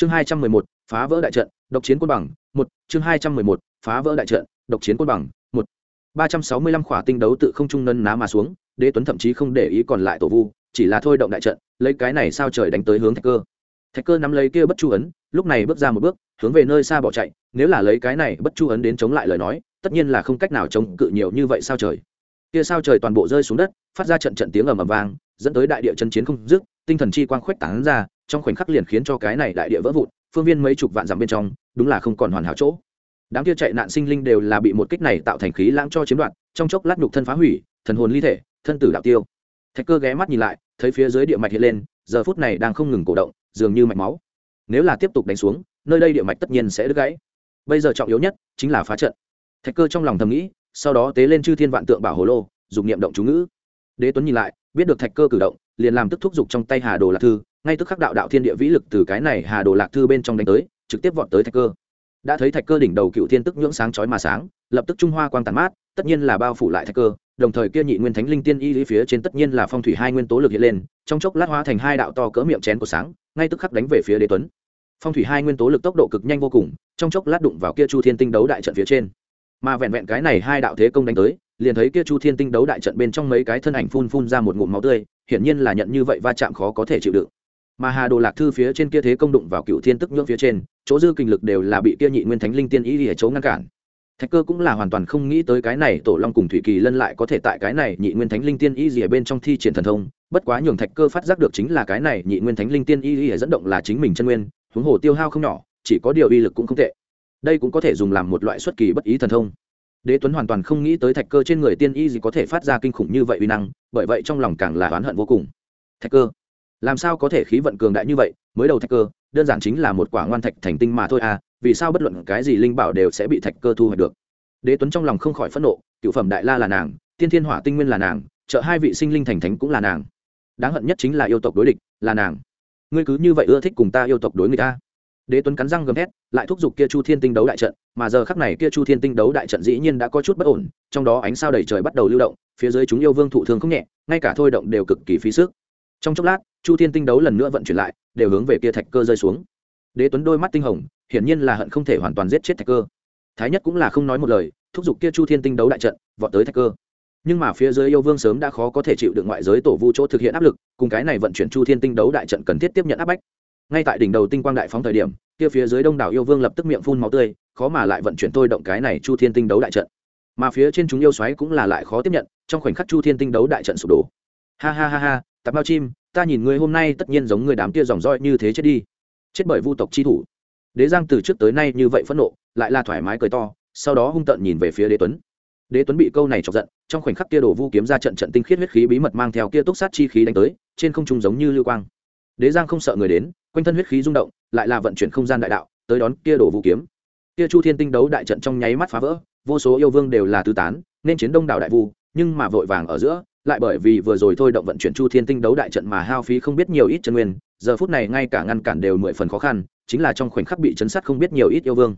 chương hai trăm mười một, phá vỡ đại trận, độc chiến quân bằng, một. Chương hai trăm mười một, phá vỡ đại trận, độc chiến quân bằng, một. Ba trăm sáu mươi lăm khỏa tinh đấu tự không trung nân ná mà xuống, đế tuấn thậm chí không để ý còn lại tổ vu, chỉ là thôi động đại trận, lấy cái này sao trời đánh tới hướng thạch cơ. Thạch cơ nắm lấy kia bất chu ấn, lúc này bước ra một bước, hướng về nơi xa bỏ chạy, nếu là lấy cái này bất chu ấn đến chống lại lời nói, tất nhiên là không cách nào chống cự nhiều như vậy sao trời. Kia sao trời toàn bộ rơi xuống đất, phát ra trận trận tiếng ầm ầm vang, dẫn tới đại địa chân chiến không dứt, tinh thần chi quang khuếch tán ra trong khoảnh khắc liền khiến cho cái này đại địa vỡ vụn, phương viên mấy chục vạn dặm bên trong, đúng là không còn hoàn hảo chỗ. Đám kia chạy nạn sinh linh đều là bị một kích này tạo thành khí lãng cho chiếm đoạt, trong chốc lát nhục thân phá hủy, thần hồn ly thể, thân tử đạo tiêu. Thạch cơ ghé mắt nhìn lại, thấy phía dưới địa mạch hiện lên, giờ phút này đang không ngừng cổ động, dường như mạch máu. Nếu là tiếp tục đánh xuống, nơi đây địa mạch tất nhiên sẽ đứt gãy. Bây giờ trọng yếu nhất chính là phá trận. Thạch cơ trong lòng thầm nghĩ, sau đó tế lên chư thiên vạn tượng bảo hồ lô dùng niệm động chú ngữ. Đế tuấn nhìn lại, biết được thạch cơ cử động, liền làm tức thúc giục trong tay hà đồ lạc thư ngay tức khắc đạo đạo thiên địa vĩ lực từ cái này hà đồ lạc thư bên trong đánh tới, trực tiếp vọt tới thạch cơ. Đã thấy thạch cơ đỉnh đầu cựu thiên tức nhưỡng sáng chói mà sáng, lập tức trung hoa quang tàn mát, tất nhiên là bao phủ lại thạch cơ, đồng thời kia nhị nguyên thánh linh tiên y lý phía trên tất nhiên là phong thủy hai nguyên tố lực hiện lên, trong chốc lát hóa thành hai đạo to cỡ miệng chén của sáng, ngay tức khắc đánh về phía đế tuấn. Phong thủy hai nguyên tố lực tốc độ cực nhanh vô cùng, trong chốc lát đụng vào kia chu thiên tinh đấu đại trận phía trên. Mà vẹn vẹn cái này hai đạo thế công đánh tới, liền thấy kia chu thiên tinh đấu đại trận bên trong mấy cái thân ảnh phun phun ra một ngụm máu tươi, hiển nhiên là nhận như vậy va chạm khó có thể chịu đựng mà hà đồ lạc thư phía trên kia thế công đụng vào cựu thiên tức nhưỡng phía trên, chỗ dư kinh lực đều là bị kia nhị nguyên thánh linh tiên ý để chỗ ngăn cản. Thạch cơ cũng là hoàn toàn không nghĩ tới cái này tổ long cùng thủy kỳ lân lại có thể tại cái này nhị nguyên thánh linh tiên y gì ở bên trong thi triển thần thông, bất quá nhường thạch cơ phát giác được chính là cái này nhị nguyên thánh linh tiên y y dẫn động là chính mình chân nguyên, huống hồ tiêu hao không nhỏ, chỉ có điều uy lực cũng không tệ. Đây cũng có thể dùng làm một loại xuất kỳ bất ý thần thông. Đế tuấn hoàn toàn không nghĩ tới thạch cơ trên người tiên y gì có thể phát ra kinh khủng như vậy uy năng, bởi vậy trong lòng càng là oán hận vô cùng. Thạch cơ làm sao có thể khí vận cường đại như vậy, mới đầu thạch cơ, đơn giản chính là một quả ngoan thạch thành tinh mà thôi à vì sao bất luận cái gì linh bảo đều sẽ bị thạch cơ thu hoạch được? Đế tuấn trong lòng không khỏi phẫn nộ, cựu phẩm đại la là nàng, tiên thiên hỏa tinh nguyên là nàng, trợ hai vị sinh linh thành thánh cũng là nàng. Đáng hận nhất chính là yêu tộc đối địch, là nàng. Ngươi cứ như vậy ưa thích cùng ta yêu tộc đối người ta. Đế tuấn cắn răng gầm thét, lại thúc giục kia chu thiên tinh đấu đại trận, mà giờ khắc này kia chu thiên tinh đấu đại trận dĩ nhiên đã có chút bất ổn, trong đó ánh sao đầy trời bắt đầu lưu động, phía dưới chúng yêu vương thụ thương không nhẹ, ngay cả thôi động đều cực kỳ phí sức. Trong chốc lát chu thiên tinh đấu lần nữa vận chuyển lại, đều hướng về kia thạch cơ rơi xuống. Đế tuấn đôi mắt tinh hồng, hiển nhiên là hận không thể hoàn toàn giết chết thạch cơ. Thái nhất cũng là không nói một lời, thúc giục kia chu thiên tinh đấu đại trận, vọt tới thạch cơ. Nhưng mà phía dưới yêu vương sớm đã khó có thể chịu được ngoại giới tổ vu chỗ thực hiện áp lực, cùng cái này vận chuyển chu thiên tinh đấu đại trận cần thiết tiếp nhận áp bách. Ngay tại đỉnh đầu tinh quang đại phóng thời điểm, kia phía dưới đông đảo yêu vương lập tức miệng phun máu tươi, khó mà lại vận chuyển thôi động cái này chu thiên tinh đấu đại trận. Mà phía trên chúng yêu xoáy cũng là lại khó tiếp nhận, trong khoảnh khắc chu thiên tinh đấu đại trận sụp đổ. Ha ha ha ha tạp bao chim ta nhìn ngươi hôm nay tất nhiên giống người đám kia dòng roi như thế chết đi. Chết bởi vu tộc chi thủ. Đế giang từ trước tới nay như vậy phẫn nộ, lại là thoải mái cười to, sau đó hung tợn nhìn về phía đế tuấn. Đế tuấn bị câu này chọc giận, trong khoảnh khắc kia đổ vu kiếm ra trận trận tinh khiết huyết khí bí mật mang theo kia túc sát chi khí đánh tới, trên không trung giống như lưu quang. Đế giang không sợ người đến, quanh thân huyết khí rung động, lại là vận chuyển không gian đại đạo, tới đón kia đổ vu kiếm. Kia chu thiên tinh đấu đại trận trong nháy mắt phá vỡ, vô số yêu vương đều là tứ tán, nên chiến đông đảo đại vu, nhưng mà vội vàng ở giữa lại bởi vì vừa rồi thôi động vận chuyển chu thiên tinh đấu đại trận mà hao phí không biết nhiều ít chân nguyên, giờ phút này ngay cả ngăn cản đều mười phần khó khăn, chính là trong khoảnh khắc bị chấn sát không biết nhiều ít yêu vương.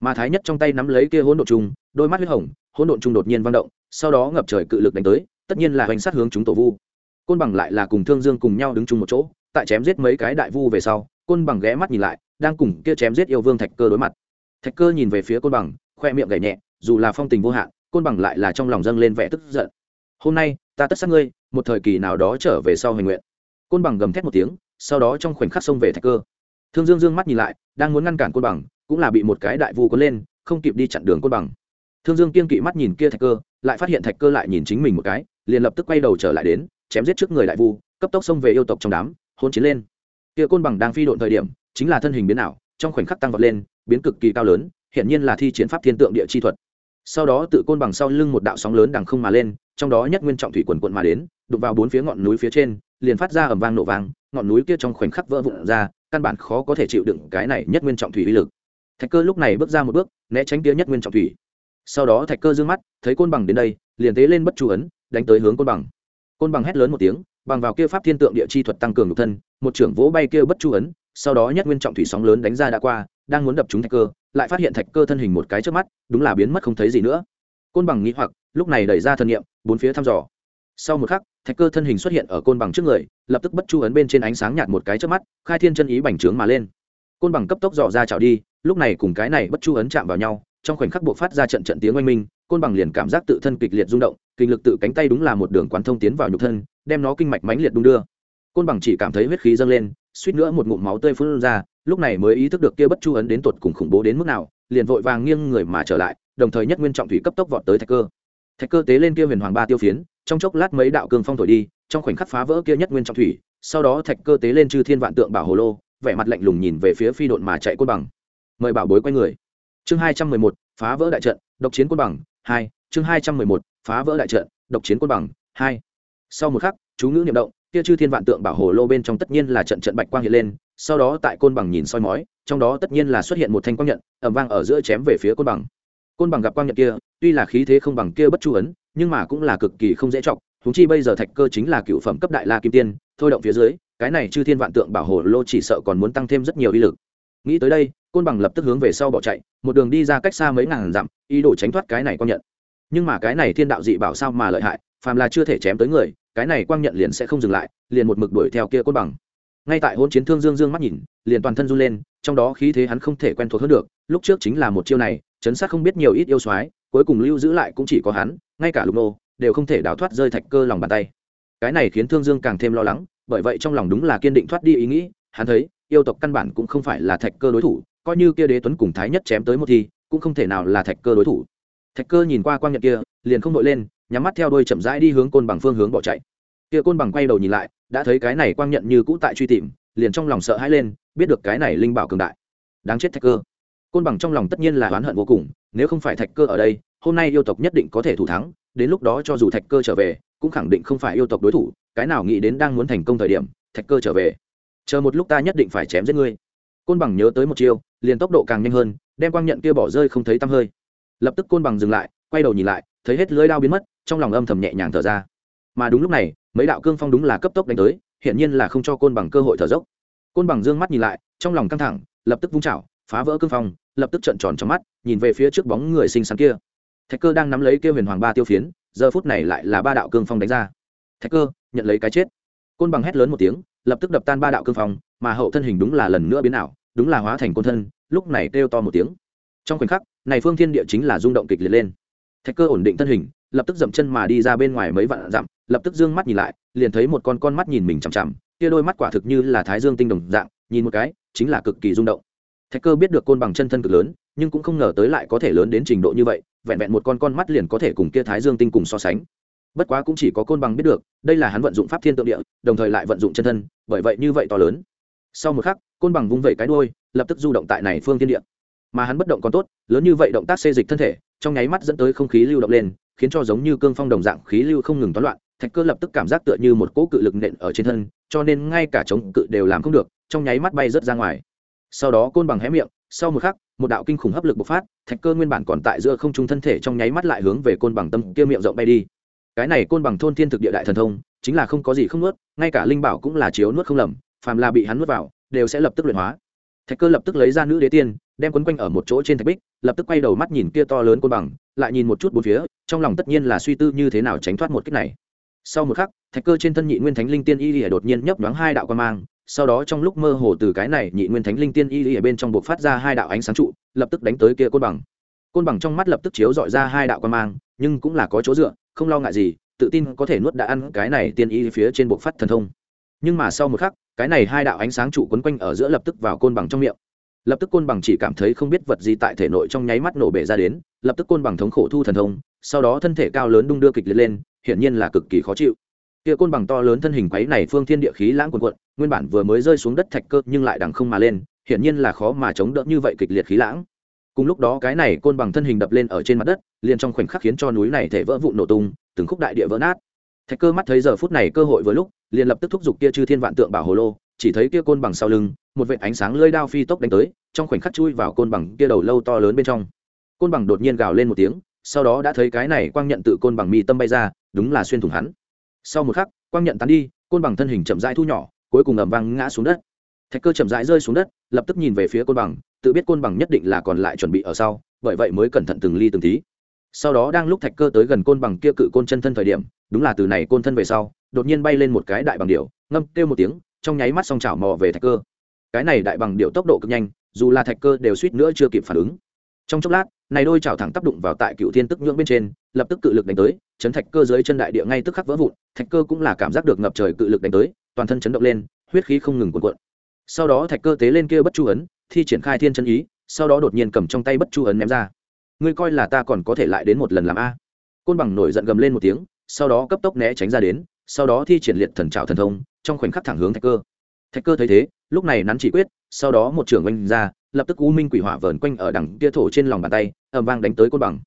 Mà thái nhất trong tay nắm lấy kia hỗn độn trung đôi mắt huyết hồng, hỗn độn trung đột nhiên vang động, sau đó ngập trời cự lực đánh tới, tất nhiên là hoành sát hướng chúng tổ vu. Côn bằng lại là cùng thương dương cùng nhau đứng chung một chỗ, tại chém giết mấy cái đại vu về sau, côn bằng ghé mắt nhìn lại, đang cùng kia chém giết yêu vương thạch cơ đối mặt. Thạch cơ nhìn về phía côn bằng, khoe miệng gảy nhẹ, dù là phong tình vô hạn, côn bằng lại là trong lòng dâng lên vẻ tức giận. Hôm nay ta tất sát ngươi, một thời kỳ nào đó trở về sau hành nguyện. Côn bằng gầm thét một tiếng, sau đó trong khoảnh khắc xông về thạch cơ. Thương dương dương mắt nhìn lại, đang muốn ngăn cản côn bằng, cũng là bị một cái đại vu cuốn lên, không kịp đi chặn đường côn bằng. Thương dương kiên kỵ mắt nhìn kia thạch cơ, lại phát hiện thạch cơ lại nhìn chính mình một cái, liền lập tức quay đầu trở lại đến, chém giết trước người đại vu, cấp tốc xông về yêu tộc trong đám, hôn chiến lên. Kia côn bằng đang phi độn thời điểm, chính là thân hình biến ảo, trong khoảnh khắc tăng vọt lên, biến cực kỳ cao lớn hiện nhiên là thi chiến pháp thiên tượng địa chi thuật. Sau đó tự côn bằng sau lưng một đạo sóng lớn đằng không mà lên trong đó nhất nguyên trọng thủy quần quận mà đến, đụng vào bốn phía ngọn núi phía trên, liền phát ra ầm vang nổ vang, ngọn núi kia trong khoảnh khắc vỡ vụn ra, căn bản khó có thể chịu đựng cái này nhất nguyên trọng thủy uy lực. Thạch cơ lúc này bước ra một bước, né tránh kia nhất nguyên trọng thủy. Sau đó thạch cơ d ư ơ n g mắt, thấy côn bằng đến đây, liền tế lên bất chu ấn, đánh tới hướng côn bằng. Côn bằng hét lớn một tiếng, bằng vào kia pháp thiên tượng địa chi thuật tăng cường nhục thân, một trưởng vỗ bay kia bất chu ấn, sau đó nhất nguyên trọng thủy sóng lớn đánh ra đã qua, đang muốn đập trúng thạch cơ, lại phát hiện thạch cơ thân hình một cái trước mắt, đúng là biến mất không thấy gì nữa. Côn bằng nghĩ hoặc, lúc này đẩy ra thân nhiệm bốn phía thăm dò. Sau một khắc, thạch cơ thân hình xuất hiện ở côn bằng trước người, lập tức bất chu ấn bên trên ánh sáng nhạt một cái trước mắt, khai thiên chân ý bành trướng mà lên. Côn bằng cấp tốc dò ra chảo đi, lúc này cùng cái này bất chu ấn chạm vào nhau, trong khoảnh khắc buộc phát ra trận trận tiếng oanh minh, côn bằng liền cảm giác tự thân kịch liệt rung động, kinh lực tự cánh tay đúng là một đường quán thông tiến vào nhục thân, đem nó kinh mạch mãnh liệt đung đưa. Côn bằng chỉ cảm thấy huyết khí dâng lên, suýt nữa một ngụm máu tươi phun ra, lúc này mới ý thức được kia bất chu ấn đến tột cùng khủng bố đến mức nào, liền vội vàng nghiêng người mà trở lại, đồng thời nhất nguyên trọng thủy cấp tốc vọt tới thạch cơ thạch cơ tế lên kia huyền hoàng ba tiêu phiến, trong chốc lát mấy đạo cương phong thổi đi, trong khoảnh khắc phá vỡ kia nhất nguyên trọng thủy, sau đó thạch cơ tế lên chư thiên vạn tượng bảo hồ lô, vẻ mặt lạnh lùng nhìn về phía phi độn mà chạy côn bằng. Mời bảo bối quay người. Chương hai trăm mười một, phá vỡ đại trận, độc chiến côn bằng, hai, chương hai trăm mười một, phá vỡ đại trận, độc chiến côn bằng, hai. Sau một khắc, chú ngữ niệm động, kia chư thiên vạn tượng bảo hồ lô bên trong tất nhiên là trận trận bạch quang hiện lên, sau đó tại côn bằng nhìn soi mói, trong đó tất nhiên là xuất hiện một thanh quang nhận ẩm vang ở giữa chém về phía côn bằng côn bằng gặp quang nhận kia, tuy là khí thế không bằng kia bất chu ấn, nhưng mà cũng là cực kỳ không dễ chọc thúng chi bây giờ thạch cơ chính là cựu phẩm cấp đại la kim tiên, thôi động phía dưới, cái này chư thiên vạn tượng bảo hồ lô chỉ sợ còn muốn tăng thêm rất nhiều uy lực. Nghĩ tới đây, côn bằng lập tức hướng về sau bỏ chạy, một đường đi ra cách xa mấy ngàn dặm, ý đồ tránh thoát cái này quang nhận. Nhưng mà cái này thiên đạo dị bảo sao mà lợi hại, phàm là chưa thể chém tới người, cái này quang nhận liền sẽ không dừng lại, liền một mực đuổi theo kia côn bằng. Ngay tại hôn chiến thương dương dương mắt nhìn, liền toàn thân run lên, trong đó khí thế hắn không thể quen thuộc hơn được, lúc trước chính là một chiêu này chấn sát không biết nhiều ít yêu soái, cuối cùng lưu giữ lại cũng chỉ có hắn, ngay cả lục nô, đều không thể đào thoát rơi thạch cơ lòng bàn tay. Cái này khiến thương dương càng thêm lo lắng, bởi vậy trong lòng đúng là kiên định thoát đi ý nghĩ, hắn thấy, yêu tộc căn bản cũng không phải là thạch cơ đối thủ, coi như kia đế tuấn cùng thái nhất chém tới một thì, cũng không thể nào là thạch cơ đối thủ. Thạch cơ nhìn qua quang nhật kia, liền không đội lên, nhắm mắt theo đôi chậm rãi đi hướng côn bằng phương hướng bỏ chạy. Kia côn bằng quay đầu nhìn lại, đã thấy cái này quang nhận như cũ tại truy tìm, liền trong lòng sợ hãi lên, biết được cái này linh bảo cường đại. Đáng chết thạch cơ côn bằng trong lòng tất nhiên là oán hận vô cùng, nếu không phải thạch cơ ở đây, hôm nay yêu tộc nhất định có thể thủ thắng, đến lúc đó cho dù thạch cơ trở về, cũng khẳng định không phải yêu tộc đối thủ, cái nào nghĩ đến đang muốn thành công thời điểm, thạch cơ trở về. Chờ một lúc ta nhất định phải chém giết ngươi. Côn bằng nhớ tới một chiêu, liền tốc độ càng nhanh hơn, đem quang nhận kia bỏ rơi không thấy tăm hơi. Lập tức côn bằng dừng lại, quay đầu nhìn lại, thấy hết lưới đao biến mất, trong lòng âm thầm nhẹ nhàng thở ra. Mà đúng lúc này, mấy đạo cương phong đúng là cấp tốc đánh tới, hiển nhiên là không cho côn bằng cơ hội thở dốc. Côn bằng dương mắt nhìn lại, trong lòng căng thẳng, lập tức vung chảo phá vỡ cương phong, lập tức trợn tròn trong mắt, nhìn về phía trước bóng người xinh xắn kia. Thạch cơ đang nắm lấy kia huyền hoàng ba tiêu phiến, giờ phút này lại là ba đạo cương phong đánh ra. Thạch cơ, nhận lấy cái chết. Côn bằng hét lớn một tiếng, lập tức đập tan ba đạo cương phong, mà hậu thân hình đúng là lần nữa biến ảo, đúng là hóa thành côn thân, lúc này kêu to một tiếng. Trong khoảnh khắc, này phương thiên địa chính là rung động kịch liệt lên. Thạch cơ ổn định thân hình, lập tức dậm chân mà đi ra bên ngoài mấy vạn dặm, lập tức dương mắt nhìn lại, liền thấy một con con mắt nhìn mình chằm chằm, kia đôi mắt quả thực như là thái dương tinh đồng dạng, nhìn một cái, chính là cực kỳ rung động thạch cơ biết được côn bằng chân thân cực lớn, nhưng cũng không ngờ tới lại có thể lớn đến trình độ như vậy, vẹn vẹn một con con mắt liền có thể cùng kia thái dương tinh cùng so sánh. Bất quá cũng chỉ có côn bằng biết được, đây là hắn vận dụng pháp thiên tượng địa, đồng thời lại vận dụng chân thân, bởi vậy như vậy to lớn. Sau một khắc, côn bằng vung vẩy cái đuôi, lập tức du động tại này phương thiên địa. Mà hắn bất động còn tốt, lớn như vậy động tác xê dịch thân thể, trong nháy mắt dẫn tới không khí lưu động lên, khiến cho giống như cương phong đồng dạng khí lưu không ngừng toán loạn, thạch cơ lập tức cảm giác tựa như một cỗ cự lực nện ở trên thân, cho nên ngay cả chống cự đều làm không được, trong nháy mắt bay rớt ra ngoài sau đó côn bằng hé miệng, sau một khắc, một đạo kinh khủng hấp lực bộc phát, thạch cơ nguyên bản còn tại giữa không trung thân thể trong nháy mắt lại hướng về côn bằng tâm kia miệng rộng bay đi. Cái này côn bằng thôn thiên thực địa đại thần thông, chính là không có gì không nuốt, ngay cả linh bảo cũng là chiếu nuốt không lầm, phàm là bị hắn nuốt vào, đều sẽ lập tức luyện hóa. Thạch cơ lập tức lấy ra nữ đế tiên, đem quấn quanh ở một chỗ trên thạch bích, lập tức quay đầu mắt nhìn kia to lớn côn bằng, lại nhìn một chút bốn phía, trong lòng tất nhiên là suy tư như thế nào tránh thoát một cách này. Sau một khắc, thạch cơ trên thân nhị nguyên thánh linh tiên y lìa đột nhiên nhấp nhoáng hai đạo quan mang sau đó trong lúc mơ hồ từ cái này nhị nguyên thánh linh tiên y ở bên trong buộc phát ra hai đạo ánh sáng trụ, lập tức đánh tới kia côn bằng. Côn bằng trong mắt lập tức chiếu dọi ra hai đạo quan mang, nhưng cũng là có chỗ dựa, không lo ngại gì, tự tin có thể nuốt đã ăn cái này tiên y phía trên buộc phát thần thông. Nhưng mà sau một khắc, cái này hai đạo ánh sáng trụ quấn quanh ở giữa lập tức vào côn bằng trong miệng. Lập tức côn bằng chỉ cảm thấy không biết vật gì tại thể nội trong nháy mắt nổ bể ra đến, lập tức côn bằng thống khổ thu thần thông, sau đó thân thể cao lớn đung đưa kịch liệt lên, hiển nhiên là cực kỳ khó chịu kia côn bằng to lớn thân hình quấy này phương thiên địa khí lãng cuồn cuộn, nguyên bản vừa mới rơi xuống đất thạch cơ nhưng lại đằng không mà lên, hiển nhiên là khó mà chống đỡ như vậy kịch liệt khí lãng. Cùng lúc đó cái này côn bằng thân hình đập lên ở trên mặt đất, liền trong khoảnh khắc khiến cho núi này thể vỡ vụn nổ tung, từng khúc đại địa vỡ nát. Thạch cơ mắt thấy giờ phút này cơ hội vừa lúc, liền lập tức thúc giục kia chư thiên vạn tượng bảo hồ lô, chỉ thấy kia côn bằng sau lưng, một vệt ánh sáng lơi đao phi tốc đánh tới, trong khoảnh khắc chui vào côn bằng kia đầu lâu to lớn bên trong. Côn bằng đột nhiên gào lên một tiếng, sau đó đã thấy cái này quang nhận tự côn bằng mi tâm bay ra, đúng là xuyên thủng hắn sau một khắc, quang nhận tán đi, côn bằng thân hình chậm rãi thu nhỏ, cuối cùng ầm vang ngã xuống đất. Thạch cơ chậm rãi rơi xuống đất, lập tức nhìn về phía côn bằng, tự biết côn bằng nhất định là còn lại chuẩn bị ở sau, bởi vậy mới cẩn thận từng ly từng tí. Sau đó đang lúc thạch cơ tới gần côn bằng kia cự côn chân thân thời điểm, đúng là từ này côn thân về sau, đột nhiên bay lên một cái đại bằng điệu ngâm kêu một tiếng, trong nháy mắt song chảo mò về thạch cơ. Cái này đại bằng điệu tốc độ cực nhanh, dù là thạch cơ đều suýt nữa chưa kịp phản ứng. Trong chốc lát này đôi chảo thẳng tác đụng vào tại cựu thiên tức nhưỡng bên trên, lập tức cự lực đánh tới, chấn thạch cơ dưới chân đại địa ngay tức khắc vỡ vụn, thạch cơ cũng là cảm giác được ngập trời cự lực đánh tới, toàn thân chấn động lên, huyết khí không ngừng cuộn cuộn. Sau đó thạch cơ tế lên kia bất chu ấn, thi triển khai thiên chân ý, sau đó đột nhiên cầm trong tay bất chu ấn ném ra. Ngươi coi là ta còn có thể lại đến một lần làm a? Côn bằng nổi giận gầm lên một tiếng, sau đó cấp tốc né tránh ra đến, sau đó thi triển liệt thần trào thần thông, trong khoảnh khắc thẳng hướng thạch cơ. Thạch cơ thấy thế, lúc này nắn chỉ quyết, sau đó một trưởng oanh ra lập tức u minh quỷ hỏa vờn quanh ở đằng kia thổ trên lòng bàn tay ẩm vang đánh tới côn bằng.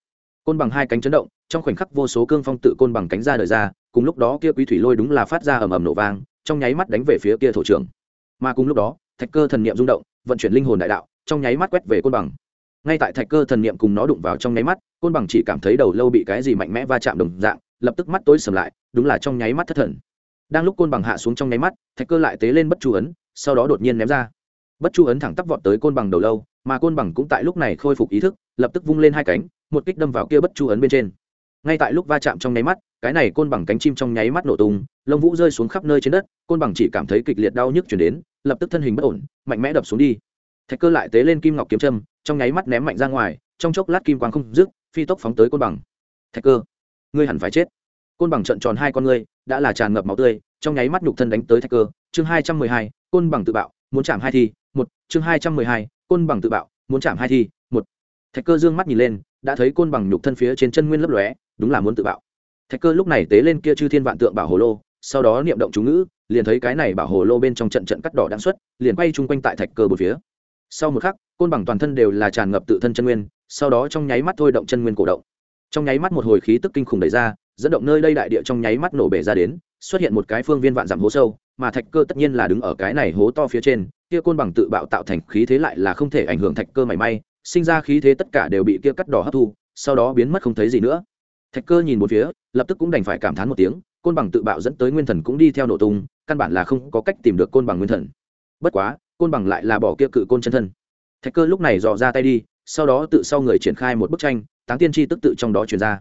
Côn bằng hai cánh chấn động, trong khoảnh khắc vô số cương phong tự côn bằng cánh ra đời ra, cùng lúc đó kia quý thủy lôi đúng là phát ra ầm ầm nổ vang, trong nháy mắt đánh về phía kia thổ trưởng. Mà cùng lúc đó, thạch cơ thần niệm rung động, vận chuyển linh hồn đại đạo, trong nháy mắt quét về côn bằng. Ngay tại thạch cơ thần niệm cùng nó đụng vào trong nháy mắt, côn bằng chỉ cảm thấy đầu lâu bị cái gì mạnh mẽ va chạm đồng dạng, lập tức mắt tối sầm lại, đúng là trong nháy mắt thất thần. Đang lúc côn bằng hạ xuống trong nháy mắt, thạch cơ lại tế lên bất chu ấn, sau đó đột nhiên ném ra bất chu ấn thẳng tắp vọt tới côn bằng đầu lâu, mà côn bằng cũng tại lúc này khôi phục ý thức, lập tức vung lên hai cánh, một kích đâm vào kia bất chu ấn bên trên. Ngay tại lúc va chạm trong nháy mắt, cái này côn bằng cánh chim trong nháy mắt nổ tung, lông vũ rơi xuống khắp nơi trên đất, côn bằng chỉ cảm thấy kịch liệt đau nhức chuyển đến, lập tức thân hình bất ổn, mạnh mẽ đập xuống đi. Thạch cơ lại tế lên kim ngọc kiếm châm, trong nháy mắt ném mạnh ra ngoài, trong chốc lát kim quang không dứt, phi tốc phóng tới côn bằng. Thạch cơ, ngươi hẳn phải chết. Côn bằng trận tròn hai con ngươi, đã là tràn ngập máu tươi, trong nháy mắt nhục thân đánh tới thạch cơ. Chương hai trăm mười hai, côn bằng tự bạo, muốn chạm hai thi một, chương hai trăm mười hai, côn bằng tự bạo, muốn chạm hai thi, một. Thạch cơ dương mắt nhìn lên, đã thấy côn bằng nhục thân phía trên chân nguyên lấp lóe, đúng là muốn tự bạo. Thạch cơ lúc này tế lên kia chư thiên vạn tượng bảo hồ lô, sau đó niệm động chú ngữ, liền thấy cái này bảo hồ lô bên trong trận trận cắt đỏ đáng xuất, liền quay chung quanh tại thạch cơ một phía. Sau một khắc, côn bằng toàn thân đều là tràn ngập tự thân chân nguyên, sau đó trong nháy mắt thôi động chân nguyên cổ động. Trong nháy mắt một hồi khí tức kinh khủng đẩy ra, dẫn động nơi đây đại địa trong nháy mắt nổ bể ra đến, xuất hiện một cái phương viên vạn dặm hố sâu, mà thạch cơ tất nhiên là đứng ở cái này hố to phía trên kia côn bằng tự bạo tạo thành khí thế lại là không thể ảnh hưởng thạch cơ mảy may, sinh ra khí thế tất cả đều bị kia cắt đỏ hấp thu, sau đó biến mất không thấy gì nữa. Thạch cơ nhìn một phía, lập tức cũng đành phải cảm thán một tiếng, côn bằng tự bạo dẫn tới nguyên thần cũng đi theo nổ tung, căn bản là không có cách tìm được côn bằng nguyên thần. Bất quá, côn bằng lại là bỏ kia cự côn chân thân. Thạch cơ lúc này dò ra tay đi, sau đó tự sau người triển khai một bức tranh, táng tiên tri tức tự trong đó truyền ra.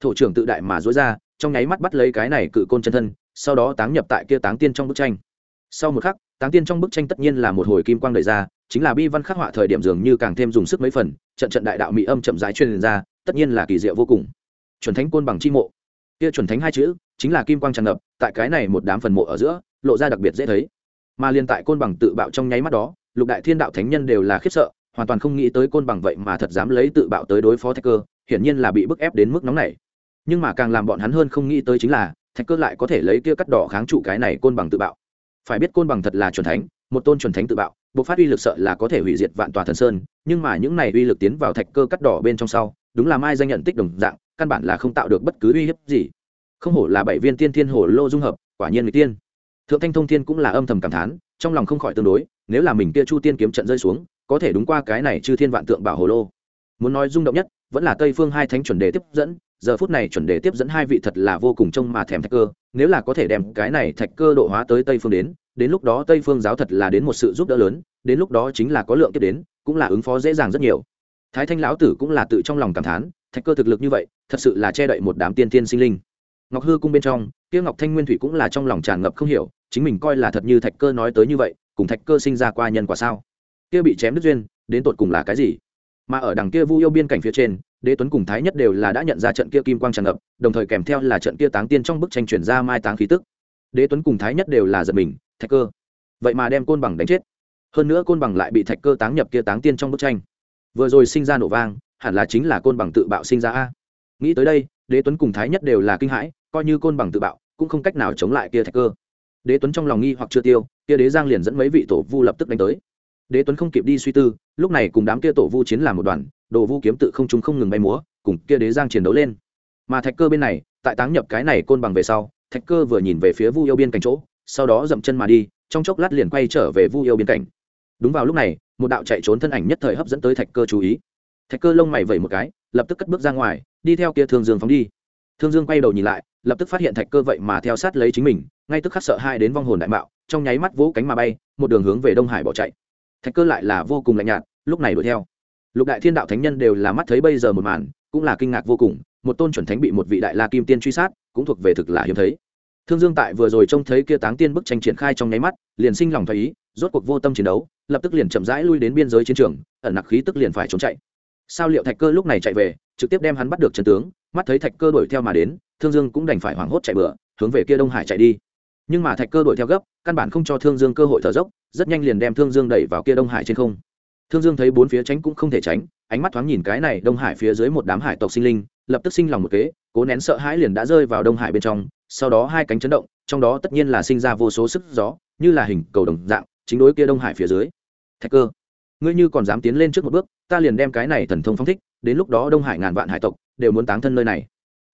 Thổ trưởng tự đại mà dối ra, trong nháy mắt bắt lấy cái này cự côn chân thân, sau đó táng nhập tại kia táng tiên trong bức tranh. Sau một khắc táng tiên trong bức tranh tất nhiên là một hồi kim quang đầy ra, chính là bi văn khắc họa thời điểm dường như càng thêm dùng sức mấy phần, trận trận đại đạo mỹ âm chậm rãi truyền ra, tất nhiên là kỳ diệu vô cùng. Chuẩn thánh côn bằng chi mộ. Kia chuẩn thánh hai chữ, chính là kim quang tràn ngập, tại cái này một đám phần mộ ở giữa, lộ ra đặc biệt dễ thấy. Mà liên tại côn bằng tự bạo trong nháy mắt đó, lục đại thiên đạo thánh nhân đều là khiếp sợ, hoàn toàn không nghĩ tới côn bằng vậy mà thật dám lấy tự bạo tới đối phó thạch cơ, hiển nhiên là bị bức ép đến mức nóng này nhưng mà càng làm bọn hắn hơn không nghĩ tới chính là, thạch cơ lại có thể lấy kia cắt đỏ kháng trụ cái này côn bằng tự bạo phải biết côn bằng thật là chuẩn thánh, một tôn chuẩn thánh tự bạo bộ phát uy lực sợ là có thể hủy diệt vạn tòa thần sơn, nhưng mà những này uy lực tiến vào thạch cơ cắt đỏ bên trong sau, đúng là mai danh nhận tích đồng dạng, căn bản là không tạo được bất cứ uy hiếp gì. Không hổ là bảy viên tiên thiên hồ lô dung hợp, quả nhiên người tiên. Thượng thanh thông thiên cũng là âm thầm cảm thán, trong lòng không khỏi tương đối, nếu là mình kia chu tiên kiếm trận rơi xuống, có thể đúng qua cái này chư thiên vạn tượng bảo hồ lô. Muốn nói rung động nhất, vẫn là tây phương hai thánh chuẩn đề tiếp dẫn giờ phút này chuẩn đề tiếp dẫn hai vị thật là vô cùng trông mà thèm thạch cơ, nếu là có thể đem cái này thạch cơ độ hóa tới tây phương đến đến lúc đó tây phương giáo thật là đến một sự giúp đỡ lớn, đến lúc đó chính là có lượng tiếp đến, cũng là ứng phó dễ dàng rất nhiều. Thái thanh lão tử cũng là tự trong lòng cảm thán, thạch cơ thực lực như vậy, thật sự là che đậy một đám tiên tiên sinh linh. Ngọc hư cung bên trong, kia ngọc thanh nguyên thủy cũng là trong lòng tràn ngập không hiểu, chính mình coi là thật như thạch cơ nói tới như vậy, cùng thạch cơ sinh ra qua nhân quả sao? Kia bị chém đứt duyên, đến tột cùng là cái gì? Mà ở đằng kia vu yêu biên cảnh phía trên đế tuấn cùng thái nhất đều là đã nhận ra trận kia kim quang tràn ngập, đồng thời kèm theo là trận kia táng tiên trong bức tranh chuyển ra mai táng khí tức. Đế tuấn cùng thái nhất đều là giật mình, thạch cơ. Vậy mà đem côn bằng đánh chết. Hơn nữa côn bằng lại bị thạch cơ táng nhập kia táng tiên trong bức tranh. Vừa rồi sinh ra nổ vang, hẳn là chính là côn bằng tự bạo sinh ra a. Nghĩ tới đây, đế tuấn cùng thái nhất đều là kinh hãi, coi như côn bằng tự bạo, cũng không cách nào chống lại kia thạch cơ. Đế tuấn trong lòng nghi hoặc chưa tiêu, kia đế giang liền dẫn mấy vị tổ vu lập tức đánh tới. Đế tuấn không kịp đi suy tư, lúc này cùng đám kia tổ vu chiến làm một đoàn đồ vu kiếm tự không trung không ngừng bay múa, cùng kia đế giang chiến đấu lên. Mà thạch cơ bên này, tại táng nhập cái này côn bằng về sau, thạch cơ vừa nhìn về phía vu yêu biên cảnh chỗ, sau đó dậm chân mà đi, trong chốc lát liền quay trở về vu yêu biên cảnh. Đúng vào lúc này, một đạo chạy trốn thân ảnh nhất thời hấp dẫn tới thạch cơ chú ý. Thạch cơ lông mày vẩy một cái, lập tức cất bước ra ngoài, đi theo kia thương dương phóng đi. Thương dương quay đầu nhìn lại, lập tức phát hiện thạch cơ vậy mà theo sát lấy chính mình, ngay tức khắc sợ hai đến vong hồn đại mạo, trong nháy mắt vỗ cánh mà bay, một đường hướng về đông hải bỏ chạy. Thạch cơ lại là vô cùng lạnh nhạt, lúc này đuổi theo lục đại thiên đạo thánh nhân đều là mắt thấy bây giờ một màn, cũng là kinh ngạc vô cùng, một tôn chuẩn thánh bị một vị đại la kim tiên truy sát, cũng thuộc về thực là hiếm thấy. Thương dương tại vừa rồi trông thấy kia táng tiên bức tranh triển khai trong nháy mắt, liền sinh lòng thấy ý, rốt cuộc vô tâm chiến đấu, lập tức liền chậm rãi lui đến biên giới chiến trường, ẩn nặc khí tức liền phải trốn chạy. Sao liệu thạch cơ lúc này chạy về, trực tiếp đem hắn bắt được trần tướng, mắt thấy thạch cơ đuổi theo mà đến, thương dương cũng đành phải hoảng hốt chạy bựa hướng về kia đông hải chạy đi. Nhưng mà thạch cơ đuổi theo gấp, căn bản không cho thương dương cơ hội thở dốc, rất nhanh liền đem thương dương đẩy vào kia đông hải trên không thương dương thấy bốn phía tránh cũng không thể tránh, ánh mắt thoáng nhìn cái này đông hải phía dưới một đám hải tộc sinh linh, lập tức sinh lòng một kế, cố nén sợ hãi liền đã rơi vào đông hải bên trong, sau đó hai cánh chấn động, trong đó tất nhiên là sinh ra vô số sức gió, như là hình cầu đồng dạng, chính đối kia đông hải phía dưới. Thạch cơ, ngươi như còn dám tiến lên trước một bước, ta liền đem cái này thần thông phong thích, đến lúc đó đông hải ngàn vạn hải tộc đều muốn táng thân nơi này.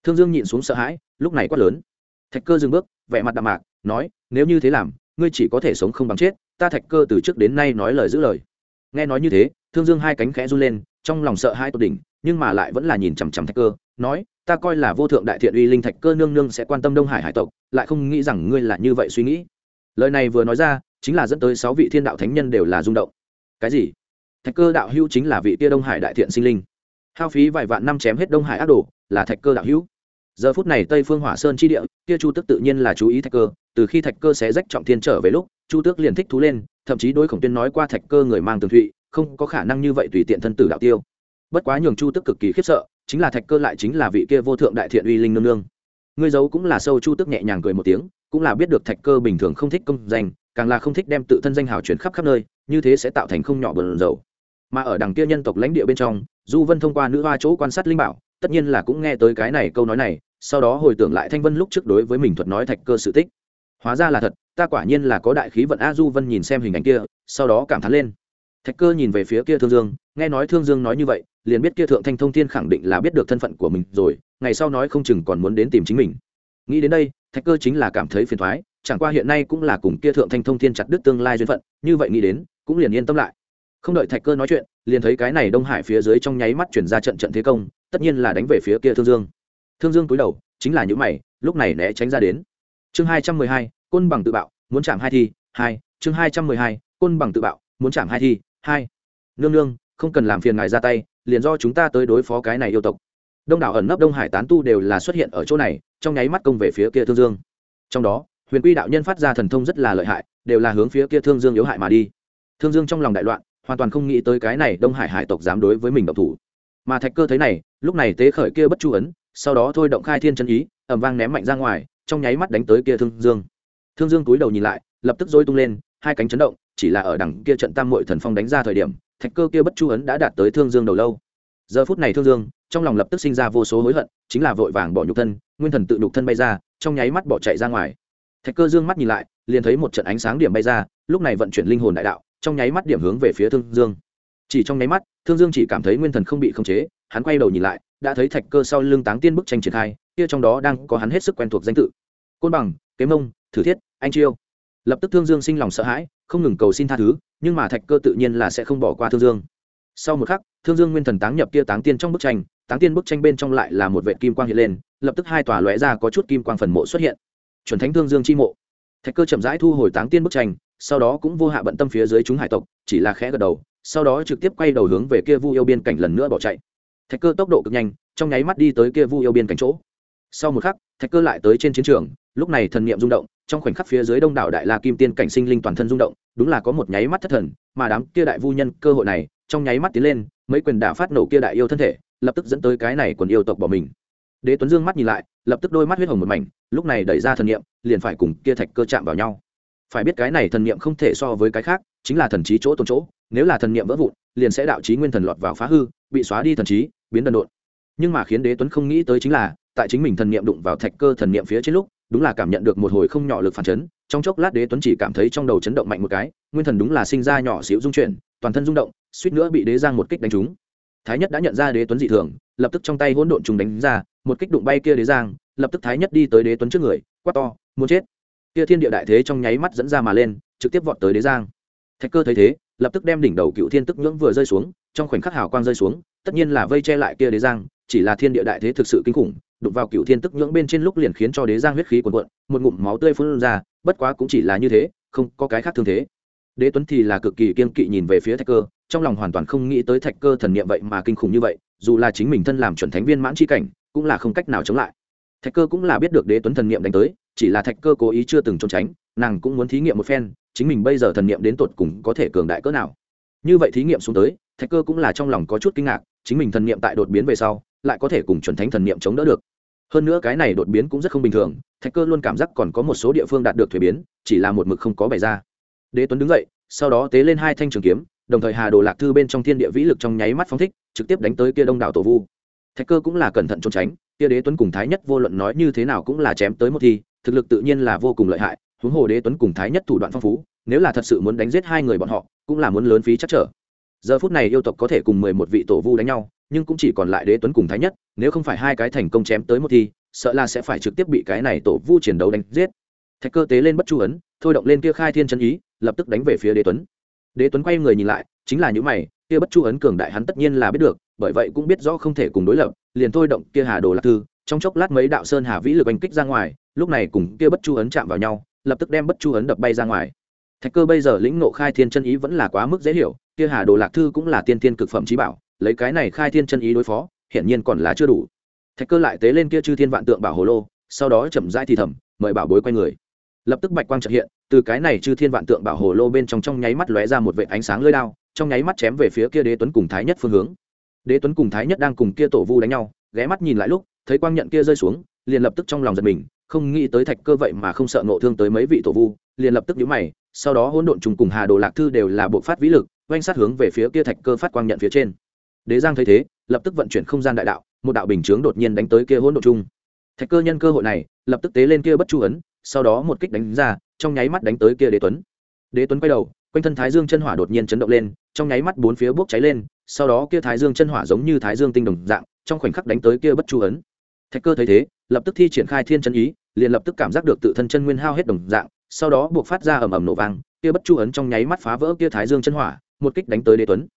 Thương dương nhịn xuống sợ hãi, lúc này quát lớn. Thạch cơ dừng bước, vẻ mặt đạm mạc, nói, nếu như thế làm, ngươi chỉ có thể sống không bằng chết, ta thạch cơ từ trước đến nay nói lời giữ lời nghe nói như thế, thương dương hai cánh khẽ run lên, trong lòng sợ hai tột đỉnh, nhưng mà lại vẫn là nhìn chằm chằm thạch cơ, nói, ta coi là vô thượng đại thiện uy linh thạch cơ nương nương sẽ quan tâm đông hải hải tộc, lại không nghĩ rằng ngươi là như vậy suy nghĩ. Lời này vừa nói ra, chính là dẫn tới sáu vị thiên đạo thánh nhân đều là rung động. Cái gì? Thạch cơ đạo hữu chính là vị tia đông hải đại thiện sinh linh. Hao phí vài vạn năm chém hết đông hải ác đồ, là thạch cơ đạo hữu. Giờ phút này tây phương hỏa sơn chi địa, kia chu tức tự nhiên là chú ý thạch cơ, từ khi thạch cơ sẽ rách trọng thiên trở về lúc chu tước liền thích thú lên, thậm chí đối khổng tuyên nói qua thạch cơ người mang tường thụy, không có khả năng như vậy tùy tiện thân tử đạo tiêu. Bất quá nhường chu tức cực kỳ khiếp sợ, chính là thạch cơ lại chính là vị kia vô thượng đại thiện uy linh nương nương. Ngươi giấu cũng là sâu chu tức nhẹ nhàng cười một tiếng, cũng là biết được thạch cơ bình thường không thích công danh, càng là không thích đem tự thân danh hào chuyển khắp khắp nơi, như thế sẽ tạo thành không nhỏ bờn dầu. Mà ở đằng kia nhân tộc lãnh địa bên trong, du vân thông qua nữ hoa chỗ quan sát linh bảo, tất nhiên là cũng nghe tới cái này câu nói này, sau đó hồi tưởng lại thanh vân lúc trước đối với mình thuật nói thạch cơ sự tích. Hóa ra là thật ta quả nhiên là có đại khí vận a du vân nhìn xem hình ảnh kia, sau đó cảm thán lên. Thạch cơ nhìn về phía kia thương dương, nghe nói thương dương nói như vậy, liền biết kia thượng thanh thông thiên khẳng định là biết được thân phận của mình rồi, ngày sau nói không chừng còn muốn đến tìm chính mình. Nghĩ đến đây, thạch cơ chính là cảm thấy phiền thoái chẳng qua hiện nay cũng là cùng kia thượng thanh thông thiên chặt đứt tương lai duyên phận, như vậy nghĩ đến, cũng liền yên tâm lại. Không đợi thạch cơ nói chuyện, liền thấy cái này đông hải phía dưới trong nháy mắt chuyển ra trận trận thế công, tất nhiên là đánh về phía kia thương dương. Thương dương cúi đầu, chính là những mày, lúc này né tránh ra đến. Chương hai trăm mười hai côn bằng tự bạo, muốn chạm hai thi hai, chương hai trăm mười hai, côn bằng tự bạo, muốn chạm hai thi hai. Nương nương, không cần làm phiền ngài ra tay, liền do chúng ta tới đối phó cái này yêu tộc. Đông đảo ẩn nấp đông hải tán tu đều là xuất hiện ở chỗ này, trong nháy mắt công về phía kia thương dương. Trong đó, huyền quy đạo nhân phát ra thần thông rất là lợi hại, đều là hướng phía kia thương dương yếu hại mà đi. Thương dương trong lòng đại loạn, hoàn toàn không nghĩ tới cái này đông hải hải tộc dám đối với mình độc thủ. Mà thạch cơ thấy này, lúc này tế khởi kia bất chu ấn, sau đó thôi động khai thiên chân ý ẩm vang ném mạnh ra ngoài, trong nháy mắt đánh tới kia thương dương thương dương túi đầu nhìn lại, lập tức dôi tung lên, hai cánh chấn động, chỉ là ở đằng kia trận tam mội thần phong đánh ra thời điểm, thạch cơ kia bất chu ấn đã đạt tới thương dương đầu lâu. Giờ phút này thương dương, trong lòng lập tức sinh ra vô số hối hận, chính là vội vàng bỏ nhục thân, nguyên thần tự nhục thân bay ra, trong nháy mắt bỏ chạy ra ngoài. Thạch cơ dương mắt nhìn lại, liền thấy một trận ánh sáng điểm bay ra, lúc này vận chuyển linh hồn đại đạo, trong nháy mắt điểm hướng về phía thương dương. Chỉ trong nháy mắt, thương dương chỉ cảm thấy nguyên thần không bị khống chế, hắn quay đầu nhìn lại, đã thấy thạch cơ sau lưng táng tiên bức tranh triển khai, kia trong đó đang có hắn hết sức quen thuộc danh tự. Côn bằng, kế mông thử thiết, anh chiêu. Lập tức thương dương sinh lòng sợ hãi, không ngừng cầu xin tha thứ, nhưng mà thạch cơ tự nhiên là sẽ không bỏ qua thương dương. Sau một khắc, thương dương nguyên thần táng nhập kia táng tiên trong bức tranh, táng tiên bức tranh bên trong lại là một vệ kim quang hiện lên, lập tức hai tòa lóe ra có chút kim quang phần mộ xuất hiện. Chuẩn thánh thương dương chi mộ. Thạch cơ chậm rãi thu hồi táng tiên bức tranh, sau đó cũng vô hạ bận tâm phía dưới chúng hải tộc, chỉ là khẽ gật đầu, sau đó trực tiếp quay đầu hướng về kia vu yêu biên cảnh lần nữa bỏ chạy. Thạch cơ tốc độ cực nhanh, trong nháy mắt đi tới kia vu yêu biên cảnh chỗ. Sau một khắc, thạch cơ lại tới trên chiến trường, lúc này thần niệm rung động trong khoảnh khắc phía dưới đông đảo đại la kim tiên cảnh sinh linh toàn thân rung động, đúng là có một nháy mắt thất thần, mà đám kia đại vu nhân cơ hội này, trong nháy mắt tiến lên, mấy quyền đả phát nổ kia đại yêu thân thể, lập tức dẫn tới cái này quần yêu tộc bỏ mình. Đế tuấn dương mắt nhìn lại, lập tức đôi mắt huyết hồng một mảnh, lúc này đẩy ra thần niệm, liền phải cùng kia thạch cơ chạm vào nhau. Phải biết cái này thần niệm không thể so với cái khác, chính là thần trí chỗ tồn chỗ, nếu là thần niệm vỡ vụn, liền sẽ đạo trí nguyên thần lọt vào phá hư, bị xóa đi thần trí, biến đần độn. Nhưng mà khiến đế tuấn không nghĩ tới chính là, tại chính mình thần niệm đụng vào thạch cơ thần niệm phía trên lúc đúng là cảm nhận được một hồi không nhỏ lực phản chấn, trong chốc lát đế tuấn chỉ cảm thấy trong đầu chấn động mạnh một cái, nguyên thần đúng là sinh ra nhỏ xíu dung chuyển, toàn thân rung động, suýt nữa bị đế giang một kích đánh trúng. Thái nhất đã nhận ra đế tuấn dị thường, lập tức trong tay hỗn độn trùng đánh ra, một kích đụng bay kia đế giang, lập tức thái nhất đi tới đế tuấn trước người, quát to, muốn chết! Kia thiên địa đại thế trong nháy mắt dẫn ra mà lên, trực tiếp vọt tới đế giang. Thạch cơ thấy thế, lập tức đem đỉnh đầu cựu thiên tức nhưỡng vừa rơi xuống, trong khoảnh khắc hào quang rơi xuống tất nhiên là vây che lại kia đế giang, chỉ là thiên địa đại thế thực sự kinh khủng, đụng vào cựu thiên tức nhưỡng bên trên lúc liền khiến cho đế giang huyết khí cuồn cuộn, một ngụm máu tươi phun ra, bất quá cũng chỉ là như thế, không có cái khác thương thế. Đế tuấn thì là cực kỳ kiên kỵ nhìn về phía thạch cơ, trong lòng hoàn toàn không nghĩ tới thạch cơ thần niệm vậy mà kinh khủng như vậy, dù là chính mình thân làm chuẩn thánh viên mãn c h i cảnh, cũng là không cách nào chống lại. Thạch cơ cũng là biết được đế tuấn thần niệm đánh tới, chỉ là thạch cơ cố ý chưa từng trốn tránh, nàng cũng muốn thí nghiệm một phen, chính mình bây giờ thần niệm đến tột cùng có thể cường đại cỡ nào. Như vậy thí nghiệm xuống tới, thạch cơ cũng là trong lòng có chút kinh ngạc chính mình thần niệm tại đột biến về sau, lại có thể cùng chuẩn thánh thần niệm chống đỡ được. Hơn nữa cái này đột biến cũng rất không bình thường, thạch cơ luôn cảm giác còn có một số địa phương đạt được thuế biến, chỉ là một mực không có bày ra. Đế tuấn đứng dậy, sau đó tế lên hai thanh trường kiếm, đồng thời hà đồ lạc thư bên trong thiên địa vĩ lực trong nháy mắt phóng thích, trực tiếp đánh tới kia đông đảo tổ vu. Thạch cơ cũng là cẩn thận trốn tránh, kia đế tuấn cùng thái nhất vô luận nói như thế nào cũng là chém tới một thi, thực lực tự nhiên là vô cùng lợi hại, huống hồ đế tuấn cùng thái nhất thủ đoạn phong phú, nếu là thật sự muốn đánh giết hai người bọn họ, cũng là muốn lớn phí chắc trở giờ phút này yêu tộc có thể cùng mười một vị tổ vu đánh nhau, nhưng cũng chỉ còn lại đế tuấn cùng thái nhất, nếu không phải hai cái thành công chém tới một thi sợ là sẽ phải trực tiếp bị cái này tổ vu chiến đấu đánh giết. Thạch cơ tế lên bất chu ấn, thôi động lên kia khai thiên chân ý, lập tức đánh về phía đế tuấn. Đế tuấn quay người nhìn lại, chính là những mày, kia bất chu ấn cường đại hắn tất nhiên là biết được, bởi vậy cũng biết rõ không thể cùng đối lập, liền thôi động kia hà đồ lạc thư, trong chốc lát mấy đạo sơn hà vĩ lực oanh kích ra ngoài, lúc này cùng kia bất chu ấn chạm vào nhau, lập tức đem bất chu ấn đập bay ra ngoài. Thạch cơ bây giờ lĩnh nộ khai thiên chân ý vẫn là quá mức dễ hiểu kia hà đồ lạc thư cũng là tiên tiên cực phẩm trí bảo, lấy cái này khai thiên chân ý đối phó, hiển nhiên còn là chưa đủ. Thạch cơ lại tế lên kia chư thiên vạn tượng bảo hồ lô, sau đó chậm rãi thì thầm, mời bảo bối quay người. Lập tức bạch quang trợ hiện, từ cái này chư thiên vạn tượng bảo hồ lô bên trong trong nháy mắt lóe ra một vệ ánh sáng lưỡi đao, trong nháy mắt chém về phía kia đế tuấn cùng thái nhất phương hướng. Đế tuấn cùng thái nhất đang cùng kia tổ vu đánh nhau, ghé mắt nhìn lại lúc, thấy quang nhận kia rơi xuống, liền lập tức trong lòng giật mình, không nghĩ tới thạch cơ vậy mà không sợ nộ thương tới mấy vị tổ vu, liền lập tức nhíu mày sau đó hỗn độn trùng cùng hà đồ lạc thư đều là bộ phát vĩ lực oanh sát hướng về phía kia thạch cơ phát quang nhận phía trên. Đế giang thấy thế, lập tức vận chuyển không gian đại đạo, một đạo bình chướng đột nhiên đánh tới kia hỗn độn trùng. thạch cơ nhân cơ hội này, lập tức tế lên kia bất chu ấn, sau đó một kích đánh ra, trong nháy mắt đánh tới kia đế tuấn. Đế tuấn quay đầu, quanh thân thái dương chân hỏa đột nhiên chấn động lên, trong nháy mắt bốn phía bốc cháy lên, sau đó kia thái dương chân hỏa giống như thái dương tinh đồng dạng, trong khoảnh khắc đánh tới kia bất chu ấn. Thạch cơ thấy thế, lập tức thi triển khai thiên chân ý, liền lập tức cảm giác được tự thân chân nguyên hao hết đồng dạng sau đó buộc phát ra ầm ầm nổ vang, kia bất chu ấn trong nháy mắt phá vỡ kia thái dương chân hỏa, một kích đánh tới đế tuấn.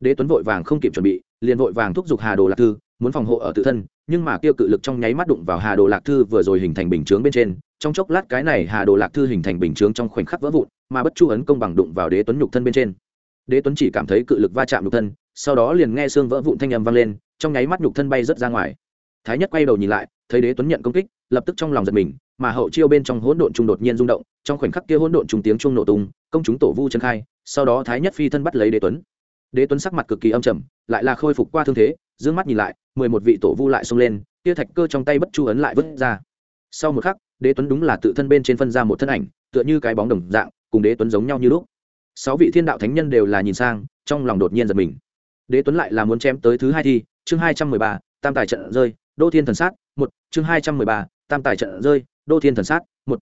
Đế tuấn vội vàng không kịp chuẩn bị, liền vội vàng thúc giục hà đồ lạc thư, muốn phòng hộ ở tự thân, nhưng mà kia cự lực trong nháy mắt đụng vào hà đồ lạc thư vừa rồi hình thành bình chướng bên trên, trong chốc lát cái này hà đồ lạc thư hình thành bình chướng trong khoảnh khắc vỡ vụn, mà bất chu ấn công bằng đụng vào đế tuấn nhục thân bên trên. Đế tuấn chỉ cảm thấy cự lực va chạm nhục thân, sau đó liền nghe xương vỡ vụn thanh âm vang lên, trong nháy mắt nhục thân bay rớt ra ngoài. Thái nhất quay đầu nhìn lại, thấy đế tuấn nhận công kích lập tức trong lòng giật mình, mà hậu chiêu bên trong hỗn độn trung đột nhiên rung động, trong khoảnh khắc kia hỗn độn trung tiếng trung nổ tung, công chúng tổ vu chân khai, sau đó thái nhất phi thân bắt lấy đế tuấn. Đế tuấn sắc mặt cực kỳ âm trầm, lại là khôi phục qua thương thế d ư ơ n g mắt nhìn lại, mười một vị tổ vu lại xông lên tia thạch cơ trong tay bất chu ấn lại vứt ra. Sau một khắc, đế tuấn đúng là tự thân bên trên phân ra một thân ảnh, tựa như cái bóng đồng dạng, cùng đế tuấn giống nhau như lúc. Sáu vị thiên đạo thánh nhân đều là nhìn sang, trong lòng đột nhiên giật mình. Đế tuấn lại là muốn chém tới thứ hai thi, chương hai trăm mười ba, tam tài trận rơi, đô thiên thần sát, một, chương hai trăm mười ba tam tài trận rơi, đô thiên thần sát, một.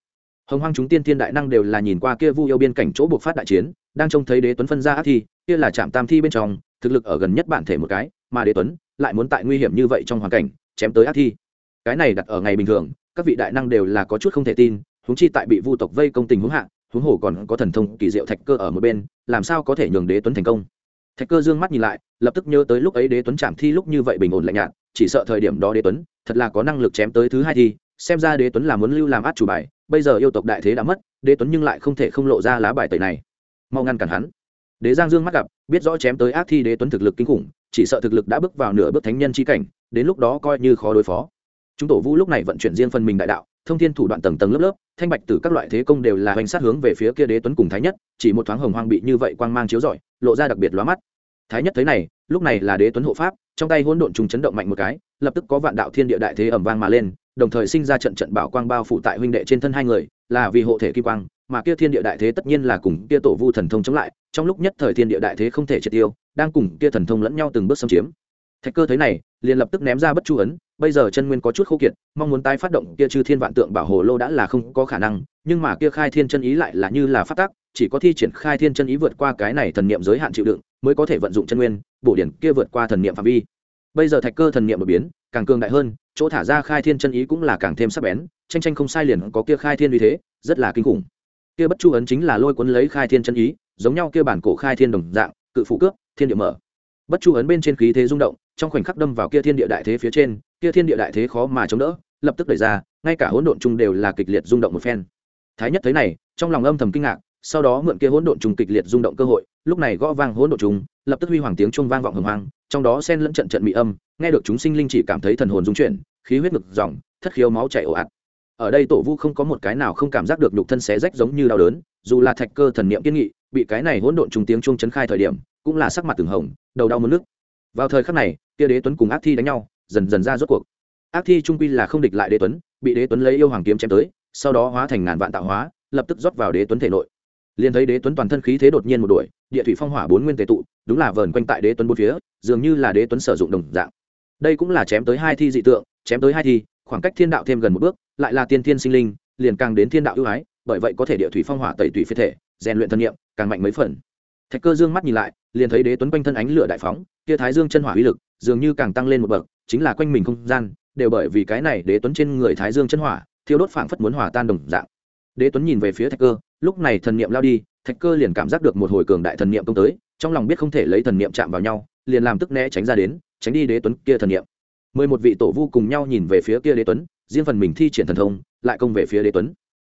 Hồng hoang chúng tiên thiên đại năng đều là nhìn qua kia vu yêu biên cảnh chỗ buộc phát đại chiến, đang trông thấy đế tuấn phân ra ác thi, kia là chạm tam thi bên trong, thực lực ở gần nhất bản thể một cái, mà đế tuấn lại muốn tại nguy hiểm như vậy trong hoàn cảnh, chém tới ác thi. Cái này đặt ở ngày bình thường, các vị đại năng đều là có chút không thể tin, huống chi tại bị vu tộc vây công tình huống hạ, huống hồ còn có thần thông kỳ diệu thạch cơ ở một bên, làm sao có thể nhường đế tuấn thành công? Thạch cơ dương mắt nhìn lại, lập tức nhớ tới lúc ấy đế tuấn chạm thi lúc như vậy bình ổn lạnh nhạt, chỉ sợ thời điểm đó đế tuấn thật là có năng lực chém tới thứ hai thi xem ra đế tuấn là muốn lưu làm át chủ bài, bây giờ yêu tộc đại thế đã mất, đế tuấn nhưng lại không thể không lộ ra lá bài tẩy này. Mau ngăn cản hắn. Đế giang dương mắt gặp, biết rõ chém tới ác thi đế tuấn thực lực kinh khủng, chỉ sợ thực lực đã bước vào nửa bước thánh nhân chi cảnh, đến lúc đó coi như khó đối phó. Chúng tổ vũ lúc này vận chuyển riêng phần mình đại đạo, thông thiên thủ đoạn tầng tầng lớp lớp, thanh bạch từ các loại thế công đều là hoành sát hướng về phía kia đế tuấn cùng thái nhất, chỉ một thoáng hồng hoang bị như vậy quang mang chiếu rọi, lộ ra đặc biệt lóa mắt. Thái nhất thấy này, lúc này là đế tuấn hộ pháp, trong tay hỗn độn trùng chấn động mạnh một cái, lập tức có vạn đạo thiên địa đại thế ẩm vang mà lên đồng thời sinh ra trận trận bảo quang bao phủ tại huynh đệ trên thân hai người, là vì hộ thể kim quang, mà kia thiên địa đại thế tất nhiên là cùng kia tổ vu thần thông chống lại, trong lúc nhất thời thiên địa đại thế không thể triệt tiêu, đang cùng kia thần thông lẫn nhau từng bước xâm chiếm. Thạch cơ thấy này, liền lập tức ném ra bất chu ấn, bây giờ chân nguyên có chút khô kiệt, mong muốn tái phát động kia chư thiên vạn tượng bảo hồ lô đã là không có khả năng, nhưng mà kia khai thiên chân ý lại là như là phát tác, chỉ có thi triển khai thiên chân ý vượt qua cái này thần niệm giới hạn chịu đựng, mới có thể vận dụng chân nguyên, bổ điển kia vượt qua thần niệm phạm vi. Bây giờ thạch cơ thần niệm đột biến, càng cường đại hơn chỗ thả ra khai thiên chân ý cũng là càng thêm sắc bén, tranh tranh không sai liền có kia khai thiên uy thế, rất là kinh khủng. Kia bất chu ấn chính là lôi cuốn lấy khai thiên chân ý, giống nhau kia bản cổ khai thiên đồng dạng, cự phụ cướp thiên địa mở. Bất chu ấn bên trên khí thế rung động, trong khoảnh khắc đâm vào kia thiên địa đại thế phía trên, kia thiên địa đại thế khó mà chống đỡ, lập tức đẩy ra, ngay cả hỗn độn chung đều là kịch liệt rung động một phen. Thái nhất thấy này, trong lòng âm thầm kinh ngạc, sau đó mượn kia hỗn độn trùng kịch liệt rung động cơ hội, lúc này gõ vang hỗn độn trùng lập tức huy hoàng tiếng trung vang vọng hồng hoang, trong đó xen lẫn trận trận mị âm, nghe được chúng sinh linh chỉ cảm thấy thần hồn dung chuyển, khí huyết ngực dòng, thất khiếu máu chảy ồ ạt. Ở đây tổ vu không có một cái nào không cảm giác được nhục thân xé rách giống như đau đớn, dù là thạch cơ thần niệm kiên nghị, bị cái này hỗn độn trùng tiếng chuông chấn khai thời điểm, cũng là sắc mặt từng hồng, đầu đau mất nước vào thời khắc này, kia đế tuấn cùng ác thi đánh nhau, dần dần ra rốt cuộc. Ác thi trung quy là không địch lại đế tuấn, bị đế tuấn lấy yêu hoàng kiếm chém tới, sau đó hóa thành ngàn vạn tạo hóa, lập tức rót vào đế tuấn thể nội. Liền thấy đế tuấn toàn thân khí thế đột nhiên một đuổi địa thủy phong hỏa bốn nguyên tề tụ, đúng là vờn quanh tại đế tuấn bốn phía, dường như là đế tuấn sử dụng đồng dạng. Đây cũng là chém tới hai thi dị tượng, chém tới hai thi, khoảng cách thiên đạo thêm gần một bước, lại là tiên thiên sinh linh, liền càng đến thiên đạo ưu ái, bởi vậy có thể địa thủy phong hỏa tẩy tủy phi thể, rèn luyện thân nhiệm càng mạnh mấy phần. Thạch cơ dương mắt nhìn lại, liền thấy đế tuấn quanh thân ánh lửa đại phóng, kia thái dương chân hỏa uy lực, dường như càng tăng lên một bậc, chính là quanh mình không gian, đều bởi vì cái này đế tuấn trên người thái dương chân hỏa, thiêu đốt phảng phất muốn hỏa tan đồng dạng. Đế tuấn nhìn về phía thạch cơ lúc này thần niệm lao đi, thạch cơ liền cảm giác được một hồi cường đại thần niệm công tới, trong lòng biết không thể lấy thần niệm chạm vào nhau, liền làm tức né tránh ra đến, tránh đi đế tuấn kia thần niệm. Mười một vị tổ vu cùng nhau nhìn về phía kia đế tuấn, riêng phần mình thi triển thần thông, lại công về phía đế tuấn.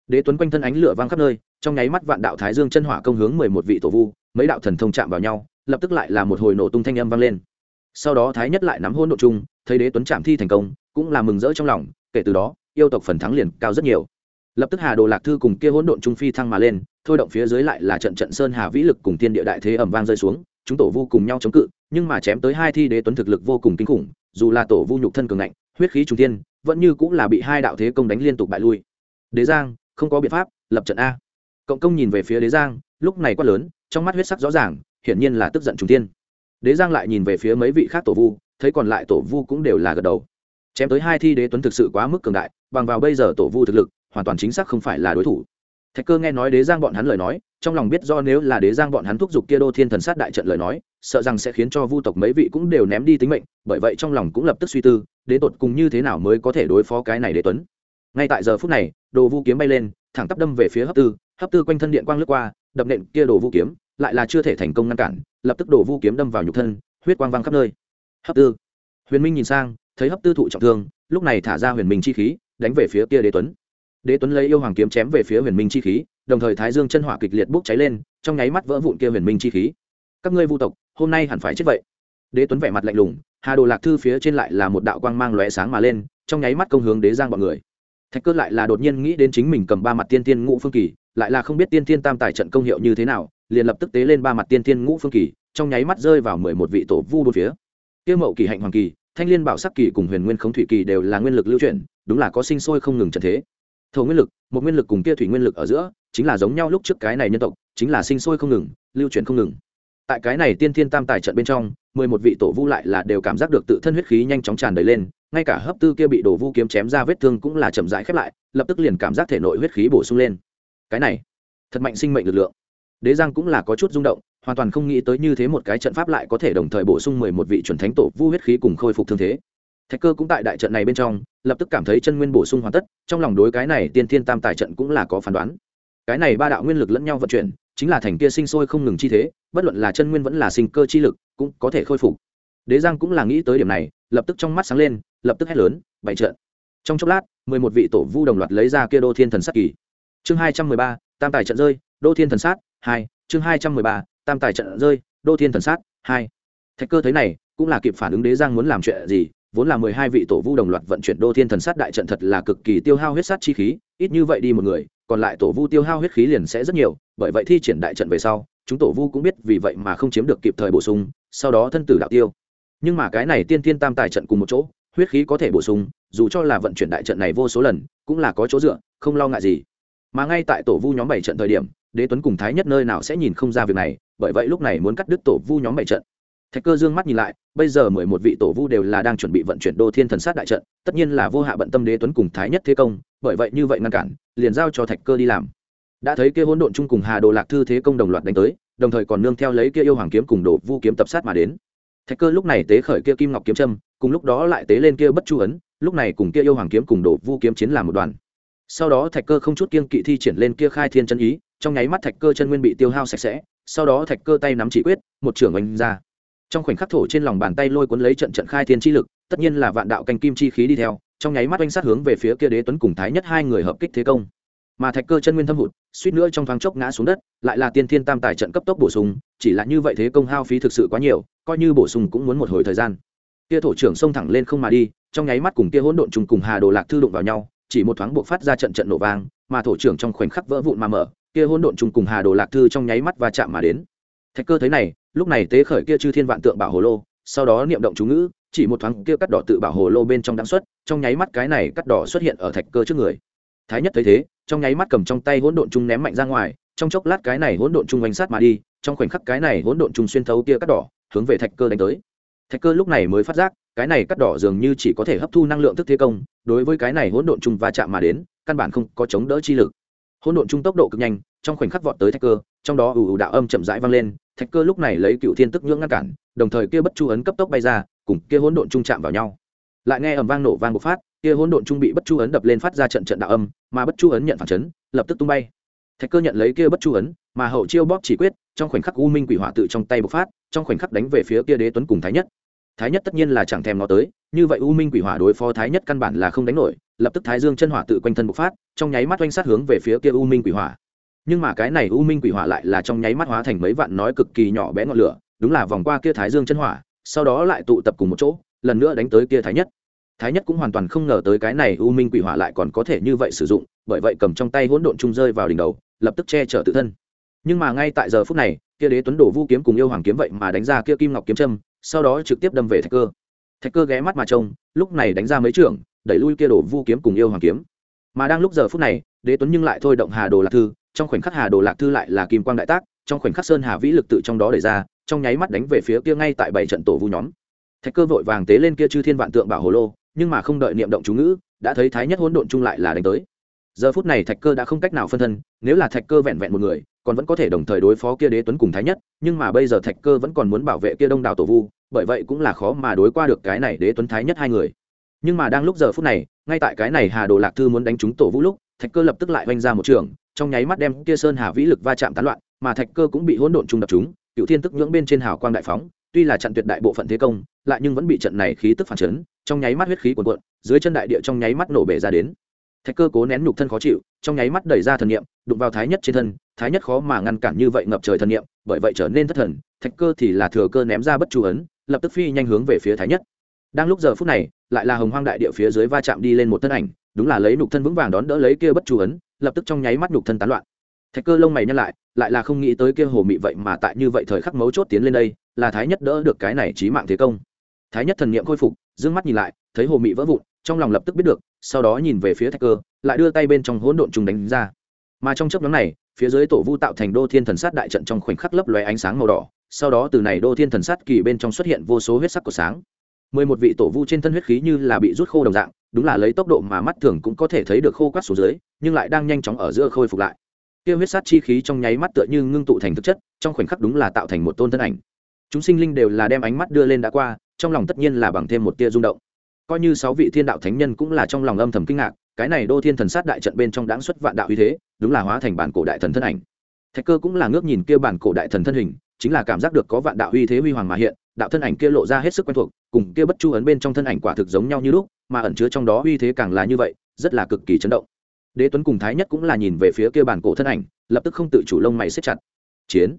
Đế tuấn quanh thân ánh lửa vang khắp nơi, trong nháy mắt vạn đạo thái dương chân hỏa công hướng mười một vị tổ vu, mấy đạo thần thông chạm vào nhau, lập tức lại là một hồi nổ tung thanh âm vang lên. Sau đó thái nhất lại nắm hôn độ chung, thấy đế tuấn chạm thi thành công, cũng là mừng rỡ trong lòng, kể từ đó, yêu tộc phần thắng liền cao rất nhiều lập tức hà đồ lạc thư cùng kia hỗn độn trung phi thăng mà lên, thôi động phía dưới lại là trận trận sơn hà vĩ lực cùng thiên địa đại thế ẩm vang rơi xuống, chúng tổ vu cùng nhau chống cự, nhưng mà chém tới hai thi đế tuấn thực lực vô cùng kinh khủng, dù là tổ vu nhục thân cường ngạnh, huyết khí trung thiên, vẫn như cũng là bị hai đạo thế công đánh liên tục bại lui. Đế giang, không có biện pháp, lập trận a. Cộng công nhìn về phía đế giang, lúc này quát lớn, trong mắt huyết sắc rõ ràng, hiển nhiên là tức giận trung thiên. Đế giang lại nhìn về phía mấy vị khác tổ vu, thấy còn lại tổ vu cũng đều là gật đầu. Chém tới hai thi đế tuấn thực sự quá mức cường đại, bằng vào bây giờ tổ vu thực lực hoàn toàn chính xác không phải là đối thủ. Thạch cơ nghe nói đế giang bọn hắn lời nói, trong lòng biết do nếu là đế giang bọn hắn thúc giục kia đô thiên thần sát đại trận lời nói, sợ rằng sẽ khiến cho vu tộc mấy vị cũng đều ném đi tính mệnh, bởi vậy trong lòng cũng lập tức suy tư, đến tột cùng như thế nào mới có thể đối phó cái này đế tuấn. Ngay tại giờ phút này, đồ vu kiếm bay lên, thẳng tắp đâm về phía hấp tư hấp tư quanh thân điện quang lướt qua, đập nện kia đồ vu kiếm, lại là chưa thể thành công ngăn cản, lập tức đồ vu kiếm đâm vào nhục thân, huyết quang văng khắp nơi. Hấp tư, huyền minh nhìn sang, thấy hấp tư thụ trọng thương, lúc này thả ra huyền minh chi khí, đánh về phía kia đế tuấn đế tuấn lấy yêu hoàng kiếm chém về phía huyền minh chi khí, đồng thời thái dương chân hỏa kịch liệt bốc cháy lên, trong nháy mắt vỡ vụn kia huyền minh chi khí. Các ngươi vu tộc, hôm nay hẳn phải chết vậy. Đế tuấn vẻ mặt lạnh lùng, hà đồ lạc thư phía trên lại là một đạo quang mang lóe sáng mà lên, trong nháy mắt công hướng đế giang bọn người. Thạch cơ lại là đột nhiên nghĩ đến chính mình cầm ba mặt tiên tiên ngũ phương kỳ, lại là không biết tiên tiên tam tài trận công hiệu như thế nào, liền lập tức tế lên ba mặt tiên tiên ngũ phương kỳ, trong nháy mắt rơi vào mười một vị tổ vu bốn phía. Tiêu mậu kỳ hạnh hoàng kỳ, thanh liên bảo sắc kỳ cùng huyền nguyên khống thủy kỳ đều là nguyên lực lưu chuyển, đúng là có sinh sôi không ngừng trận thế thổ nguyên lực, một nguyên lực cùng kia thủy nguyên lực ở giữa, chính là giống nhau lúc trước cái này nhân tộc, chính là sinh sôi không ngừng, lưu chuyển không ngừng. Tại cái này tiên thiên tam tài trận bên trong, mười một vị tổ vu lại là đều cảm giác được tự thân huyết khí nhanh chóng tràn đầy lên, ngay cả hấp tư kia bị đổ vu kiếm chém ra vết thương cũng là chậm rãi khép lại, lập tức liền cảm giác thể nội huyết khí bổ sung lên. Cái này, thật mạnh sinh mệnh lực lượng. Đế giang cũng là có chút rung động, hoàn toàn không nghĩ tới như thế một cái trận pháp lại có thể đồng thời bổ sung mười một vị chuẩn thánh tổ vu huyết khí cùng khôi phục thương thế thạch cơ cũng tại đại trận này bên trong, lập tức cảm thấy chân nguyên bổ sung hoàn tất, trong lòng đối cái này tiên thiên tam tài trận cũng là có phán đoán. Cái này ba đạo nguyên lực lẫn nhau vận chuyển, chính là thành kia sinh sôi không ngừng chi thế, bất luận là chân nguyên vẫn là sinh cơ chi lực, cũng có thể khôi phục. Đế giang cũng là nghĩ tới điểm này, lập tức trong mắt sáng lên, lập tức hét lớn, bảy trận! Trong chốc lát, mười một vị tổ vu đồng loạt lấy ra kia đô thiên thần sát kỳ. Chương hai trăm mười ba, tam tài trận rơi, đô thiên thần sát, hai. Chương hai trăm mười ba, tam tài trận rơi, đô thiên thần sát, hai. Thạch cơ thấy này, cũng là kịp phản ứng đế giang muốn làm chuyện gì vốn là mười hai vị tổ vu đồng loạt vận chuyển đô thiên thần sát đại trận thật là cực kỳ tiêu hao huyết sát chi khí, ít như vậy đi một người, còn lại tổ vu tiêu hao huyết khí liền sẽ rất nhiều, bởi vậy thi triển đại trận về sau, chúng tổ vu cũng biết vì vậy mà không chiếm được kịp thời bổ sung, sau đó thân tử đạo tiêu. Nhưng mà cái này tiên tiên tam tài trận cùng một chỗ, huyết khí có thể bổ sung, dù cho là vận chuyển đại trận này vô số lần, cũng là có chỗ dựa, không lo ngại gì. Mà ngay tại tổ vu nhóm bảy trận thời điểm, đế tuấn cùng thái nhất nơi nào sẽ nhìn không ra việc này, bởi vậy lúc này muốn cắt đứt tổ vu nhóm bảy trận thạch cơ dương mắt nhìn lại, bây giờ mười một vị tổ vu đều là đang chuẩn bị vận chuyển đô thiên thần sát đại trận, tất nhiên là vô hạ bận tâm đế tuấn cùng thái nhất thế công, bởi vậy như vậy ngăn cản, liền giao cho thạch cơ đi làm. Đã thấy kia hỗn độn chung cùng hà đồ lạc thư thế công đồng loạt đánh tới, đồng thời còn nương theo lấy kia yêu hoàng kiếm cùng đồ vu kiếm tập sát mà đến. Thạch cơ lúc này tế khởi kia kim ngọc kiếm trâm cùng lúc đó lại tế lên kia bất chu ấn, lúc này cùng kia yêu hoàng kiếm cùng đồ vu kiếm chiến làm một đoàn. Sau đó thạch cơ không chút kiên kỵ thi triển lên kia khai thiên chân ý, trong nháy mắt thạch cơ chân nguyên bị tiêu hao sạch sẽ, sau đó thạch cơ tay nắm chỉ quyết, một trưởng oanh ra trong khoảnh khắc thổ trên lòng bàn tay lôi cuốn lấy trận trận khai thiên chi lực, tất nhiên là vạn đạo canh kim chi khí đi theo, trong nháy mắt oanh sát hướng về phía kia đế tuấn cùng thái nhất hai người hợp kích thế công. Mà thạch cơ chân nguyên thâm hụt, suýt nữa trong thoáng chốc ngã xuống đất, lại là tiên thiên tam tài trận cấp tốc bổ sung, chỉ là như vậy thế công hao phí thực sự quá nhiều, coi như bổ sung cũng muốn một hồi thời gian. Kia thổ trưởng xông thẳng lên không mà đi, trong nháy mắt cùng kia hỗn độn trùng cùng hà đồ lạc thư đụng vào nhau, chỉ một thoáng buộc phát ra trận trận nổ vang, mà thổ trưởng trong khoảnh khắc vỡ vụn mà mở, kia hỗn độn trùng cùng hà đồ lạc thư trong nháy mắt va chạm mà đến. Thạch cơ thấy này lúc này tế khởi kia chư thiên vạn tượng bảo hồ lô, sau đó niệm động chú ngữ, chỉ một thoáng kia cắt đỏ tự bảo hồ lô bên trong đáng xuất, trong nháy mắt cái này cắt đỏ xuất hiện ở thạch cơ trước người. Thái nhất thấy thế, trong nháy mắt cầm trong tay hỗn độn chung ném mạnh ra ngoài, trong chốc lát cái này hỗn độn chung oanh sát mà đi, trong khoảnh khắc cái này hỗn độn chung xuyên thấu kia cắt đỏ, hướng về thạch cơ đánh tới. Thạch cơ lúc này mới phát giác, cái này cắt đỏ dường như chỉ có thể hấp thu năng lượng thức thế công, đối với cái này hỗn độn chung va chạm mà đến, căn bản không có chống đỡ chi lực. Hỗn độn chung tốc độ cực nhanh, trong khoảnh khắc vọt tới thạch cơ, trong đó ù ù đạo âm chậm rãi vang lên thạch cơ lúc này lấy cựu thiên tức nhưỡng ngăn cản, đồng thời kia bất chu ấn cấp tốc bay ra, cùng kia hỗn độn trung chạm vào nhau. Lại nghe ầm vang nổ vang bộc phát, kia hỗn độn trung bị bất chu ấn đập lên phát ra trận trận đạo âm, mà bất chu ấn nhận phản chấn, lập tức tung bay. Thạch cơ nhận lấy kia bất chu ấn, mà hậu chiêu bóp chỉ quyết, trong khoảnh khắc u minh quỷ hỏa tự trong tay bộc phát, trong khoảnh khắc đánh về phía kia đế tuấn cùng thái nhất. Thái nhất tất nhiên là chẳng thèm nó tới, như vậy u minh quỷ hỏa đối phó thái nhất căn bản là không đánh nổi, lập tức thái dương chân hỏa tự quanh thân bộc phát, trong nháy mắt oanh sát hướng về phía kia u minh quỷ hỏa nhưng mà cái này u minh quỷ hỏa lại là trong nháy mắt hóa thành mấy vạn nói cực kỳ nhỏ bé ngọn lửa, đúng là vòng qua kia thái dương chân hỏa, sau đó lại tụ tập cùng một chỗ, lần nữa đánh tới kia thái nhất. Thái nhất cũng hoàn toàn không ngờ tới cái này u minh quỷ hỏa lại còn có thể như vậy sử dụng, bởi vậy cầm trong tay hỗn độn trung rơi vào đỉnh đầu, lập tức che chở tự thân. Nhưng mà ngay tại giờ phút này, kia đế tuấn đổ vu kiếm cùng yêu hoàng kiếm vậy mà đánh ra kia kim ngọc kiếm châm, sau đó trực tiếp đâm về thạch cơ. Thạch cơ ghé mắt mà trông, lúc này đánh ra mấy trưởng, đẩy lui kia đổ vu kiếm cùng yêu hoàng kiếm. Mà đang lúc giờ phút này, đế tuấn nhưng lại thôi động hà đồ lạc thư trong khoảnh khắc hà đồ lạc thư lại là kim quang đại tác, trong khoảnh khắc sơn hà vĩ lực tự trong đó đẩy ra, trong nháy mắt đánh về phía kia ngay tại bảy trận tổ vu nhóm. Thạch cơ vội vàng tế lên kia chư thiên vạn tượng bảo hồ lô, nhưng mà không đợi niệm động chú ngữ, đã thấy thái nhất hỗn độn chung lại là đánh tới. Giờ phút này thạch cơ đã không cách nào phân thân, nếu là thạch cơ vẹn vẹn một người, còn vẫn có thể đồng thời đối phó kia đế tuấn cùng thái nhất, nhưng mà bây giờ thạch cơ vẫn còn muốn bảo vệ kia đông đảo tổ vu, bởi vậy cũng là khó mà đối qua được cái này đế tuấn thái nhất hai người. Nhưng mà đang lúc giờ phút này, ngay tại cái này hà đồ lạc thư muốn đánh trúng tổ vũ lúc, thạch cơ lập tức lại oanh ra một trường trong nháy mắt đem kia sơn hà vĩ lực va chạm tán loạn, mà thạch cơ cũng bị hỗn độn trung đập trúng cựu thiên tức nhưỡng bên trên hào quang đại phóng, tuy là chặn tuyệt đại bộ phận thế công, lại nhưng vẫn bị trận này khí tức phản chấn, trong nháy mắt huyết khí cuồn cuộn, dưới chân đại địa trong nháy mắt nổ bể ra đến. Thạch cơ cố nén nhục thân khó chịu, trong nháy mắt đẩy ra thần niệm, đụng vào thái nhất trên thân, thái nhất khó mà ngăn cản như vậy ngập trời thần niệm, bởi vậy trở nên thất thần, thạch cơ thì là thừa cơ ném ra bất chu ấn, lập tức phi nhanh hướng về phía thái nhất. Đang lúc giờ phút này, lại là hồng hoang đại địa phía dưới va chạm đi lên một thân ảnh, đúng là lấy nhục thân vững vàng đón đỡ lấy kia bất chu ấn lập tức trong nháy mắt nhục thân tán loạn. Thạch cơ lông mày nhăn lại lại là không nghĩ tới kia hồ mị vậy mà tại như vậy thời khắc mấu chốt tiến lên đây, là thái nhất đỡ được cái này trí mạng thế công. Thái nhất thần niệm khôi phục d mắt nhìn lại, thấy hồ mị vỡ vụn, trong lòng lập tức biết được, sau đó nhìn về phía thạch cơ, lại đưa tay bên trong hỗn độn trùng đánh ra. Mà trong chấp nhóm này, phía dưới tổ vu tạo thành đô thiên thần sát đại trận trong khoảnh khắc lấp lóe ánh sáng màu đỏ, sau đó từ này đô thiên thần sát kỳ bên trong xuất hiện vô số huyết sắc của sáng. Mười một vị tổ vu trên thân huyết khí như là bị rút khô đồng dạng đúng là lấy tốc độ mà mắt thường cũng có thể thấy được khô quát xuống dưới, nhưng lại đang nhanh chóng ở giữa khôi phục lại. Kia huyết sát chi khí trong nháy mắt tựa như ngưng tụ thành thực chất, trong khoảnh khắc đúng là tạo thành một tôn thân ảnh. Chúng sinh linh đều là đem ánh mắt đưa lên đã qua, trong lòng tất nhiên là bằng thêm một tia rung động. Coi như sáu vị thiên đạo thánh nhân cũng là trong lòng âm thầm kinh ngạc, cái này đô thiên thần sát đại trận bên trong đáng xuất vạn đạo uy thế, đúng là hóa thành bản cổ đại thần thân ảnh. Thạch cơ cũng là ngước nhìn kia bản cổ đại thần thân hình, chính là cảm giác được có vạn đạo uy thế huy hoàng mà hiện, đạo thân ảnh kia lộ ra hết sức quen thuộc, cùng kia bất chu ấn bên trong thân ảnh quả thực giống nhau như lúc mà ẩn chứa trong đó uy thế càng là như vậy, rất là cực kỳ chấn động. Đế tuấn cùng thái nhất cũng là nhìn về phía kia bản cổ thân ảnh, lập tức không tự chủ lông mày xếp chặt. Chiến.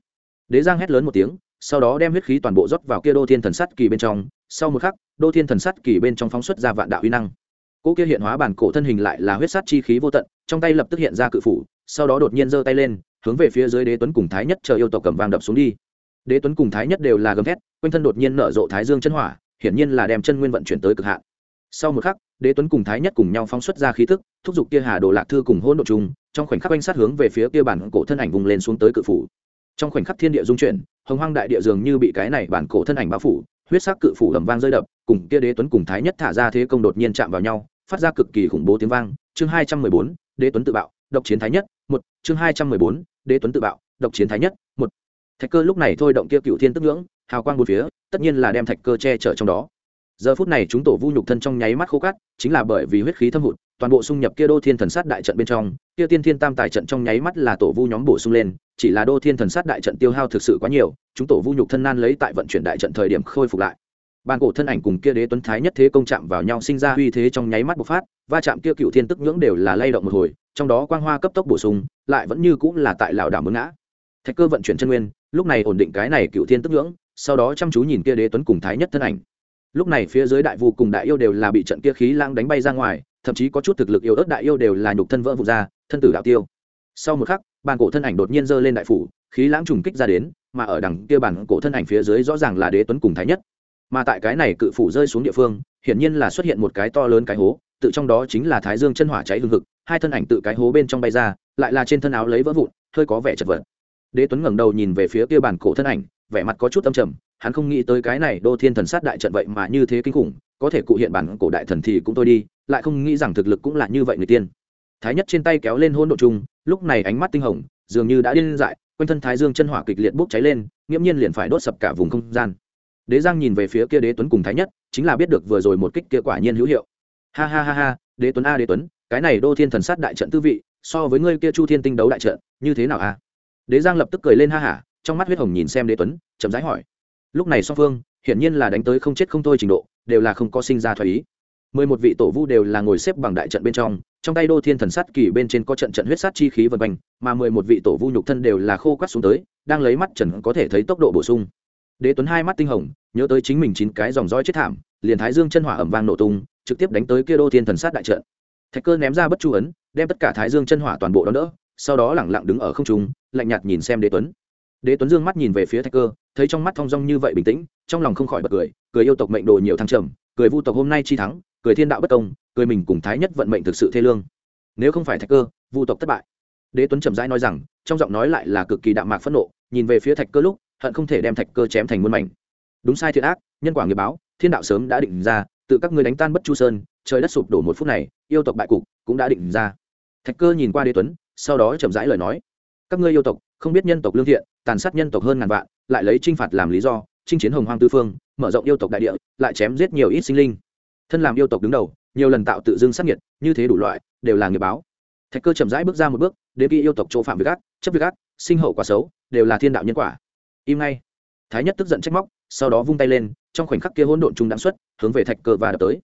Đế giang hét lớn một tiếng, sau đó đem huyết khí toàn bộ rót vào kia đô thiên thần sắt kỳ bên trong. Sau một khắc, đô thiên thần sắt kỳ bên trong phóng xuất ra vạn đạo uy năng. Cỗ kia hiện hóa bản cổ thân hình lại là huyết sát chi khí vô tận, trong tay lập tức hiện ra cự phủ, sau đó đột nhiên giơ tay lên, hướng về phía dưới đế tuấn cùng thái nhất chờ yêu tộc cầm vang đập xuống đi. Đế tuấn cùng thái nhất đều là gầm thét, quanh thân đột nhiên nở rộ thái dương chân hỏa, hiển nhiên là đem chân nguyên vận chuyển tới cực hạn sau một khắc, đế tuấn cùng thái nhất cùng nhau phóng xuất ra khí tức, thúc giục kia hà đồ lạc thư cùng hôn độ chung trong khoảnh khắc quanh sát hướng về phía kia bản cổ thân ảnh vùng lên xuống tới cự phủ. Trong khoảnh khắc thiên địa dung chuyển, hồng hoang đại địa dường như bị cái này bản cổ thân ảnh bao phủ, huyết sắc cự phủ ầm vang rơi đập, cùng kia đế tuấn cùng thái nhất thả ra thế công đột nhiên chạm vào nhau, phát ra cực kỳ khủng bố tiếng vang. Chương hai trăm mười bốn, đế tuấn tự bạo, độc chiến thái nhất, một. Chương hai trăm mười bốn, đế tuấn tự bạo, độc chiến thái nhất, một. Thạch cơ lúc này thôi động kia cựu thiên tức ngưỡng, hào quang bốn phía, tất nhiên là đem thạch cơ che chở trong đó giờ phút này chúng tổ vu nhục thân trong nháy mắt khô cát, chính là bởi vì huyết khí thâm hụt, toàn bộ xung nhập kia đô thiên thần sát đại trận bên trong, kia tiên thiên tam tài trận trong nháy mắt là tổ vu nhóm bổ sung lên, chỉ là đô thiên thần sát đại trận tiêu hao thực sự quá nhiều, chúng tổ vu nhục thân nan lấy tại vận chuyển đại trận thời điểm khôi phục lại. Bàn cổ thân ảnh cùng kia đế tuấn thái nhất thế công chạm vào nhau sinh ra uy thế trong nháy mắt bộc phát, va chạm kia cựu thiên tức nhưỡng đều là lay động một hồi, trong đó quang hoa cấp tốc bổ sung, lại vẫn như cũng là tại lảo đảo mướn ngã. Thạch cơ vận chuyển chân nguyên, lúc này ổn định cái này cựu thiên tức nhưỡng, sau đó chăm chú nhìn kia đế tuấn cùng thái nhất thân ảnh lúc này phía dưới đại vu cùng đại yêu đều là bị trận kia khí lang đánh bay ra ngoài, thậm chí có chút thực lực yêu ớt đại yêu đều là nhục thân vỡ vụt ra, thân tử đạo tiêu. Sau một khắc bàn cổ thân ảnh đột nhiên giơ lên đại phủ, khí lãng trùng kích ra đến, mà ở đằng kia bàn cổ thân ảnh phía dưới rõ ràng là đế tuấn cùng thái nhất. Mà tại cái này cự phủ rơi xuống địa phương, hiển nhiên là xuất hiện một cái to lớn cái hố, tự trong đó chính là thái dương chân hỏa cháy hương hực, hai thân ảnh tự cái hố bên trong bay ra, lại là trên thân áo lấy vỡ vụn, hơi có vẻ chật vật. Đế tuấn ngẩng đầu nhìn về phía kia bàn cổ thân ảnh, vẻ mặt có chút âm trầm hắn không nghĩ tới cái này đô thiên thần sát đại trận vậy mà như thế kinh khủng, có thể cụ hiện bản cổ đại thần thì cũng tôi đi, lại không nghĩ rằng thực lực cũng là như vậy người tiên. Thái nhất trên tay kéo lên hôn độ chung lúc này ánh mắt tinh hồng, dường như đã điên dại, quanh thân thái dương chân hỏa kịch liệt bốc cháy lên, nghiễm nhiên liền phải đốt sập cả vùng không gian. Đế giang nhìn về phía kia đế tuấn cùng thái nhất, chính là biết được vừa rồi một kích kia quả nhiên hữu hiệu. Ha ha ha ha, đế tuấn a, đế tuấn, cái này đô thiên thần sát đại trận tư vị, so với ngươi kia chu thiên tinh đấu đại trận, như thế nào a? Đế giang lập tức cười lên ha hả, trong mắt huyết hồng nhìn xem đế tuấn, chậm rãi hỏi lúc này song phương, hiển nhiên là đánh tới không chết không thôi trình độ, đều là không có sinh ra thoái ý. Mười một vị tổ vu đều là ngồi xếp bằng đại trận bên trong trong tay đô thiên thần sát kỳ bên trên có trận trận huyết sát chi khí vân quanh, mà mười một vị tổ vu nhục thân đều là khô quắt xuống tới, đang lấy mắt trần có thể thấy tốc độ bổ sung. Đế tuấn hai mắt tinh hồng, nhớ tới chính mình chín cái dòng dõi chết thảm, liền thái dương chân hỏa ẩm vang nổ tung, trực tiếp đánh tới kia đô thiên thần sát đại trận. Thạch cơ ném ra bất chu ấn, đem tất cả thái dương chân hỏa toàn bộ đón đỡ, sau đó lẳng lặng đứng ở không trung, lạnh nhạt nhìn xem đế tuấn. Đế tuấn dương mắt nhìn về phía thạch cơ thấy trong mắt thong dong như vậy bình tĩnh, trong lòng không khỏi bật cười cười yêu tộc mệnh đồ nhiều thăng trầm, cười vu tộc hôm nay chi thắng, cười thiên đạo bất công, cười mình cùng thái nhất vận mệnh thực sự thê lương. Nếu không phải thạch cơ, vu tộc thất bại. Đế tuấn trầm rãi nói rằng, trong giọng nói lại là cực kỳ đạm mạc phẫn nộ, nhìn về phía thạch cơ lúc, hận không thể đem thạch cơ chém thành muôn mảnh. Đúng sai thiện ác, nhân quả nghiệp báo, thiên đạo sớm đã định ra, tự các ngươi đánh tan bất chu sơn, trời đất sụp đổ một phút này, yêu tộc bại cục cũng đã định ra. Thạch cơ nhìn qua đế tuấn, sau đó chậm rãi lời nói. Các ngươi yêu tộc, không biết nhân tộc lương thiện, tàn sát nhân tộc hơn ngàn vạn lại lấy trinh phạt làm lý do, chinh chiến hồng hoang tư phương, mở rộng yêu tộc đại địa, lại chém giết nhiều ít sinh linh. Thân làm yêu tộc đứng đầu, nhiều lần tạo tự dưng sát nhiệt như thế đủ loại, đều là nghiệp báo. Thạch cơ chậm rãi bước ra một bước, đến khi yêu tộc chỗ phạm việc ác, chấp việc ác, sinh hậu quả xấu, đều là thiên đạo nhân quả. Im ngay. Thái nhất tức giận trách móc, sau đó vung tay lên, trong khoảnh khắc kia hỗn độn trung đáng xuất, hướng về thạch cơ và đập tới.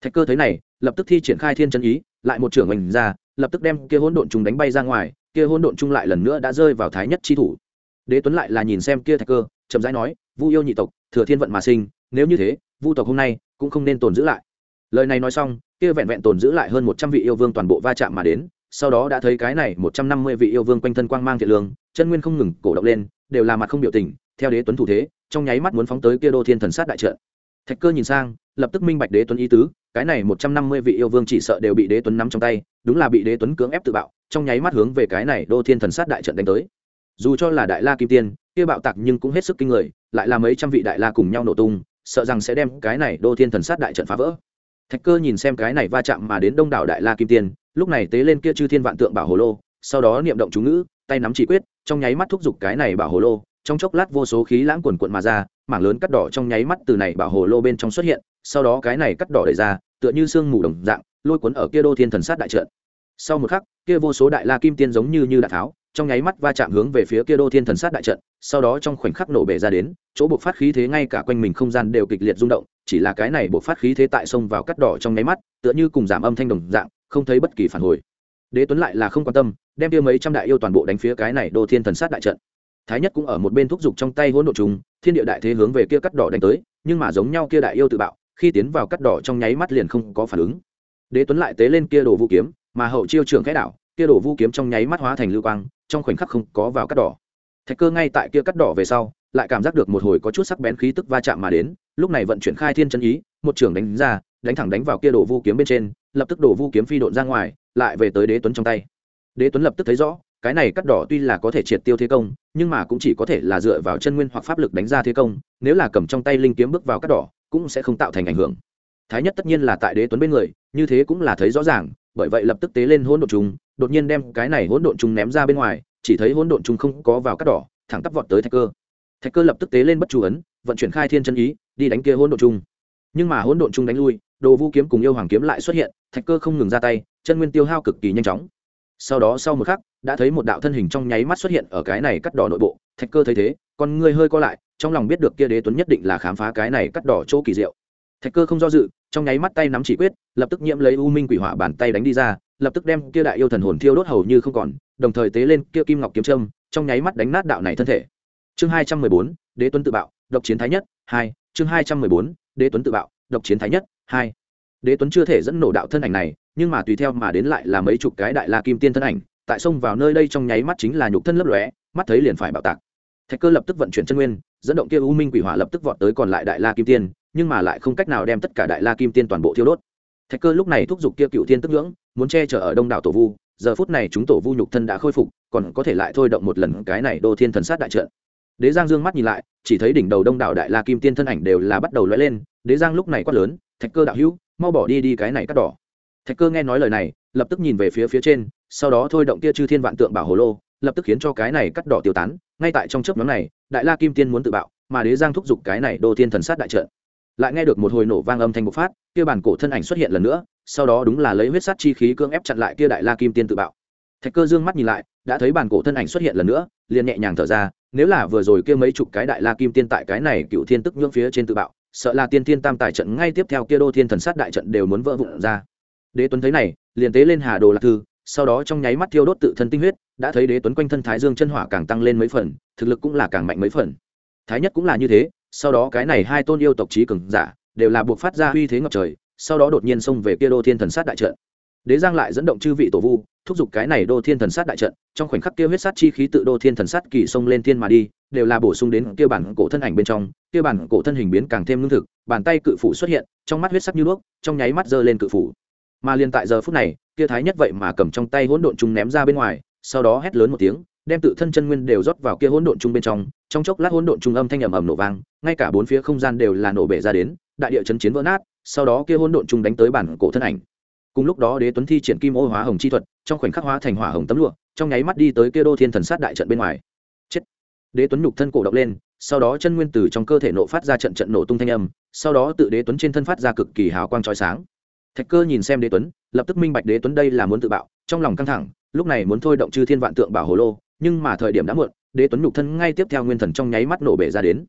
Thạch cơ thấy này, lập tức thi triển khai thiên chân ý, lại một trưởng mình ra, lập tức đem kia hỗn độn trung đánh bay ra ngoài, kia hỗn độn trung lại lần nữa đã rơi vào thái nhất chi thủ đế tuấn lại là nhìn xem kia thạch cơ, chậm rãi nói, vu yêu nhị tộc, thừa thiên vận mà sinh, nếu như thế, vu tộc hôm nay cũng không nên tồn giữ lại. Lời này nói xong, kia vẹn vẹn tồn giữ lại hơn một trăm vị yêu vương toàn bộ va chạm mà đến, sau đó đã thấy cái này một trăm năm mươi vị yêu vương quanh thân quang mang thiện lương, chân nguyên không ngừng cổ động lên, đều là mặt không biểu tình, theo đế tuấn thủ thế, trong nháy mắt muốn phóng tới kia đô thiên thần sát đại trận. Thạch cơ nhìn sang, lập tức minh bạch đế tuấn ý tứ, cái này một trăm năm mươi vị yêu vương chỉ sợ đều bị đế tuấn nắm trong tay, đúng là bị đế tuấn cưỡng ép tự bạo, trong nháy mắt hướng về cái này đô thiên thần sát đại trận đánh tới dù cho là đại la kim tiên, kia bạo tạc nhưng cũng hết sức kinh người, lại là mấy trăm vị đại la cùng nhau nổ tung, sợ rằng sẽ đem cái này đô thiên thần sát đại trận phá vỡ. Thạch cơ nhìn xem cái này va chạm mà đến đông đảo đại la kim tiên, lúc này tế lên kia chư thiên vạn tượng bảo hồ lô, sau đó niệm động chú ngữ, tay nắm chỉ quyết, trong nháy mắt thúc giục cái này bảo hồ lô, trong chốc lát vô số khí lãng quần quận mà ra, mảng lớn cắt đỏ trong nháy mắt từ này bảo hồ lô bên trong xuất hiện, sau đó cái này cắt đỏ đẩy ra, tựa như sương mù đồng dạng, lôi cuốn ở kia đô thiên thần sát đại trận. Sau một khắc, kia vô số đại la kim tiên giống như như đạn tháo trong nháy mắt va chạm hướng về phía kia đô thiên thần sát đại trận, sau đó trong khoảnh khắc nổ bể ra đến, chỗ buộc phát khí thế ngay cả quanh mình không gian đều kịch liệt rung động, chỉ là cái này buộc phát khí thế tại sông vào cắt đỏ trong nháy mắt, tựa như cùng giảm âm thanh đồng dạng, không thấy bất kỳ phản hồi. Đế tuấn lại là không quan tâm, đem kia mấy trăm đại yêu toàn bộ đánh phía cái này đô thiên thần sát đại trận. Thái nhất cũng ở một bên thúc giục trong tay hỗn độ trùng, thiên địa đại thế hướng về kia cắt đỏ đánh tới, nhưng mà giống nhau kia đại yêu tự bạo, khi tiến vào cắt đỏ trong nháy mắt liền không có phản ứng. Đế tuấn lại tế lên kia đồ vũ kiếm, mà hậu chiêu trưởng khẽ đảo, kia đồ vũ kiếm trong nháy mắt hóa thành lưu quang trong khoảnh khắc không có vào cắt đỏ. Thạch cơ ngay tại kia cắt đỏ về sau, lại cảm giác được một hồi có chút sắc bén khí tức va chạm mà đến, lúc này vận chuyển khai thiên chân ý, một trưởng đánh ra, đánh thẳng đánh vào kia đồ vu kiếm bên trên, lập tức đồ vu kiếm phi độn ra ngoài, lại về tới đế tuấn trong tay. Đế tuấn lập tức thấy rõ, cái này cắt đỏ tuy là có thể triệt tiêu thế công, nhưng mà cũng chỉ có thể là dựa vào chân nguyên hoặc pháp lực đánh ra thế công, nếu là cầm trong tay linh kiếm bước vào cắt đỏ, cũng sẽ không tạo thành ảnh hưởng. Thái nhất tất nhiên là tại đế tuấn bên người, như thế cũng là thấy rõ ràng bởi vậy lập tức tế lên hỗn độn trùng, đột nhiên đem cái này hỗn độn trùng ném ra bên ngoài, chỉ thấy hỗn độn trùng không có vào cắt đỏ, thẳng tắp vọt tới thạch cơ. Thạch cơ lập tức tế lên bất chu ấn, vận chuyển khai thiên chân ý, đi đánh kia hỗn độn trùng. Nhưng mà hỗn độn trùng đánh lui, đồ vu kiếm cùng yêu hoàng kiếm lại xuất hiện, thạch cơ không ngừng ra tay, chân nguyên tiêu hao cực kỳ nhanh chóng. Sau đó sau một khắc, đã thấy một đạo thân hình trong nháy mắt xuất hiện ở cái này cắt đỏ nội bộ, thạch cơ thấy thế, con ngươi hơi co lại, trong lòng biết được kia đế tuấn nhất định là khám phá cái này cắt đỏ chỗ kỳ diệu thạch cơ không do dự, trong nháy mắt tay nắm chỉ quyết, lập tức nhiễm lấy u minh quỷ hỏa bàn tay đánh đi ra, lập tức đem kia đại yêu thần hồn thiêu đốt hầu như không còn, đồng thời tế lên kia kim ngọc kiếm trâm trong nháy mắt đánh nát đạo này thân thể. Chương hai trăm mười bốn, đế tuấn tự bạo, độc chiến thái nhất, hai, chương hai trăm mười bốn, đế tuấn tự bạo, độc chiến thái nhất, hai. Đế tuấn chưa thể dẫn nổ đạo thân ảnh này, nhưng mà tùy theo mà đến lại là mấy chục cái đại la kim tiên thân ảnh, tại xông vào nơi đây trong nháy mắt chính là nhục thân lấp lóe, mắt thấy liền phải bạo tạc. Thạch cơ lập tức vận chuyển chân nguyên, dẫn động kia u minh quỷ hỏa lập tức vọt tới còn lại đại la kim tiên nhưng mà lại không cách nào đem tất cả đại la kim tiên toàn bộ thiêu đốt. Thạch cơ lúc này thúc giục kia cựu thiên tức ngưỡng, muốn che chở ở đông đảo tổ vu, giờ phút này chúng tổ vu nhục thân đã khôi phục, còn có thể lại thôi động một lần cái này đô thiên thần sát đại trận. Đế giang dương mắt nhìn lại, chỉ thấy đỉnh đầu đông đảo đại la kim tiên thân ảnh đều là bắt đầu lõi lên, đế giang lúc này quát lớn, thạch cơ đạo hữu, mau bỏ đi đi cái này cắt đỏ. Thạch cơ nghe nói lời này, lập tức nhìn về phía phía trên, sau đó thôi động kia chư thiên vạn tượng bảo hồ lô, lập tức khiến cho cái này cắt đỏ tiêu tán, ngay tại trong chớp nhóm này, đại la kim tiên muốn tự bạo, mà đế giang thúc giục cái này đô thiên thần sát đại trận lại nghe được một hồi nổ vang âm thanh bộc phát, kia bản cổ thân ảnh xuất hiện lần nữa, sau đó đúng là lấy huyết sát chi khí cưỡng ép chặn lại kia đại la kim tiên tự bạo. Thạch cơ dương mắt nhìn lại, đã thấy bản cổ thân ảnh xuất hiện lần nữa, liền nhẹ nhàng thở ra, nếu là vừa rồi kia mấy chục cái đại la kim tiên tại cái này cựu thiên tức nhưỡng phía trên tự bạo, sợ là tiên thiên tam tài trận ngay tiếp theo kia đô thiên thần sát đại trận đều muốn vỡ vụn ra. Đế tuấn thấy này, liền tế lên hà đồ lạc thư, sau đó trong nháy mắt thiêu đốt tự thân tinh huyết, đã thấy đế tuấn quanh thân thái dương chân hỏa càng tăng lên mấy phần, thực lực cũng là càng mạnh mấy phần. Thái nhất cũng là như thế sau đó cái này hai tôn yêu tộc trí cường giả đều là buộc phát ra uy thế ngập trời, sau đó đột nhiên xông về kia đô thiên thần sát đại trận. Đế giang lại dẫn động chư vị tổ vu, thúc giục cái này đô thiên thần sát đại trận, trong khoảnh khắc kia huyết sát chi khí tự đô thiên thần sát kỳ xông lên thiên mà đi, đều là bổ sung đến kia bản cổ thân ảnh bên trong, kia bản cổ thân hình biến càng thêm lương thực, bàn tay cự phủ xuất hiện, trong mắt huyết sắc như đuốc, trong nháy mắt giơ lên cự phủ. Mà liền tại giờ phút này, kia thái nhất vậy mà cầm trong tay hỗn độn chung ném ra bên ngoài, sau đó hét lớn một tiếng, đem tự thân chân nguyên đều rót vào kia hỗn độn chung bên trong trong chốc lát hỗn độn trung âm thanh ầm ầm nổ vang, ngay cả bốn phía không gian đều là nổ bể ra đến, đại địa chấn chiến vỡ nát, sau đó kia hỗn độn trung đánh tới bản cổ thân ảnh. Cùng lúc đó đế tuấn thi triển kim ô hóa hồng chi thuật, trong khoảnh khắc hóa thành hỏa hồng tấm lụa, trong nháy mắt đi tới kia đô thiên thần sát đại trận bên ngoài. Chết. Đế tuấn nhục thân cổ động lên, sau đó chân nguyên từ trong cơ thể nổ phát ra trận trận nổ tung thanh âm, sau đó tự đế tuấn trên thân phát ra cực kỳ hào quang trói sáng. Thạch cơ nhìn xem đế tuấn, lập tức minh bạch đế tuấn đây là muốn tự bạo, trong lòng căng thẳng, lúc này muốn thôi động chư thiên vạn tượng bảo hồ lô, nhưng mà thời điểm đã muộn đế tuấn nhục thân ngay tiếp theo nguyên thần trong nháy mắt nổ bể ra đến.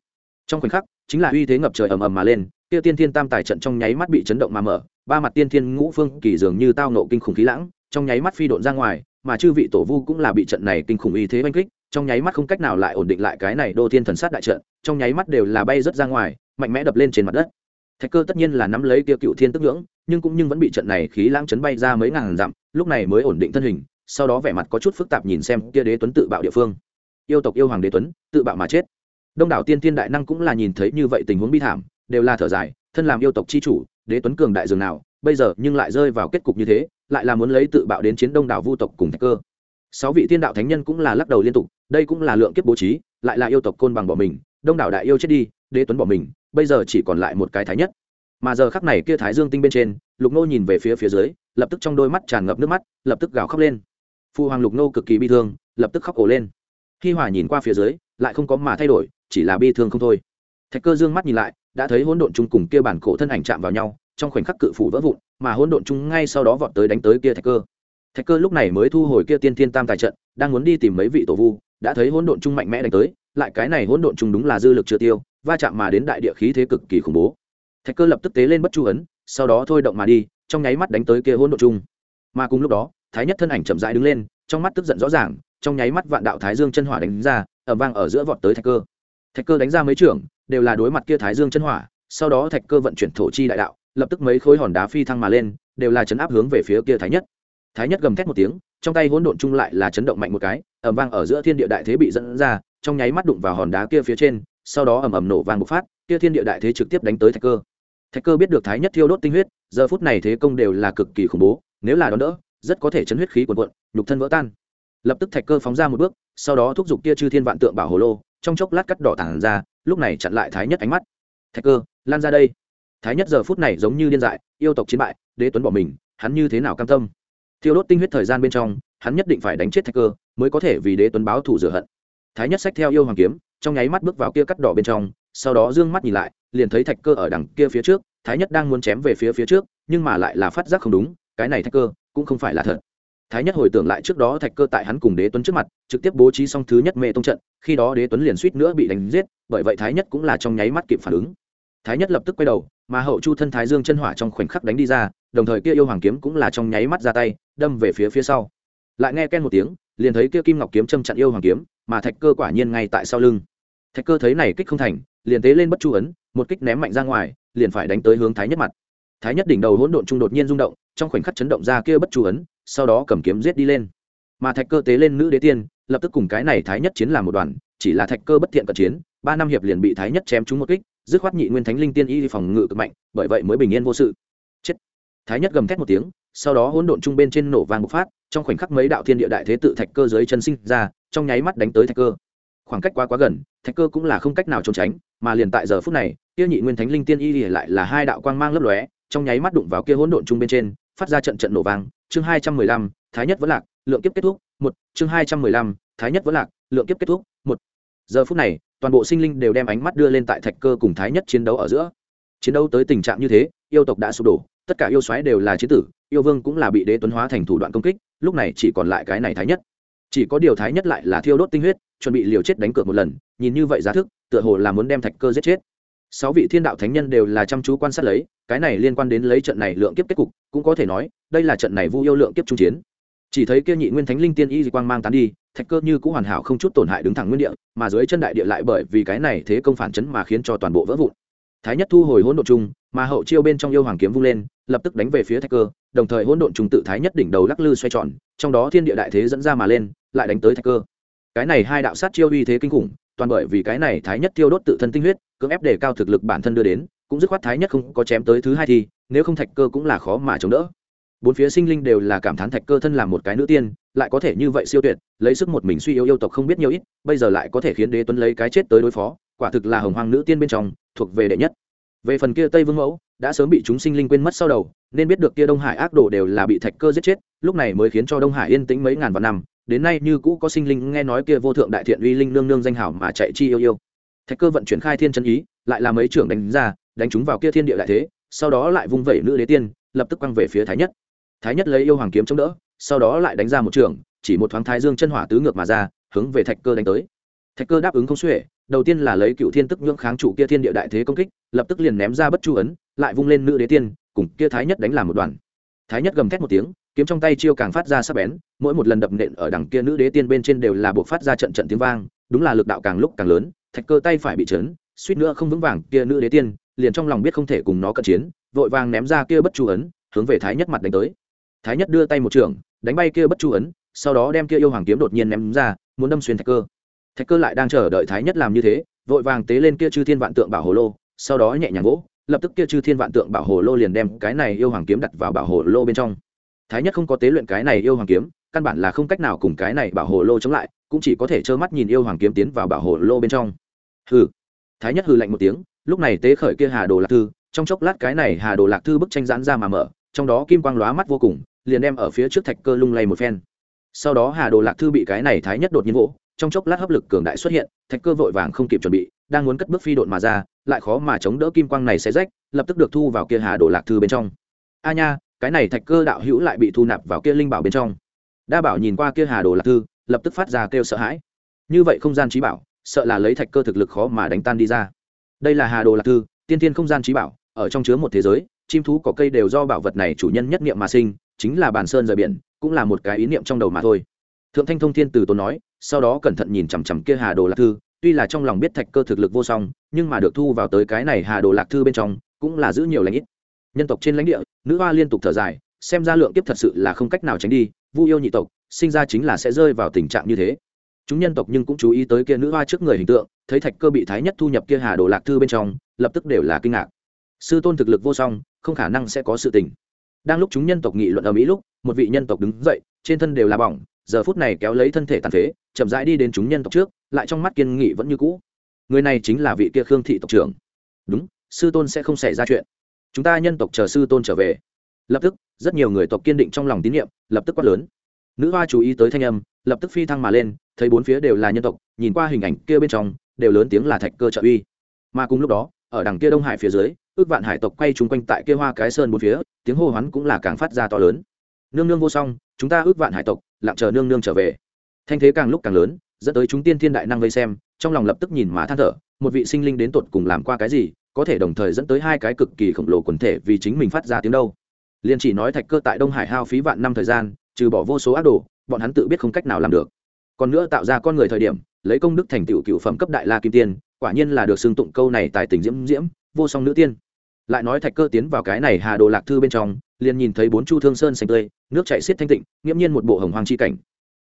Trong khoảnh khắc, chính là uy thế ngập trời ầm ầm mà lên, kia tiên thiên tam tài trận trong nháy mắt bị chấn động mà mở, ba mặt tiên thiên ngũ phương kỳ dường như tao nộ kinh khủng khí lãng, trong nháy mắt phi độn ra ngoài, mà chư vị tổ vu cũng là bị trận này kinh khủng uy thế oanh kích, trong nháy mắt không cách nào lại ổn định lại cái này đô thiên thần sát đại trận, trong nháy mắt đều là bay rất ra ngoài, mạnh mẽ đập lên trên mặt đất. Thạch cơ tất nhiên là nắm lấy kia cựu thiên tức ngưỡng, nhưng cũng nhưng vẫn bị trận này khí lãng chấn bay ra mấy ngàn dặm, lúc này mới ổn định thân hình, sau đó vẻ mặt có chút phức tạp nhìn xem kia đế tuấn tự bạo địa phương yêu tộc yêu hoàng đế tuấn, tự bạo mà chết. Đông đảo tiên thiên đại năng cũng là nhìn thấy như vậy tình huống bi thảm, đều là thở dài, thân làm yêu tộc chi chủ, đế tuấn cường đại dường nào, bây giờ nhưng lại rơi vào kết cục như thế, lại là muốn lấy tự bạo đến chiến đông đảo vu tộc cùng thạch cơ. Sáu vị thiên đạo thánh nhân cũng là lắc đầu liên tục, đây cũng là lượng kiếp bố trí, lại là yêu tộc côn bằng bỏ mình, đông đảo đại yêu chết đi, đế tuấn bỏ mình, bây giờ chỉ còn lại một cái thái nhất. Mà giờ khắc này kia thái dương tinh bên trên, lục nô nhìn về phía phía dưới, lập tức trong đôi mắt tràn ngập nước mắt, lập tức gào khóc lên. Phu hoàng lục nô cực kỳ bi thương, lập tức khóc ổ lên khi hòa nhìn qua phía dưới, lại không có mà thay đổi, chỉ là bi thương không thôi. Thạch cơ dương mắt nhìn lại, đã thấy hỗn độn chung cùng kia bản cổ thân ảnh chạm vào nhau, trong khoảnh khắc cự phủ vỡ vụn, mà hỗn độn chung ngay sau đó vọt tới đánh tới kia thạch cơ. Thạch cơ lúc này mới thu hồi kia tiên thiên tam tài trận, đang muốn đi tìm mấy vị tổ vu, đã thấy hỗn độn chung mạnh mẽ đánh tới, lại cái này hỗn độn chung đúng là dư lực chưa tiêu, va chạm mà đến đại địa khí thế cực kỳ khủng bố. Thạch cơ lập tức tế lên bất chu ấn, sau đó thôi động mà đi, trong nháy mắt đánh tới kia hỗn độn chung. Mà cùng lúc đó, thái nhất thân ảnh chậm rãi đứng lên, trong mắt tức giận rõ ràng trong nháy mắt vạn đạo thái dương chân hỏa đánh ra ở vang ở giữa vọt tới thạch cơ. Thạch cơ đánh ra mấy trưởng, đều là đối mặt kia thái dương chân hỏa, sau đó thạch cơ vận chuyển thổ chi đại đạo, lập tức mấy khối hòn đá phi thăng mà lên, đều là chấn áp hướng về phía kia thái nhất. Thái nhất gầm thét một tiếng, trong tay hỗn độn chung lại là chấn động mạnh một cái, ầm vang ở giữa thiên địa đại thế bị dẫn ra, trong nháy mắt đụng vào hòn đá kia phía trên, sau đó ầm ầm nổ vang bộc phát, kia thiên địa đại thế trực tiếp đánh tới thạch cơ. Thạch cơ biết được thái nhất thiêu đốt tinh huyết, giờ phút này thế công đều là cực kỳ khủng bố, nếu là đón đỡ, rất có thể chấn huyết khí quần quận nhục thân vỡ tan lập tức thạch cơ phóng ra một bước, sau đó thúc giục kia chư thiên vạn tượng bảo hồ lô, trong chốc lát cắt đỏ tản ra, lúc này chặn lại thái nhất ánh mắt. Thạch cơ, lan ra đây. Thái nhất giờ phút này giống như điên dại, yêu tộc chiến bại, đế tuấn bỏ mình, hắn như thế nào cam tâm? Thiêu đốt tinh huyết thời gian bên trong, hắn nhất định phải đánh chết thạch cơ, mới có thể vì đế tuấn báo thù rửa hận. Thái nhất xách theo yêu hoàng kiếm, trong nháy mắt bước vào kia cắt đỏ bên trong, sau đó d ư ơ n g mắt nhìn lại, liền thấy thạch cơ ở đằng kia phía trước, thái nhất đang muốn chém về phía phía trước, nhưng mà lại là phát giác không đúng, cái này thạch cơ cũng không phải là thật thái nhất hồi tưởng lại trước đó thạch cơ tại hắn cùng đế tuấn trước mặt, trực tiếp bố trí xong thứ nhất mê tông trận, khi đó đế tuấn liền suýt nữa bị đánh giết, bởi vậy thái nhất cũng là trong nháy mắt kịp phản ứng. Thái nhất lập tức quay đầu, mà hậu chu thân thái dương chân hỏa trong khoảnh khắc đánh đi ra, đồng thời kia yêu hoàng kiếm cũng là trong nháy mắt ra tay, đâm về phía phía sau. Lại nghe ken một tiếng, liền thấy kia kim ngọc kiếm châm chặn yêu hoàng kiếm, mà thạch cơ quả nhiên ngay tại sau lưng. Thạch cơ thấy này kích không thành, liền tế lên bất chu ấn, một kích ném mạnh ra ngoài, liền phải đánh tới hướng thái nhất mặt. Thái nhất đỉnh đầu hỗn độn trung đột nhiên rung động, trong khoảnh khắc chấn động ra kia bất chu ấn sau đó cầm kiếm giết đi lên. Mà thạch cơ tế lên nữ đế tiên, lập tức cùng cái này thái nhất chiến làm một đoàn, chỉ là thạch cơ bất thiện cận chiến, ba năm hiệp liền bị thái nhất chém trúng một kích, dứt khoát nhị nguyên thánh linh tiên y phòng ngự cực mạnh, bởi vậy mới bình yên vô sự. Chết. Thái nhất gầm thét một tiếng, sau đó hỗn độn trung bên trên nổ vàng bộc phát, trong khoảnh khắc mấy đạo thiên địa đại thế tự thạch cơ dưới chân sinh ra, trong nháy mắt đánh tới thạch cơ. Khoảng cách quá quá gần, thạch cơ cũng là không cách nào trốn tránh, mà liền tại giờ phút này, kia nhị nguyên thánh linh tiên y lại là hai đạo quang mang lấp lóe, trong nháy mắt đụng vào kia hỗn độn trung bên trên, phát ra trận trận nổ vàng chương hai trăm mười lăm, thái nhất vẫn lạc, lượng kiếp kết thúc, một, chương hai trăm mười lăm, thái nhất vẫn lạc, lượng kiếp kết thúc, một. Giờ phút này, toàn bộ sinh linh đều đem ánh mắt đưa lên tại thạch cơ cùng thái nhất chiến đấu ở giữa. Chiến đấu tới tình trạng như thế, yêu tộc đã sụp đổ, tất cả yêu xoáy đều là chết tử, yêu vương cũng là bị đế tuấn hóa thành thủ đoạn công kích, lúc này chỉ còn lại cái này thái nhất. Chỉ có điều thái nhất lại là thiêu đốt tinh huyết, chuẩn bị liều chết đánh cược một lần, nhìn như vậy giá thức, tựa hồ là muốn đem thạch cơ giết chết sáu vị thiên đạo thánh nhân đều là chăm chú quan sát lấy, cái này liên quan đến lấy trận này lượng kiếp kết cục, cũng có thể nói, đây là trận này vu yêu lượng kiếp trung chiến. Chỉ thấy kia nhị nguyên thánh linh tiên y dị quang mang tán đi, thạch cơ như cũng hoàn hảo không chút tổn hại đứng thẳng nguyên địa, mà dưới chân đại địa lại bởi vì cái này thế công phản chấn mà khiến cho toàn bộ vỡ vụn. Thái nhất thu hồi hỗn độn chung mà hậu chiêu bên trong yêu hoàng kiếm vung lên, lập tức đánh về phía thạch cơ, đồng thời hỗn độn trùng tự thái nhất đỉnh đầu lắc lư xoay tròn, trong đó thiên địa đại thế dẫn ra mà lên, lại đánh tới thạch cơ. Cái này hai đạo sát chiêu uy thế kinh khủng toàn bởi vì cái này thái nhất tiêu đốt tự thân tinh huyết, cưỡng ép đề cao thực lực bản thân đưa đến, cũng dứt khoát thái nhất không có chém tới thứ hai thì nếu không thạch cơ cũng là khó mà chống đỡ. Bốn phía sinh linh đều là cảm thán thạch cơ thân làm một cái nữ tiên, lại có thể như vậy siêu tuyệt, lấy sức một mình suy yếu yêu tộc không biết nhiều ít, bây giờ lại có thể khiến đế tuấn lấy cái chết tới đối phó, quả thực là hồng hoang nữ tiên bên trong, thuộc về đệ nhất. Về phần kia tây vương mẫu, đã sớm bị chúng sinh linh quên mất sau đầu, nên biết được kia đông hải ác đồ đều là bị thạch cơ giết chết, lúc này mới khiến cho đông hải yên tĩnh mấy ngàn vạn năm đến nay như cũ có sinh linh nghe nói kia vô thượng đại thiện uy linh nương nương danh hảo mà chạy chi yêu yêu. Thạch cơ vận chuyển khai thiên chân ý, lại là mấy trưởng đánh ra, đánh chúng vào kia thiên địa đại thế, sau đó lại vung vẩy nữ đế tiên, lập tức quăng về phía thái nhất. Thái nhất lấy yêu hoàng kiếm chống đỡ, sau đó lại đánh ra một trường, chỉ một thoáng thái dương chân hỏa tứ ngược mà ra, hướng về thạch cơ đánh tới. Thạch cơ đáp ứng không xuể, đầu tiên là lấy cựu thiên tức nhưỡng kháng chủ kia thiên địa đại thế công kích, lập tức liền ném ra bất chu ấn, lại vung lên nữ đế tiên, cùng kia thái nhất đánh làm một đoàn thái nhất gầm thét một tiếng, kiếm trong tay chiêu càng phát ra sắc bén, mỗi một lần đập nện ở đằng kia nữ đế tiên bên trên đều là buộc phát ra trận trận tiếng vang, đúng là lực đạo càng lúc càng lớn, thạch cơ tay phải bị chấn suýt nữa không vững vàng kia nữ đế tiên, liền trong lòng biết không thể cùng nó cận chiến, vội vàng ném ra kia bất chu ấn, hướng về thái nhất mặt đánh tới. Thái nhất đưa tay một trường, đánh bay kia bất chu ấn, sau đó đem kia yêu hoàng kiếm đột nhiên ném ra, muốn đâm xuyên thạch cơ. Thạch cơ lại đang chờ đợi thái nhất làm như thế, vội vàng tế lên kia chư thiên vạn tượng bảo hồ lô, sau đó nhẹ nhàng vỗ lập tức kia chư thiên vạn tượng bảo hồ lô liền đem cái này yêu hoàng kiếm đặt vào bảo hồ lô bên trong. Thái nhất không có tế luyện cái này yêu hoàng kiếm, căn bản là không cách nào cùng cái này bảo hồ lô chống lại, cũng chỉ có thể trơ mắt nhìn yêu hoàng kiếm tiến vào bảo hồ lô bên trong. Hừ. Thái nhất hừ lạnh một tiếng, lúc này tế khởi kia hà đồ lạc thư, trong chốc lát cái này hà đồ lạc thư bức tranh giãn ra mà mở, trong đó kim quang lóa mắt vô cùng, liền đem ở phía trước thạch cơ lung lay một phen. Sau đó hà đồ lạc thư bị cái này thái nhất đột nhiên vỗ, trong chốc lát hấp lực cường đại xuất hiện, thạch cơ vội vàng không kịp chuẩn bị, đang muốn cất bước phi độn mà ra lại khó mà chống đỡ kim quang này sẽ rách, lập tức được thu vào kia hà đồ lạc thư bên trong. A nha, cái này thạch cơ đạo hữu lại bị thu nạp vào kia linh bảo bên trong. Đa bảo nhìn qua kia hà đồ lạc thư, lập tức phát ra kêu sợ hãi. Như vậy không gian trí bảo, sợ là lấy thạch cơ thực lực khó mà đánh tan đi ra. Đây là hà đồ lạc thư, tiên tiên không gian trí bảo, ở trong chứa một thế giới, chim thú có cây đều do bảo vật này chủ nhân nhất niệm mà sinh, chính là bàn sơn rời biển, cũng là một cái ý niệm trong đầu mà thôi. Thượng thanh thông thiên từ tốn nói, sau đó cẩn thận nhìn chằm chằm kia hà đồ lạc thư tuy là trong lòng biết thạch cơ thực lực vô song, nhưng mà được thu vào tới cái này hà đồ lạc thư bên trong, cũng là giữ nhiều lãnh ít. Nhân tộc trên lãnh địa, nữ hoa liên tục thở dài, xem ra lượng kiếp thật sự là không cách nào tránh đi, vu yêu nhị tộc, sinh ra chính là sẽ rơi vào tình trạng như thế. Chúng nhân tộc nhưng cũng chú ý tới kia nữ hoa trước người hình tượng, thấy thạch cơ bị thái nhất thu nhập kia hà đồ lạc thư bên trong, lập tức đều là kinh ngạc. Sư tôn thực lực vô song, không khả năng sẽ có sự tình. Đang lúc chúng nhân tộc nghị luận ở mỹ lúc, một vị nhân tộc đứng dậy, trên thân đều là bỏng, giờ phút này kéo lấy thân thể tàn phế, chậm rãi đi đến chúng nhân tộc trước lại trong mắt kiên nghị vẫn như cũ. Người này chính là vị kia khương thị tộc trưởng. Đúng, sư tôn sẽ không xảy ra chuyện. Chúng ta nhân tộc chờ sư tôn trở về. Lập tức, rất nhiều người tộc kiên định trong lòng tín nhiệm, lập tức quát lớn. Nữ hoa chú ý tới thanh âm, lập tức phi thăng mà lên, thấy bốn phía đều là nhân tộc, nhìn qua hình ảnh kia bên trong, đều lớn tiếng là thạch cơ trợ uy. Mà cùng lúc đó, ở đằng kia đông hải phía dưới, ước vạn hải tộc quay chung quanh tại kia hoa cái sơn bốn phía, tiếng hô hoán cũng là càng phát ra to lớn. Nương nương vô song, chúng ta ước vạn hải tộc, lặng chờ nương nương trở về. Thanh thế càng lúc càng lớn dẫn tới chúng tiên thiên đại năng vây xem, trong lòng lập tức nhìn má than thở, một vị sinh linh đến tột cùng làm qua cái gì, có thể đồng thời dẫn tới hai cái cực kỳ khổng lồ quần thể vì chính mình phát ra tiếng đâu. Liền chỉ nói thạch cơ tại đông hải hao phí vạn năm thời gian, trừ bỏ vô số ác đồ, bọn hắn tự biết không cách nào làm được. Còn nữa tạo ra con người thời điểm, lấy công đức thành tựu cựu phẩm cấp đại la kim tiên, quả nhiên là được xưng tụng câu này tại tỉnh diễm diễm, vô song nữ tiên. Lại nói thạch cơ tiến vào cái này hà đồ lạc thư bên trong, liền nhìn thấy bốn chu thương sơn xanh tươi, nước chạy xiết thanh tịnh, nghiễm nhiên một bộ hồng hoàng chi cảnh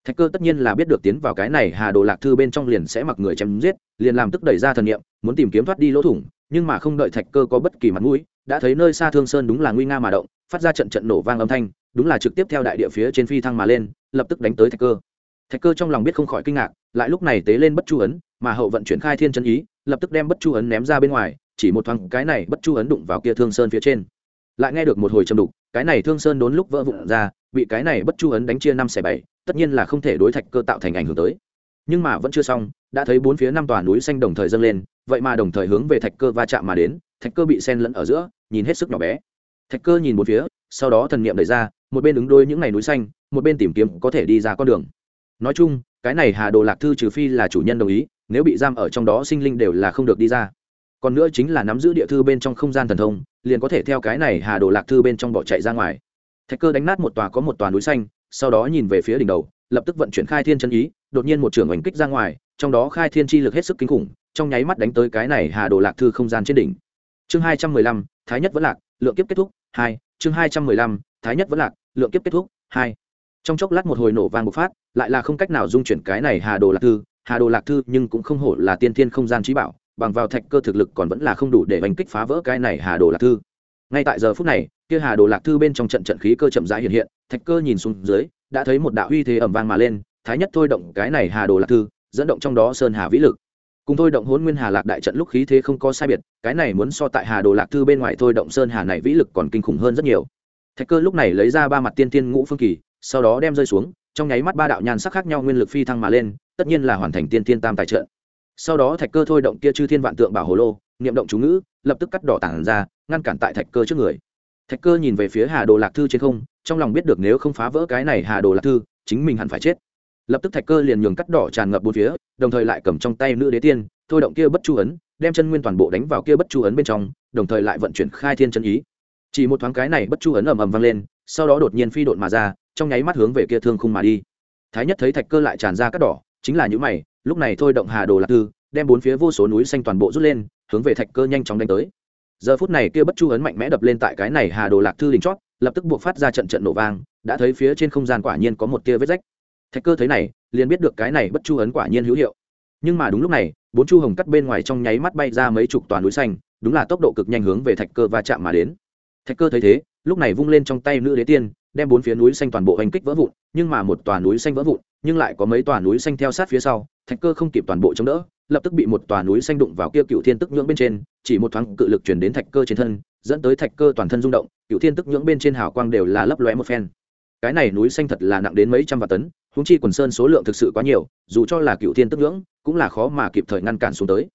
thạch cơ tất nhiên là biết được tiến vào cái này hà đồ lạc thư bên trong liền sẽ mặc người chém giết, liền làm tức đẩy ra thần niệm, muốn tìm kiếm thoát đi lỗ thủng, nhưng mà không đợi thạch cơ có bất kỳ mặt mũi, đã thấy nơi xa thương sơn đúng là nguy nga mà động, phát ra trận trận nổ vang âm thanh, đúng là trực tiếp theo đại địa phía trên phi thăng mà lên, lập tức đánh tới thạch cơ. Thạch cơ trong lòng biết không khỏi kinh ngạc, lại lúc này tế lên bất chu ấn, mà hậu vận chuyển khai thiên chân ý, lập tức đem bất chu ấn ném ra bên ngoài, chỉ một thoáng cái này bất chu ấn đụng vào kia thương sơn phía trên. Lại nghe được một hồi châm đục cái này thương sơn đốn lúc vỡ vụn ra, bị cái này bất chu ấn đánh chia năm xẻ bảy, tất nhiên là không thể đối thạch cơ tạo thành ảnh hưởng tới. Nhưng mà vẫn chưa xong, đã thấy bốn phía năm tòa núi xanh đồng thời dâng lên, vậy mà đồng thời hướng về thạch cơ va chạm mà đến, thạch cơ bị sen lẫn ở giữa, nhìn hết sức nhỏ bé. Thạch cơ nhìn bốn phía, sau đó thần niệm đẩy ra, một bên ứng đôi những ngày núi xanh, một bên tìm kiếm có thể đi ra con đường. Nói chung, cái này hà đồ lạc thư trừ phi là chủ nhân đồng ý, nếu bị giam ở trong đó sinh linh đều là không được đi ra còn nữa chính là nắm giữ địa thư bên trong không gian thần thông, liền có thể theo cái này hà đồ lạc thư bên trong bỏ chạy ra ngoài. Thạch cơ đánh nát một tòa có một tòa núi xanh, sau đó nhìn về phía đỉnh đầu, lập tức vận chuyển khai thiên chân ý, đột nhiên một trường oanh kích ra ngoài, trong đó khai thiên chi lực hết sức kinh khủng, trong nháy mắt đánh tới cái này hà đồ lạc thư không gian trên đỉnh. Chương hai trăm mười lăm, thái nhất vẫn lạc, lượng kiếp kết thúc, hai, chương hai trăm mười lăm, thái nhất vẫn lạc, lượng kiếp kết thúc, hai. Trong chốc lát một hồi nổ vang bộc phát, lại là không cách nào dung chuyển cái này hà đồ lạc thư, hà đồ lạc thư nhưng cũng không hổ là tiên thiên không gian trí bảo bằng vào thạch cơ thực lực còn vẫn là không đủ để đánh kích phá vỡ cái này hà đồ lạc thư. Ngay tại giờ phút này, kia hà đồ lạc thư bên trong trận trận khí cơ chậm rãi hiện hiện, thạch cơ nhìn xuống dưới, đã thấy một đạo uy thế ầm vang mà lên, thái nhất thôi động cái này hà đồ lạc thư, dẫn động trong đó sơn hà vĩ lực. Cùng thôi động Hỗn nguyên hà lạc đại trận lúc khí thế không có sai biệt, cái này muốn so tại hà đồ lạc thư bên ngoài thôi động sơn hà này vĩ lực còn kinh khủng hơn rất nhiều. Thạch cơ lúc này lấy ra ba mặt tiên tiên ngũ phương kỳ, sau đó đem rơi xuống, trong nháy mắt ba đạo nhan sắc khác nhau nguyên lực phi thăng mà lên, tất nhiên là hoàn thành tiên tiên tam tài trận sau đó thạch cơ thôi động kia chư thiên vạn tượng bảo hồ lô, niệm động chú ngữ, lập tức cắt đỏ tảng ra, ngăn cản tại thạch cơ trước người. Thạch cơ nhìn về phía hà đồ lạc thư trên không, trong lòng biết được nếu không phá vỡ cái này hà đồ lạc thư, chính mình hẳn phải chết. Lập tức thạch cơ liền nhường cắt đỏ tràn ngập bốn phía, đồng thời lại cầm trong tay nữ đế tiên, thôi động kia bất chu ấn, đem chân nguyên toàn bộ đánh vào kia bất chu ấn bên trong, đồng thời lại vận chuyển khai thiên chân ý. Chỉ một thoáng cái này bất chu ấn ầm ầm vang lên, sau đó đột nhiên phi độn mà ra, trong nháy mắt hướng về kia thương khung mà đi. Thái nhất thấy thạch cơ lại tràn ra cắt đỏ, chính là những mày lúc này thôi động hà đồ lạc tư đem bốn phía vô số núi xanh toàn bộ rút lên, hướng về thạch cơ nhanh chóng đánh tới. Giờ phút này kia bất chu ấn mạnh mẽ đập lên tại cái này hà đồ lạc thư đỉnh chót, lập tức buộc phát ra trận trận nổ vang, đã thấy phía trên không gian quả nhiên có một tia vết rách. Thạch cơ thấy này, liền biết được cái này bất chu ấn quả nhiên hữu hiệu. Nhưng mà đúng lúc này, bốn chu hồng cắt bên ngoài trong nháy mắt bay ra mấy chục toàn núi xanh, đúng là tốc độ cực nhanh hướng về thạch cơ va chạm mà đến. Thạch cơ thấy thế, lúc này vung lên trong tay nữ đế tiên, đem bốn phía núi xanh toàn bộ hành kích vỡ vụn, nhưng mà một tòa núi xanh vỡ vụn, nhưng lại có mấy tòa núi xanh theo sát phía sau thạch cơ không kịp toàn bộ chống đỡ, lập tức bị một tòa núi xanh đụng vào kia cựu thiên tức nhưỡng bên trên, chỉ một thoáng cự lực chuyển đến thạch cơ trên thân, dẫn tới thạch cơ toàn thân rung động, cựu thiên tức nhưỡng bên trên hào quang đều là lấp lóe một phen. Cái này núi xanh thật là nặng đến mấy trăm vạn tấn húng chi quần sơn số lượng thực sự quá nhiều, dù cho là cựu thiên tức nhưỡng, cũng là khó mà kịp thời ngăn cản xuống tới.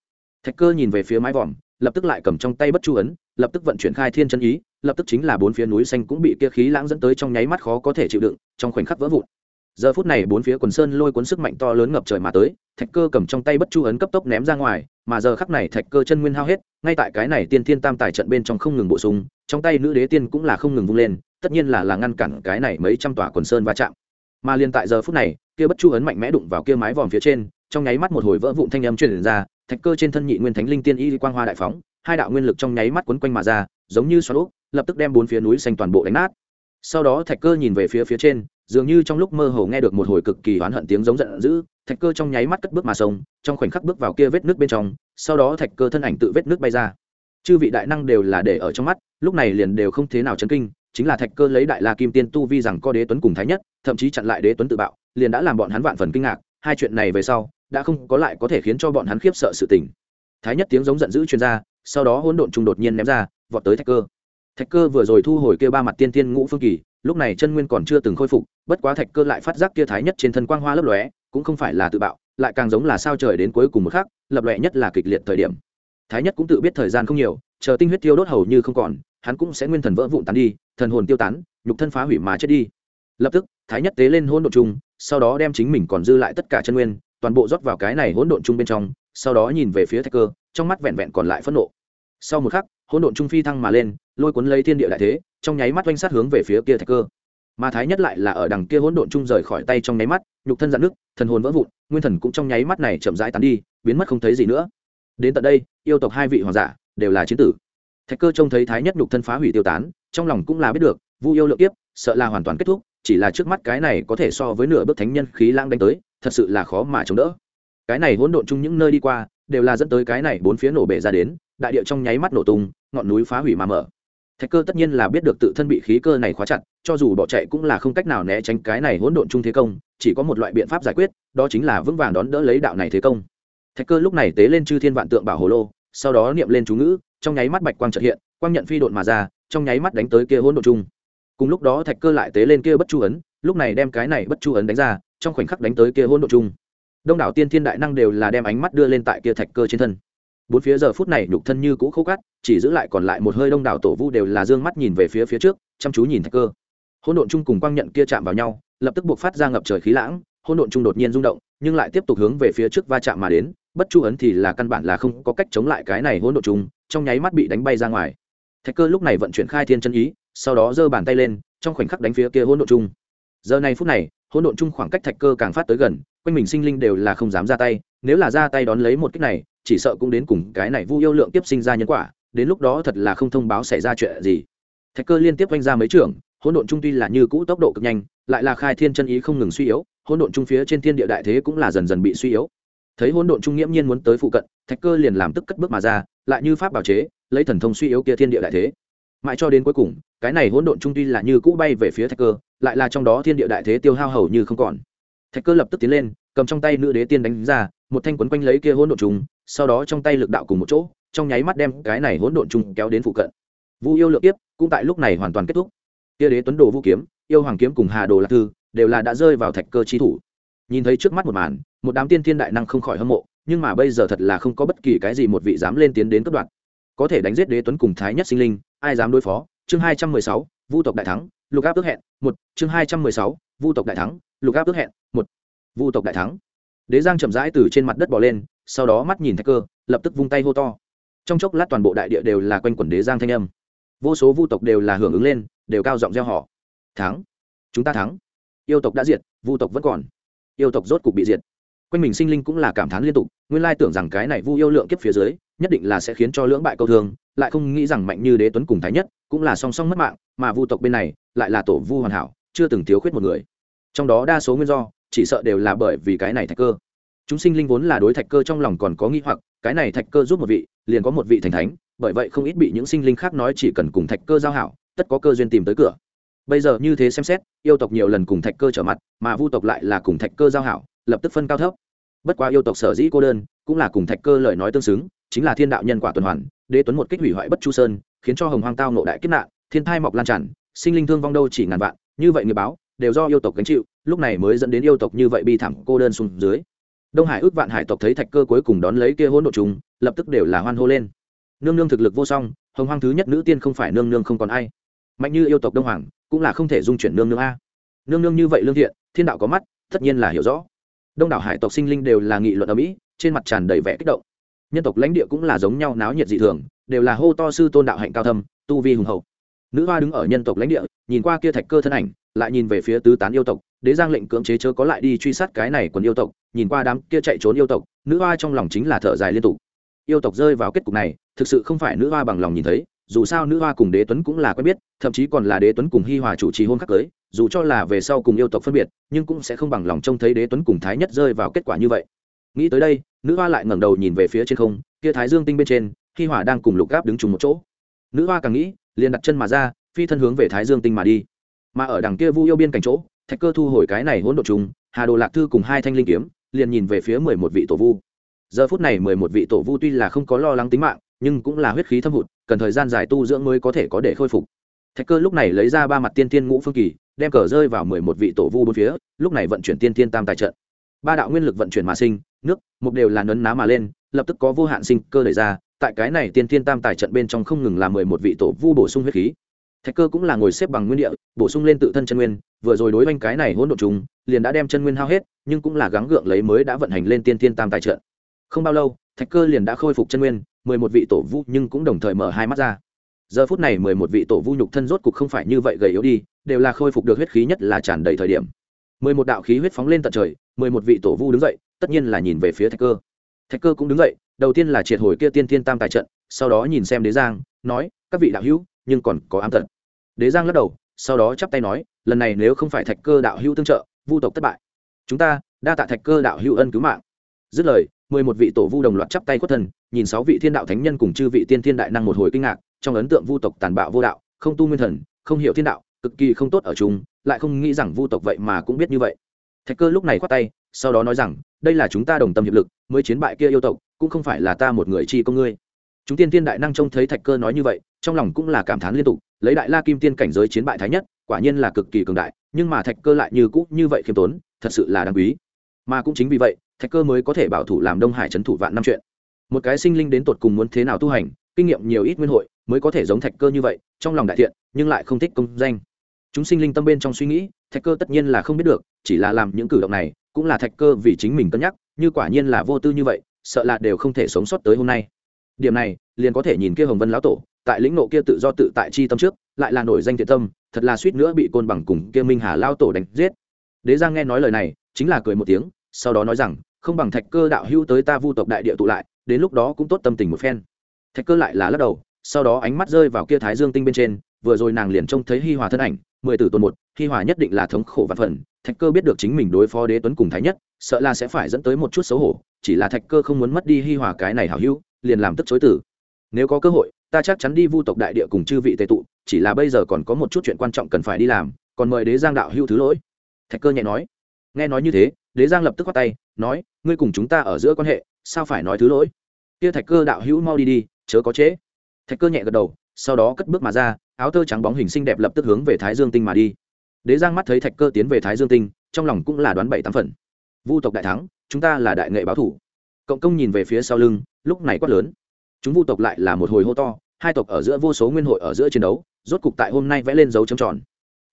Thạch cơ nhìn về phía mái vòm, lập tức lại cầm trong tay bất chu ấn, lập tức vận chuyển khai thiên chân ý, lập tức chính là bốn phía núi xanh cũng bị kia khí lãng dẫn tới trong nháy mắt khó có thể chịu đựng, trong khoảnh khắc vỡ vụn giờ phút này bốn phía quần sơn lôi cuốn sức mạnh to lớn ngập trời mà tới, thạch cơ cầm trong tay bất chu ấn cấp tốc ném ra ngoài, mà giờ khắc này thạch cơ chân nguyên hao hết, ngay tại cái này tiên thiên tam tài trận bên trong không ngừng bổ sung, trong tay nữ đế tiên cũng là không ngừng vung lên, tất nhiên là là ngăn cản cái này mấy trăm tòa quần sơn va chạm. Mà liền tại giờ phút này, kia bất chu ấn mạnh mẽ đụng vào kia mái vòm phía trên, trong nháy mắt một hồi vỡ vụn thanh âm truyền ra, thạch cơ trên thân nhị nguyên thánh linh tiên y quang hoa đại phóng, hai đạo nguyên lực trong nháy mắt quấn quanh mà ra, giống như xoắn úp lập tức đem bốn phía núi xanh toàn bộ đánh nát. Sau đó thạch cơ nhìn về phía phía trên dường như trong lúc mơ hồ nghe được một hồi cực kỳ oán hận tiếng giống giận dữ thạch cơ trong nháy mắt cất bước mà sông trong khoảnh khắc bước vào kia vết nước bên trong sau đó thạch cơ thân ảnh tự vết nước bay ra. Chư vị đại năng đều là để ở trong mắt lúc này liền đều không thế nào chấn kinh chính là thạch cơ lấy đại la kim tiên tu vi rằng có đế tuấn cùng thái nhất thậm chí chặn lại đế tuấn tự bạo liền đã làm bọn hắn vạn phần kinh ngạc hai chuyện này về sau đã không có lại có thể khiến cho bọn hắn khiếp sợ sự tình. Thái nhất tiếng giống giận dữ truyền ra, sau đó hỗn độn trùng đột nhiên ném ra vọt tới thạch cơ. Thạch cơ vừa rồi thu hồi kia ba mặt tiên tiên ngũ phương kỳ lúc này chân nguyên còn chưa từng khôi phục, bất quá thạch cơ lại phát giác kia thái nhất trên thân quang hoa lấp lóe, cũng không phải là tự bạo, lại càng giống là sao trời đến cuối cùng một khắc, lập lòe nhất là kịch liệt thời điểm. Thái nhất cũng tự biết thời gian không nhiều, chờ tinh huyết tiêu đốt hầu như không còn, hắn cũng sẽ nguyên thần vỡ vụn tán đi, thần hồn tiêu tán, nhục thân phá hủy mà chết đi. Lập tức, thái nhất tế lên hỗn độn chung, sau đó đem chính mình còn dư lại tất cả chân nguyên, toàn bộ rót vào cái này hỗn độn chung bên trong, sau đó nhìn về phía thạch cơ, trong mắt vẹn vẹn còn lại phẫn nộ. Sau một khắc, hỗn độn trung phi thăng mà lên lôi cuốn lấy thiên địa đại thế, trong nháy mắt oanh sát hướng về phía kia thạch cơ. Mà thái nhất lại là ở đằng kia hỗn độn trung rời khỏi tay trong nháy mắt, nhục thân dạn nước, thần hồn vỡ vụn, nguyên thần cũng trong nháy mắt này chậm rãi tán đi, biến mất không thấy gì nữa. Đến tận đây, yêu tộc hai vị hoàng giả đều là chiến tử. Thạch cơ trông thấy thái nhất nhục thân phá hủy tiêu tán, trong lòng cũng là biết được, vu yêu lượng tiếp sợ là hoàn toàn kết thúc, chỉ là trước mắt cái này có thể so với nửa bước thánh nhân khí lãng đánh tới, thật sự là khó mà chống đỡ. Cái này hỗn độn chung những nơi đi qua, đều là dẫn tới cái này bốn phía nổ bể ra đến, đại địa trong nháy mắt nổ tung, ngọn núi phá hủy mà mở thạch cơ tất nhiên là biết được tự thân bị khí cơ này khóa chặt, cho dù bỏ chạy cũng là không cách nào né tránh cái này hỗn độn chung thế công, chỉ có một loại biện pháp giải quyết, đó chính là vững vàng đón đỡ lấy đạo này thế công. Thạch cơ lúc này tế lên chư thiên vạn tượng bảo hồ lô, sau đó niệm lên chú ngữ, trong nháy mắt bạch quang trợ hiện, quang nhận phi độn mà ra, trong nháy mắt đánh tới kia hỗn độn chung. Cùng lúc đó thạch cơ lại tế lên kia bất chu ấn, lúc này đem cái này bất chu ấn đánh ra, trong khoảnh khắc đánh tới kia hỗn độn chung. Đông đảo tiên thiên đại năng đều là đem ánh mắt đưa lên tại kia thạch cơ trên thân bốn phía giờ phút này nhục thân như cũ khô cát, chỉ giữ lại còn lại một hơi đông đảo tổ vu đều là d ư ơ n g mắt nhìn về phía phía trước, chăm chú nhìn thạch cơ. Hỗn độn chung cùng quang nhận kia chạm vào nhau, lập tức buộc phát ra ngập trời khí lãng, hỗn độn chung đột nhiên rung động, nhưng lại tiếp tục hướng về phía trước va chạm mà đến, bất chu ấn thì là căn bản là không có cách chống lại cái này hỗn độn chung, trong nháy mắt bị đánh bay ra ngoài. Thạch cơ lúc này vận chuyển khai thiên chân ý, sau đó giơ bàn tay lên, trong khoảnh khắc đánh phía kia hỗn độn chung. Giờ này phút này, hỗn độn chung khoảng cách thạch cơ càng phát tới gần, quanh mình sinh linh đều là không dám ra tay, nếu là ra tay đón lấy một kích này chỉ sợ cũng đến cùng cái này vu yêu lượng tiếp sinh ra nhân quả, đến lúc đó thật là không thông báo xảy ra chuyện gì. Thạch cơ liên tiếp oanh ra mấy trưởng, hỗn độn trung tuy là như cũ tốc độ cực nhanh, lại là khai thiên chân ý không ngừng suy yếu, hỗn độn trung phía trên thiên địa đại thế cũng là dần dần bị suy yếu. Thấy hỗn độn trung nghiễm nhiên muốn tới phụ cận, thạch cơ liền làm tức cất bước mà ra, lại như pháp bảo chế, lấy thần thông suy yếu kia thiên địa đại thế. Mãi cho đến cuối cùng, cái này hỗn độn trung tuy là như cũ bay về phía thạch cơ, lại là trong đó thiên địa đại thế tiêu hao hầu như không còn. Thạch cơ lập tức tiến lên, cầm trong tay nữ đế tiên đánh ra một thanh quấn quanh lấy kia hỗn độn trùng, sau đó trong tay lực đạo cùng một chỗ, trong nháy mắt đem cái này hỗn độn trùng kéo đến phụ cận. Vu yêu lượng tiếp cũng tại lúc này hoàn toàn kết thúc. Kia đế tuấn đồ vũ kiếm, yêu hoàng kiếm cùng hà đồ lạc thư đều là đã rơi vào thạch cơ chi thủ. Nhìn thấy trước mắt một màn, một đám tiên thiên đại năng không khỏi hâm mộ, nhưng mà bây giờ thật là không có bất kỳ cái gì một vị dám lên tiến đến cấp đoạn. Có thể đánh giết đế tuấn cùng thái nhất sinh linh, ai dám đối phó? Chương hai trăm mười sáu, vu tộc đại thắng, lục áp ước hẹn, một. Chương hai trăm mười sáu, vu tộc đại thắng, lục áp ước hẹn, một. Vu tộc đại thắng đế giang chậm rãi từ trên mặt đất bỏ lên, sau đó mắt nhìn thạch cơ, lập tức vung tay hô to. Trong chốc lát toàn bộ đại địa đều là quanh quẩn đế giang thanh âm. Vô số vu tộc đều là hưởng ứng lên, đều cao giọng gieo họ thắng! Chúng ta thắng! Yêu tộc đã diệt, vu tộc vẫn còn. Yêu tộc rốt cục bị diệt. Quanh mình sinh linh cũng là cảm thán liên tục, nguyên lai tưởng rằng cái này vu yêu lượng kiếp phía dưới, nhất định là sẽ khiến cho lưỡng bại câu thương, lại không nghĩ rằng mạnh như đế tuấn cùng thái nhất cũng là song song mất mạng, mà vu tộc bên này lại là tổ vu hoàn hảo, chưa từng thiếu khuyết một người. Trong đó đa số nguyên do chỉ sợ đều là bởi vì cái này thạch cơ. Chúng sinh linh vốn là đối thạch cơ trong lòng còn có nghi hoặc, cái này thạch cơ giúp một vị, liền có một vị thành thánh, bởi vậy không ít bị những sinh linh khác nói chỉ cần cùng thạch cơ giao hảo, tất có cơ duyên tìm tới cửa. Bây giờ như thế xem xét, yêu tộc nhiều lần cùng thạch cơ trở mặt, mà vu tộc lại là cùng thạch cơ giao hảo, lập tức phân cao thấp. Bất quá yêu tộc sở dĩ cô đơn, cũng là cùng thạch cơ lời nói tương xứng, chính là thiên đạo nhân quả tuần hoàn, đế tuấn một kích hủy hoại bất chu sơn, khiến cho hồng hoang tao nộ đại kiếp nạn, thiên thai mọc lan tràn, sinh linh thương vong đâu chỉ ngàn vạn, như vậy người báo đều do yêu tộc gánh chịu, lúc này mới dẫn đến yêu tộc như vậy bi thảm cô đơn xuống dưới. Đông hải ước vạn hải tộc thấy thạch cơ cuối cùng đón lấy kia hỗn độ chúng lập tức đều là hoan hô lên. Nương nương thực lực vô song, hồng hoang thứ nhất nữ tiên không phải nương nương không còn ai. Mạnh như yêu tộc đông hoàng, cũng là không thể dung chuyển nương nương a. Nương nương như vậy lương thiện, thiên đạo có mắt, tất nhiên là hiểu rõ. Đông đảo hải tộc sinh linh đều là nghị luận ở mỹ, trên mặt tràn đầy vẻ kích động. Nhân tộc lãnh địa cũng là giống nhau náo nhiệt dị thường, đều là hô to sư tôn đạo hạnh cao thâm, tu vi hùng hậu nữ hoa đứng ở nhân tộc lãnh địa, nhìn qua kia thạch cơ thân ảnh, lại nhìn về phía tứ tán yêu tộc. Đế giang lệnh cưỡng chế chớ có lại đi truy sát cái này quần yêu tộc, nhìn qua đám kia chạy trốn yêu tộc, nữ hoa trong lòng chính là thở dài liên tục. Yêu tộc rơi vào kết cục này, thực sự không phải nữ hoa bằng lòng nhìn thấy, dù sao nữ hoa cùng đế tuấn cũng là quen biết, thậm chí còn là đế tuấn cùng hi hòa chủ trì hôn khắc cưới, dù cho là về sau cùng yêu tộc phân biệt, nhưng cũng sẽ không bằng lòng trông thấy đế tuấn cùng thái nhất rơi vào kết quả như vậy. Nghĩ tới đây, nữ hoa lại ngẩng đầu nhìn về phía trên không, kia thái dương tinh bên trên, hi hòa đang cùng lục gáp đứng chung một chỗ. Nữ hoa càng nghĩ liền đặt chân mà ra, phi thân hướng về thái dương tinh mà đi. Mà ở đằng kia vu yêu biên cảnh chỗ, thạch cơ thu hồi cái này hỗn độn trùng, hà đồ lạc thư cùng hai thanh linh kiếm, liền nhìn về phía mười một vị tổ vu. Giờ phút này mười một vị tổ vu tuy là không có lo lắng tính mạng, nhưng cũng là huyết khí thâm hụt, cần thời gian dài tu dưỡng mới có thể có để khôi phục. Thạch cơ lúc này lấy ra ba mặt tiên tiên ngũ phương kỳ, đem cờ rơi vào mười một vị tổ vu bốn phía, lúc này vận chuyển tiên tiên tam tài trận. Ba đạo nguyên lực vận chuyển mà sinh, nước, mục đều là nấn ná mà lên, lập tức có vô hạn sinh cơ đẩy ra tại cái này tiên tiên tam tài trận bên trong không ngừng là mười một vị tổ vu bổ sung huyết khí. Thạch cơ cũng là ngồi xếp bằng nguyên địa, bổ sung lên tự thân chân nguyên, vừa rồi đối với cái này hỗn độn chúng liền đã đem chân nguyên hao hết, nhưng cũng là gắng gượng lấy mới đã vận hành lên tiên tiên tam tài trận. Không bao lâu, thạch cơ liền đã khôi phục chân nguyên, mười một vị tổ vu nhưng cũng đồng thời mở hai mắt ra. Giờ phút này mười một vị tổ vu nhục thân rốt cục không phải như vậy gầy yếu đi, đều là khôi phục được huyết khí nhất là tràn đầy thời điểm. Mười một đạo khí huyết phóng lên tận trời, mười một vị tổ vu đứng dậy, tất nhiên là nhìn về phía thạch cơ thạch cơ cũng đứng dậy, đầu tiên là triệt hồi kia tiên Thiên tam tài trận, sau đó nhìn xem đế giang, nói, các vị đạo hữu, nhưng còn có ám tật. Đế giang lắc đầu, sau đó chắp tay nói, lần này nếu không phải thạch cơ đạo hữu tương trợ, vu tộc thất bại. Chúng ta đa tạ thạch cơ đạo hữu ân cứu mạng. Dứt lời, mười một vị tổ vu đồng loạt chắp tay khuất thần nhìn sáu vị thiên đạo thánh nhân cùng chư vị tiên thiên đại năng một hồi kinh ngạc, trong ấn tượng vu tộc tàn bạo vô đạo, không tu nguyên thần, không hiểu thiên đạo, cực kỳ không tốt ở chúng lại không nghĩ rằng vu tộc vậy mà cũng biết như vậy. Thạch cơ lúc này khoát tay, sau đó nói rằng đây là chúng ta đồng tâm hiệp lực, mới chiến bại kia yêu tộc, cũng không phải là ta một người chi công ngươi. Chúng tiên tiên đại năng trông thấy thạch cơ nói như vậy, trong lòng cũng là cảm thán liên tục, lấy đại la kim tiên cảnh giới chiến bại thái nhất, quả nhiên là cực kỳ cường đại, nhưng mà thạch cơ lại như cũ như vậy khiêm tốn, thật sự là đáng quý. Mà cũng chính vì vậy, thạch cơ mới có thể bảo thủ làm đông hải trấn thủ vạn năm chuyện. Một cái sinh linh đến tột cùng muốn thế nào tu hành, kinh nghiệm nhiều ít nguyên hội, mới có thể giống thạch cơ như vậy, trong lòng đại thiện, nhưng lại không thích công danh. Chúng sinh linh tâm bên trong suy nghĩ, thạch cơ tất nhiên là không biết được, chỉ là làm những cử động này cũng là thạch cơ vì chính mình cân nhắc, như quả nhiên là vô tư như vậy, sợ là đều không thể sống sót tới hôm nay. Điểm này, liền có thể nhìn kia hồng vân lão tổ, tại lĩnh nộ kia tự do tự tại chi tâm trước, lại là nổi danh thiện tâm, thật là suýt nữa bị côn bằng cùng kia minh hà lao tổ đánh giết. Đế giang nghe nói lời này, chính là cười một tiếng, sau đó nói rằng, không bằng thạch cơ đạo hữu tới ta vu tộc đại địa tụ lại, đến lúc đó cũng tốt tâm tình một phen. Thạch cơ lại là lắc đầu, sau đó ánh mắt rơi vào kia thái dương tinh bên trên, vừa rồi nàng liền trông thấy hi hòa thân ảnh, mười tử tuần một hi hòa nhất định là thống khổ vạn phần, thạch cơ biết được chính mình đối phó đế tuấn cùng thái nhất, sợ là sẽ phải dẫn tới một chút xấu hổ, chỉ là thạch cơ không muốn mất đi hi hòa cái này hảo hữu, liền làm tức chối tử nếu có cơ hội, ta chắc chắn đi vu tộc đại địa cùng chư vị tề tụ, chỉ là bây giờ còn có một chút chuyện quan trọng cần phải đi làm, còn mời đế giang đạo hữu thứ lỗi. Thạch cơ nhẹ nói. Nghe nói như thế, đế giang lập tức khoát tay, nói, ngươi cùng chúng ta ở giữa quan hệ, sao phải nói thứ lỗi? Kia thạch cơ đạo hữu mau đi đi, chớ có chế. thạch cơ nhẹ gật đầu, sau đó cất bước mà ra, áo tơ trắng bóng hình xinh đẹp lập tức hướng về thái dương tinh mà đi đế giang mắt thấy thạch cơ tiến về thái dương tinh, trong lòng cũng là đoán bảy tám phần. Vu tộc đại thắng, chúng ta là đại nghệ báo thủ. Cộng công nhìn về phía sau lưng, lúc này quát lớn. Chúng vu tộc lại là một hồi hô to, hai tộc ở giữa vô số nguyên hội ở giữa chiến đấu, rốt cục tại hôm nay vẽ lên dấu trầm tròn.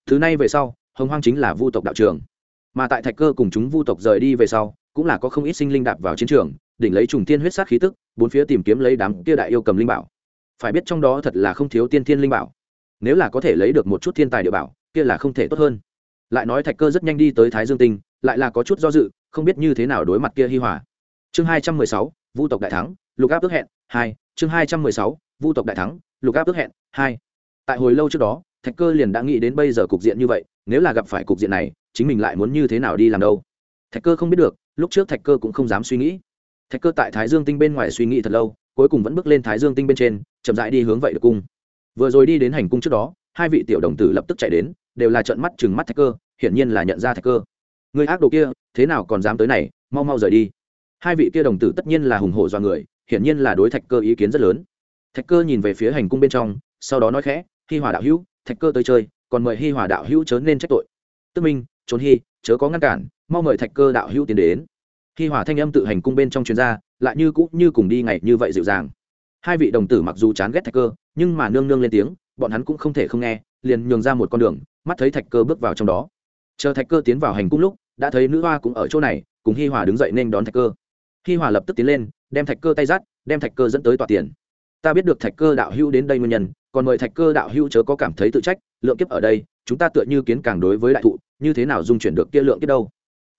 Thứ này về sau, hồng hoang chính là vu tộc đạo trường. Mà tại thạch cơ cùng chúng vu tộc rời đi về sau, cũng là có không ít sinh linh đạp vào chiến trường, đỉnh lấy trùng tiên huyết sát khí tức, bốn phía tìm kiếm lấy đám kia đại yêu cầm linh bảo. Phải biết trong đó thật là không thiếu tiên thiên linh bảo. Nếu là có thể lấy được một chút thiên tài địa bảo kia là không thể tốt hơn. Lại nói thạch cơ rất nhanh đi tới thái dương tinh, lại là có chút do dự, không biết như thế nào đối mặt kia hi hòa. Chương hai trăm mười sáu, vu tộc đại thắng, lục áp ước hẹn, hai, chương hai trăm mười sáu, vu tộc đại thắng, lục áp ước hẹn, hai. Tại hồi lâu trước đó, thạch cơ liền đã nghĩ đến bây giờ cục diện như vậy, nếu là gặp phải cục diện này, chính mình lại muốn như thế nào đi làm đâu? Thạch cơ không biết được, lúc trước thạch cơ cũng không dám suy nghĩ. Thạch cơ tại thái dương tinh bên ngoài suy nghĩ thật lâu, cuối cùng vẫn bước lên thái dương tinh bên trên, chậm rãi đi hướng vậy được cung. Vừa rồi đi đến hành cung trước đó, hai vị tiểu đồng tử lập tức chạy đến đều là trợn mắt chừng mắt thạch cơ, hiển nhiên là nhận ra thạch cơ. Người ác đồ kia, thế nào còn dám tới này, mau mau rời đi. Hai vị kia đồng tử tất nhiên là hùng hổ do người, hiển nhiên là đối thạch cơ ý kiến rất lớn. Thạch cơ nhìn về phía hành cung bên trong, sau đó nói khẽ, hi hòa đạo hữu, thạch cơ tới chơi, còn mời hi hòa đạo hữu chớ nên trách tội. Tức minh, trốn hi, chớ có ngăn cản, mau mời thạch cơ đạo hữu tiến đến. Hi hòa thanh âm tự hành cung bên trong chuyên gia lại như cũ như cùng đi ngày như vậy dịu dàng. Hai vị đồng tử mặc dù chán ghét thạch cơ, nhưng mà nương nương lên tiếng, bọn hắn cũng không thể không nghe, liền nhường ra một con đường mắt thấy thạch cơ bước vào trong đó. Chờ thạch cơ tiến vào hành cung lúc, đã thấy nữ hoa cũng ở chỗ này, cùng hi hòa đứng dậy nên đón thạch cơ. Hi hòa lập tức tiến lên, đem thạch cơ tay rát đem thạch cơ dẫn tới tòa tiền. Ta biết được thạch cơ đạo hữu đến đây nguyên nhân, còn mời thạch cơ đạo hữu chớ có cảm thấy tự trách, lượng kiếp ở đây, chúng ta tựa như kiến càng đối với đại thụ, như thế nào dung chuyển được kia lượng kiếp đâu?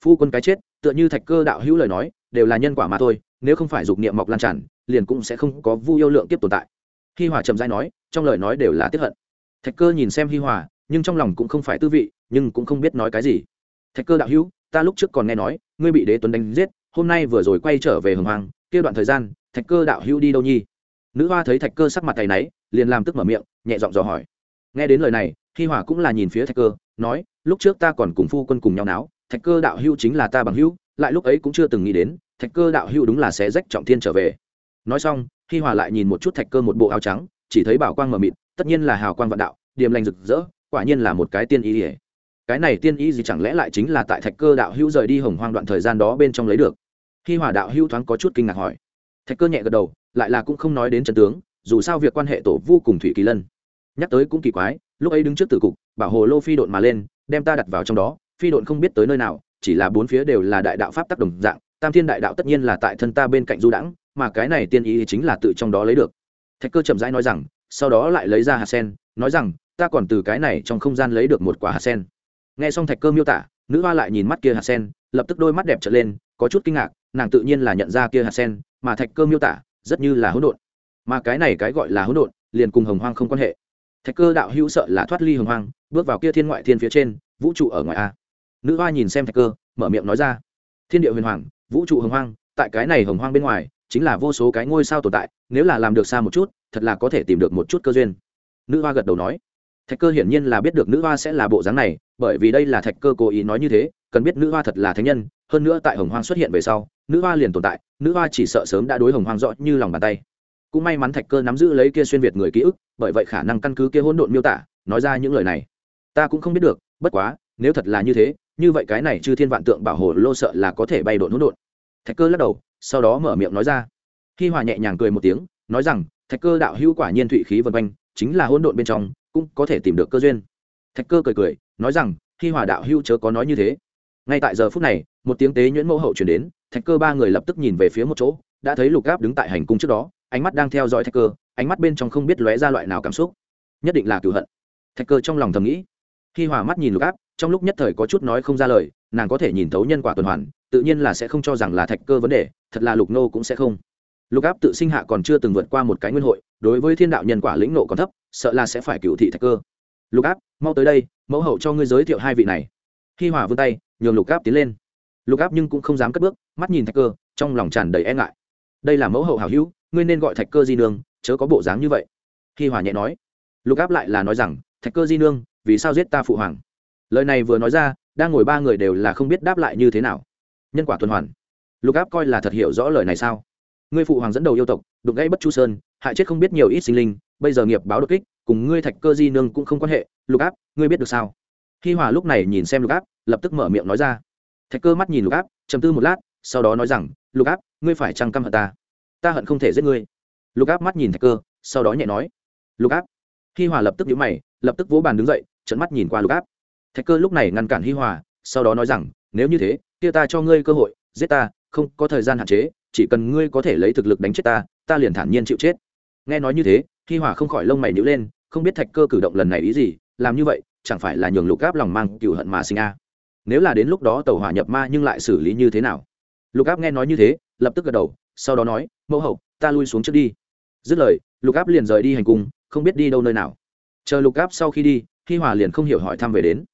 Phu quân cái chết, tựa như thạch cơ đạo hữu lời nói, đều là nhân quả mà thôi, nếu không phải dục niệm mọc lan tràn, liền cũng sẽ không có vu yêu lượng kiếp tồn tại. Hi hòa trầm dai nói, trong lời nói đều là tiếp hận. Thạch cơ nhìn xem hi hòa nhưng trong lòng cũng không phải tư vị, nhưng cũng không biết nói cái gì. Thạch cơ đạo hữu, ta lúc trước còn nghe nói, ngươi bị đế tuấn đánh giết, hôm nay vừa rồi quay trở về hồng hoàng kia đoạn thời gian, thạch cơ đạo hữu đi đâu nhi? Nữ hoa thấy thạch cơ sắc mặt tay náy, liền làm tức mở miệng, nhẹ giọng dò hỏi. Nghe đến lời này, hi hòa cũng là nhìn phía thạch cơ, nói, lúc trước ta còn cùng phu quân cùng nhau náo, thạch cơ đạo hữu chính là ta bằng hữu, lại lúc ấy cũng chưa từng nghĩ đến, thạch cơ đạo hữu đúng là sẽ rách trọng thiên trở về. Nói xong, hi hòa lại nhìn một chút thạch cơ một bộ áo trắng, chỉ thấy bảo quang mờ mịt, tất nhiên là hào quang vạn đạo điềm lành rực rỡ quả nhiên là một cái tiên ý ỉa cái này tiên ý gì chẳng lẽ lại chính là tại thạch cơ đạo hữu rời đi hồng hoang đoạn thời gian đó bên trong lấy được? Khi hòa đạo hữu thoáng có chút kinh ngạc hỏi. Thạch cơ nhẹ gật đầu, lại là cũng không nói đến trận tướng, dù sao việc quan hệ tổ vô cùng thủy kỳ lân. Nhắc tới cũng kỳ quái, lúc ấy đứng trước tử cục, bảo hồ lô phi độn mà lên, đem ta đặt vào trong đó, phi độn không biết tới nơi nào, chỉ là bốn phía đều là đại đạo pháp tác đồng dạng, tam thiên đại đạo tất nhiên là tại thân ta bên cạnh du đãng, mà cái này tiên ý chính là tự trong đó lấy được. Thạch cơ chậm rãi nói rằng, sau đó lại lấy ra hạt sen, nói rằng ta còn từ cái này trong không gian lấy được một quả hạt sen. Nghe xong thạch cơ miêu tả, nữ hoa lại nhìn mắt kia hạt sen, lập tức đôi mắt đẹp trở lên, có chút kinh ngạc, nàng tự nhiên là nhận ra kia hạt sen, mà thạch cơ miêu tả, rất như là hỗn độn. Mà cái này cái gọi là hỗn độn, liền cùng hồng hoang không quan hệ. Thạch cơ đạo hữu sợ là thoát ly hồng hoang, bước vào kia thiên ngoại thiên phía trên, vũ trụ ở ngoài a. Nữ hoa nhìn xem thạch cơ, mở miệng nói ra. Thiên địa huyền hoàng, vũ trụ hồng hoang, tại cái này hồng hoang bên ngoài, chính là vô số cái ngôi sao tồn tại, nếu là làm được xa một chút, thật là có thể tìm được một chút cơ duyên. Nữ hoa gật đầu nói thạch cơ hiển nhiên là biết được nữ hoa sẽ là bộ dáng này, bởi vì đây là thạch cơ cố ý nói như thế, cần biết nữ hoa thật là thánh nhân, hơn nữa tại hồng hoang xuất hiện về sau, nữ hoa liền tồn tại, nữ hoa chỉ sợ sớm đã đối hồng hoang rõ như lòng bàn tay. Cũng may mắn thạch cơ nắm giữ lấy kia xuyên việt người ký ức, bởi vậy khả năng căn cứ kia hỗn độn miêu tả, nói ra những lời này. Ta cũng không biết được, bất quá, nếu thật là như thế, như vậy cái này chư thiên vạn tượng bảo hộ lô sợ là có thể bay độn hỗn độn. Thạch cơ lắc đầu, sau đó mở miệng nói ra. Khi hòa nhẹ nhàng cười một tiếng, nói rằng, thạch cơ đạo hữu quả nhiên thụy khí vân quanh, chính là hỗn độn bên trong cũng có thể tìm được cơ duyên. Thạch cơ cười cười, nói rằng khi hòa đạo hưu chớ có nói như thế. Ngay tại giờ phút này, một tiếng tế nhuyễn mẫu hậu chuyển đến, thạch cơ ba người lập tức nhìn về phía một chỗ, đã thấy lục gáp đứng tại hành cung trước đó, ánh mắt đang theo dõi thạch cơ, ánh mắt bên trong không biết lóe ra loại nào cảm xúc. Nhất định là cựu hận. Thạch cơ trong lòng thầm nghĩ. Khi hòa mắt nhìn lục áp trong lúc nhất thời có chút nói không ra lời, nàng có thể nhìn thấu nhân quả tuần hoàn, tự nhiên là sẽ không cho rằng là thạch cơ vấn đề, thật là lục nô cũng sẽ không lục áp tự sinh hạ còn chưa từng vượt qua một cái nguyên hội, đối với thiên đạo nhân quả lĩnh nộ còn thấp, sợ là sẽ phải cựu thị thạch cơ. Lục áp, mau tới đây, mẫu hậu cho ngươi giới thiệu hai vị này. Khi hòa vươn tay, nhường lục áp tiến lên. Lục áp nhưng cũng không dám cất bước, mắt nhìn thạch cơ, trong lòng tràn đầy e ngại. Đây là mẫu hậu hảo hữu, ngươi nên gọi thạch cơ di nương, chớ có bộ dáng như vậy. Khi hòa nhẹ nói. Lục áp lại là nói rằng, thạch cơ di nương, vì sao giết ta phụ hoàng? Lời này vừa nói ra, đang ngồi ba người đều là không biết đáp lại như thế nào. Nhân quả tuần hoàn. Lục áp coi là thật hiểu rõ lời này sao? Ngươi phụ hoàng dẫn đầu yêu tộc, đục gãy bất chu sơn, hại chết không biết nhiều ít sinh linh, bây giờ nghiệp báo đột kích, cùng ngươi thạch cơ di nương cũng không quan hệ, lục áp, ngươi biết được sao? Hi hòa lúc này nhìn xem lục áp, lập tức mở miệng nói ra. Thạch cơ mắt nhìn lục áp chầm tư một lát, sau đó nói rằng, lục áp, ngươi phải trăng căm hận ta? Ta hận không thể giết ngươi. Lục áp mắt nhìn thạch cơ, sau đó nhẹ nói. Lục áp. Hi hòa lập tức nhíu mày, lập tức vỗ bàn đứng dậy trận mắt nhìn qua lục áp. Thạch cơ lúc này ngăn cản hi hòa, sau đó nói rằng, nếu như thế, kia ta cho ngươi cơ hội, giết ta không có thời gian hạn chế, chỉ cần ngươi có thể lấy thực lực đánh chết ta ta liền thản nhiên chịu chết. Nghe nói như thế, hi hỏa không khỏi lông mày nhíu lên, không biết thạch cơ cử động lần này ý gì, làm như vậy, chẳng phải là nhường lục áp lòng mang cựu hận mà sinh a? Nếu là đến lúc đó tàu hỏa nhập ma nhưng lại xử lý như thế nào? Lục áp nghe nói như thế, lập tức gật đầu, sau đó nói, mẫu hậu, ta lui xuống trước đi. Dứt lời, lục áp liền rời đi hành cung, không biết đi đâu nơi nào. Chờ lục áp sau khi đi, hi hòa liền không hiểu hỏi thăm về đến.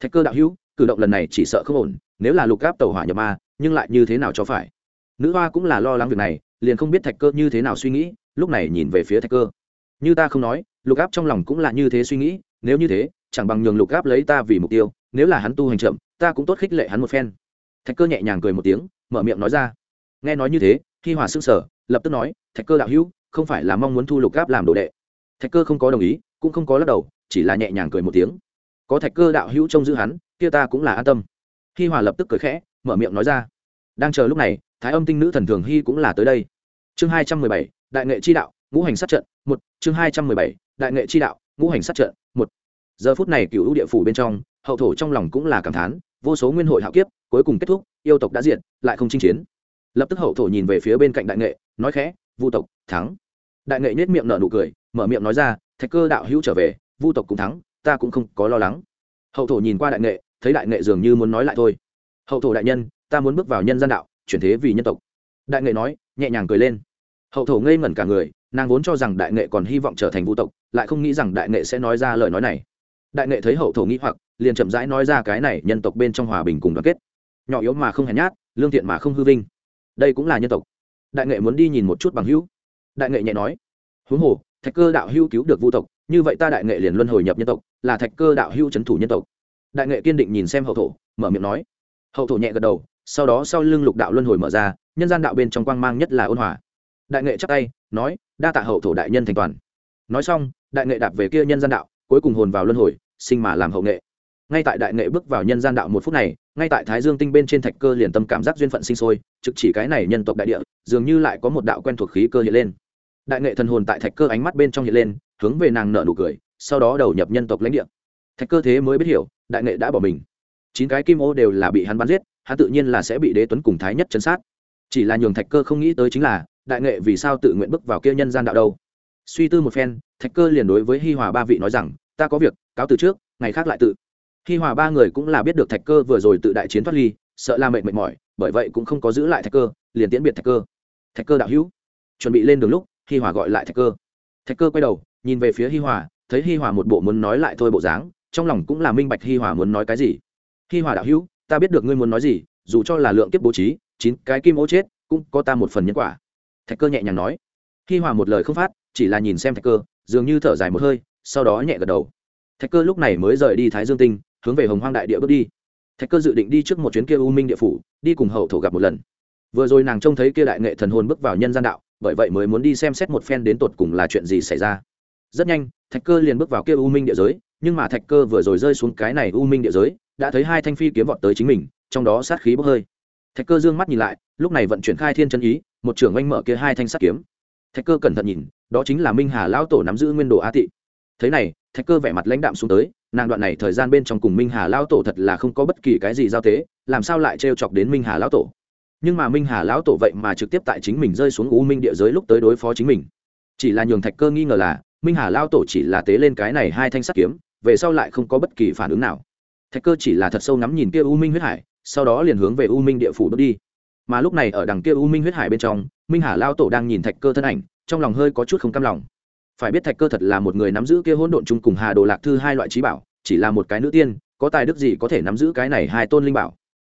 Thạch cơ đạo hữu, cử động lần này chỉ sợ không ổn nếu là lục áp tàu hỏa nhập ma, nhưng lại như thế nào cho phải? Nữ hoa cũng là lo lắng việc này, liền không biết thạch cơ như thế nào suy nghĩ, lúc này nhìn về phía thạch cơ. Như ta không nói, lục áp trong lòng cũng là như thế suy nghĩ, nếu như thế, chẳng bằng nhường lục áp lấy ta vì mục tiêu, nếu là hắn tu hành chậm, ta cũng tốt khích lệ hắn một phen. Thạch cơ nhẹ nhàng cười một tiếng, mở miệng nói ra. Nghe nói như thế khi hòa s ư n g sở lập tức nói, thạch cơ đạo hữu, không phải là mong muốn thu lục áp làm đồ đệ. Thạch cơ không có đồng ý, cũng không có lắc đầu, chỉ là nhẹ nhàng cười một tiếng. Có thạch cơ đạo hữu trông giữ hắn, kia ta cũng là an tâm. Hi hòa lập tức cười khẽ, mở miệng nói ra. Đang chờ lúc này, thái âm tinh nữ thần thường hy cũng là tới đây. Chương hai trăm mười bảy, đại nghệ chi đạo, ngũ hành sát trận, một. Chương hai trăm mười bảy, đại nghệ chi đạo, ngũ hành sát trận, một. Giờ phút này cựu địa phủ bên trong, hậu thổ trong lòng cũng là cảm thán, vô số nguyên hội hạo kiếp, cuối cùng kết thúc, yêu tộc đã diệt, lại không chinh chiến. Lập tức hậu thổ nhìn về phía bên cạnh đại nghệ, nói khẽ, vu tộc, thắng. Đại nghệ nhét miệng nở nụ cười, mở miệng nói ra, thạch cơ đạo hữu trở về, vu tộc cũng thắng, ta cũng không có lo lắng. Hậu thổ nhìn qua đại nghệ thấy đại nghệ dường như muốn nói lại thôi. Hậu thổ đại nhân, ta muốn bước vào nhân gian đạo, chuyển thế vì nhân tộc. Đại nghệ nói, nhẹ nhàng cười lên. Hậu thổ ngây ngẩn cả người, nàng vốn cho rằng đại nghệ còn hy vọng trở thành vũ tộc, lại không nghĩ rằng đại nghệ sẽ nói ra lời nói này. Đại nghệ thấy hậu thổ nghĩ hoặc, liền chậm rãi nói ra cái này nhân tộc bên trong hòa bình cùng đoàn kết. Nhỏ yếu mà không hèn nhát, lương thiện mà không hư vinh. Đây cũng là nhân tộc. Đại nghệ muốn đi nhìn một chút bằng hữu. Đại nghệ nhẹ nói, huống hồ, thạch cơ đạo hữu cứu được vũ tộc, như vậy ta đại nghệ liền luân hồi nhập nhân tộc, là thạch cơ đạo hữu c thủ nhân tộc đại nghệ kiên định nhìn xem hậu thổ, mở miệng nói. Hậu thổ nhẹ gật đầu, sau đó sau lưng lục đạo luân hồi mở ra, nhân gian đạo bên trong quang mang nhất là ôn hòa. Đại nghệ chắc tay, nói, đa tạ hậu thổ đại nhân thành toàn. Nói xong, đại nghệ đạp về kia nhân gian đạo, cuối cùng hồn vào luân hồi, sinh mà làm hậu nghệ. Ngay tại đại nghệ bước vào nhân gian đạo một phút này, ngay tại thái dương tinh bên trên thạch cơ liền tâm cảm giác duyên phận sinh sôi, trực chỉ cái này nhân tộc đại địa, dường như lại có một đạo quen thuộc khí cơ hiện lên. Đại nghệ thần hồn tại thạch cơ ánh mắt bên trong hiện lên, hướng về nàng nở nụ cười, sau đó đầu nhập nhân tộc lãnh địa thạch cơ thế mới biết hiểu, đại nghệ đã bỏ mình. Chín cái kim ô đều là bị hắn bắn giết, hắn tự nhiên là sẽ bị đế tuấn cùng thái nhất chấn sát. Chỉ là nhường thạch cơ không nghĩ tới chính là, đại nghệ vì sao tự nguyện bước vào kia nhân gian đạo đâu. Suy tư một phen, thạch cơ liền đối với hi hòa ba vị nói rằng, ta có việc, cáo từ trước, ngày khác lại tự. Hi hòa ba người cũng là biết được thạch cơ vừa rồi tự đại chiến thoát ly, sợ la mệt mệt mỏi, bởi vậy cũng không có giữ lại thạch cơ, liền tiễn biệt thạch cơ. Thạch cơ đạo hữu, chuẩn bị lên đường lúc, hi hòa gọi lại thạch cơ. Thạch cơ quay đầu, nhìn về phía hi hòa, thấy hi hòa một bộ muốn nói lại thôi bộ dáng trong lòng cũng là minh bạch hi hòa muốn nói cái gì. Hi hòa đạo hữu, ta biết được ngươi muốn nói gì, dù cho là lượng kiếp bố trí, chín cái kim ô chết, cũng có ta một phần nhân quả. Thạch cơ nhẹ nhàng nói. Hi hòa một lời không phát, chỉ là nhìn xem thạch cơ, dường như thở dài một hơi, sau đó nhẹ gật đầu. Thạch cơ lúc này mới rời đi thái dương tinh, hướng về hồng hoang đại địa bước đi. Thạch cơ dự định đi trước một chuyến kia u minh địa phủ, đi cùng hậu thổ gặp một lần. Vừa rồi nàng trông thấy kia đại nghệ thần hồn bước vào nhân gian đạo, bởi vậy mới muốn đi xem xét một phen đến tột cùng là chuyện gì xảy ra rất nhanh, thạch cơ liền bước vào kia u minh địa giới, nhưng mà thạch cơ vừa rồi rơi xuống cái này u minh địa giới, đã thấy hai thanh phi kiếm vọt tới chính mình, trong đó sát khí bốc hơi. Thạch cơ dương mắt nhìn lại, lúc này vận chuyển khai thiên chân ý, một trưởng oanh mở kia hai thanh sát kiếm. Thạch cơ cẩn thận nhìn, đó chính là minh hà lão tổ nắm giữ nguyên đồ a tị. Thế này, thạch cơ vẻ mặt lãnh đạm xuống tới, nàng đoạn này thời gian bên trong cùng minh hà lão tổ thật là không có bất kỳ cái gì giao tế, làm sao lại trêu chọc đến minh hà lão tổ? Nhưng mà minh hà lão tổ vậy mà trực tiếp tại chính mình rơi xuống u minh địa giới lúc tới đối phó chính mình. Chỉ là nhường thạch cơ nghi ngờ là minh hà Lao tổ chỉ là tế lên cái này hai thanh sắt kiếm, về sau lại không có bất kỳ phản ứng nào. Thạch cơ chỉ là thật sâu ngắm nhìn kia u minh huyết hải, sau đó liền hướng về u minh địa phủ bước đi. Mà lúc này ở đằng kia u minh huyết hải bên trong, minh hà lao tổ đang nhìn thạch cơ thân ảnh, trong lòng hơi có chút không cam lòng. Phải biết thạch cơ thật là một người nắm giữ kia hỗn độn chung cùng hà đồ lạc thư hai loại trí bảo, chỉ là một cái nữ tiên, có tài đức gì có thể nắm giữ cái này hai tôn linh bảo.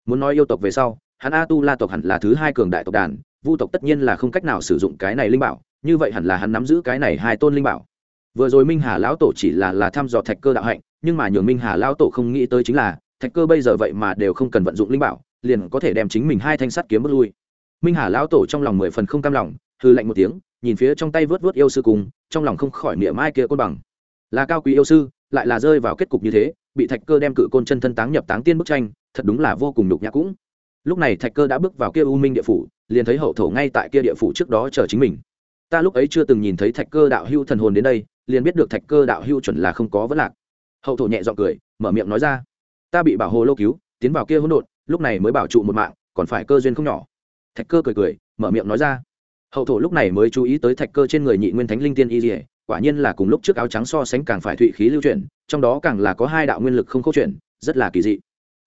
Muốn nói yêu tộc về sau, hắn a tu la tộc hẳn là thứ hai cường đại tộc đàn, vu tộc tất nhiên là không cách nào sử dụng cái này linh bảo, như vậy hẳn là hắn nắm giữ cái này hai tôn linh bảo vừa rồi minh hà lão tổ chỉ là là thăm dò thạch cơ đạo hạnh, nhưng mà nhường minh hà lão tổ không nghĩ tới chính là, thạch cơ bây giờ vậy mà đều không cần vận dụng linh bảo, liền có thể đem chính mình hai thanh sắt kiếm bước lui. Minh hà lão tổ trong lòng mười phần không cam lòng hư lạnh một tiếng, nhìn phía trong tay vớt vớt yêu sư cùng, trong lòng không khỏi niệm ai kia côn bằng. Là cao quý yêu sư, lại là rơi vào kết cục như thế, bị thạch cơ đem cự côn chân thân táng nhập táng tiên bức tranh, thật đúng là vô cùng nhục nhã cũng. Lúc này thạch cơ đã bước vào kia u minh địa phủ, liền thấy hậu thổ ngay tại kia địa phủ trước đó chờ chính mình. Ta lúc ấy chưa từng nhìn thấy thạch cơ đạo hưu thần hồn đến đây liền biết được thạch cơ đạo hưu chuẩn là không có vấn lạc. Hậu thổ nhẹ g i ọ n g cười, mở miệng nói ra. Ta bị bảo hồ lô cứu, tiến vào kia hỗn độn, lúc này mới bảo trụ một mạng, còn phải cơ duyên không nhỏ. Thạch cơ cười cười, mở miệng nói ra. Hậu thổ lúc này mới chú ý tới thạch cơ trên người nhị nguyên thánh linh tiên y dỉa quả nhiên là cùng lúc trước áo trắng so sánh càng phải thụy khí lưu chuyển, trong đó càng là có hai đạo nguyên lực không câu chuyện rất là kỳ dị.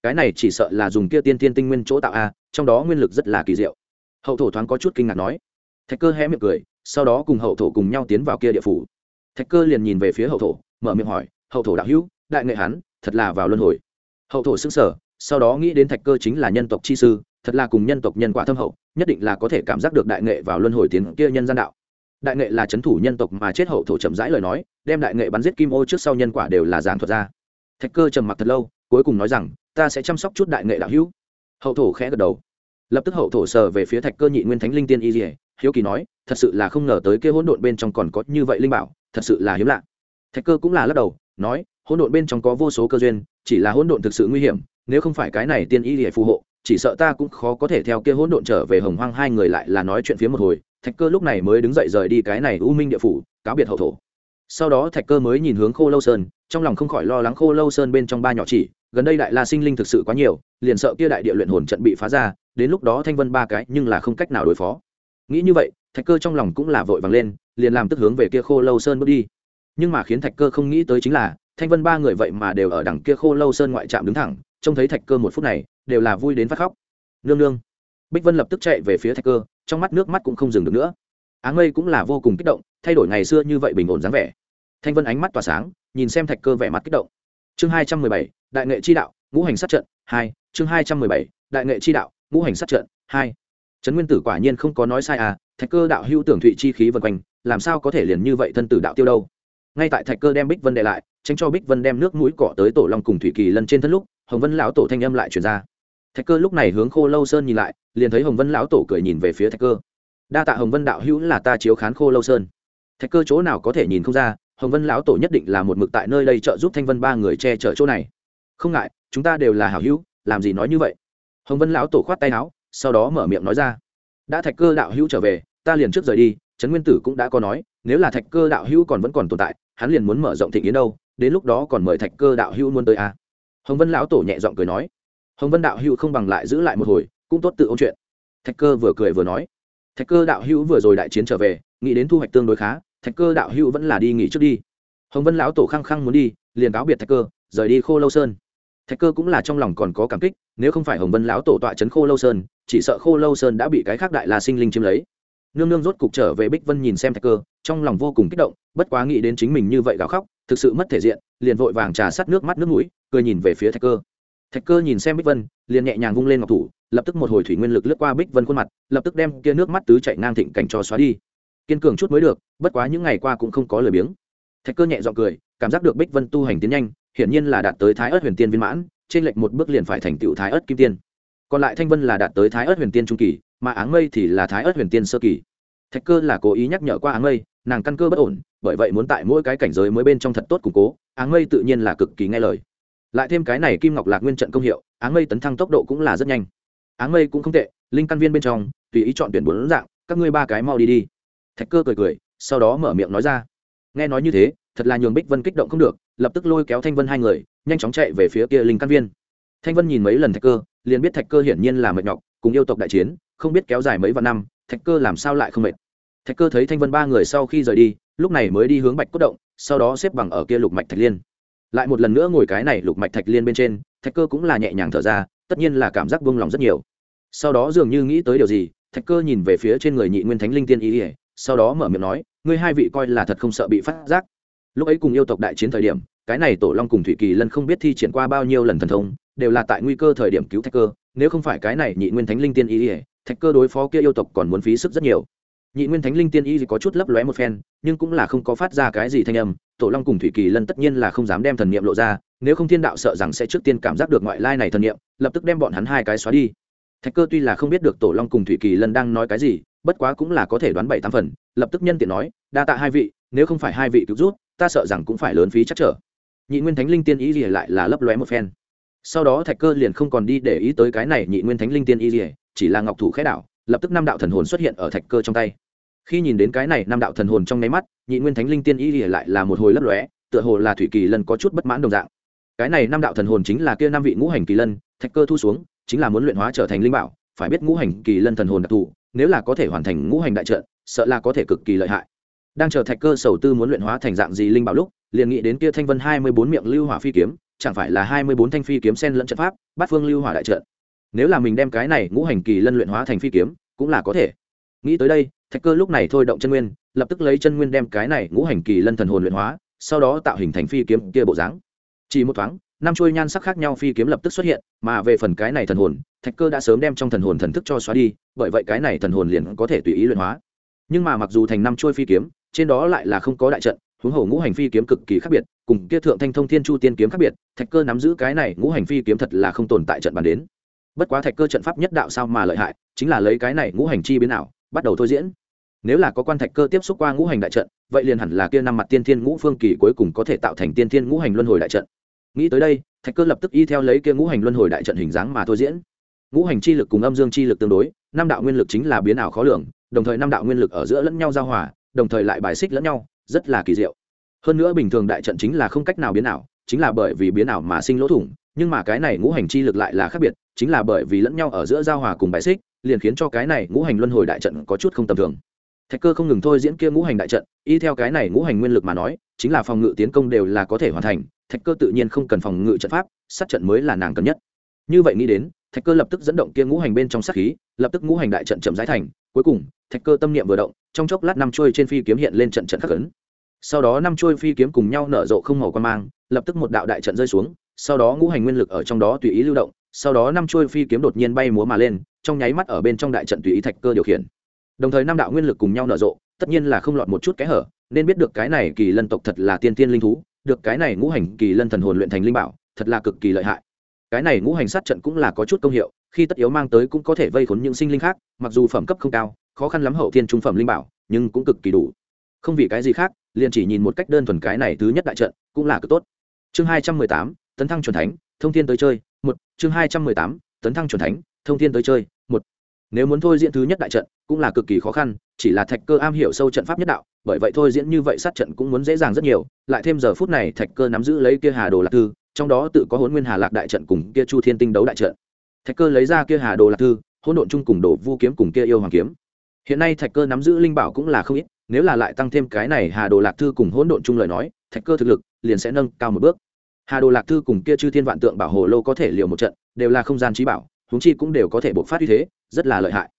Cái này chỉ sợ là dùng kia tiên tiên tinh nguyên chỗ tạo a, trong đó nguyên lực rất là kỳ diệu. Hậu thổ thoáng có chút kinh ngạc nói. Thạch cơ hé miệng cười, sau đó cùng hậu thổ cùng nhau tiến vào kia địa phủ thạch cơ liền nhìn về phía hậu thổ, mở miệng hỏi, hậu thổ đạo hữu, đại nghệ hắn, thật là vào luân hồi. Hậu thổ xứng sở sau đó nghĩ đến thạch cơ chính là nhân tộc chi sư, thật là cùng nhân tộc nhân quả thâm hậu, nhất định là có thể cảm giác được đại nghệ vào luân hồi tiến kia nhân gian đạo. Đại nghệ là c h ấ n thủ nhân tộc mà chết hậu thổ chậm rãi lời nói, đem đại nghệ bắn giết kim ô trước sau nhân quả đều là giảng thuật ra. Thạch cơ trầm mặc thật lâu, cuối cùng nói rằng, ta sẽ chăm sóc chút đại nghệ đạo hữu. Hậu thổ khẽ gật đầu. Lập tức hậu thổ sờ về phía thạch cơ nhị nguyên thánh linh tiên y dỉa hiếu kỳ nói, thật sự là không ngờ tới kia hỗn độn bên trong còn có như vậy linh bảo thật sự là hiếm lạ. Thạch cơ cũng là lắc đầu, nói, hỗn độn bên trong có vô số cơ duyên, chỉ là hỗn độn thực sự nguy hiểm, nếu không phải cái này tiên y để phù hộ, chỉ sợ ta cũng khó có thể theo kia hỗn độn trở về hồng hoang hai người lại là nói chuyện phía một hồi, thạch cơ lúc này mới đứng dậy rời đi cái này u minh địa phủ, cáo biệt hậu thổ. Sau đó thạch cơ mới nhìn hướng khô lâu sơn, trong lòng không khỏi lo lắng khô lâu sơn bên trong ba nhỏ chỉ, gần đây đại la sinh linh thực sự quá nhiều, liền sợ kia đại địa luyện hồn trận bị phá ra, đến lúc đó thanh vân ba cái nhưng là không cách nào đối phó. Nghĩ như vậy thạch cơ trong lòng cũng là vội vàng lên, liền làm tức hướng về kia khô lâu sơn bước đi. Nhưng mà khiến thạch cơ không nghĩ tới chính là, thanh vân ba người vậy mà đều ở đằng kia khô lâu sơn ngoại trạm đứng thẳng, trông thấy thạch cơ một phút này, đều là vui đến phát khóc. Nương nương. Bích vân lập tức chạy về phía thạch cơ, trong mắt nước mắt cũng không dừng được nữa. Áng mây cũng là vô cùng kích động, thay đổi ngày xưa như vậy bình ổn dáng vẻ. Thanh vân ánh mắt tỏa sáng, nhìn xem thạch cơ vẻ mặt kích động. Chương hai trăm mười bảy, đại nghệ chi đạo, ngũ hành sát trận, hai, chương hai trăm mười bảy, đại nghệ chi đạo, ngũ hành sát trận, hai. Trấn nguyên tử quả nhiên không có nói sai à thạch cơ đạo hữu tưởng thụy chi khí vân quanh, làm sao có thể liền như vậy thân tử đạo tiêu đâu? Ngay tại thạch cơ đem bích vân đệ lại, tránh cho bích vân đem nước mũi cọ tới tổ long cùng thủy kỳ lân trên thân lúc, hồng vân lão tổ thanh âm lại truyền ra. Thạch cơ lúc này hướng khô lâu sơn nhìn lại, liền thấy hồng vân lão tổ cười nhìn về phía thạch cơ. Đa tạ hồng vân đạo hữu là ta chiếu khán khô lâu sơn. Thạch cơ chỗ nào có thể nhìn không ra, hồng vân lão tổ nhất định là một mực tại nơi đây trợ giúp thanh vân ba người che chở chỗ này. Không ngại, chúng ta đều là hảo hữu, làm gì nói như vậy? Hồng vân lão tổ khoát tay áo, sau đó mở miệng nói ra đã thạch cơ đạo hữu trở về, ta liền trước rời đi, trấn nguyên tử cũng đã có nói, nếu là thạch cơ đạo hữu còn vẫn còn tồn tại, hắn liền muốn mở rộng thị nghiến đâu, đến lúc đó còn mời thạch cơ đạo hữu muốn tới à. hồng vân lão tổ nhẹ giọng cười nói. Hồng vân đạo hữu không bằng lại giữ lại một hồi, cũng tốt tự ôn chuyện. Thạch cơ vừa cười vừa nói. Thạch cơ đạo hữu vừa rồi đại chiến trở về, nghĩ đến thu hoạch tương đối khá, thạch cơ đạo hữu vẫn là đi nghỉ trước đi. Hồng vân lão tổ khăng khăng muốn đi, liền cáo biệt thạch cơ, rời đi khô lâu sơn. Thạch cơ cũng là trong lòng còn có cảm kích, nếu không phải hồng vân lão tổ tọa trấn khô lâu sơn chỉ sợ khô lâu sơn đã bị cái khác đại la sinh linh chiếm lấy. Nương nương rốt cục trở về bích vân nhìn xem thạch cơ, trong lòng vô cùng kích động, bất quá nghĩ đến chính mình như vậy gào khóc, thực sự mất thể diện, liền vội vàng trà sắt nước mắt nước mũi, cười nhìn về phía thạch cơ. Thạch cơ nhìn xem bích vân, liền nhẹ nhàng vung lên ngọc thủ, lập tức một hồi thủy nguyên lực lướt qua bích vân khuôn mặt, lập tức đem kia nước mắt tứ chạy ngang thịnh cảnh cho xóa đi. Kiên cường chút mới được, bất quá những ngày qua cũng không có lời biếng. Thạch cơ nhẹ g i ọ n cười, cảm giác được bích vân tu hành tiến nhanh, hiển nhiên là đạt tới thái ớt huyền tiên viên mãn, trên lệnh một bước liền phải thành tựu thái ớt kim tiên còn lại thanh vân là đạt tới thái ớt huyền tiên trung kỳ, mà áng mây thì là thái ớt huyền tiên sơ kỳ. Thạch cơ là cố ý nhắc nhở qua áng mây, nàng căn cơ bất ổn, bởi vậy muốn tại mỗi cái cảnh giới mới bên trong thật tốt củng cố, áng mây tự nhiên là cực kỳ nghe lời. Lại thêm cái này kim ngọc lạc nguyên trận công hiệu, áng mây tấn thăng tốc độ cũng là rất nhanh. Áng mây cũng không tệ, linh căn viên bên trong, tùy ý chọn tuyển bốn dạng, các ngươi ba cái mau đi đi. Thạch cơ cười cười, sau đó mở miệng nói ra. Nghe nói như thế, thật là nhường bích vân kích động không được, lập tức lôi kéo thanh vân hai người, nhanh chóng chạy về phía kia linh căn viên. Thanh vân nhìn mấy lần thạch cơ liền biết thạch cơ hiển nhiên là mệt nhọc, cùng yêu tộc đại chiến, không biết kéo dài mấy vạn năm, thạch cơ làm sao lại không mệt. Thạch cơ thấy thanh vân ba người sau khi rời đi, lúc này mới đi hướng bạch cốt động, sau đó xếp bằng ở kia lục mạch thạch liên. Lại một lần nữa ngồi cái này lục mạch thạch liên bên trên, thạch cơ cũng là nhẹ nhàng thở ra, tất nhiên là cảm giác buông lòng rất nhiều. Sau đó dường như nghĩ tới điều gì, thạch cơ nhìn về phía trên người nhị nguyên thánh linh tiên ý ỉa sau đó mở miệng nói, ngươi hai vị coi là thật không sợ bị phát giác. Lúc ấy cùng yêu tộc đại chiến thời điểm, cái này tổ long cùng thủy kỳ lân không biết thi triển qua bao nhiêu lần thần thông đều là tại nguy cơ thời điểm cứu thạch cơ nếu không phải cái này nhị nguyên thánh linh tiên Y, ỉa thạch cơ đối phó kia yêu tộc còn muốn phí sức rất nhiều. Nhị nguyên thánh linh tiên y có chút lấp lóe một phen nhưng cũng là không có phát ra cái gì thanh âm tổ long cùng thủy kỳ lân tất nhiên là không dám đem thần niệm lộ ra nếu không thiên đạo sợ rằng sẽ trước tiên cảm giác được ngoại lai này thần niệm lập tức đem bọn hắn hai cái xóa đi. Thạch cơ tuy là không biết được tổ long cùng thủy kỳ lân đang nói cái gì bất quá cũng là có thể đoán bảy tám phần lập tức nhân tiện nói đa tạ hai vị nếu không phải hai vị cứu rút ta sợ rằng cũng phải lớn phí chắc trở. Nhị nguyên thánh linh tiên y gì lại là lấp lóe một phen sau đó thạch cơ liền không còn đi để ý tới cái này nhị nguyên thánh linh tiên y gì chỉ là ngọc thủ khẽ đảo, lập tức năm đạo thần hồn xuất hiện ở thạch cơ trong tay. Khi nhìn đến cái này năm đạo thần hồn trong nháy mắt, nhị nguyên thánh linh tiên y lìa lại là một hồi lấp lóe, tựa hồ là thủy kỳ lân có chút bất mãn đồng dạng. Cái này năm đạo thần hồn chính là kia năm vị ngũ hành kỳ lân, thạch cơ thu xuống, chính là muốn luyện hóa trở thành linh bảo, phải biết ngũ hành kỳ lân thần hồn đặc thù, nếu là có thể hoàn thành ngũ hành đại trận, sợ là có thể cực kỳ lợi hại. Đang chờ thạch cơ sầu tư muốn luyện hóa thành dạng gì linh bảo lúc, liền nghĩ đến kia thanh vân hai mươi bốn miệng lưu hỏa phi kiếm chẳng phải là hai mươi bốn thanh phi kiếm sen lẫn trận pháp bát phương lưu hỏa đại trận. Nếu là mình đem cái này ngũ hành kỳ lân luyện hóa thành phi kiếm, cũng là có thể. Nghĩ tới đây, thạch cơ lúc này thôi động chân nguyên, lập tức lấy chân nguyên đem cái này ngũ hành kỳ lân thần hồn luyện hóa, sau đó tạo hình thành phi kiếm kia bộ dáng. Chỉ một thoáng, năm chuôi nhan sắc khác nhau phi kiếm lập tức xuất hiện, mà về phần cái này thần hồn, thạch cơ đã sớm đem trong thần hồn thần thức cho xóa đi, bởi vậy cái này thần hồn liền có thể tùy ý luyện hóa. Nhưng mà mặc dù thành năm chuôi phi kiếm, trên đó lại là không có đại trận huống hồ ngũ hành phi kiếm cực kỳ khác biệt, cùng kia thượng thanh thông thiên chu tiên kiếm khác biệt, thạch cơ nắm giữ cái này ngũ hành phi kiếm thật là không tồn tại trận bàn đến. Bất quá thạch cơ trận pháp nhất đạo sao mà lợi hại, chính là lấy cái này ngũ hành chi biến ảo, bắt đầu thôi diễn. Nếu là có quan thạch cơ tiếp xúc qua ngũ hành đại trận, vậy liền hẳn là kia năm mặt tiên thiên ngũ phương kỳ cuối cùng có thể tạo thành tiên thiên ngũ hành luân hồi đại trận. Nghĩ tới đây, thạch cơ lập tức y theo lấy kia ngũ hành luân hồi đại trận hình dáng mà thôi diễn. Ngũ hành chi lực cùng âm dương chi lực tương đối, năm đạo nguyên lực chính là biến ảo khó lường, đồng thời năm đạo nguyên lực ở giữa lẫn nhau giao hòa, đồng thời lại bài xích lẫn nhau rất là kỳ diệu. Hơn nữa bình thường đại trận chính là không cách nào biến ảo, chính là bởi vì biến ảo mà sinh lỗ thủng, nhưng mà cái này ngũ hành chi lực lại là khác biệt, chính là bởi vì lẫn nhau ở giữa giao hòa cùng bài xích, liền khiến cho cái này ngũ hành luân hồi đại trận có chút không tầm thường. Thạch cơ không ngừng thôi diễn kia ngũ hành đại trận, y theo cái này ngũ hành nguyên lực mà nói, chính là phòng ngự tiến công đều là có thể hoàn thành, thạch cơ tự nhiên không cần phòng ngự trận pháp, sát trận mới là nàng cần nhất. Như vậy nghĩ đến, thạch cơ lập tức dẫn động kia ngũ hành bên trong sát khí, lập tức ngũ hành đại trận chậm rãi thành, cuối cùng, thạch cơ tâm niệm vừa động trong chốc lát năm trôi trên phi kiếm hiện lên trận trận khắc ấn. Sau đó năm trôi phi kiếm cùng nhau nở rộ không màu quan mang, lập tức một đạo đại trận rơi xuống, sau đó ngũ hành nguyên lực ở trong đó tùy ý lưu động, sau đó năm trôi phi kiếm đột nhiên bay múa mà lên, trong nháy mắt ở bên trong đại trận tùy ý thạch cơ điều khiển. Đồng thời năm đạo nguyên lực cùng nhau nở rộ, tất nhiên là không lọt một chút kẽ hở, nên biết được cái này kỳ lân tộc thật là tiên tiên linh thú, được cái này ngũ hành kỳ lân thần hồn luyện thành linh bảo, thật là cực kỳ lợi hại. Cái này ngũ hành sát trận cũng là có chút công hiệu khi tất yếu mang tới cũng có thể vây khốn những sinh linh khác, mặc dù phẩm cấp không cao, khó khăn lắm hậu thiên trung phẩm linh bảo, nhưng cũng cực kỳ đủ. Không vì cái gì khác, liền chỉ nhìn một cách đơn thuần cái này thứ nhất đại trận, cũng là cực tốt. Chương hai trăm mười tám, tấn thăng c thánh, thông thiên tới chơi, một. Chương hai trăm mười tám, tấn thăng c thánh, thông thiên tới chơi, một. Nếu muốn thôi diễn thứ nhất đại trận, cũng là cực kỳ khó khăn, chỉ là thạch cơ am hiểu sâu trận pháp nhất đạo, bởi vậy thôi diễn như vậy sát trận cũng muốn dễ dàng rất nhiều, lại thêm giờ phút này thạch cơ nắm giữ lấy kia hà đồ lạc thư, trong đó tự có hôn nguyên hà lạc đại trận cùng kia chu thiên tinh đấu đại trận thạch cơ lấy ra kia hà đồ lạc thư, Hỗn độn chung cùng đồ vu kiếm cùng kia yêu hoàng kiếm. Hiện nay thạch cơ nắm giữ linh bảo cũng là không ít, nếu là lại tăng thêm cái này hà đồ lạc thư cùng hỗn độn chung lời nói, thạch cơ thực lực liền sẽ nâng cao một bước. Hà đồ lạc thư cùng kia chư thiên vạn tượng bảo hồ lô có thể liều một trận, đều là không gian trí bảo húng chi cũng đều có thể bộc phát uy thế, rất là lợi hại.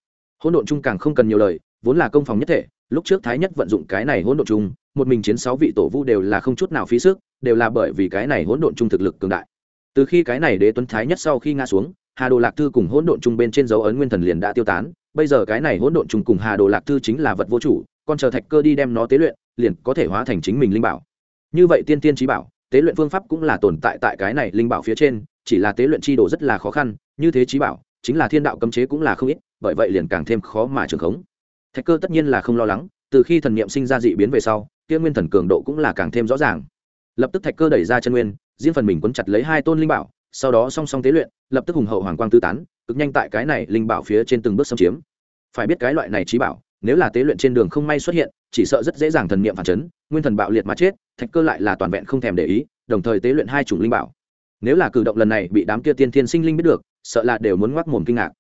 Hỗn độn chung càng không cần nhiều lời, vốn là công phòng nhất thể, lúc trước thái nhất vận dụng cái này hỗn độn chung, một mình chiến sáu vị tổ vu đều là không chút nào phí sức, đều là bởi vì cái này hỗn độn chung thực lực cường đại. Từ khi cái này đế tuấn thái nhất sau khi ngã xuống hà đồ lạc thư cùng hỗn độn chung bên trên dấu ấn nguyên thần liền đã tiêu tán, bây giờ cái này hỗn độn chung cùng hà đồ lạc thư chính là vật vô chủ còn chờ thạch cơ đi đem nó tế luyện, liền có thể hóa thành chính mình linh bảo. Như vậy tiên tiên trí bảo, tế luyện phương pháp cũng là tồn tại tại cái này linh bảo phía trên, chỉ là tế luyện chi đồ rất là khó khăn, như thế trí bảo, chính là thiên đạo cấm chế cũng là không ít, bởi vậy liền càng thêm khó mà trường khống. Thạch cơ tất nhiên là không lo lắng, từ khi thần niệm sinh ra dị biến về sau, kia nguyên thần cường độ cũng là càng thêm rõ ràng. Lập tức thạch cơ đẩy ra chân nguyên, riêng phần mình quấn chặt lấy hai tôn linh bảo sau đó song song tế luyện, lập tức hùng hậu hoàng quang tư tán, cực nhanh tại cái này linh bảo phía trên từng bước xâm chiếm. Phải biết cái loại này trí bảo, nếu là tế luyện trên đường không may xuất hiện, chỉ sợ rất dễ dàng thần niệm phản chấn, nguyên thần bạo liệt mà chết, thạch cơ lại là toàn vẹn không thèm để ý, đồng thời tế luyện hai chủng linh bảo. Nếu là cử động lần này bị đám kia tiên thiên sinh linh biết được, sợ là đều muốn ngoác mồm kinh ngạc.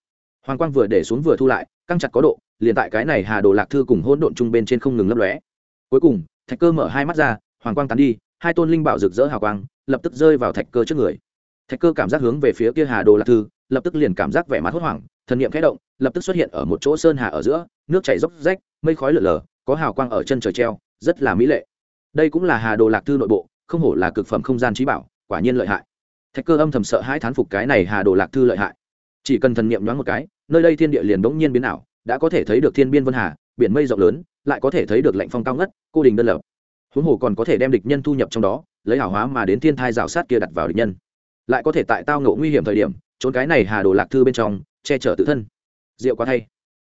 Hoàng quang vừa để xuống vừa thu lại, căng chặt có độ, liền tại cái này hà đồ lạc thư cùng hỗn độn chung bên trên không ngừng lấp lóe. Cuối cùng, thạch cơ mở hai mắt ra, hoàng quang tán đi, hai tôn linh bảo rực rỡ hào quang, lập tức rơi vào thạch cơ trước người thạch cơ cảm giác hướng về phía kia hà đồ lạc thư, lập tức liền cảm giác vẻ mặt hốt hoảng, thần niệm khẽ động, lập tức xuất hiện ở một chỗ sơn hà ở giữa, nước chảy dốc rách, mây khói lở lở, có hào quang ở chân trời treo, rất là mỹ lệ. Đây cũng là hà đồ lạc thư nội bộ, không hổ là cực phẩm không gian trí bảo, quả nhiên lợi hại. Thạch cơ âm thầm sợ hãi thán phục cái này hà đồ lạc thư lợi hại. Chỉ cần thần niệm nhoáng một cái, nơi đây thiên địa liền bỗng nhiên biến ảo, đã có thể thấy được thiên biên vân hà, biển mây rộng lớn, lại có thể thấy được lạnh phong cao ngất, cô đình đơn lập. Huống hồ còn có thể đem địch nhân thu nhập trong đó, lấy hảo hóa mà đến thiên thai rào sát kia đặt vào địch nhân lại có thể tại tao ngộ nguy hiểm thời điểm, trốn cái này hà đồ lạc thư bên trong, che chở tự thân. Rượu quá thay.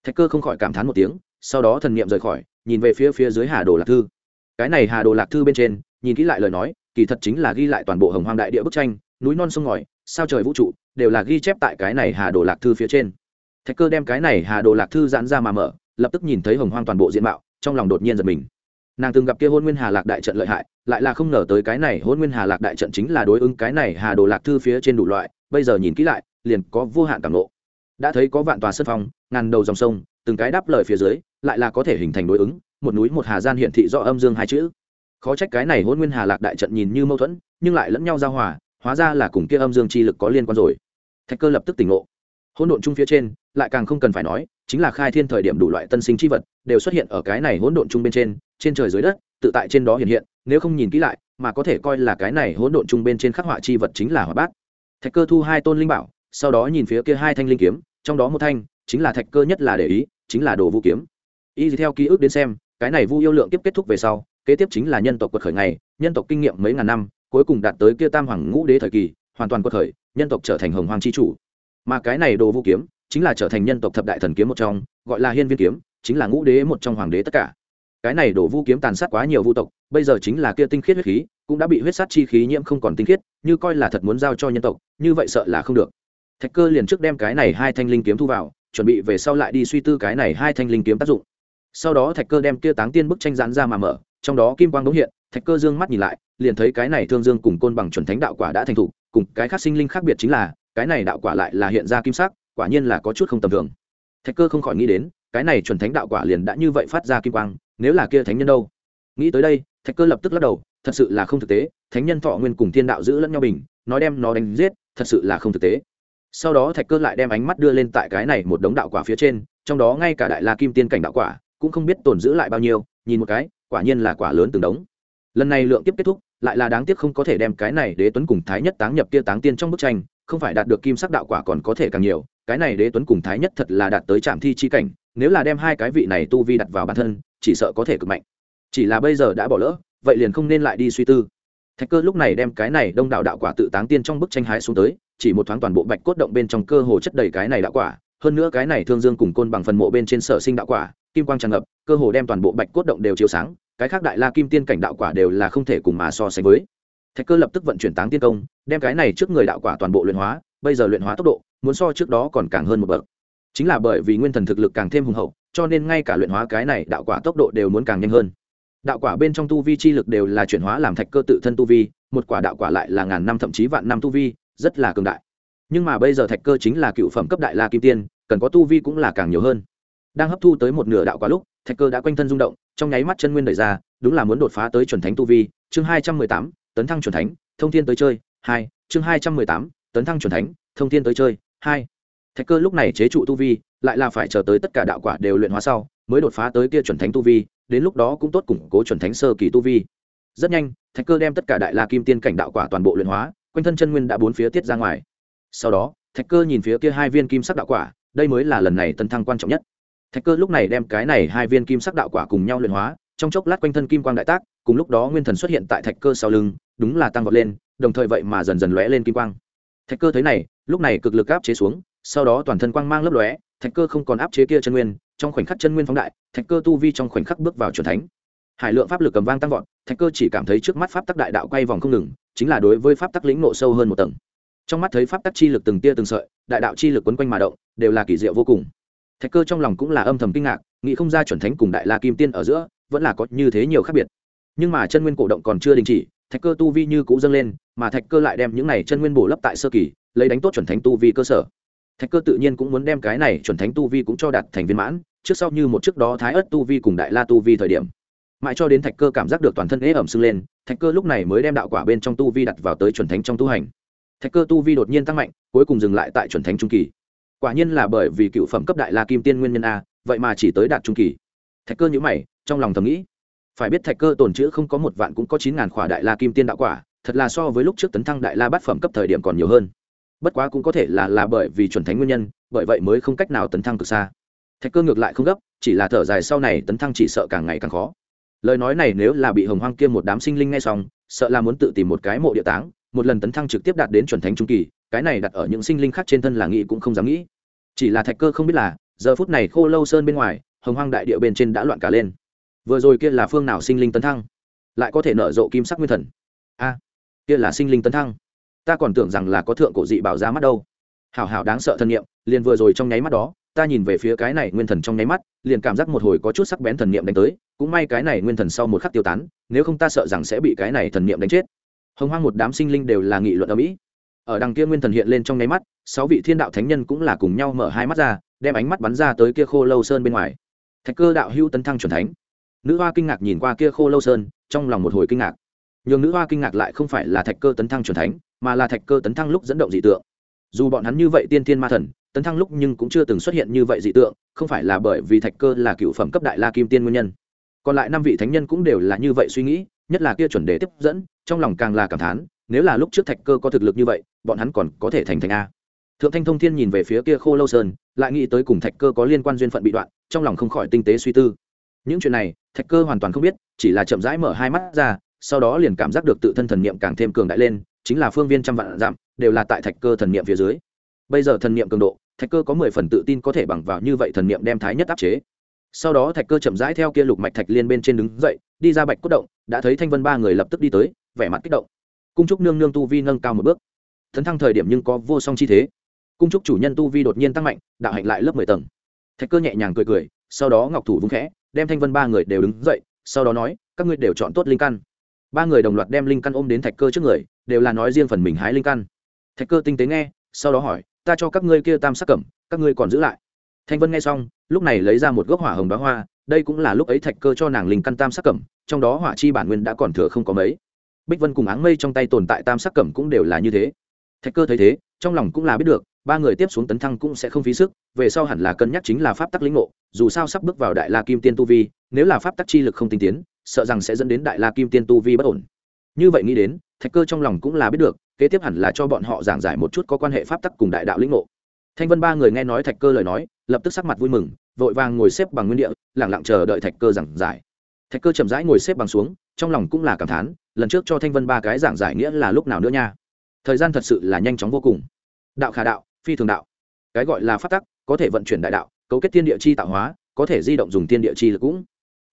Thạch cơ không khỏi cảm thán một tiếng, sau đó thần niệm rời khỏi, nhìn về phía phía dưới hà đồ lạc thư. Cái này hà đồ lạc thư bên trên, nhìn kỹ lại lời nói, kỳ thật chính là ghi lại toàn bộ hồng hoang đại địa bức tranh, núi non sông ngòi, sao trời vũ trụ, đều là ghi chép tại cái này hà đồ lạc thư phía trên. Thạch cơ đem cái này hà đồ lạc thư giãn ra mà mở, lập tức nhìn thấy hồng hoang toàn bộ diện mạo, trong lòng đột nhiên giật mình nàng từng gặp kia hôn nguyên hà lạc đại trận lợi hại, lại là không ngờ tới cái này hôn nguyên hà lạc đại trận chính là đối ứng cái này hà đồ lạc thư phía trên đủ loại, bây giờ nhìn kỹ lại, liền có vô hạn cảm lộ đã thấy có vạn tòa sân phong, ngàn đầu dòng sông, từng cái đáp lời phía dưới, lại là có thể hình thành đối ứng, một núi một hà gian hiện thị do âm dương hai chữ. Khó trách cái này hôn nguyên hà lạc đại trận nhìn như mâu thuẫn, nhưng lại lẫn nhau giao hòa, hóa ra là cùng kia âm dương chi lực có liên quan rồi. Thạch cơ lập tức tỉnh ngộ. Hỗn độn chung phía trên, lại càng không cần phải nói chính là khai thiên thời điểm đủ loại tân sinh chi vật, đều xuất hiện ở cái này hỗn độn chung bên trên trên trời dưới đất, tự tại trên đó hiện hiện, nếu không nhìn kỹ lại, mà có thể coi là cái này hỗn độn chung bên trên khắc họa chi vật chính là hỏa bát. Thạch cơ thu hai tôn linh bảo, sau đó nhìn phía kia hai thanh linh kiếm, trong đó một thanh chính là thạch cơ nhất là để ý, chính là đồ vũ kiếm. Y theo ký ức đến xem, cái này vu yêu lượng tiếp kết thúc về sau, kế tiếp chính là nhân tộc quật khởi ngày, nhân tộc kinh nghiệm mấy ngàn năm, cuối cùng đạt tới kia tam hoàng ngũ đế thời kỳ, hoàn toàn quật khởi, nhân tộc trở thành hồng hoàng chi chủ. Mà cái này đồ vũ kiếm chính là trở thành nhân tộc thập đại thần kiếm một trong, gọi là hiên viên kiếm, chính là ngũ đế một trong hoàng đế tất cả. Cái này đổ vu kiếm tàn sát quá nhiều vu tộc, bây giờ chính là kia tinh khiết huyết khí, cũng đã bị huyết sát chi khí nhiễm không còn tinh khiết, như coi là thật muốn giao cho nhân tộc, như vậy sợ là không được. Thạch cơ liền trước đem cái này hai thanh linh kiếm thu vào, chuẩn bị về sau lại đi suy tư cái này hai thanh linh kiếm tác dụng. Sau đó thạch cơ đem kia táng tiên bức tranh rán ra mà mở, trong đó kim quang đống hiện, thạch cơ dương mắt nhìn lại, liền thấy cái này thương dương cùng côn bằng chuẩn thánh đạo quả đã thành thục cùng cái khác sinh linh khác biệt chính là, cái này đạo quả lại là hiện ra kim sắc quả nhiên là có chút không tầm thường. Thạch cơ không khỏi nghĩ đến, cái này chuẩn thánh đạo quả liền đã như vậy phát ra kim quang, nếu là kia thánh nhân đâu? Nghĩ tới đây, thạch cơ lập tức lắc đầu, thật sự là không thực tế, thánh nhân thọ nguyên cùng thiên đạo giữ lẫn nhau bình, nói đem nó đánh giết, thật sự là không thực tế. Sau đó thạch cơ lại đem ánh mắt đưa lên tại cái này một đống đạo quả phía trên, trong đó ngay cả đại la kim tiên cảnh đạo quả, cũng không biết tồn giữ lại bao nhiêu, nhìn một cái, quả nhiên là quả lớn từng đống. Lần này lượng tiếp kết thúc, lại là đáng tiếc không có thể đem cái này đế tuấn cùng thái nhất táng nhập kia táng tiên trong bức tranh, không phải đạt được kim sắc đạo quả còn có thể càng nhiều cái này đế tuấn cùng thái nhất thật là đạt tới trạm thi chi cảnh, nếu là đem hai cái vị này tu vi đặt vào bản thân, chỉ sợ có thể cực mạnh. Chỉ là bây giờ đã bỏ lỡ, vậy liền không nên lại đi suy tư. Thạch cơ lúc này đem cái này đông đạo đạo quả tự táng tiên trong bức tranh hái xuống tới, chỉ một thoáng toàn bộ bạch cốt động bên trong cơ hồ chất đầy cái này đạo quả, hơn nữa cái này thương dương cùng côn bằng phần mộ bên trên sở sinh đạo quả, kim quang tràn ngập, cơ hồ đem toàn bộ bạch cốt động đều chiếu sáng, cái khác đại la kim tiên cảnh đạo quả đều là không thể cùng mà so sánh với. Thạch cơ lập tức vận chuyển táng tiên công, đem cái này trước người đạo quả toàn bộ luyện hóa, bây giờ luyện hóa tốc độ muốn so trước đó còn càng hơn một bậc. Chính là bởi vì nguyên thần thực lực càng thêm hùng hậu, cho nên ngay cả luyện hóa cái này đạo quả tốc độ đều muốn càng nhanh hơn. Đạo quả bên trong tu vi chi lực đều là chuyển hóa làm thạch cơ tự thân tu vi, một quả đạo quả lại là ngàn năm thậm chí vạn năm tu vi, rất là cường đại. Nhưng mà bây giờ thạch cơ chính là cựu phẩm cấp đại la kim tiên, cần có tu vi cũng là càng nhiều hơn. Đang hấp thu tới một nửa đạo quả lúc, thạch cơ đã quanh thân rung động, trong nháy mắt chân nguyên đẩy ra, đúng là muốn đột phá tới chuẩn thánh tu vi. Chương hai trăm mười tám, tấn thăng chuẩn thánh, thông thiên tới chơi. Hai, chương hai trăm mười tám, tấn thăng chuẩn thánh, thông thiên tới chơi hai. Thạch cơ lúc này chế trụ tu vi, lại là phải chờ tới tất cả đạo quả đều luyện hóa sau, mới đột phá tới kia chuẩn thánh tu vi, đến lúc đó cũng tốt củng cố chuẩn thánh sơ kỳ tu vi. Rất nhanh, thạch cơ đem tất cả đại la kim tiên cảnh đạo quả toàn bộ luyện hóa, quanh thân chân nguyên đã bốn phía tiết ra ngoài. Sau đó, thạch cơ nhìn phía kia hai viên kim sắc đạo quả, đây mới là lần này tân thăng quan trọng nhất. Thạch cơ lúc này đem cái này hai viên kim sắc đạo quả cùng nhau luyện hóa, trong chốc lát quanh thân kim quang đại tác, cùng lúc đó nguyên thần xuất hiện tại thạch cơ sau lưng, đúng là tăng vọt lên, đồng thời vậy mà dần dần lóe lên kim quang thạch cơ thấy này, lúc này cực lực áp chế xuống, sau đó toàn thân quang mang lấp lóe, thạch cơ không còn áp chế kia chân nguyên, trong khoảnh khắc chân nguyên phóng đại, thạch cơ tu vi trong khoảnh khắc bước vào c thánh. Hải lượng pháp lực cầm vang tăng vọt, thạch cơ chỉ cảm thấy trước mắt pháp tắc đại đạo quay vòng không ngừng, chính là đối với pháp tắc lĩnh nộ sâu hơn một tầng. Trong mắt thấy pháp tắc chi lực từng tia từng sợi, đại đạo chi lực quấn quanh mà động, đều là kỳ diệu vô cùng. Thạch cơ trong lòng cũng là âm thầm kinh ngạc, nghĩ không ra chuẩn thánh cùng đại la kim tiên ở giữa, vẫn là có như thế nhiều khác biệt. Nhưng mà chân nguyên cổ động còn chưa đình chỉ thạch cơ tu vi như cũ dâng lên, mà thạch cơ lại đem những này chân nguyên bổ lấp tại sơ kỳ, lấy đánh tốt chuẩn thánh tu vi cơ sở. Thạch cơ tự nhiên cũng muốn đem cái này chuẩn thánh tu vi cũng cho đặt thành viên mãn, trước sau như một trước đó thái ất tu vi cùng đại la tu vi thời điểm. Mãi cho đến thạch cơ cảm giác được toàn thân ế ẩm sưng lên, thạch cơ lúc này mới đem đạo quả bên trong tu vi đặt vào tới chuẩn thánh trong tu hành. Thạch cơ tu vi đột nhiên tăng mạnh, cuối cùng dừng lại tại chuẩn thánh trung kỳ. Quả nhiên là bởi vì cựu phẩm cấp đại la kim tiên nguyên nhân a, vậy mà chỉ tới đạt trung kỳ. Thạch cơ nhữ mày, trong lòng thầm nghĩ phải biết thạch cơ tồn chữ không có một vạn cũng có chín ngàn khỏa đại la kim tiên đạo quả, thật là so với lúc trước tấn thăng đại la bát phẩm cấp thời điểm còn nhiều hơn. Bất quá cũng có thể là là bởi vì chuẩn thánh nguyên nhân, bởi vậy mới không cách nào tấn thăng cực xa. Thạch cơ ngược lại không gấp, chỉ là thở dài sau này tấn thăng chỉ sợ càng ngày càng khó. Lời nói này nếu là bị hồng hoang kia một đám sinh linh nghe xong, sợ là muốn tự tìm một cái mộ địa táng, một lần tấn thăng trực tiếp đạt đến chuẩn thánh trung kỳ, cái này đặt ở những sinh linh khác trên thân là nghĩ cũng không dám nghĩ. Chỉ là thạch cơ không biết là, giờ phút này khô lâu sơn bên ngoài, hồng hoang đại địa bên trên đã loạn cả lên vừa rồi kia là phương nào sinh linh tấn thăng? Lại có thể nở rộ kim sắc nguyên thần. A, kia là sinh linh tấn thăng. Ta còn tưởng rằng là có thượng cổ dị bảo ra mắt đâu. Hảo hảo đáng sợ thân nhiệm liền vừa rồi trong nháy mắt đó, ta nhìn về phía cái này nguyên thần trong nháy mắt, liền cảm giác một hồi có chút sắc bén thần niệm đánh tới, cũng may cái này nguyên thần sau một khắc tiêu tán, nếu không ta sợ rằng sẽ bị cái này thần niệm đánh chết. Hồng hoang một đám sinh linh đều là nghị luận ở mỹ ở đằng kia nguyên thần hiện lên trong nháy mắt, sáu vị thiên đạo thánh nhân cũng là cùng nhau mở hai mắt ra, đem ánh mắt bắn ra tới kia khô lâu sơn bên ngoài. Thạch cơ đạo hữu tấn thăng c thánh nữ hoa kinh ngạc nhìn qua kia khô lâu sơn, trong lòng một hồi kinh ngạc. Nhưng nữ hoa kinh ngạc lại không phải là thạch cơ tấn thăng truyền thánh, mà là thạch cơ tấn thăng lúc dẫn động dị tượng. Dù bọn hắn như vậy tiên tiên ma thần, tấn thăng lúc nhưng cũng chưa từng xuất hiện như vậy dị tượng, không phải là bởi vì thạch cơ là cựu phẩm cấp đại la kim tiên nguyên nhân. Còn lại năm vị thánh nhân cũng đều là như vậy suy nghĩ, nhất là kia chuẩn đề tiếp dẫn, trong lòng càng là cảm thán, nếu là lúc trước thạch cơ có thực lực như vậy, bọn hắn còn có thể thành thành a. Thượng thanh thông thiên nhìn về phía kia khô lâu sơn, lại nghĩ tới cùng thạch cơ có liên quan duyên phận bị đoạn, trong lòng không khỏi tinh tế suy tư. Những chuyện này thạch cơ hoàn toàn không biết, chỉ là chậm rãi mở hai mắt ra, sau đó liền cảm giác được tự thân thần niệm càng thêm cường đại lên, chính là phương viên trăm vạn giảm đều là tại thạch cơ thần niệm phía dưới. Bây giờ thần niệm cường độ, thạch cơ có mười phần tự tin có thể bằng vào như vậy thần niệm đem thái nhất áp chế. Sau đó thạch cơ chậm rãi theo kia lục mạch thạch liên bên trên đứng dậy, đi ra bạch cốt động, đã thấy thanh vân ba người lập tức đi tới, vẻ mặt kích động. Cung trúc nương nương tu vi nâng cao một bước. Thấn thăng thời điểm nhưng có vô song chi thế. Cung trúc chủ nhân tu vi đột nhiên tăng mạnh, đạo hạnh lại lớp mười tầng. Thạch cơ nhẹ nhàng cười cười, sau đó ngọc thủ vung khẽ đem thanh vân ba người đều đứng dậy, sau đó nói, các ngươi đều chọn tốt linh căn. Ba người đồng loạt đem linh căn ôm đến thạch cơ trước người, đều là nói riêng phần mình hái linh căn. Thạch cơ tinh tế nghe, sau đó hỏi, ta cho các ngươi kia tam sắc cẩm, các ngươi còn giữ lại. Thanh vân nghe xong, lúc này lấy ra một gốc hỏa hồng đóa hoa, đây cũng là lúc ấy thạch cơ cho nàng linh căn tam sắc cẩm, trong đó hỏa chi bản nguyên đã còn thừa không có mấy. Bích vân cùng áng mây trong tay tồn tại tam sắc cẩm cũng đều là như thế. Thạch cơ thấy thế, trong lòng cũng là biết được ba người tiếp xuống tấn thăng cũng sẽ không phí sức, về sau hẳn là cân nhắc chính là pháp tắc lĩnh ngộ, dù sao sắp bước vào đại la kim tiên tu vi, nếu là pháp tắc chi lực không tinh tiến, sợ rằng sẽ dẫn đến đại la kim tiên tu vi bất ổn. Như vậy nghĩ đến, thạch cơ trong lòng cũng là biết được, kế tiếp hẳn là cho bọn họ giảng giải một chút có quan hệ pháp tắc cùng đại đạo lĩnh ngộ. Thanh vân ba người nghe nói thạch cơ lời nói, lập tức sắc mặt vui mừng, vội vàng ngồi xếp bằng nguyên địa lẳng lặng chờ đợi thạch cơ giảng giải. Thạch cơ chậm rãi ngồi xếp bằng xuống, trong lòng cũng là cảm thán, lần trước cho thanh vân ba cái giảng giải nghĩa là lúc nào nữa nha. Thời gian thật sự là nhanh chóng vô cùng. Đạo khả đạo phi thường đạo. Cái gọi là phát tắc, có thể vận chuyển đại đạo, cấu kết thiên địa chi tạo hóa, có thể di động dùng thiên địa chi lực cũng.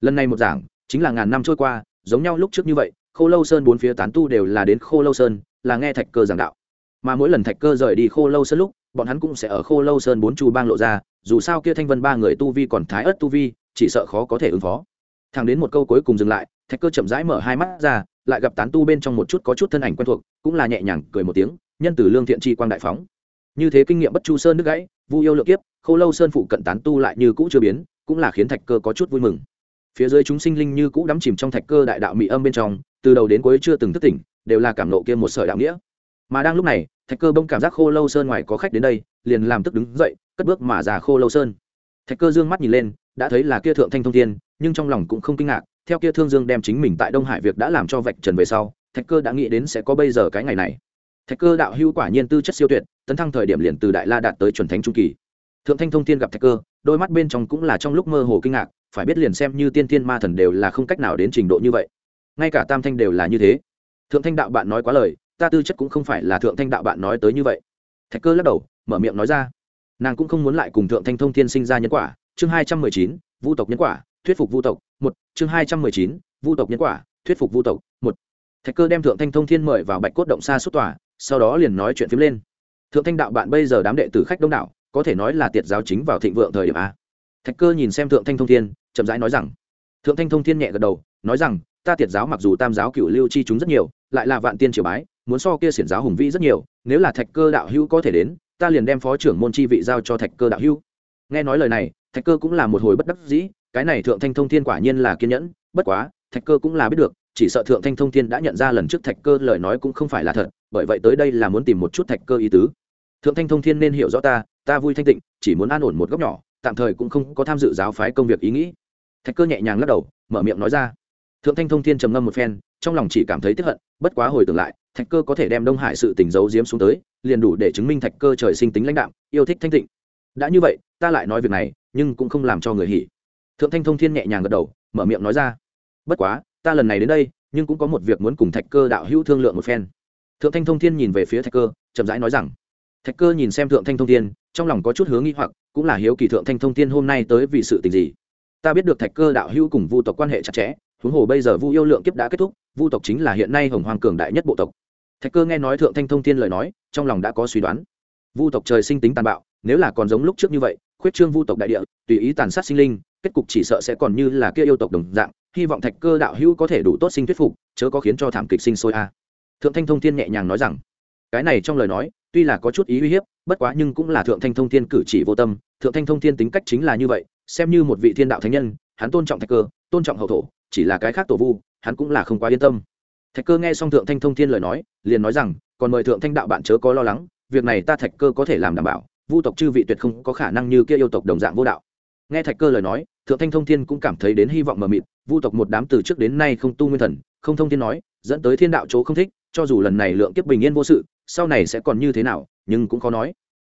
Lần này một giảng, chính là ngàn năm trôi qua, giống nhau lúc trước như vậy, khô lâu sơn bốn phía tán tu đều là đến khô lâu sơn, là nghe thạch cơ giảng đạo. Mà mỗi lần thạch cơ rời đi khô lâu sơn lúc, bọn hắn cũng sẽ ở khô lâu sơn bốn chu bang lộ ra, dù sao kia thanh vân ba người tu vi còn thái ớt tu vi, chỉ sợ khó có thể ứng phó. Thằng đến một câu cuối cùng dừng lại, thạch cơ chậm rãi mở hai mắt ra, lại gặp tán tu bên trong một chút có chút thân ảnh quen thuộc, cũng là nhẹ nhàng cười một tiếng, nhân từ lương thiện chi quang đại phóng như thế kinh nghiệm bất chu sơn nước gãy, vu yêu lượng kiếp, khô lâu sơn phụ cận tán tu lại như cũ chưa biến, cũng là khiến thạch cơ có chút vui mừng. Phía dưới chúng sinh linh như cũ đắm chìm trong thạch cơ đại đạo mỹ âm bên trong, từ đầu đến cuối chưa từng thức tỉnh, đều là cảm nộ kia một sợi đạo nghĩa. Mà đang lúc này, thạch cơ bông cảm giác khô lâu sơn ngoài có khách đến đây, liền làm tức đứng dậy, cất bước mà ra khô lâu sơn. Thạch cơ dương mắt nhìn lên, đã thấy là kia thượng thanh thông thiên, nhưng trong lòng cũng không kinh ngạc, theo kia thương dương đem chính mình tại đông hải việc đã làm cho vạch trần về sau, thạch cơ đã nghĩ đến sẽ có bây giờ cái ngày này. Thạch cơ đạo hữu quả nhiên tư chất siêu tuyệt tấn thăng thời điểm liền từ đại la đạt tới chuẩn thánh trung kỳ. Thượng thanh thông thiên gặp thạch cơ, đôi mắt bên trong cũng là trong lúc mơ hồ kinh ngạc, phải biết liền xem như tiên thiên ma thần đều là không cách nào đến trình độ như vậy. Ngay cả tam thanh đều là như thế. Thượng thanh đạo bạn nói quá lời, ta tư chất cũng không phải là thượng thanh đạo bạn nói tới như vậy. Thạch cơ lắc đầu, mở miệng nói ra. Nàng cũng không muốn lại cùng thượng thanh thông thiên sinh ra nhân quả. Chương hai trăm mười chín, vu tộc nhân quả, thuyết phục vu tộc, một. Chương hai trăm mười chín, vu tộc nhân quả, thuyết phục vu tộc, một. Thạch cơ đem thượng thanh thông thiên mời vào bạch cốt động xa xuất tòa, sau đó liền nói chuyện phím lên thượng thanh đạo bạn bây giờ đám đệ tử khách đông đảo, có thể nói là tiệt giáo chính vào thịnh vượng thời điểm a. Thạch cơ nhìn xem thượng thanh thông thiên, chậm rãi nói rằng, thượng thanh thông thiên nhẹ gật đầu, nói rằng, ta tiệt giáo mặc dù tam giáo cựu lưu chi chúng rất nhiều, lại là vạn tiên triều bái, muốn so kia xiển giáo hùng vĩ rất nhiều, nếu là thạch cơ đạo hữu có thể đến, ta liền đem phó trưởng môn chi vị giao cho thạch cơ đạo hữu. Nghe nói lời này, thạch cơ cũng là một hồi bất đắc dĩ, cái này thượng thanh thông thiên quả nhiên là kiên nhẫn, bất quá, thạch cơ cũng là biết được, chỉ sợ thượng thanh thông thiên đã nhận ra lần trước thạch cơ lời nói cũng không phải là thật, bởi vậy tới đây là muốn tìm một chút thạch cơ ý tứ thượng thanh thông thiên nên hiểu rõ ta ta vui thanh tịnh, chỉ muốn an ổn một góc nhỏ, tạm thời cũng không có tham dự giáo phái công việc ý nghĩ. Thạch cơ nhẹ nhàng lắc đầu, mở miệng nói ra. Thượng thanh thông thiên trầm ngâm một phen, trong lòng chỉ cảm thấy tiếp hận, bất quá hồi tưởng lại, thạch cơ có thể đem đông hải sự tình giấu giếm xuống tới, liền đủ để chứng minh thạch cơ trời sinh tính lãnh đạo yêu thích thanh tịnh. Đã như vậy, ta lại nói việc này, nhưng cũng không làm cho người hỉ. Thượng thanh thông thiên nhẹ nhàng gật đầu, mở miệng nói ra. Bất quá, ta lần này đến đây, nhưng cũng có một việc muốn cùng thạch cơ đạo hữu thương lượng một phen. Thượng thanh thông thiên nhìn về phía thạch cơ, chậm rãi nói rằng thạch cơ nhìn xem thượng thanh thông thiên, trong lòng có chút hướng nghi hoặc, cũng là hiếu kỳ thượng thanh thông thiên hôm nay tới vì sự tình gì. Ta biết được thạch cơ đạo hữu cùng vu tộc quan hệ chặt chẽ, huống hồ bây giờ vu yêu lượng kiếp đã kết thúc, vu tộc chính là hiện nay hồng hoàng cường đại nhất bộ tộc. Thạch cơ nghe nói thượng thanh thông thiên lời nói, trong lòng đã có suy đoán. Vu tộc trời sinh tính tàn bạo, nếu là còn giống lúc trước như vậy, khuyết trương vu tộc đại địa, tùy ý tàn sát sinh linh, kết cục chỉ sợ sẽ còn như là kia yêu tộc đồng dạng, hy vọng thạch cơ đạo hữu có thể đủ tốt sinh thuyết phục, chớ có khiến cho thảm kịch sinh sôi a. Thượng thanh thông thiên nhẹ nhàng nói rằng, cái này trong lời nói tuy là có chút ý uy hiếp, bất quá nhưng cũng là thượng thanh thông thiên cử chỉ vô tâm, thượng thanh thông thiên tính cách chính là như vậy, xem như một vị thiên đạo thánh nhân, hắn tôn trọng thạch cơ, tôn trọng hậu thổ, chỉ là cái khác tổ vu, hắn cũng là không quá yên tâm. Thạch cơ nghe xong thượng thanh thông thiên lời nói, liền nói rằng, còn mời thượng thanh đạo bạn chớ có lo lắng, việc này ta thạch cơ có thể làm đảm bảo, vu tộc chư vị tuyệt không có khả năng như kia yêu tộc đồng dạng vô đạo. Nghe thạch cơ lời nói, thượng thanh thông thiên cũng cảm thấy đến hy vọng mờ mịt, vu tộc một đám từ trước đến nay không tu nguyên thần, không thông thiên nói, dẫn tới thiên đạo chỗ không thích, cho dù lần này lượng kiếp bình yên vô sự sau này sẽ còn như thế nào, nhưng cũng khó nói.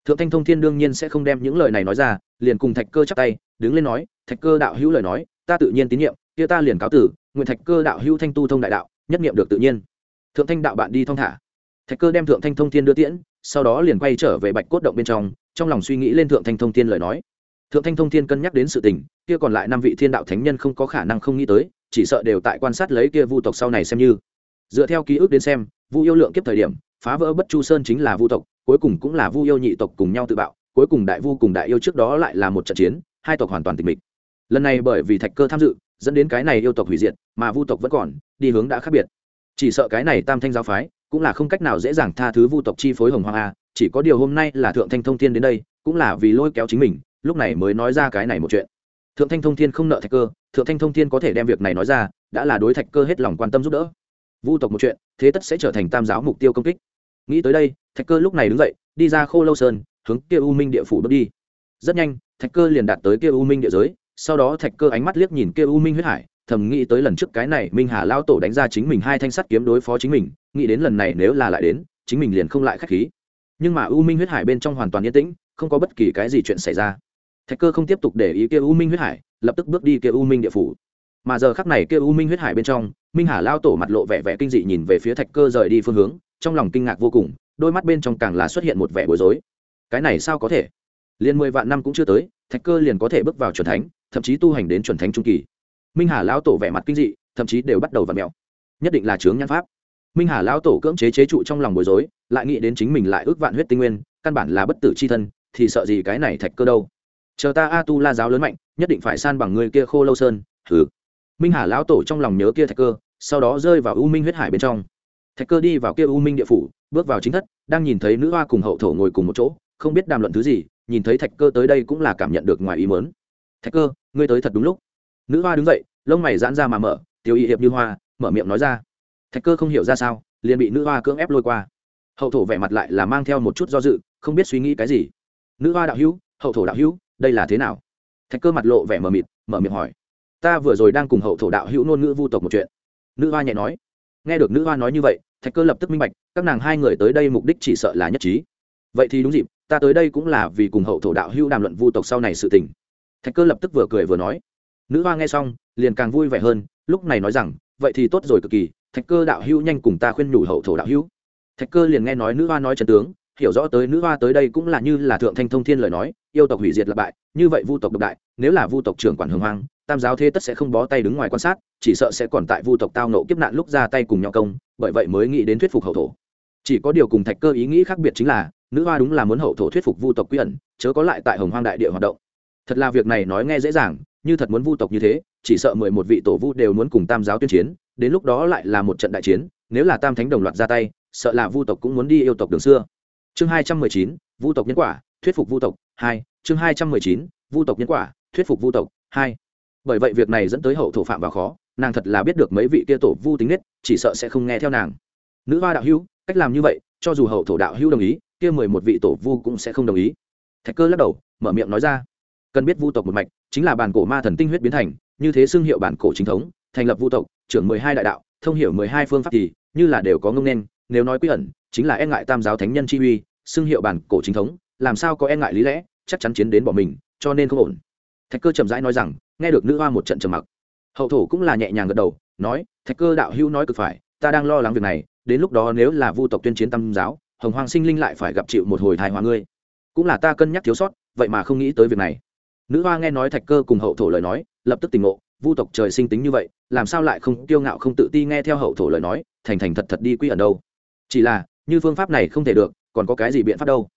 Thượng thanh thông thiên đương nhiên sẽ không đem những lời này nói ra, liền cùng thạch cơ chắp tay, đứng lên nói, thạch cơ đạo hữu lời nói, ta tự nhiên tín nhiệm, kia ta liền cáo tử, nguyện thạch cơ đạo hữu thanh tu thông đại đạo, nhất nghiệm được tự nhiên. Thượng thanh đạo bạn đi thong thả. Thạch cơ đem thượng thanh thông thiên đưa tiễn, sau đó liền quay trở về bạch cốt động bên trong trong lòng suy nghĩ lên thượng thanh thông thiên lời nói. Thượng thanh thông thiên cân nhắc đến sự tình, kia còn lại năm vị thiên đạo thánh nhân không có khả năng không nghĩ tới, chỉ sợ đều tại quan sát lấy kia vu tộc sau này xem như. Dựa theo ký ức đến xem, vu yêu lượng kiếp thời điểm phá vỡ bất chu sơn chính là vu tộc, cuối cùng cũng là vu yêu nhị tộc cùng nhau tự bạo, cuối cùng đại vu cùng đại yêu trước đó lại là một trận chiến, hai tộc hoàn toàn tịch mịch. Lần này bởi vì thạch cơ tham dự, dẫn đến cái này yêu tộc hủy diệt, mà vu tộc vẫn còn, đi hướng đã khác biệt. Chỉ sợ cái này tam thanh giáo phái, cũng là không cách nào dễ dàng tha thứ vu tộc chi phối hồng hoàng a, chỉ có điều hôm nay là thượng thanh thông thiên đến đây, cũng là vì lôi kéo chính mình, lúc này mới nói ra cái này một chuyện. Thượng thanh thông thiên không nợ thạch cơ, thượng thanh thông thiên có thể đem việc này nói ra, đã là đối thạch cơ hết lòng quan tâm giúp đỡ. Vu tộc một chuyện, thế tất sẽ trở thành tam giáo mục tiêu công kích nghĩ tới đây, thạch cơ lúc này đứng dậy, đi ra khô lâu sơn, hướng kia u minh địa phủ bước đi. Rất nhanh, thạch cơ liền đạt tới kia u minh địa giới, sau đó thạch cơ ánh mắt liếc nhìn kia u minh huyết hải, thầm nghĩ tới lần trước cái này minh hà lao tổ đánh ra chính mình hai thanh sắt kiếm đối phó chính mình, nghĩ đến lần này nếu là lại đến, chính mình liền không lại k h á c h khí. Nhưng mà u minh huyết hải bên trong hoàn toàn yên tĩnh, không có bất kỳ cái gì chuyện xảy ra. Thạch cơ không tiếp tục để ý kia u minh huyết hải, lập tức bước đi kia u minh địa phủ. Mà giờ khắc này kia u minh huyết hải bên trong, minh hà lao tổ mặt lộ vẻ vẻ kinh dị nhìn về phía thạch cơ rời đi phương hướng trong lòng kinh ngạc vô cùng, đôi mắt bên trong càng là xuất hiện một vẻ bối rối. Cái này sao có thể? Liền mười vạn năm cũng chưa tới, thạch cơ liền có thể bước vào c h u ẩ n thánh, thậm chí tu hành đến c h u ẩ n thánh trung kỳ. Minh hà lao tổ vẻ mặt kinh dị, thậm chí đều bắt đầu v ặ mẹo nhất định là chướng nhan pháp. Minh hà lao tổ cưỡng chế chế trụ trong lòng bối rối, lại nghĩ đến chính mình lại ước vạn huyết tinh nguyên, căn bản là bất tử c h i thân, thì sợ gì cái này thạch cơ đâu? Chờ ta a tu la giáo lớn mạnh, nhất định phải san bằng người kia khô lâu sơn thử minh hà lão tổ trong lòng nhớ kia thạch cơ, sau đó rơi vào u minh huyết hải bên trong thạch cơ đi vào kia u minh địa phủ, bước vào chính thất, đang nhìn thấy nữ hoa cùng hậu thổ ngồi cùng một chỗ, không biết đàm luận thứ gì, nhìn thấy thạch cơ tới đây cũng là cảm nhận được ngoài ý mớn thạch cơ, ngươi tới thật đúng lúc. Nữ hoa đứng dậy, lông mày giãn ra mà mở tiêu y hiệp như hoa, mở miệng nói ra. Thạch cơ không hiểu ra sao, liền bị nữ hoa cưỡng ép lôi qua. Hậu thổ vẻ mặt lại là mang theo một chút do dự, không biết suy nghĩ cái gì. Nữ hoa đạo hữu, hậu thổ đạo hữu, đây là thế nào? Thạch cơ mặt lộ vẻ mờ mịt, mở miệng hỏi. Ta vừa rồi đang cùng hậu thổ đạo hữu ngôn ngữ vu tộc một chuyện. Nữ hoa nhẹ nói. Nghe được nữ hoa nói như vậy thạch cơ lập tức minh bạch, các nàng hai người tới đây mục đích chỉ sợ là nhất trí. Vậy thì đúng dịp, ta tới đây cũng là vì cùng hậu thổ đạo hữu đàm luận vu tộc sau này sự tình. Thạch cơ lập tức vừa cười vừa nói. Nữ hoa nghe xong, liền càng vui vẻ hơn, lúc này nói rằng, vậy thì tốt rồi cực kỳ, thạch cơ đạo hữu nhanh cùng ta khuyên nhủ hậu thổ đạo hữu. Thạch cơ liền nghe nói nữ hoa nói trần tướng, hiểu rõ tới nữ hoa tới đây cũng là như là thượng thanh thông thiên lời nói, yêu tộc hủy diệt lập bại, như vậy vu tộc độc đại, nếu là vu tộc trưởng quản hưng hoang tam giáo thế tất sẽ không bó tay đứng ngoài quan sát, chỉ sợ sẽ còn tại vu tộc tao nộ kiếp nạn lúc ra tay cùng nhau công, bởi vậy mới nghĩ đến thuyết phục hậu thổ. Chỉ có điều cùng thạch cơ ý nghĩ khác biệt chính là, nữ hoa đúng là muốn hậu thổ thuyết phục vu tộc quy ẩn, chớ có lại tại hồng hoang đại địa hoạt động. Thật là việc này nói nghe dễ dàng, như thật muốn vu tộc như thế, chỉ sợ mười một vị tổ vu đều muốn cùng tam giáo tuyên chiến, đến lúc đó lại là một trận đại chiến, nếu là tam thánh đồng loạt ra tay, sợ là vu tộc cũng muốn đi yêu tộc đường xưa. Chương hai trăm mười chín, vu tộc nhân quả, thuyết phục vu tộc, hai, chương hai trăm mười chín, vu tộc nhân quả, thuyết phục vu tộc, hai bởi vậy việc này dẫn tới hậu thổ phạm vào khó, nàng thật là biết được mấy vị kia tổ vu tính nết, chỉ sợ sẽ không nghe theo nàng. Nữ hoa đạo hữu, cách làm như vậy, cho dù hậu thổ đạo hữu đồng ý, kia mười một vị tổ vu cũng sẽ không đồng ý. Thạch cơ lắc đầu, mở miệng nói ra. Cần biết vu tộc một mạch, chính là bản cổ ma thần tinh huyết biến thành, như thế xưng hiệu bản cổ chính thống, thành lập vu tộc, trưởng mười hai đại đạo, thông hiểu mười hai phương pháp thì, như là đều có ngông nên, nếu nói quy ẩn, chính là e ngại tam giáo thánh nhân chi uy, xưng hiệu bản cổ chính thống, làm sao có e ngại lý lẽ, chắc chắn chiến đến bỏ mình, cho nên không ổn. Thạch cơ chậm rãi nói rằng nghe được nữ hoa một trận trầm mặc. Hậu thổ cũng là nhẹ nhàng gật đầu, nói, thạch cơ đạo hữu nói cực phải, ta đang lo lắng việc này, đến lúc đó nếu là vu tộc tuyên chiến tam giáo, hồng hoàng sinh linh lại phải gặp chịu một hồi thai hòa ngươi. Cũng là ta cân nhắc thiếu sót, vậy mà không nghĩ tới việc này. Nữ hoa nghe nói thạch cơ cùng hậu thổ lời nói, lập tức tình ngộ, vu tộc trời sinh tính như vậy, làm sao lại không tiêu ngạo không tự ti nghe theo hậu thổ lời nói, thành thành thật thật đi quy ẩn đâu? Chỉ là, như phương pháp này không thể được, còn có cái gì biện pháp đâu?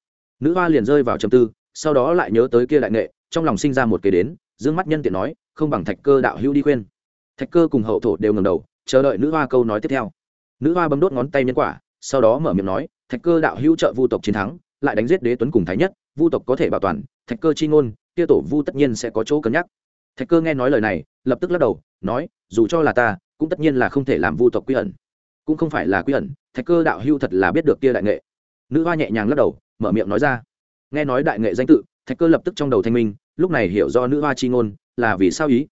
Nữ hoa liền rơi vào trầm tư, sau đó lại nhớ tới kia đại nghệ, trong lòng sinh ra một kế đến dương mắt nhân tiện nói, không bằng thạch cơ đạo hữu đi khuyên. Thạch cơ cùng hậu thổ đều ngầm đầu, chờ đợi nữ hoa câu nói tiếp theo. Nữ hoa bấm đốt ngón tay nhân quả, sau đó mở miệng nói, thạch cơ đạo hữu trợ vu tộc chiến thắng, lại đánh giết đế tuấn cùng thái nhất, vu tộc có thể bảo toàn, thạch cơ chi ngôn, kia tổ vu tất nhiên sẽ có chỗ cân nhắc. Thạch cơ nghe nói lời này, lập tức lắc đầu, nói, dù cho là ta, cũng tất nhiên là không thể làm vu tộc quy ẩn. Cũng không phải là quy ẩn, thạch cơ đạo hưu thật là biết được kia đại nghệ. Nữ hoa nhẹ nhàng lắc đầu, mở miệng nói ra. Nghe nói đại nghệ danh tự, thạch cơ lập tức trong đầu thanh minh lúc này hiểu do nữ hoa chi ngôn là vì sao ý?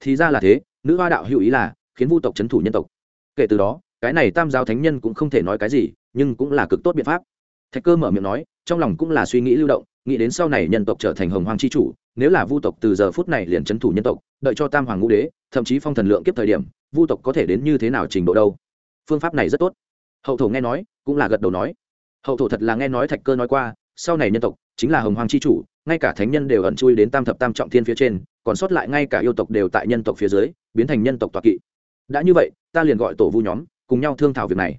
Thì ra là thế, nữ hoa đạo hữu ý là khiến vu tộc c h ấ n thủ nhân tộc. Kể từ đó, cái này tam giáo thánh nhân cũng không thể nói cái gì, nhưng cũng là cực tốt biện pháp. Thạch cơ mở miệng nói, trong lòng cũng là suy nghĩ lưu động, nghĩ đến sau này nhân tộc trở thành hồng hoàng c h i chủ, nếu là vu tộc từ giờ phút này liền c h ấ n thủ nhân tộc, đợi cho tam hoàng ngũ đế, thậm chí phong thần lượng kiếp thời điểm, vu tộc có thể đến như thế nào trình độ đâu? Phương pháp này rất tốt. Hậu thổ nghe nói, cũng là gật đầu nói. Hậu thổ thật là nghe nói thạch cơ nói qua, sau này nhân tộc chính là hồng hoàng c h i chủ ngay cả thánh nhân đều ẩn chui đến tam thập tam trọng thiên phía trên, còn sót lại ngay cả yêu tộc đều tại nhân tộc phía dưới, biến thành nhân tộc toạc kỵ. Đã như vậy, ta liền gọi tổ vu nhóm, cùng nhau thương thảo việc này.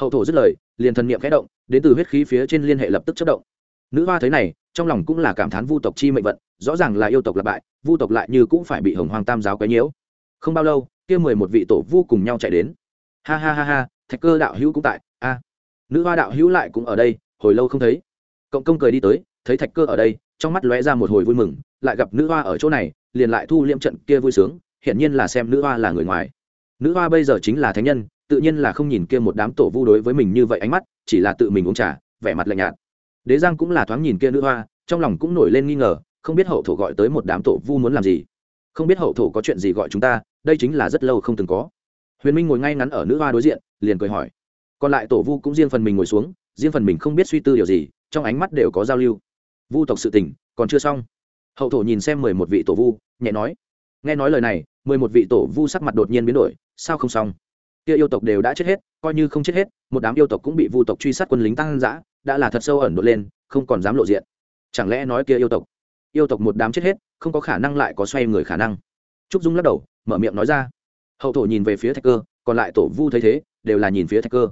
Hậu thổ dứt lời, liền thần n i ệ m khẽ động, đến từ huyết khí phía trên liên hệ lập tức chất động. Nữ hoa thấy này, trong lòng cũng là cảm thán vu tộc chi mệnh vận, rõ ràng là yêu tộc lặp bại, vu tộc lại như cũng phải bị hồng hoàng tam giáo quấy nhiễu. Không bao lâu, kia mười một vị tổ vu cùng nhau chạy đến. Ha ha ha ha, thạch cơ đạo hữu cũng tại, a. Nữ hoa đạo hữu lại cũng ở đây, hồi lâu không thấy. Cộng công cười đi tới, thấy thạch cơ ở đây trong mắt lóe ra một hồi vui mừng, lại gặp nữ hoa ở chỗ này, liền lại thu liễm trận kia vui sướng, hiển nhiên là xem nữ hoa là người ngoài. Nữ hoa bây giờ chính là thánh nhân, tự nhiên là không nhìn kia một đám tổ vu đối với mình như vậy ánh mắt, chỉ là tự mình uống trà, vẻ mặt lạnh nhạt. Đế giang cũng là thoáng nhìn kia nữ hoa, trong lòng cũng nổi lên nghi ngờ, không biết hậu thổ gọi tới một đám tổ vu muốn làm gì. Không biết hậu thổ có chuyện gì gọi chúng ta, đây chính là rất lâu không từng có. Huyền minh ngồi ngay ngắn ở nữ hoa đối diện, liền cười hỏi. Còn lại tổ vu cũng riêng phần mình ngồi xuống, riêng phần mình không biết suy tư điều gì, trong ánh mắt đều có giao lưu vu tộc sự tình, còn chưa xong. Hậu thổ nhìn xem mười một vị tổ vu, nhẹ nói. Nghe nói lời này, mười một vị tổ vu sắc mặt đột nhiên biến đổi, sao không xong? Kia yêu tộc đều đã chết hết, coi như không chết hết, một đám yêu tộc cũng bị vu tộc truy sát quân lính tăng giã, đã là thật sâu ẩn đột lên, không còn dám lộ diện. Chẳng lẽ nói kia yêu tộc yêu tộc một đám chết hết, không có khả năng lại có xoay người khả năng? Trúc dung lắc đầu, mở miệng nói ra. Hậu thổ nhìn về phía thạch cơ, còn lại tổ vu thấy thế, đều là nhìn phía thạch cơ.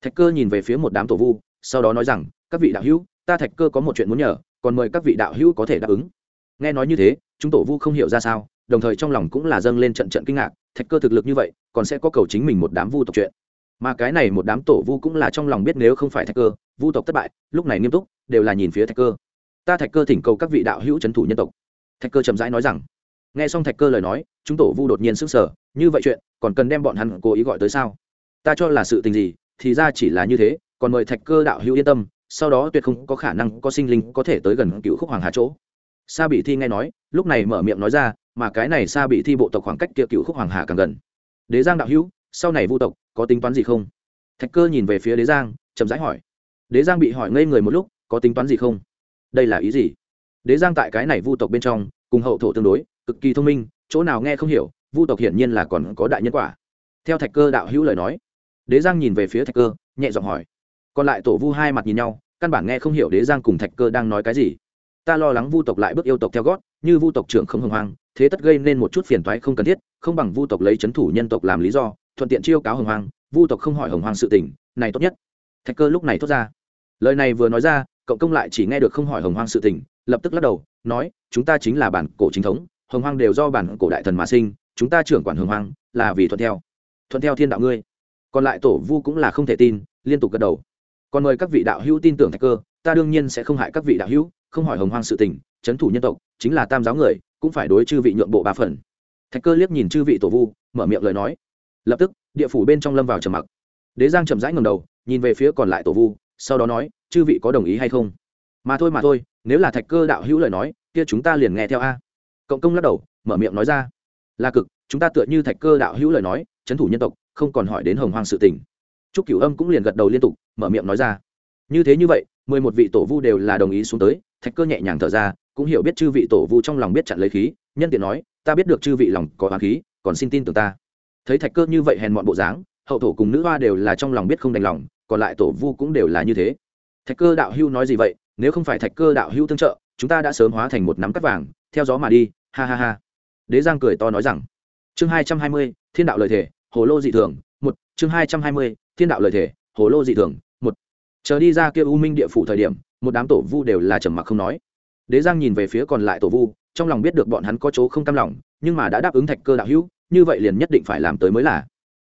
Thạch cơ nhìn về phía một đám tổ vu, sau đó nói rằng, các vị đạo hữu, ta thạch cơ có một chuyện muốn nhờ còn mời các vị đạo hữu có thể đáp ứng. Nghe nói như thế, chúng tổ vu không hiểu ra sao, đồng thời trong lòng cũng là dâng lên trận trận kinh ngạc, thạch cơ thực lực như vậy, còn sẽ có cầu chính mình một đám vu tộc chuyện. Mà cái này một đám tổ vu cũng là trong lòng biết nếu không phải thạch cơ, vu tộc thất bại, lúc này nghiêm túc, đều là nhìn phía thạch cơ. Ta thạch cơ thỉnh cầu các vị đạo hữu c thủ nhân tộc. Thạch cơ chậm rãi nói rằng. Nghe xong thạch cơ lời nói, chúng tổ vu đột nhiên sức sở như vậy chuyện, còn cần đem bọn hắn cố ý gọi tới sao? Ta cho là sự tình gì, thì ra chỉ là như thế, còn mời thạch cơ đạo hữu yên tâm sau đó tuyệt không có khả năng có sinh linh có thể tới gần cựu khúc hoàng hà chỗ. Sa bị thi nghe nói, lúc này mở miệng nói ra, mà cái này sa bị thi bộ tộc khoảng cách kia cựu khúc hoàng hà càng gần. Đế giang đạo hữu, sau này vu tộc, có tính toán gì không? Thạch cơ nhìn về phía đế giang, chậm rãi hỏi. Đế giang bị hỏi ngây người một lúc, có tính toán gì không? Đây là ý gì? Đế giang tại cái này vu tộc bên trong, cùng hậu thổ tương đối, cực kỳ thông minh, chỗ nào nghe không hiểu, vu tộc hiển nhiên là còn có đại nhân quả. Theo thạch cơ đạo hữu lời nói, đế giang nhìn về phía thạch cơ, nhẹ giọng hỏi. Còn lại tổ vu hai mặt nhìn nhau căn bản nghe không hiểu đế giang cùng thạch cơ đang nói cái gì. Ta lo lắng vu tộc lại bước yêu tộc theo gót, như vu tộc trưởng không hồng hoang, thế tất gây nên một chút phiền toái không cần thiết, không bằng vu tộc lấy c h ấ n thủ nhân tộc làm lý do, thuận tiện chiêu cáo hồng hoang, vu tộc không hỏi hồng hoang sự tình, này tốt nhất. Thạch cơ lúc này thốt ra. Lời này vừa nói ra, cộng công lại chỉ nghe được không hỏi hồng hoang sự tình, lập tức lắc đầu, nói, chúng ta chính là bản cổ chính thống, hồng hoang đều do bản cổ đại thần mà sinh, chúng ta trưởng quản hồng hoang, là vì thuận theo. Thuận theo thiên đạo ngươi. Còn lại tổ vu cũng là không thể tin, liên tục gật đầu còn mời các vị đạo hữu tin tưởng thạch cơ, ta đương nhiên sẽ không hại các vị đạo hữu, không hỏi hồng hoang sự tình trấn thủ nhân tộc, chính là tam giáo người, cũng phải đối chư vị nhượng bộ ba phần. Thạch cơ liếc nhìn chư vị tổ vu, mở miệng lời nói. Lập tức, địa phủ bên trong lâm vào trầm mặc. Đế giang chậm rãi ngầm đầu, nhìn về phía còn lại tổ vu, sau đó nói, chư vị có đồng ý hay không? Mà thôi mà thôi, nếu là thạch cơ đạo hữu lời nói, kia chúng ta liền nghe theo a. Cộng công lắc đầu, mở miệng nói ra. Là cực, chúng ta tựa như thạch cơ đạo hữu lời nói trấn thủ nhân tộc, không còn hỏi đến hồng hoang sự tình trúc cửu âm cũng liền gật đầu liên tục, mở miệng nói ra. Như thế như vậy, mười một vị tổ vu đều là đồng ý xuống tới, thạch cơ nhẹ nhàng thở ra, cũng hiểu biết chư vị tổ vu trong lòng biết chặn lấy khí, nhân tiện nói, ta biết được chư vị lòng có hoàng khí, còn xin tin tưởng ta. Thấy thạch cơ như vậy hèn mọn bộ dáng, hậu thổ cùng nữ hoa đều là trong lòng biết không đành lòng, còn lại tổ vu cũng đều là như thế. Thạch cơ đạo hưu nói gì vậy, nếu không phải thạch cơ đạo hưu tương trợ, chúng ta đã sớm hóa thành một nắm cắt vàng, theo gió mà đi, ha ha ha. Đế giang cười to nói rằng, chương hai trăm hai mươi, thiên đạo lời thể hồ lô dị thường, một, chương hai trăm hai mươi thiên đạo lời thể hồ lô dị thường, một. Chờ đi ra kia u minh địa phủ thời điểm, một đám tổ vu đều là trầm mặc không nói. Đế giang nhìn về phía còn lại tổ vu, trong lòng biết được bọn hắn có chỗ không cam lòng, nhưng mà đã đáp ứng thạch cơ đạo hữu, như vậy liền nhất định phải làm tới mới là.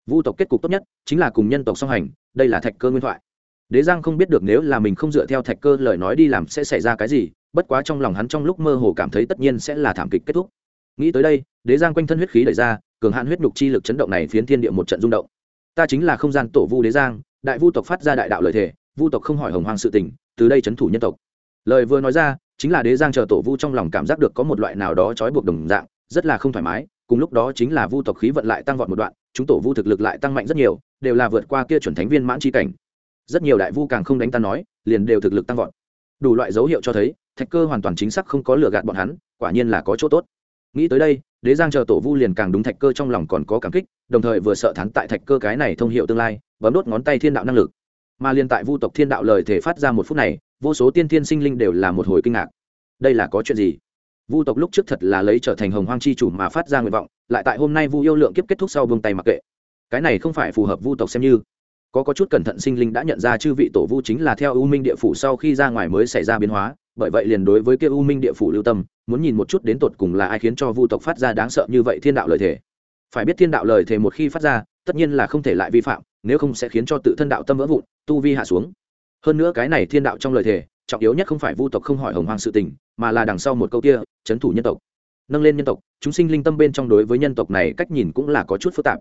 Vu tộc kết cục tốt nhất chính là cùng nhân tộc song hành, đây là thạch cơ nguyên thoại. Đế giang không biết được nếu là mình không dựa theo thạch cơ lời nói đi làm sẽ xảy ra cái gì, bất quá trong lòng hắn trong lúc mơ hồ cảm thấy tất nhiên sẽ là thảm kịch kết thúc. Nghĩ tới đây, đế giang quanh thân huyết khí đẩy ra, cường hạn huyết nhục chi lực chấn động này phiến thiên địa một trận rung động ta chính là không gian tổ vu đế giang, đại vu tộc phát ra đại đạo lợi thể vu tộc không hỏi hồng hoang sự tình, từ đây c thủ nhân tộc. Lời vừa nói ra, chính là đế giang chờ tổ vu trong lòng cảm giác được có một loại nào đó trói buộc đồng dạng, rất là không thoải mái, cùng lúc đó chính là vu tộc khí vận lại tăng vọt một đoạn, chúng tổ vu thực lực lại tăng mạnh rất nhiều, đều là vượt qua kia chuẩn thánh viên mãn chi cảnh. Rất nhiều đại vu càng không đánh tan nói, liền đều thực lực tăng vọt. Đủ loại dấu hiệu cho thấy, thạch cơ hoàn toàn chính xác không có lừa gạt bọn hắn, quả nhiên là có chỗ tốt. Nghĩ tới đây đế giang chờ tổ vu liền càng đúng thạch cơ trong lòng còn có cảm kích, đồng thời vừa sợ thắn tại thạch cơ cái này thông hiệu tương lai, bấm đốt ngón tay thiên đạo năng lực. Mà liền tại vu tộc thiên đạo lời thể phát ra một phút này, vô số tiên thiên sinh linh đều là một hồi kinh ngạc. Đây là có chuyện gì? Vu tộc lúc trước thật là lấy trở thành hồng hoang chi chủ mà phát ra nguyện vọng, lại tại hôm nay vu yêu lượng kiếp kết thúc sau vương tay mặc kệ. Cái này không phải phù hợp vu tộc xem như. Có có chút cẩn thận sinh linh đã nhận ra chư vị tổ vu chính là theo u minh địa phủ sau khi ra ngoài mới xảy ra biến hóa bởi vậy liền đối với kia u minh địa phủ lưu tâm, muốn nhìn một chút đến tột cùng là ai khiến cho vu tộc phát ra đáng sợ như vậy thiên đạo lời thể phải biết thiên đạo lời thể một khi phát ra, tất nhiên là không thể lại vi phạm, nếu không sẽ khiến cho tự thân đạo tâm vỡ vụn, tu vi hạ xuống. Hơn nữa cái này thiên đạo trong lời thề, trọng yếu nhất không phải vu tộc không hỏi hồng hoàng sự tình, mà là đằng sau một câu kia, chấn thủ nhân tộc. Nâng lên nhân tộc, chúng sinh linh tâm bên trong đối với nhân tộc này cách nhìn cũng là có chút phức tạp.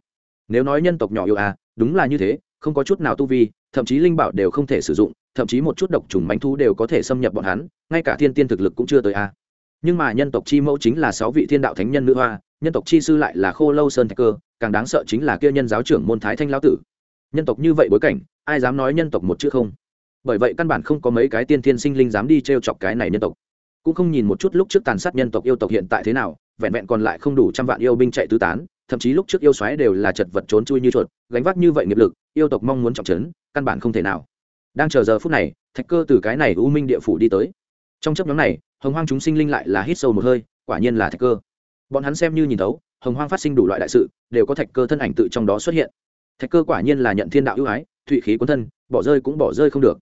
Nếu nói nhân tộc nhỏ yêu à đúng là như thế, không có chút nào tu vi, thậm chí linh bảo đều không thể sử dụng thậm chí một chút độc trùng bánh thú đều có thể xâm nhập bọn hắn, ngay cả thiên tiên thực lực cũng chưa tới à. nhưng mà nhân tộc chi mẫu chính là sáu vị thiên đạo thánh nhân nữ hoa, nhân tộc chi sư lại là khô lâu sơn thạch cơ, càng đáng sợ chính là kia nhân giáo trưởng môn thái thanh lão tử. Nhân tộc như vậy bối cảnh, ai dám nói nhân tộc một chữ không? Bởi vậy căn bản không có mấy cái tiên thiên sinh linh dám đi t r e o chọc cái này nhân tộc. Cũng không nhìn một chút lúc trước tàn sát nhân tộc yêu tộc hiện tại thế nào, vẹn vẹn còn lại không đủ trăm vạn yêu binh chạy tứ tán, thậm chí lúc trước yêu xoáy đều là chật vật trốn chui như chuột, gánh vác như vậy nghiệp lực, yêu tộc mong muốn trọng trấn, căn bản không thể nào đang chờ giờ phút này, thạch cơ từ cái này u minh địa phủ đi tới. Trong chấp nhóm này, hồng hoang chúng sinh linh lại là hít sâu một hơi, quả nhiên là thạch cơ. Bọn hắn xem như nhìn thấu, hồng hoang phát sinh đủ loại đại sự, đều có thạch cơ thân ảnh tự trong đó xuất hiện. Thạch cơ quả nhiên là nhận thiên đạo ưu ái, thụy khí quân thân, bỏ rơi cũng bỏ rơi không được.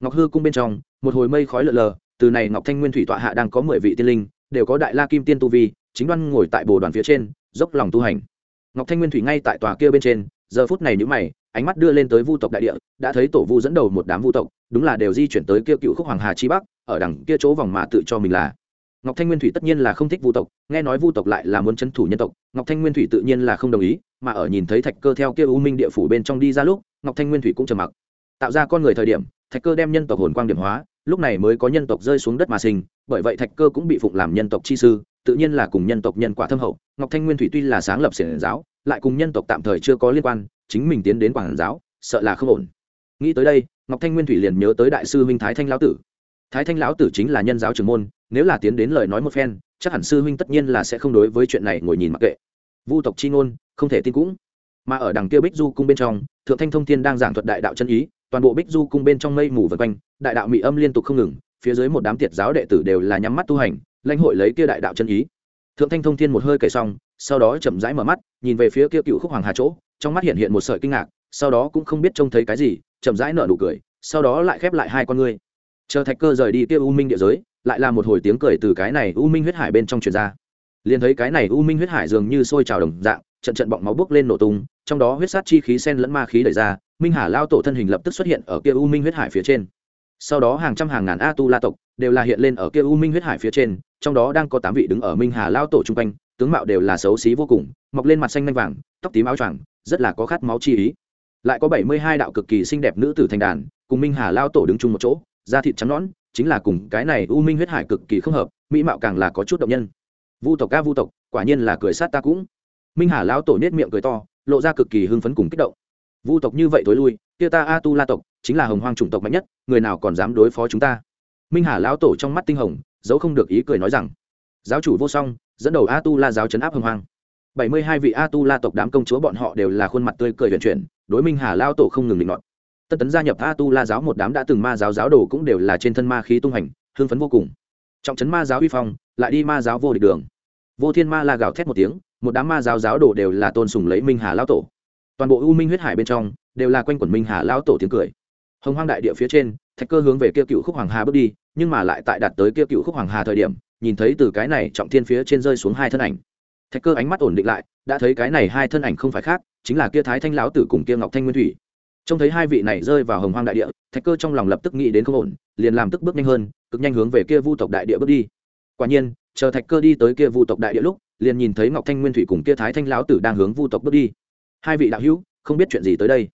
Ngọc hư cung bên trong, một hồi mây khói lợ lờ, từ này ngọc thanh nguyên thủy tọa hạ đang có mười vị tiên linh, đều có đại la kim tiên tu vi, chính đoan ngồi tại bồ đoàn phía trên, dốc lòng tu hành. Ngọc thanh nguyên thủy ngay tại tòa kia bên trên, giờ phút này nhữ mày ánh mắt đưa lên tới vu tộc đại địa, đã thấy tổ vu dẫn đầu một đám vu tộc, đúng là đều di chuyển tới kia cựu khúc hoàng hà chi bắc, ở đằng kia chỗ vòng mà tự cho mình là. Ngọc thanh nguyên thủy tất nhiên là không thích vu tộc, nghe nói vu tộc lại là muốn c thủ nhân tộc, ngọc thanh nguyên thủy tự nhiên là không đồng ý, mà ở nhìn thấy thạch cơ theo kia u minh địa phủ bên trong đi ra lúc, ngọc thanh nguyên thủy cũng trầm mặc. Tạo ra con người thời điểm, thạch cơ đem nhân tộc hồn quang điểm hóa, lúc này mới có nhân tộc rơi xuống đất mà sinh, bởi vậy thạch cơ cũng bị phụng làm nhân tộc chi sư, tự nhiên là cùng nhân tộc nhân quả thâm hậu. Ngọc thanh nguyên thủy tuy là sáng lập xiển giáo, lại cùng nhân tộc tạm thời chưa có liên quan chính mình tiến đến quảng giáo, sợ là không ổn. Nghĩ tới đây, ngọc thanh nguyên thủy liền nhớ tới đại sư huynh thái thanh lão tử. Thái thanh lão tử chính là nhân giáo trưởng môn, nếu là tiến đến lời nói một phen, chắc hẳn sư huynh tất nhiên là sẽ không đối với chuyện này ngồi nhìn mặc kệ. Vu tộc chi ngôn, không thể tin cũng. Mà ở đằng kia bích du cung bên trong, thượng thanh thông thiên đang giảng thuật đại đạo chân ý, toàn bộ bích du cung bên trong mây mù vần quanh, đại đạo mỹ âm liên tục không ngừng, phía dưới một đám tiệt giáo đệ tử đều là nhắm mắt tu hành, lãnh hội lấy kia đại đạo chân ý. Thượng thanh thông thiên một hơi kể xong, sau đó chậm rãi mở mắt, nhìn về phía kia cựu khúc hoàng hà chỗ trong mắt hiện hiện một sợi kinh ngạc, sau đó cũng không biết trông thấy cái gì, chậm rãi nở nụ cười, sau đó lại khép lại hai con ngươi. Chờ thạch cơ rời đi kia u minh địa giới, lại là một hồi tiếng cười từ cái này u minh huyết hải bên trong truyền ra. Liền thấy cái này u minh huyết hải dường như sôi trào đồng dạng, trận trận bọng máu bốc lên nổ tung, trong đó huyết sát chi khí sen lẫn ma khí đẩy ra, minh hà lao tổ thân hình lập tức xuất hiện ở kia u minh huyết hải phía trên. Sau đó hàng trăm hàng ngàn a tu la tộc đều là hiện lên ở kia u minh huyết hải phía trên, trong đó đang có tám vị đứng ở minh hà lao tổ chung quanh, tướng mạo đều là xấu xí vô cùng, mọc lên mặt xanh nanh vàng, tóc tím áo choàng rất là có khát máu chi ý. Lại có bảy mươi hai đạo cực kỳ xinh đẹp nữ tử thành đàn, cùng minh hà lao tổ đứng chung một chỗ, da thịt trắng nõn, chính là cùng cái này u minh huyết hải cực kỳ không hợp, mỹ mạo càng là có chút động nhân. Vu tộc ca vu tộc, quả nhiên là cười sát ta cũng. Minh hà lao tổ nết miệng cười to, lộ ra cực kỳ hưng phấn cùng kích động. Vu tộc như vậy tối lui, kia ta a tu la tộc, chính là hồng hoang chủng tộc mạnh nhất, người nào còn dám đối phó chúng ta? Minh hà lão tổ trong mắt tinh hồng dẫu không được ý cười nói rằng, giáo chủ vô song, dẫn đầu a tu la giáo chấn áp hồng hoang bảy mươi hai vị a tu la tộc đám công chúa bọn họ đều là khuôn mặt tươi cười huyền chuyển, đối minh hà lao tổ không ngừng định luận tân tấn gia nhập a tu la giáo một đám đã từng ma giáo giáo đồ cũng đều là trên thân ma khí tung hành hương phấn vô cùng. Trọng trấn ma giáo uy phong, lại đi ma giáo vô địch đường. Vô thiên ma la gào thét một tiếng, một đám ma giáo giáo đồ đều là tôn sùng lấy minh hà lao tổ. Toàn bộ u minh huyết hải bên trong, đều là quanh quẩn minh hà lao tổ tiếng cười. Hồng hoang đại địa phía trên, thạch cơ hướng về kia cựu khúc hoàng hà bước đi, nhưng mà lại tại đạt tới kia cựu khúc hoàng hà thời điểm, nhìn thấy từ cái này trọng thiên phía trên rơi xuống hai thân ảnh thạch cơ ánh mắt ổn định lại, đã thấy cái này hai thân ảnh không phải khác, chính là kia thái thanh lão tử cùng kia ngọc thanh nguyên thủy. Trông thấy hai vị này rơi vào hồng hoang đại địa, thạch cơ trong lòng lập tức nghĩ đến không ổn, liền làm tức bước nhanh hơn, cực nhanh hướng về kia vu tộc đại địa bước đi. Quả nhiên, chờ thạch cơ đi tới kia vu tộc đại địa lúc, liền nhìn thấy ngọc thanh nguyên thủy cùng kia thái thanh lão tử đang hướng vu tộc bước đi. Hai vị đạo hữu, không biết chuyện gì tới đây.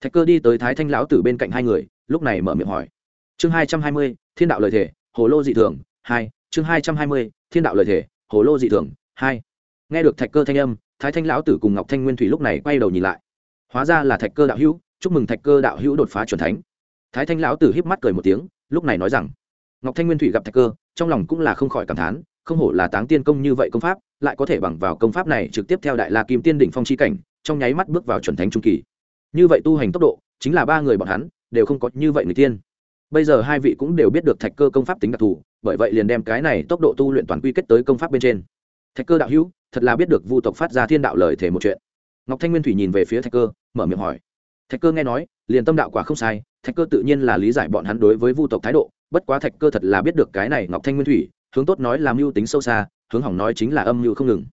Thạch cơ đi tới thái thanh lão tử bên cạnh hai người, lúc này mở miệng hỏi. Chương hai trăm hai mươi, thiên đạo lời thể hồ lô dị thường, hai. Chương hai trăm hai mươi, thiên đạo lời thể hồ lô dị thường, hai nghe được thạch cơ thanh âm, thái thanh lão tử cùng ngọc thanh nguyên thủy lúc này quay đầu nhìn lại. Hóa ra là thạch cơ đạo hữu, chúc mừng thạch cơ đạo hữu đột phá c h u ẩ n thánh. Thái thanh lão tử híp mắt cười một tiếng, lúc này nói rằng, ngọc thanh nguyên thủy gặp thạch cơ, trong lòng cũng là không khỏi cảm thán, không hổ là táng tiên công như vậy công pháp, lại có thể bằng vào công pháp này trực tiếp theo đại la kim tiên đỉnh phong c h i cảnh, trong nháy mắt bước vào c h u ẩ n thánh trung kỳ. Như vậy tu hành tốc độ, chính là ba người bọn hắn, đều không có như vậy người tiên. Bây giờ hai vị cũng đều biết được thạch cơ công pháp tính đặc thù, bởi vậy liền đem cái này tốc độ tu luyện toàn quy kết tới công pháp bên trên. Thạch cơ đạo hữu thật là biết được vu tộc phát ra thiên đạo lời thể một chuyện. Ngọc thanh nguyên thủy nhìn về phía thạch cơ, mở miệng hỏi. Thạch cơ nghe nói, liền tâm đạo quả không sai, thạch cơ tự nhiên là lý giải bọn hắn đối với vu tộc thái độ, bất quá thạch cơ thật là biết được cái này ngọc thanh nguyên thủy, hướng tốt nói là mưu tính sâu xa, hướng hỏng nói chính là âm mưu không ngừng.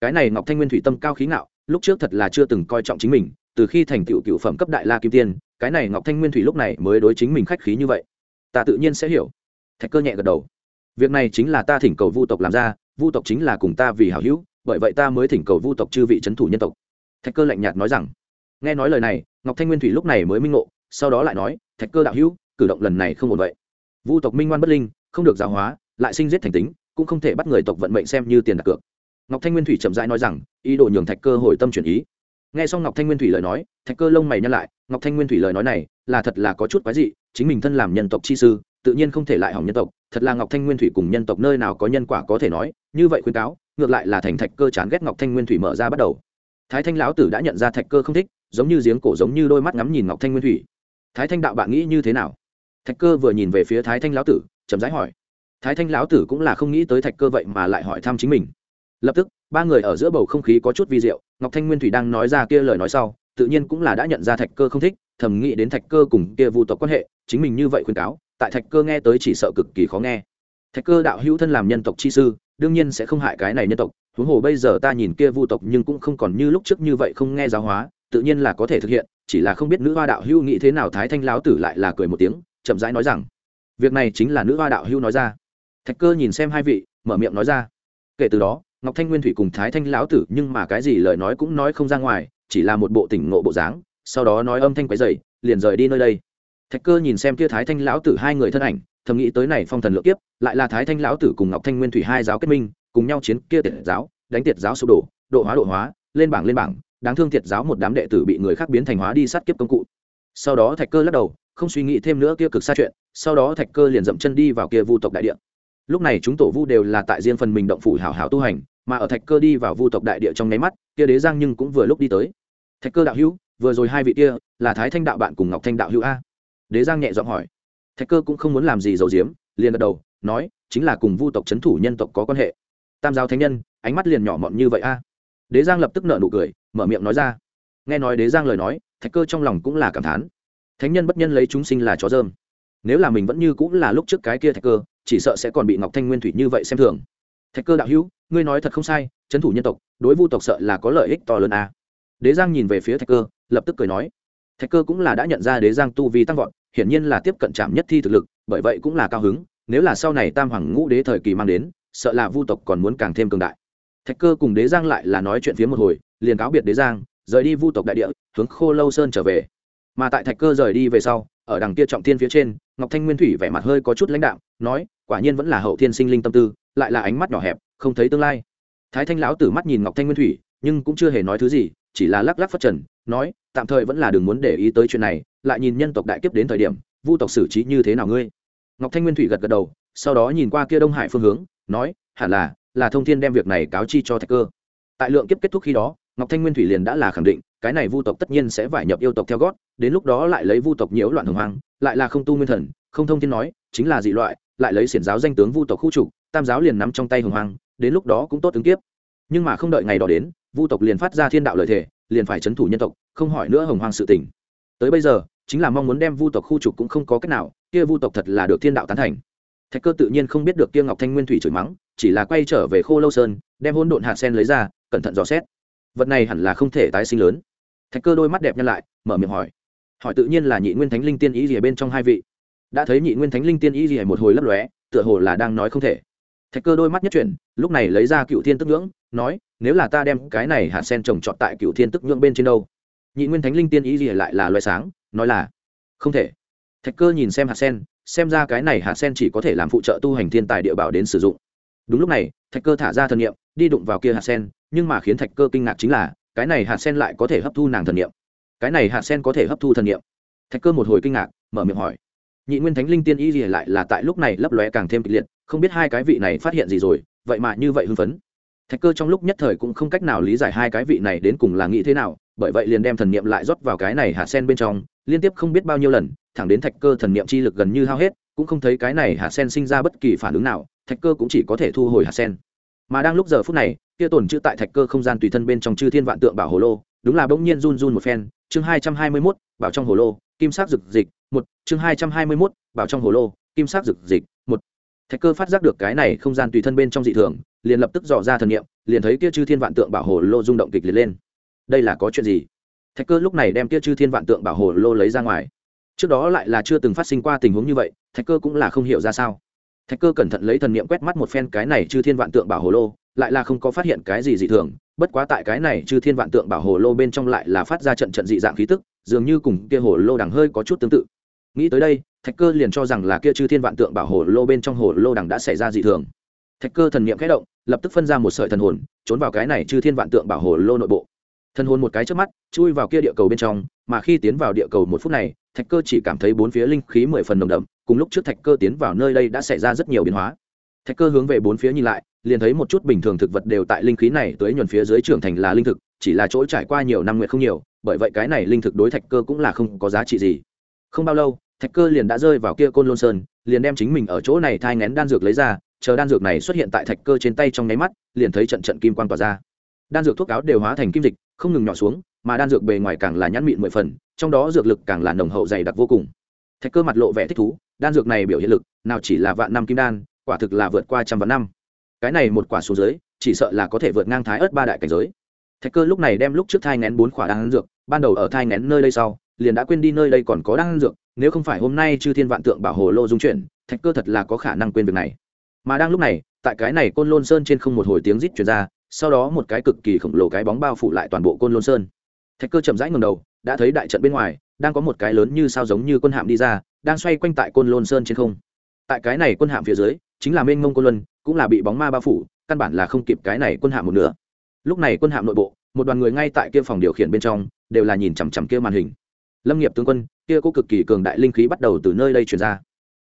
Cái này ngọc thanh nguyên thủy tâm cao khí ngạo, lúc trước thật là chưa từng coi trọng chính mình, từ khi thành tựu cựu phẩm cấp đại la kim tiên, cái này ngọc thanh nguyên thủy lúc này mới đối chính mình khách khí như vậy. Ta tự nhiên sẽ hiểu. Thạch cơ nhẹ gật đầu. Việc này chính là ta thỉnh cầu vu tộc làm ra, vu tộc chính là cùng ta vì hảo hữu bởi vậy ta mới thỉnh cầu vu tộc chư vị c h ấ n thủ nhân tộc. Thạch cơ lạnh nhạt nói rằng, nghe nói lời này, ngọc thanh nguyên thủy lúc này mới minh ngộ, sau đó lại nói, thạch cơ đạo hữu, cử động lần này không ổn vậy. Vu tộc minh ngoan bất linh, không được giáo hóa, lại sinh giết thành tính, cũng không thể bắt người tộc vận mệnh xem như tiền đặt cược. Ngọc thanh nguyên thủy chậm rãi nói rằng, ý đồ nhường thạch cơ hồi tâm chuyển ý. Nghe xong ngọc thanh nguyên thủy lời nói, thạch cơ lông mày nhăn lại, ngọc thanh nguyên thủy lời nói này là thật là có chút quái dị, chính mình thân làm nhân tộc chi sư, tự nhiên không thể lại hỏng nhân tộc, thật là ngọc thanh nguyên thủy cùng nhân tộc nơi nào có nhân quả có thể nói, như vậy khuyên cáo ngược lại là thành thạch cơ chán ghét ngọc thanh nguyên thủy mở ra bắt đầu. Thái thanh lão tử đã nhận ra thạch cơ không thích, giống như giếng cổ giống như đôi mắt ngắm nhìn ngọc thanh nguyên thủy. Thái thanh đạo bạn nghĩ như thế nào? Thạch cơ vừa nhìn về phía thái thanh lão tử, chậm rãi hỏi. Thái thanh lão tử cũng là không nghĩ tới thạch cơ vậy mà lại hỏi thăm chính mình. Lập tức, ba người ở giữa bầu không khí có chút vi diệu, ngọc thanh nguyên thủy đang nói ra kia lời nói sau, tự nhiên cũng là đã nhận ra thạch cơ không thích, thầm nghĩ đến thạch cơ cùng kia vu tộc quan hệ, chính mình như vậy khuyên cáo, tại thạch cơ nghe tới chỉ sợ cực kỳ khó nghe. Thạch cơ đạo hữu thân làm nhân tộc chi sư đương nhiên sẽ không hại cái này nhân tộc, huống hồ bây giờ ta nhìn kia vu tộc nhưng cũng không còn như lúc trước như vậy không nghe giáo hóa, tự nhiên là có thể thực hiện, chỉ là không biết nữ hoa đạo hưu nghĩ thế nào thái thanh lão tử lại là cười một tiếng, chậm rãi nói rằng, việc này chính là nữ hoa đạo hưu nói ra. Thạch cơ nhìn xem hai vị, mở miệng nói ra. Kể từ đó, ngọc thanh nguyên thủy cùng thái thanh lão tử nhưng mà cái gì lời nói cũng nói không ra ngoài, chỉ là một bộ tỉnh ngộ bộ dáng, sau đó nói âm thanh quấy dày liền rời đi nơi đây. Thạch cơ nhìn xem kia thái thanh lão tử hai người thân ảnh thầm nghĩ tới này phong thần lượng tiếp lại là thái thanh lão tử cùng ngọc thanh nguyên thủy hai giáo kết minh, cùng nhau chiến kia tiệt giáo, đánh tiệt giáo sụp đổ, độ hóa độ hóa, lên bảng lên bảng, đáng thương tiệt giáo một đám đệ tử bị người khác biến thành hóa đi sát kiếp công cụ. Sau đó thạch cơ lắc đầu, không suy nghĩ thêm nữa kia cực xa chuyện, sau đó thạch cơ liền dậm chân đi vào kia vu tộc đại địa. Lúc này chúng tổ vu đều là tại riêng phần mình động phủ hảo hảo tu hành, mà ở thạch cơ đi vào vu tộc đại địa trong nháy mắt, kia đế giang nhưng cũng vừa lúc đi tới. Thạch cơ đạo hữu, vừa rồi hai vị kia, là thái thanh đạo bạn cùng ngọc thanh đạo hữu a? Đế giang nhẹ giọng hỏi thạch cơ cũng không muốn làm gì giấu giếm, liền gật đầu, nói, chính là cùng vu tộc c h ấ n thủ nhân tộc có quan hệ. Tam giáo thánh nhân, ánh mắt liền nhỏ mọn như vậy a. Đế giang lập tức nợ nụ cười, mở miệng nói ra. Nghe nói đế giang lời nói, thạch cơ trong lòng cũng là cảm thán. Thánh nhân bất nhân lấy chúng sinh là chó dơm. Nếu là mình vẫn như cũng là lúc trước cái kia thạch cơ, chỉ sợ sẽ còn bị ngọc thanh nguyên thủy như vậy xem thường. Thạch cơ đạo hữu, ngươi nói thật không sai trấn thủ nhân tộc, đối vu tộc sợ là có lợi ích to lớn a. Đế giang nhìn về phía thạch cơ, lập tức cười nói. Thạch cơ cũng là đã nhận ra đế giang tu vi tăng vọt hiển nhiên là tiếp cận chạm nhất thi thực lực, bởi vậy cũng là cao hứng, nếu là sau này tam hoàng ngũ đế thời kỳ mang đến, sợ là vu tộc còn muốn càng thêm cường đại. Thạch cơ cùng đế giang lại là nói chuyện phía một hồi, liền cáo biệt đế giang, rời đi vu tộc đại địa, hướng khô lâu sơn trở về. Mà tại thạch cơ rời đi về sau, ở đằng kia trọng thiên phía trên, ngọc thanh nguyên thủy vẻ mặt hơi có chút lãnh đạo nói, quả nhiên vẫn là hậu thiên sinh linh tâm tư, lại là ánh mắt nhỏ hẹp, không thấy tương lai. Thái thanh lão tử mắt nhìn ngọc thanh nguyên thủy, nhưng cũng chưa hề nói thứ gì, chỉ là lắc lắc phất trần, nói, tạm thời vẫn là đừng muốn để ý tới chuyện này lại nhìn nhân tộc đại kiếp đến thời điểm, vu tộc xử trí như thế nào ngươi? Ngọc thanh nguyên thủy gật gật đầu, sau đó nhìn qua kia đông hải phương hướng, nói, hẳn là là thông thiên đem việc này cáo chi cho thạch cơ. Tại lượng kiếp kết thúc khi đó, ngọc thanh nguyên thủy liền đã là khẳng định, cái này vu tộc tất nhiên sẽ phải nhập yêu tộc theo gót, đến lúc đó lại lấy vu tộc nhiễu loạn hồng hoang, lại là không tu nguyên thần, không thông thiên nói, chính là dị loại, lại lấy xiển giáo danh tướng vu tộc khu trục, tam giáo liền nắm trong tay hồng hoang, đến lúc đó cũng tốt ứng kiếp. Nhưng mà không đợi ngày đó đến, vu tộc liền phát ra thiên đạo lợi thể liền phải c thủ nhân tộc, không hỏi nữa hồng hoang sự tình tới bây giờ, chính là mong muốn đem vu tộc khu trục cũng không có cách nào, kia vu tộc thật là được thiên đạo tán thành. Thạch cơ tự nhiên không biết được kia ngọc thanh nguyên thủy chửi mắng, chỉ là quay trở về khô lâu sơn, đem hôn độn hạt sen lấy ra, cẩn thận dò xét. Vật này hẳn là không thể tái sinh lớn. Thạch cơ đôi mắt đẹp nhăn lại, mở miệng hỏi. Hỏi tự nhiên là nhị nguyên thánh linh tiên ý gì ở bên trong hai vị. Đã thấy nhị nguyên thánh linh tiên ý gì một hồi lấp lóe, tựa hồ là đang nói không thể. Thạch cơ đôi mắt nhất chuyển, lúc này lấy ra cựu thiên tức ngưỡng, nói, nếu là ta đem cái này hạt sen trồng trọt tại cựu thiên tức ngưỡng bên trên đâu? Nhị nguyên thánh linh tiên ý gì lại là loại sáng, nói là, không thể. Thạch cơ nhìn xem hạt sen, xem ra cái này hạt sen chỉ có thể làm phụ trợ tu hành thiên tài địa bảo đến sử dụng. Đúng lúc này, thạch cơ thả ra thần niệm, đi đụng vào kia hạt sen, nhưng mà khiến thạch cơ kinh ngạc chính là, cái này hạt sen lại có thể hấp thu nàng thần niệm. Cái này hạt sen có thể hấp thu thần niệm. Thạch cơ một hồi kinh ngạc, mở miệng hỏi, nhị nguyên thánh linh tiên y gì lại là tại lúc này lấp lóe càng thêm kịch liệt, không biết hai cái vị này phát hiện gì rồi, vậy mà như vậy hưng phấn. Thạch cơ trong lúc nhất thời cũng không cách nào lý giải hai cái vị này đến cùng là nghĩ thế nào bởi vậy liền đem thần niệm lại rót vào cái này hạt sen bên trong, liên tiếp không biết bao nhiêu lần, thẳng đến thạch cơ thần niệm chi lực gần như hao hết, cũng không thấy cái này hạt sen sinh ra bất kỳ phản ứng nào, thạch cơ cũng chỉ có thể thu hồi hạt sen. Mà đang lúc giờ phút này, kia tổn chữ tại thạch cơ không gian tùy thân bên trong chư thiên vạn tượng bảo hồ lô, đúng là bỗng nhiên run run một phen, chương hai trăm hai mươi mốt, bảo trong hồ lô, kim sắc rực dịch, một, chương hai trăm hai mươi mốt, bảo trong hồ lô, kim sắc rực dịch, một. Thạch cơ phát giác được cái này không gian tùy thân bên trong dị thường, liền lập tức dò ra thần niệm, liền thấy kia chư thiên vạn tượng bảo hồ lô rung động kịch liệt lên đây là có chuyện gì? Thạch cơ lúc này đem kia chư thiên vạn tượng bảo hồ lô lấy ra ngoài. Trước đó lại là chưa từng phát sinh qua tình huống như vậy, thạch cơ cũng là không hiểu ra sao. Thạch cơ cẩn thận lấy thần niệm quét mắt một phen cái này chư thiên vạn tượng bảo hồ lô, lại là không có phát hiện cái gì dị thường, bất quá tại cái này chư thiên vạn tượng bảo hồ lô bên trong lại là phát ra trận trận dị dạng khí tức, dường như cùng kia hồ lô đằng hơi có chút tương tự. Nghĩ tới đây, thạch cơ liền cho rằng là kia chư thiên vạn tượng bảo hồ lô bên trong hồ lô đằng đã xảy ra dị thường. Thạch cơ thần niệm khẽ động, lập tức phân ra một sợi thần hồn, trốn vào cái này chư thiên vạn tượng bảo hồ lô nội bộ thân hồn một cái trước mắt, chui vào kia địa cầu bên trong, mà khi tiến vào địa cầu một phút này, thạch cơ chỉ cảm thấy bốn phía linh khí mười phần nồng đậm, cùng lúc trước thạch cơ tiến vào nơi đây đã xảy ra rất nhiều biến hóa. Thạch cơ hướng về bốn phía nhìn lại, liền thấy một chút bình thường thực vật đều tại linh khí này tới nhuần phía dưới trưởng thành là linh thực, chỉ là chỗ trải qua nhiều năm nguyện không nhiều, bởi vậy cái này linh thực đối thạch cơ cũng là không có giá trị gì. Không bao lâu, thạch cơ liền đã rơi vào kia côn lôn sơn, liền đem chính mình ở chỗ này thai ngén đan dược lấy ra, chờ đan dược này xuất hiện tại thạch cơ trên tay trong nháy mắt, liền thấy trận trận kim quan tỏa ra. Đan dược thuốc áo đều hóa thành kim dịch không ngừng nhỏ xuống, mà đan dược bề ngoài càng là nhãn mịn mười phần, trong đó dược lực càng là nồng hậu dày đặc vô cùng. Thạch cơ mặt lộ vẻ thích thú, đan dược này biểu hiện lực, nào chỉ là vạn năm kim đan, quả thực là vượt qua trăm vạn năm. Cái này một quả số giới chỉ sợ là có thể vượt ngang thái ớt ba đại cảnh giới. Thạch cơ lúc này đem lúc trước thai ngén bốn quả đan dược, ban đầu ở thai ngén nơi đây sau, liền đã quên đi nơi đây còn có đan dược, nếu không phải hôm nay chư thiên vạn tượng bảo hồ lô dung chuyển, thạch cơ thật là có khả năng quên việc này. Mà đang lúc này, tại cái này côn lôn sơn trên không một hồi tiếng rít chuyển ra sau đó một cái cực kỳ khổng lồ cái bóng bao phủ lại toàn bộ côn lôn sơn. Thạch cơ chậm rãi ngầm đầu, đã thấy đại trận bên ngoài, đang có một cái lớn như sao giống như quân hạm đi ra, đang xoay quanh tại côn lôn sơn trên không. Tại cái này quân hạm phía dưới, chính là mênh mông côn luân, cũng là bị bóng ma bao phủ, căn bản là không kịp cái này quân hạm một nửa. Lúc này quân hạm nội bộ, một đoàn người ngay tại kia phòng điều khiển bên trong, đều là nhìn chằm chằm kia màn hình. Lâm nghiệp tướng quân, kia có cực kỳ cường đại linh khí bắt đầu từ nơi đây chuyển ra.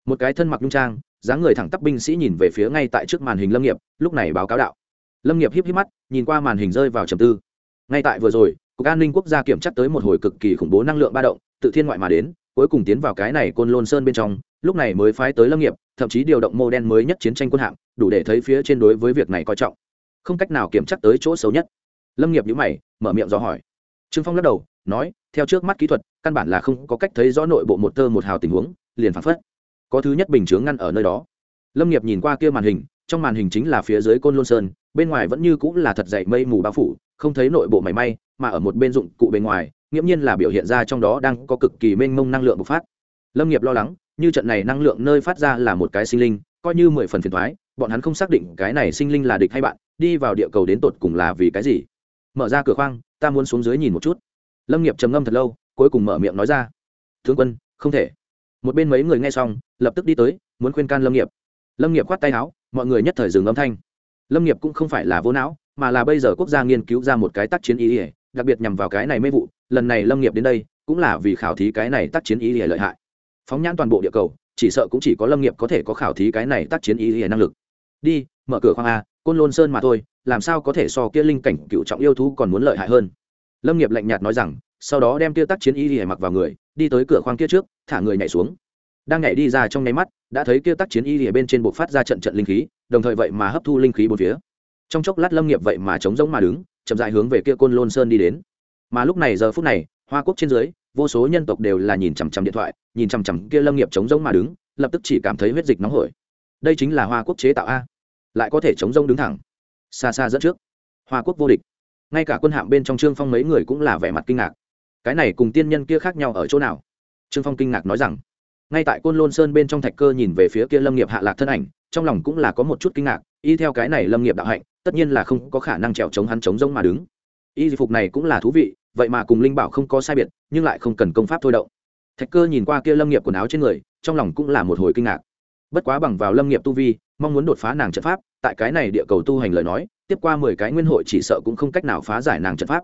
Một cái thân mặc nhung trang, dáng người thẳng tắp binh sĩ nhìn về phía ngay tại trước màn hình lâm nghiệp, lúc này báo cáo đạo lâm nghiệp híp híp mắt, nhìn qua màn hình rơi vào trầm tư. Ngay tại vừa rồi, cục an ninh quốc gia kiểm chắc tới một hồi cực kỳ khủng bố năng lượng ba động, tự thiên ngoại mà đến, cuối cùng tiến vào cái này côn lôn sơn bên trong, lúc này mới phái tới lâm nghiệp, thậm chí điều động mô đen mới nhất chiến tranh quân hạm, đủ để thấy phía trên đối với việc này coi trọng. Không cách nào kiểm chắc tới chỗ xấu nhất. Lâm nghiệp nhữ mày, mở miệng dò hỏi. Trương phong lắc đầu, nói, theo trước mắt kỹ thuật, căn bản là không có cách thấy rõ nội bộ một tơ một hào tình huống, liền phản phất. Có thứ nhất bình chướng ngăn ở nơi đó. Lâm nghiệp nhìn qua kia màn hình, trong màn hình chính là phía dưới côn lôn sơn bên ngoài vẫn như cũng là thật dậy mây mù bao phủ, không thấy nội bộ mảy may, mà ở một bên dụng cụ bên ngoài, nghiễm nhiên là biểu hiện ra trong đó đang có cực kỳ mênh mông năng lượng bộc phát. Lâm nghiệp lo lắng, như trận này năng lượng nơi phát ra là một cái sinh linh, coi như mười phần phiền thoái bọn hắn không xác định cái này sinh linh là địch hay bạn, đi vào địa cầu đến tột cùng là vì cái gì. Mở ra cửa khoang, ta muốn xuống dưới nhìn một chút. Lâm nghiệp trầm ngâm thật lâu, cuối cùng mở miệng nói ra. Tướng quân, không thể. Một bên mấy người nghe xong, lập tức đi tới, muốn khuyên can lâm nghiệp. Lâm nghiệp khoát tay áo, mọi người nhất thời dừng âm thanh lâm nghiệp cũng không phải là vô não, mà là bây giờ quốc gia nghiên cứu ra một cái tác chiến ý ỉa đặc biệt nhằm vào cái này mê vụ, lần này lâm nghiệp đến đây, cũng là vì khảo thí cái này tác chiến ý ỉa lợi hại. Phóng nhãn toàn bộ địa cầu, chỉ sợ cũng chỉ có lâm nghiệp có thể có khảo thí cái này tác chiến ý ỉa năng lực. Đi, mở cửa khoang a, côn lôn sơn mà thôi, làm sao có thể so kia linh cảnh cựu trọng yêu thú còn muốn lợi hại hơn? Lâm nghiệp lạnh nhạt nói rằng, sau đó đem kia tác chiến ý ỉa mặc vào người, đi tới cửa khoang kia trước, thả người nhảy xuống. Đang nhảy đi ra trong nháy mắt, đã thấy kia tác chiến y lìa bên trên buộc phát ra trận trận linh khí đồng thời vậy mà hấp thu linh khí bốn phía. Trong chốc lát lâm nghiệp vậy mà chống giống mà đứng, chậm dại hướng về kia côn lôn sơn đi đến. Mà lúc này giờ phút này, hoa quốc trên dưới, vô số nhân tộc đều là nhìn chằm chằm điện thoại, nhìn chằm chằm kia lâm nghiệp chống giống mà đứng, lập tức chỉ cảm thấy huyết dịch nóng hổi. Đây chính là hoa quốc chế tạo a. Lại có thể chống giống đứng thẳng. Xa xa dẫn trước. Hoa quốc vô địch. Ngay cả quân hạm bên trong trương phong mấy người cũng là vẻ mặt kinh ngạc. Cái này cùng tiên nhân kia khác nhau ở chỗ nào? Trương phong kinh ngạc nói rằng. Ngay tại côn lôn sơn bên trong thạch cơ nhìn về phía kia lâm nghiệp hạ lạc thân ảnh trong lòng cũng là có một chút kinh ngạc, y theo cái này lâm nghiệp đạo hạnh, tất nhiên là không có khả năng trèo chống hắn chống rông mà đứng. Y phục này cũng là thú vị, vậy mà cùng linh bảo không có sai biệt, nhưng lại không cần công pháp thôi động. Thạch cơ nhìn qua kia lâm nghiệp quần áo trên người, trong lòng cũng là một hồi kinh ngạc. Bất quá bằng vào lâm nghiệp tu vi, mong muốn đột phá nàng trận pháp, tại cái này địa cầu tu hành lời nói, tiếp qua mười cái nguyên hội chỉ sợ cũng không cách nào phá giải nàng trận pháp.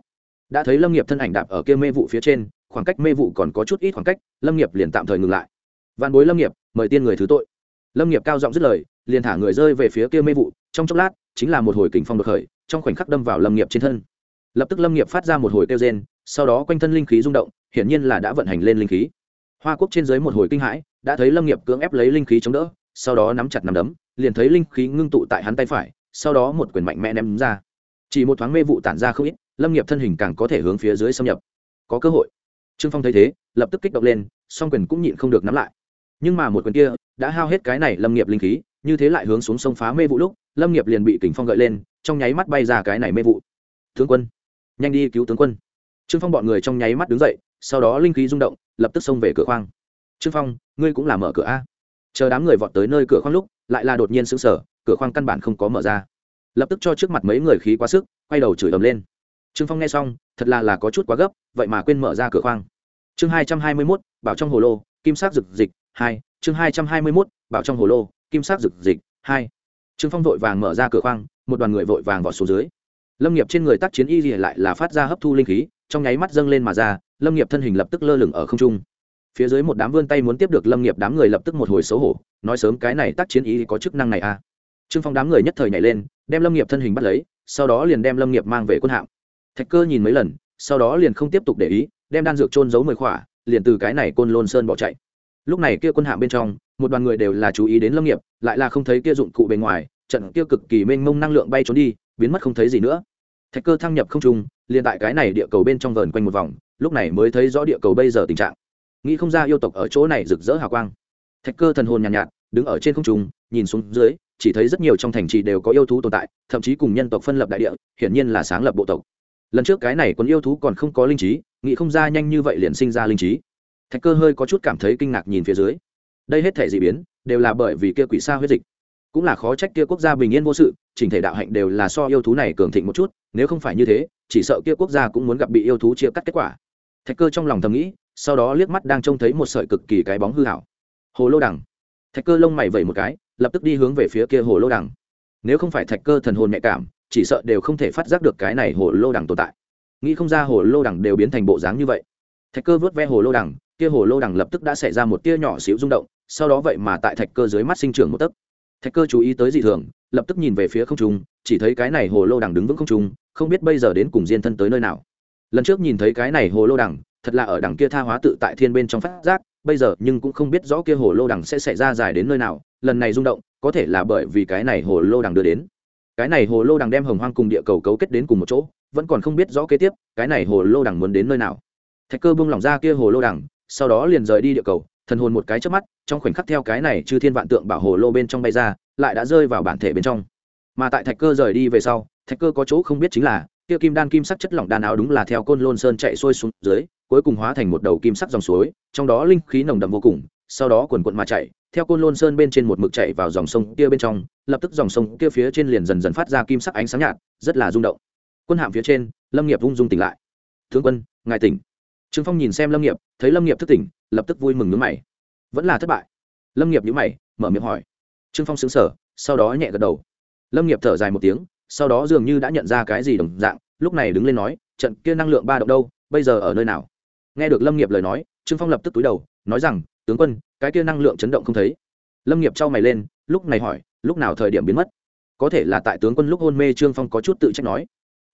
Đã thấy lâm nghiệp thân ảnh đạp ở kia mê vụ phía trên, khoảng cách mê vụ còn có chút ít khoảng cách, lâm nghiệp liền tạm thời ngừng lại. Văn bối lâm nghiệp, mời tiên người thứ tội. Lâm nghiệp cao giọng dứt lời liền thả người rơi về phía kia mê vụ, trong chốc lát, chính là một hồi kình phong đột khởi, trong khoảnh khắc đâm vào lâm nghiệp trên thân. Lập tức lâm nghiệp phát ra một hồi kêu rên, sau đó quanh thân linh khí rung động, hiển nhiên là đã vận hành lên linh khí. Hoa quốc trên dưới một hồi kinh hãi, đã thấy lâm nghiệp cưỡng ép lấy linh khí chống đỡ, sau đó nắm chặt nắm đấm, liền thấy linh khí ngưng tụ tại hắn tay phải, sau đó một quyền mạnh mẽ ném ra. Chỉ một thoáng mê vụ tản ra không ít, lâm nghiệp thân hình càng có thể hướng phía dưới xâm nhập. Có cơ hội. Trương phong thấy thế, lập tức kích động lên, song quyền cũng nhịn không được nắm lại. Nhưng mà một quyền kia, đã hao hết cái này lâm nghiệp linh khí như thế lại hướng xuống sông phá mê vụ lúc, lâm nghiệp liền bị kình phong gợi lên, trong nháy mắt bay ra cái này mê vụ. Tướng quân, nhanh đi cứu tướng quân. Trương phong bọn người trong nháy mắt đứng dậy, sau đó linh khí rung động, lập tức xông về cửa khoang. Trương phong, ngươi cũng là mở cửa a. Chờ đám người vọt tới nơi cửa khoang lúc, lại là đột nhiên sững sờ, cửa khoang căn bản không có mở ra. Lập tức cho trước mặt mấy người khí quá sức, quay đầu chửi ầm lên. Trương phong nghe xong, thật là là có chút quá gấp, vậy mà quên mở ra cửa khoang. Chương hai trăm hai mươi mốt, bảo trong hồ lô, kim sắc rực dịch hai, chương hai trăm hai mươi mốt, bảo trong hồ lô kim sắc rực dịch hai. Trương phong vội vàng mở ra cửa khoang, một đoàn người vội vàng vào xuống dưới. Lâm nghiệp trên người tác chiến y gì lại là phát ra hấp thu linh khí, trong nháy mắt dâng lên mà ra, lâm nghiệp thân hình lập tức lơ lửng ở không trung. Phía dưới một đám vươn tay muốn tiếp được lâm nghiệp, đám người lập tức một hồi xấu hổ, nói sớm cái này tác chiến y có chức năng này à. Trương phong đám người nhất thời nhảy lên, đem lâm nghiệp thân hình bắt lấy, sau đó liền đem lâm nghiệp mang về quân hạm. Thạch cơ nhìn mấy lần, sau đó liền không tiếp tục để ý, đem đan dược trôn giấu mười khỏa, liền từ cái này côn lôn sơn bỏ chạy. Lúc này kia quân hạm bên trong một đoàn người đều là chú ý đến lâm nghiệp lại là không thấy kia dụng cụ bề ngoài trận kia cực kỳ mênh mông năng lượng bay trốn đi biến mất không thấy gì nữa. Thạch cơ thăng nhập không trung liền tại cái này địa cầu bên trong vờn quanh một vòng lúc này mới thấy rõ địa cầu bây giờ tình trạng. Nghĩ không ra yêu tộc ở chỗ này rực rỡ hào quang. Thạch cơ thần hồn nhàn nhạt, nhạt đứng ở trên không trung nhìn xuống dưới chỉ thấy rất nhiều trong thành trì đều có yêu thú tồn tại thậm chí cùng nhân tộc phân lập đại địa hiển nhiên là sáng lập bộ tộc. Lần trước cái này còn yêu thú còn không có linh trí nghĩ không ra nhanh như vậy liền sinh ra linh trí. Thạch cơ hơi có chút cảm thấy kinh ngạc nhìn phía dưới đây hết thể dị biến, đều là bởi vì kia quỷ xa huyết dịch. Cũng là khó trách kia quốc gia bình yên vô sự, chỉnh thể đạo hạnh đều là so yêu thú này cường thịnh một chút, nếu không phải như thế, chỉ sợ kia quốc gia cũng muốn gặp bị yêu thú chia cắt kết quả. Thạch cơ trong lòng thầm nghĩ, sau đó liếc mắt đang trông thấy một sợi cực kỳ cái bóng hư hảo hồ lô đằng. Thạch cơ lông mày vẩy một cái, lập tức đi hướng về phía kia hồ lô đằng. Nếu không phải thạch cơ thần hồn nhạy cảm, chỉ sợ đều không thể phát giác được cái này hồ lô đằng tồn tại. Nghĩ không ra hồ lô đằng đều biến thành bộ dáng như vậy. Thạch cơ vớt ve hồ lô đằng kia hồ lô đằng lập tức đã xảy ra một tia nhỏ xíu rung động, sau đó vậy mà tại thạch cơ dưới mắt sinh trưởng một tấc. Thạch cơ chú ý tới dị thường, lập tức nhìn về phía không trung, chỉ thấy cái này hồ lô đằng đứng vững không trung, không biết bây giờ đến cùng diên thân tới nơi nào. Lần trước nhìn thấy cái này hồ lô đằng, thật là ở đằng kia tha hóa tự tại thiên bên trong phát giác, bây giờ nhưng cũng không biết rõ kia hồ lô đằng sẽ xảy ra dài đến nơi nào, lần này rung động, có thể là bởi vì cái này hồ lô đằng đưa đến. Cái này hồ lô đằng đem hồng hoang cùng địa cầu cấu kết đến cùng một chỗ, vẫn còn không biết rõ kế tiếp, cái này hồ lô đằng muốn đến nơi nào. Thạch cơ bung lỏng ra kia hồ lô đằng sau đó liền rời đi địa cầu, thần hồn một cái trước mắt, trong khoảnh khắc theo cái này chư thiên vạn tượng bảo hồ lô bên trong bay ra, lại đã rơi vào bản thể bên trong. Mà tại thạch cơ rời đi về sau, thạch cơ có chỗ không biết chính là, kia kim đan kim sắc chất lỏng đan áo đúng là theo côn lôn sơn chạy xuôi xuống dưới, cuối cùng hóa thành một đầu kim sắc dòng suối, trong đó linh khí nồng đậm vô cùng, sau đó quần quận mà chạy, theo côn lôn sơn bên trên một mực chạy vào dòng sông kia bên trong, lập tức dòng sông kia phía trên liền dần dần phát ra kim sắc ánh sáng nhạt, rất là rung động. Quân hạm phía trên, lâm nghiệp vung dung tỉnh lại. Tướng quân, ngài tỉnh trương phong nhìn xem lâm nghiệp, thấy lâm nghiệp thức tỉnh, lập tức vui mừng nước mày. Vẫn là thất bại. Lâm nghiệp nhữ mày, mở miệng hỏi. Trương phong xứng sở sau đó nhẹ gật đầu. Lâm nghiệp thở dài một tiếng, sau đó dường như đã nhận ra cái gì đồng dạng, lúc này đứng lên nói, trận kia năng lượng ba động đâu, bây giờ ở nơi nào? Nghe được lâm nghiệp lời nói, trương phong lập tức túi đầu, nói rằng, tướng quân, cái kia năng lượng chấn động không thấy. Lâm nghiệp trao mày lên, lúc này hỏi, lúc nào thời điểm biến mất? Có thể là tại tướng quân lúc hôn mê trương phong có chút tự trách nói.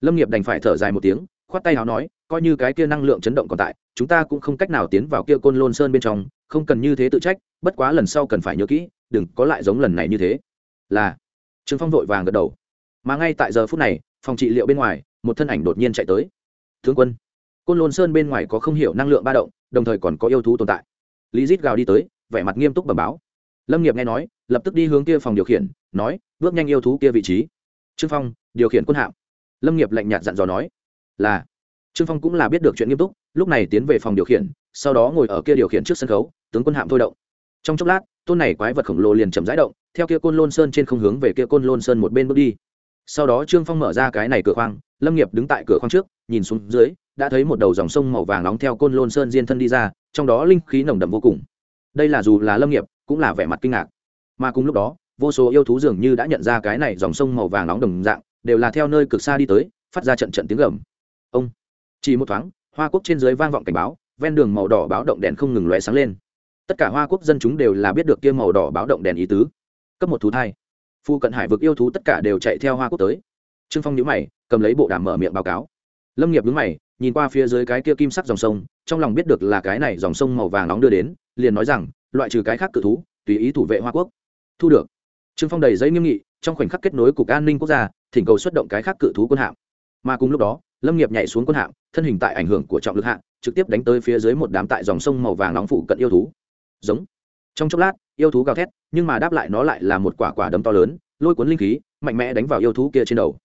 Lâm nghiệp đành phải thở dài một tiếng khoát tay áo nói, coi như cái kia năng lượng chấn động còn tại, chúng ta cũng không cách nào tiến vào kia côn lôn sơn bên trong, không cần như thế tự trách, bất quá lần sau cần phải nhớ kỹ, đừng có lại giống lần này như thế. Là, trương phong vội vàng gật đầu. Mà ngay tại giờ phút này, phòng trị liệu bên ngoài, một thân ảnh đột nhiên chạy tới. Thương quân, côn lôn sơn bên ngoài có không hiểu năng lượng ba động, đồng thời còn có yêu thú tồn tại. Lý dít gào đi tới, vẻ mặt nghiêm túc bẩm báo. Lâm nghiệp nghe nói, lập tức đi hướng kia phòng điều khiển, nói, bước nhanh yêu thú kia vị trí. Trương phong, điều khiển quân hạm. Lâm nghiệp lạnh nhạt dặn dò nói là trương phong cũng là biết được chuyện nghiêm túc lúc này tiến về phòng điều khiển sau đó ngồi ở kia điều khiển trước sân khấu tướng quân hạm thôi động trong chốc lát tôn này quái vật khổng lồ liền chậm rãi động theo kia côn lôn sơn trên không hướng về kia côn lôn sơn một bên bước đi sau đó trương phong mở ra cái này cửa khoang lâm nghiệp đứng tại cửa khoang trước nhìn xuống dưới đã thấy một đầu dòng sông màu vàng nóng theo côn lôn sơn diên thân đi ra trong đó linh khí nồng đậm vô cùng đây là dù là lâm nghiệp cũng là vẻ mặt kinh ngạc mà cùng lúc đó vô số yêu thú dường như đã nhận ra cái này dòng sông màu vàng nóng đồng dạng đều là theo nơi cực xa đi tới phát ra trận trận tiếng gầm ông. Chỉ một thoáng, hoa quốc trên dưới vang vọng cảnh báo, ven đường màu đỏ báo động đèn không ngừng lóe sáng lên. Tất cả hoa quốc dân chúng đều là biết được kia màu đỏ báo động đèn ý tứ. Cấp một thú thai. Phu cận hải vực yêu thú tất cả đều chạy theo hoa quốc tới. Trương phong nhíu mày, cầm lấy bộ đàm mở miệng báo cáo. Lâm nghiệp nhướng mày, nhìn qua phía dưới cái kia kim sắc dòng sông, trong lòng biết được là cái này dòng sông màu vàng nóng đưa đến, liền nói rằng, loại trừ cái khác cự thú, tùy ý thủ vệ hoa quốc. Thu được. Trương phong đầy giấy nghiêm nghị, trong khoảnh khắc kết nối cục an ninh quốc gia, thỉnh cầu xuất động cái khác cự thú quân hạm. Mà cùng lúc đó lâm nghiệp nhảy xuống quân hạm, thân hình tại ảnh hưởng của trọng lực hạng trực tiếp đánh tới phía dưới một đám tại dòng sông màu vàng nóng phủ cận yêu thú. Giống. Trong chốc lát, yêu thú gào thét, nhưng mà đáp lại nó lại là một quả quả đấm to lớn, lôi cuốn linh khí, mạnh mẽ đánh vào yêu thú kia trên đầu.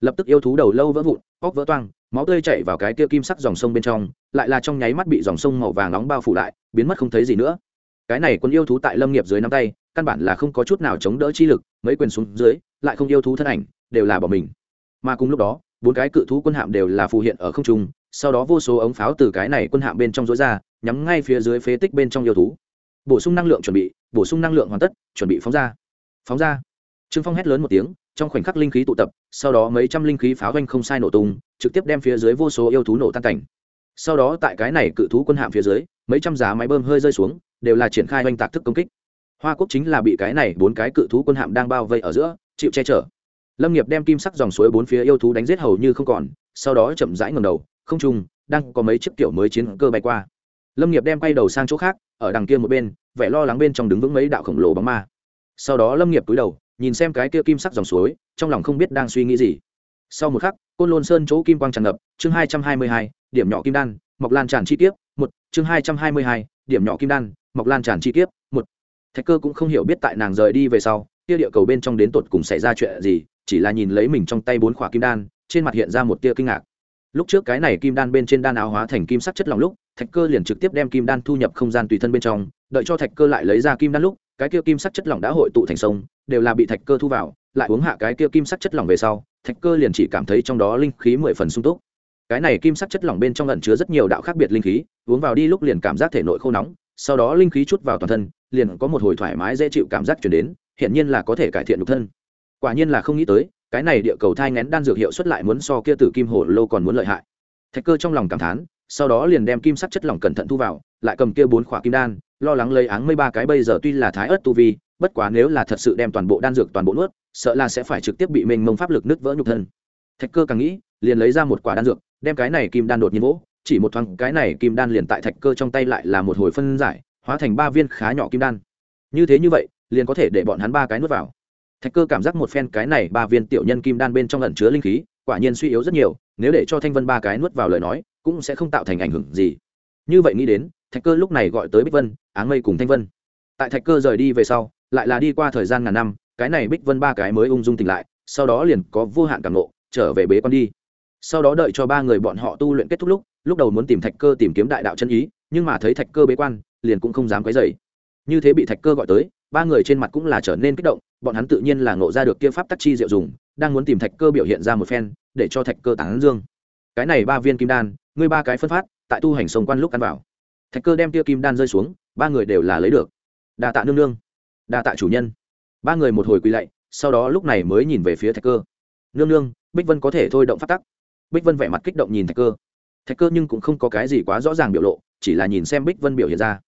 Lập tức yêu thú đầu lâu vỡ vụn óc vỡ toang, máu tươi chảy vào cái kia kim sắc dòng sông bên trong, lại là trong nháy mắt bị dòng sông màu vàng nóng bao phủ lại, biến mất không thấy gì nữa. Cái này quân yêu thú tại lâm nghiệp dưới nắm tay, căn bản là không có chút nào chống đỡ chi lực, mấy quyền xuống dưới, lại không yêu thú thân ảnh, đều là bỏ mình. Mà cùng lúc đó bốn cái cự thú quân hạm đều là phù hiện ở không trung, sau đó vô số ống pháo từ cái này quân hạm bên trong rối ra, nhắm ngay phía dưới phế tích bên trong yêu thú. Bổ sung năng lượng chuẩn bị, bổ sung năng lượng hoàn tất, chuẩn bị phóng ra. Phóng ra. Trương phong hét lớn một tiếng, trong khoảnh khắc linh khí tụ tập, sau đó mấy trăm linh khí pháo doanh không sai nổ tung, trực tiếp đem phía dưới vô số yêu thú nổ tan cảnh. Sau đó tại cái này cự thú quân hạm phía dưới, mấy trăm giá máy bơm hơi rơi xuống, đều là triển khai oanh tạc thức công kích. Hoa quốc chính là bị cái này bốn cái cự thú quân hạm đang bao vây ở giữa, chịu che chở lâm nghiệp đem kim sắc dòng suối bốn phía yêu thú đánh giết hầu như không còn, sau đó chậm rãi ngầm đầu, không trung, đang có mấy chiếc kiểu mới chiến cơ bay qua. Lâm nghiệp đem quay đầu sang chỗ khác, ở đằng kia một bên, vẻ lo lắng bên trong đứng vững mấy đạo khổng lồ bóng ma. Sau đó lâm nghiệp cúi đầu, nhìn xem cái kia kim sắc dòng suối, trong lòng không biết đang suy nghĩ gì. Sau một khắc, côn lôn sơn chỗ kim quang tràn ngập, chương hai trăm hai mươi hai, điểm nhỏ kim đan mọc lan tràn chi tiết một, chương hai trăm hai mươi hai, điểm nhỏ kim đan mọc lan tràn chi tiết một. Thạch cơ cũng không hiểu biết tại nàng rời đi về sau tia địa cầu bên trong đến tột cùng xảy ra chuyện gì, chỉ là nhìn lấy mình trong tay bốn khỏa kim đan, trên mặt hiện ra một tia kinh ngạc. Lúc trước cái này kim đan bên trên đan áo hóa thành kim sắc chất lỏng lúc, thạch cơ liền trực tiếp đem kim đan thu nhập không gian tùy thân bên trong, đợi cho thạch cơ lại lấy ra kim đan lúc, cái kia kim sắc chất lỏng đã hội tụ thành sông, đều là bị thạch cơ thu vào, lại uống hạ cái kia kim sắc chất lỏng về sau, thạch cơ liền chỉ cảm thấy trong đó linh khí mười phần sung túc. Cái này kim sắc chất lỏng bên trong lẩn chứa rất nhiều đạo khác biệt linh khí, uống vào đi lúc liền cảm giác thể nội khô nóng, sau đó linh khí chút vào toàn thân, liền có một hồi thoải mái dễ chịu cảm giác chuyển đến hiện nhiên là có thể cải thiện nhục thân. Quả nhiên là không nghĩ tới, cái này địa cầu thai ngén đan dược hiệu suất lại muốn so kia tử kim hồ lô còn muốn lợi hại. Thạch cơ trong lòng cảm thán, sau đó liền đem kim sắc chất lỏng cẩn thận thu vào, lại cầm kia bốn khỏa kim đan, lo lắng lấy áng mây ba cái bây giờ tuy là thái ớt tu vi, bất quá nếu là thật sự đem toàn bộ đan dược toàn bộ nuốt, sợ là sẽ phải trực tiếp bị mênh mông pháp lực nứt vỡ nhục thân. Thạch cơ càng nghĩ, liền lấy ra một quả đan dược, đem cái này kim đan đột nhiên vỗ, chỉ một thoáng, cái này kim đan liền tại thạch cơ trong tay lại là một hồi phân giải, hóa thành ba viên khá nhỏ kim đan. Như thế như vậy liền có thể để bọn hắn ba cái nuốt vào. Thạch cơ cảm giác một phen cái này ba viên tiểu nhân kim đan bên trong lẩn chứa linh khí, quả nhiên suy yếu rất nhiều, nếu để cho thanh vân ba cái nuốt vào lời nói, cũng sẽ không tạo thành ảnh hưởng gì. Như vậy nghĩ đến, thạch cơ lúc này gọi tới bích vân, áng mây cùng thanh vân. Tại thạch cơ rời đi về sau, lại là đi qua thời gian ngàn năm, cái này bích vân ba cái mới ung dung tỉnh lại, sau đó liền có vô hạn cảm nộ trở về bế con đi. Sau đó đợi cho ba người bọn họ tu luyện kết thúc lúc lúc đầu muốn tìm thạch cơ tìm kiếm đại đạo chân ý, nhưng mà thấy thạch cơ bế quan, liền cũng không dám quấy dày như thế bị thạch cơ gọi tới ba người trên mặt cũng là trở nên kích động, bọn hắn tự nhiên là ngộ ra được kia pháp tắc chi diệu dùng, đang muốn tìm thạch cơ biểu hiện ra một phen, để cho thạch cơ tán dương. Cái này ba viên kim đan, ngươi ba cái phân phát, tại tu hành sông quan lúc ăn vào. Thạch cơ đem tia kim đan rơi xuống, ba người đều là lấy được. Đa tạ nương nương. Đa tạ chủ nhân. Ba người một hồi quỳ lạy, sau đó lúc này mới nhìn về phía thạch cơ. Nương nương, bích vân có thể thôi động phát tắc. Bích vân vẻ mặt kích động nhìn thạch cơ. Thạch cơ nhưng cũng không có cái gì quá rõ ràng biểu lộ, chỉ là nhìn xem bích vân biểu hiện ra.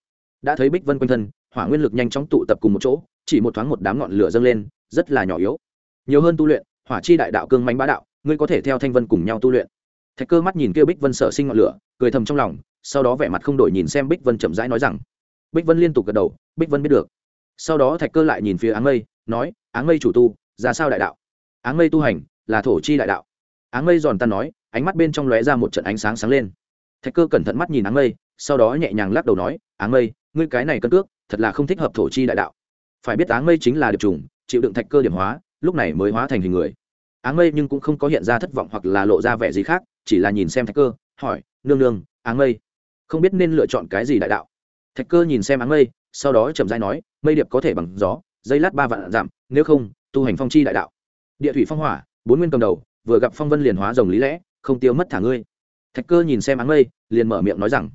Đã thấy bích vân quanh thân hỏa nguyên lực nhanh chóng tụ tập cùng một chỗ, chỉ một thoáng một đám ngọn lửa dâng lên, rất là nhỏ yếu. Nhiều hơn tu luyện, hỏa chi đại đạo cương mánh bá đạo, ngươi có thể theo thanh vân cùng nhau tu luyện. Thạch cơ mắt nhìn kêu bích vân sở sinh ngọn lửa, cười thầm trong lòng, sau đó vẻ mặt không đổi nhìn xem bích vân chậm rãi nói rằng, bích vân liên tục gật đầu, bích vân biết được. Sau đó thạch cơ lại nhìn phía áng mây, nói, áng mây chủ tu, ra sao đại đạo? Áng mây tu hành, là thổ chi đại đạo. Áng mây giòn tan nói, ánh mắt bên trong lóe ra một trận ánh sáng sáng lên. Thạch cơ cẩn thận mắt nhìn áng mây, sau đó nhẹ nhàng lắc đầu nói, áng mây, ngươi cái này cân cước thật là không thích hợp thổ chi đại đạo. Phải biết áng mây chính là điệp trùng chịu đựng thạch cơ điểm hóa, lúc này mới hóa thành hình người. Áng mây nhưng cũng không có hiện ra thất vọng hoặc là lộ ra vẻ gì khác, chỉ là nhìn xem thạch cơ, hỏi, nương nương, áng mây, không biết nên lựa chọn cái gì đại đạo? Thạch cơ nhìn xem áng mây, sau đó chậm dai nói, mây điệp có thể bằng gió, dây lát ba vạn giảm, nếu không, tu hành phong chi đại đạo. Địa thủy phong hỏa, bốn nguyên cầm đầu, vừa gặp phong vân liền hóa rồng lý lẽ, không tiêu mất thả ngươi. Thạch cơ nhìn xem áng mây, liền mở miệng nói rằng,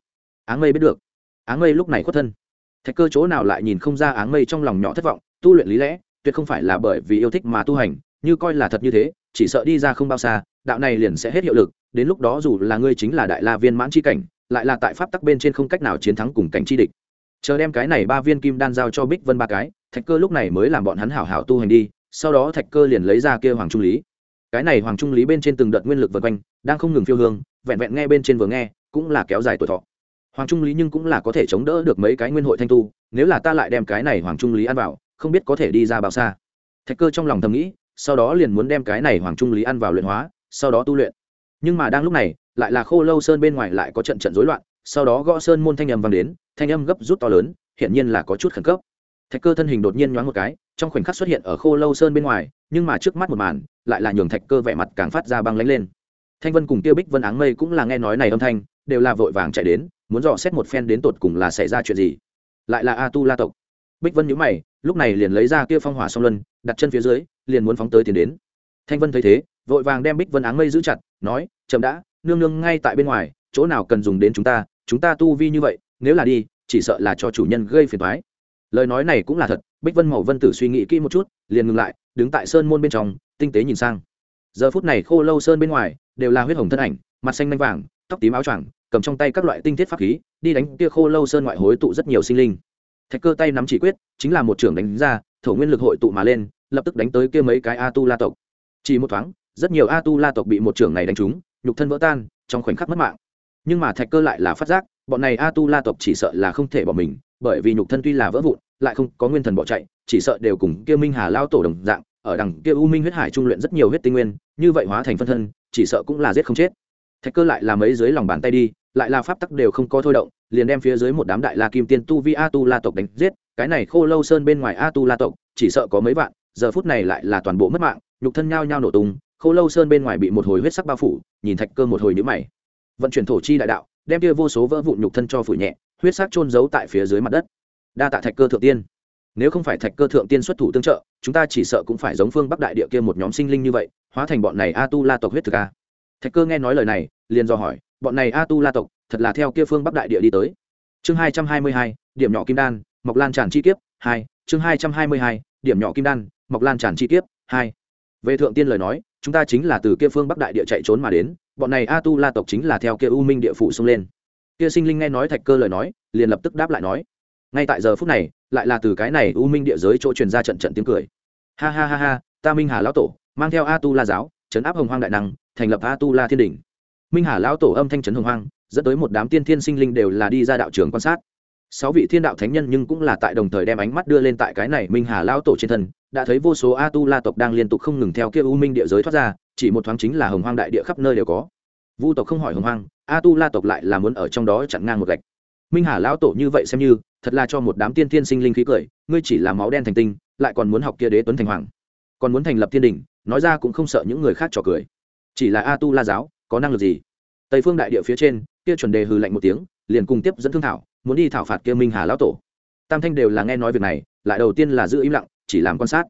áng mây biết được, áng mây lúc này khuất thân thạch cơ chỗ nào lại nhìn không ra áng mây trong lòng nhỏ thất vọng, tu luyện lý lẽ, tuyệt không phải là bởi vì yêu thích mà tu hành, như coi là thật như thế, chỉ sợ đi ra không bao xa, đạo này liền sẽ hết hiệu lực, đến lúc đó dù là ngươi chính là đại la viên mãn c h i cảnh, lại là tại pháp tắc bên trên không cách nào chiến thắng cùng cảnh chi địch. Chờ đem cái này ba viên kim đan giao cho bích vân ba cái, thạch cơ lúc này mới làm bọn hắn hảo hảo tu hành đi, sau đó thạch cơ liền lấy ra kia hoàng trung lý. Cái này hoàng trung lý bên trên từng đợt nguyên lực vật quanh, đang không ngừng phiêu hương, vẹn vẹn nghe bên trên vừa nghe, cũng là kéo dài tuổi thọ hoàng trung lý nhưng cũng là có thể chống đỡ được mấy cái nguyên hội thanh tu, nếu là ta lại đem cái này hoàng trung lý ăn vào, không biết có thể đi ra bao xa. Thạch cơ trong lòng thầm nghĩ, sau đó liền muốn đem cái này hoàng trung lý ăn vào luyện hóa, sau đó tu luyện. Nhưng mà đang lúc này, lại là khô lâu sơn bên ngoài lại có trận trận rối loạn, sau đó gõ sơn môn thanh âm vang đến, thanh âm gấp rút to lớn hiện nhiên là có chút khẩn cấp. Thạch cơ thân hình đột nhiên nhoáng một cái, trong khoảnh khắc xuất hiện ở khô lâu sơn bên ngoài, nhưng mà trước mắt một màn, lại là nhường thạch cơ vẻ mặt càng phát ra băng lánh lên. Thanh vân cùng tiêu bích vân áng mây cũng là nghe nói này âm thanh đều là vội vàng chạy đến, muốn dò xét một phen đến tột cùng là xảy ra chuyện gì. Lại là a tu la tộc. Bích vân nhữ mày, lúc này liền lấy ra kia phong hỏa song luân, đặt chân phía dưới, liền muốn phóng tới tiến đến. Thanh vân thấy thế, vội vàng đem bích vân áng mây giữ chặt, nói, chậm đã, nương nương ngay tại bên ngoài, chỗ nào cần dùng đến chúng ta chúng ta tu vi như vậy, nếu là đi, chỉ sợ là cho chủ nhân gây phiền toái. Lời nói này cũng là thật, bích vân mậu vân tử suy nghĩ kỹ một chút, liền ngừng lại, đứng tại sơn môn bên trong, tinh tế nhìn sang. Giờ phút này khô lâu sơn bên ngoài, đều là huyết hồng thân ảnh, mặt xanh nanh vàng, tóc tím áo choàng cầm trong tay các loại tinh thiết pháp khí, đi đánh kia khô lâu sơn ngoại hối tụ rất nhiều sinh linh. Thạch cơ tay nắm chỉ quyết, chính là một trưởng đánh ra, thổ nguyên lực hội tụ mà lên, lập tức đánh tới kia mấy cái a tu la tộc. Chỉ một thoáng, rất nhiều a tu la tộc bị một trưởng này đánh trúng, nhục thân vỡ tan, trong khoảnh khắc mất mạng. Nhưng mà thạch cơ lại là phát giác, bọn này a tu la tộc chỉ sợ là không thể bỏ mình, bởi vì nhục thân tuy là vỡ vụn, lại không có nguyên thần bỏ chạy, chỉ sợ đều cùng kia minh hà lao tổ đồng dạng, ở đằng kia u minh huyết hải trung luyện rất nhiều huyết tinh nguyên, như vậy hóa thành phân thân, chỉ sợ cũng là giết không chết. Thạch cơ lại làm ấy dưới lòng bàn tay đi lại là pháp tắc đều không có thôi động, liền đem phía dưới một đám đại la kim tiên tu vi a tu la tộc đánh giết, cái này khô lâu sơn bên ngoài a tu la tộc, chỉ sợ có mấy vạn, giờ phút này lại là toàn bộ mất mạng, nhục thân nhao nhao nổ tung, khô lâu sơn bên ngoài bị một hồi huyết sắc bao phủ, nhìn thạch cơ một hồi nhữ mày. Vận chuyển thổ chi đại đạo, đem kia vô số vỡ vụn nhục thân cho phủ nhẹ, huyết sắc trôn giấu tại phía dưới mặt đất. Đa tạ thạch cơ thượng tiên. Nếu không phải thạch cơ thượng tiên xuất thủ tương trợ, chúng ta chỉ sợ cũng phải giống phương bắc đại địa kia một nhóm sinh linh như vậy, hóa thành bọn này a tu la tộc huyết thực a. Thạch cơ nghe nói lời này, liền do hỏi bọn này a tu la tộc, thật là theo kia phương bắc đại địa đi tới. Chương hai trăm hai mươi hai, điểm nhỏ kim đan mọc lan tràn chi kiếp, hai. Chương hai trăm hai mươi hai, điểm nhỏ kim đan mọc lan tràn chi kiếp, hai. Về thượng tiên lời nói, chúng ta chính là từ kia phương bắc đại địa chạy trốn mà đến, bọn này a tu la tộc chính là theo kia u minh địa phủ xông lên. Kia sinh linh nghe nói thạch cơ lời nói, liền lập tức đáp lại nói, ngay tại giờ phút này, lại là từ cái này u minh địa giới chỗ truyền ra trận trận tiếng cười. Ha ha ha ha, ta minh hà lão tổ, mang theo a tu la giáo, trấn áp hồng hoang đại năng, thành lập a tu la thiên đình minh hà lão tổ âm thanh trấn hồng hoang, dẫn tới một đám tiên thiên sinh linh đều là đi ra đạo trường quan sát. Sáu vị thiên đạo thánh nhân nhưng cũng là tại đồng thời đem ánh mắt đưa lên tại cái này minh hà lão tổ trên thân, đã thấy vô số a tu la tộc đang liên tục không ngừng theo kia u minh địa giới thoát ra, chỉ một thoáng chính là hồng hoang đại địa khắp nơi đều có. Vu tộc không hỏi hồng hoang a tu la tộc lại là muốn ở trong đó chặn ngang một gạch. Minh hà lão tổ như vậy xem như, thật là cho một đám tiên thiên sinh linh khí cười, ngươi chỉ là máu đen thành tinh, lại còn muốn học kia đế tuấn thành hoàng. Còn muốn thành lập thiên đình, nói ra cũng không sợ những người khác trò cười. Chỉ là a tu la giáo có năng lực gì? Tây phương đại địa phía trên, kia chuẩn đề hừ lạnh một tiếng, liền cùng tiếp dẫn thương thảo, muốn đi thảo phạt kia minh hà lão tổ. Tam thanh đều là nghe nói việc này, lại đầu tiên là giữ im lặng, chỉ làm quan sát.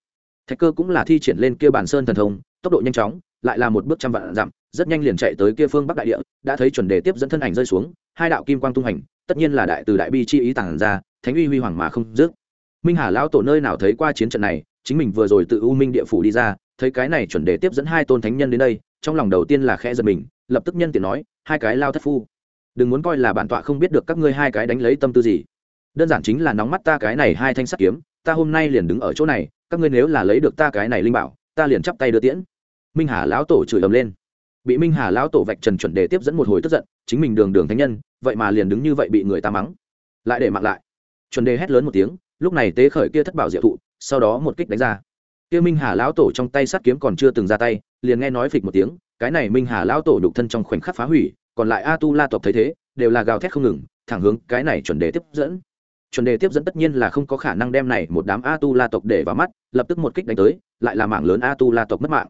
Thạch cơ cũng là thi triển lên kia bản sơn thần thông, tốc độ nhanh chóng, lại là một bước trăm vạn dặm, rất nhanh liền chạy tới kia phương bắc đại địa, đã thấy chuẩn đề tiếp dẫn thân ảnh rơi xuống, hai đạo kim quang tung hành, tất nhiên là đại từ đại bi chi ý tàng ra, thánh uy huy hoàng mà không dứt. Minh hà lão tổ nơi nào thấy qua chiến trận này, chính mình vừa rồi tự u minh địa phủ đi ra, thấy cái này chuẩn đề tiếp dẫn hai tôn thánh nhân đến đây trong lòng đầu tiên là khẽ giật mình, lập tức nhân tiện nói, hai cái lao thất phu, đừng muốn coi là bản tọa không biết được các ngươi hai cái đánh lấy tâm tư gì. Đơn giản chính là nóng mắt ta cái này hai thanh sắt kiếm, ta hôm nay liền đứng ở chỗ này, các ngươi nếu là lấy được ta cái này linh bảo, ta liền chắp tay đưa tiễn. Minh hà lão tổ chửi ầm lên. Bị minh hà lão tổ vạch trần chuẩn đề tiếp dẫn một hồi tức giận, chính mình đường đường thánh nhân, vậy mà liền đứng như vậy bị người ta mắng. Lại để mặc lại. Chuẩn đề hét lớn một tiếng, lúc này tế khởi kia thất bảo diệu thụ, sau đó một kích đánh ra. Kia minh hà lão tổ trong tay sắt kiếm còn chưa từng ra tay liền nghe nói phịch một tiếng, cái này minh hà lão tổ đục thân trong khoảnh khắc phá hủy, còn lại a tu la tộc thấy thế, đều là gào thét không ngừng, thẳng hướng cái này chuẩn đề tiếp dẫn. Chuẩn đề tiếp dẫn tất nhiên là không có khả năng đem này một đám a tu la tộc để vào mắt, lập tức một kích đánh tới, lại là mảng lớn a tu la tộc mất mạng.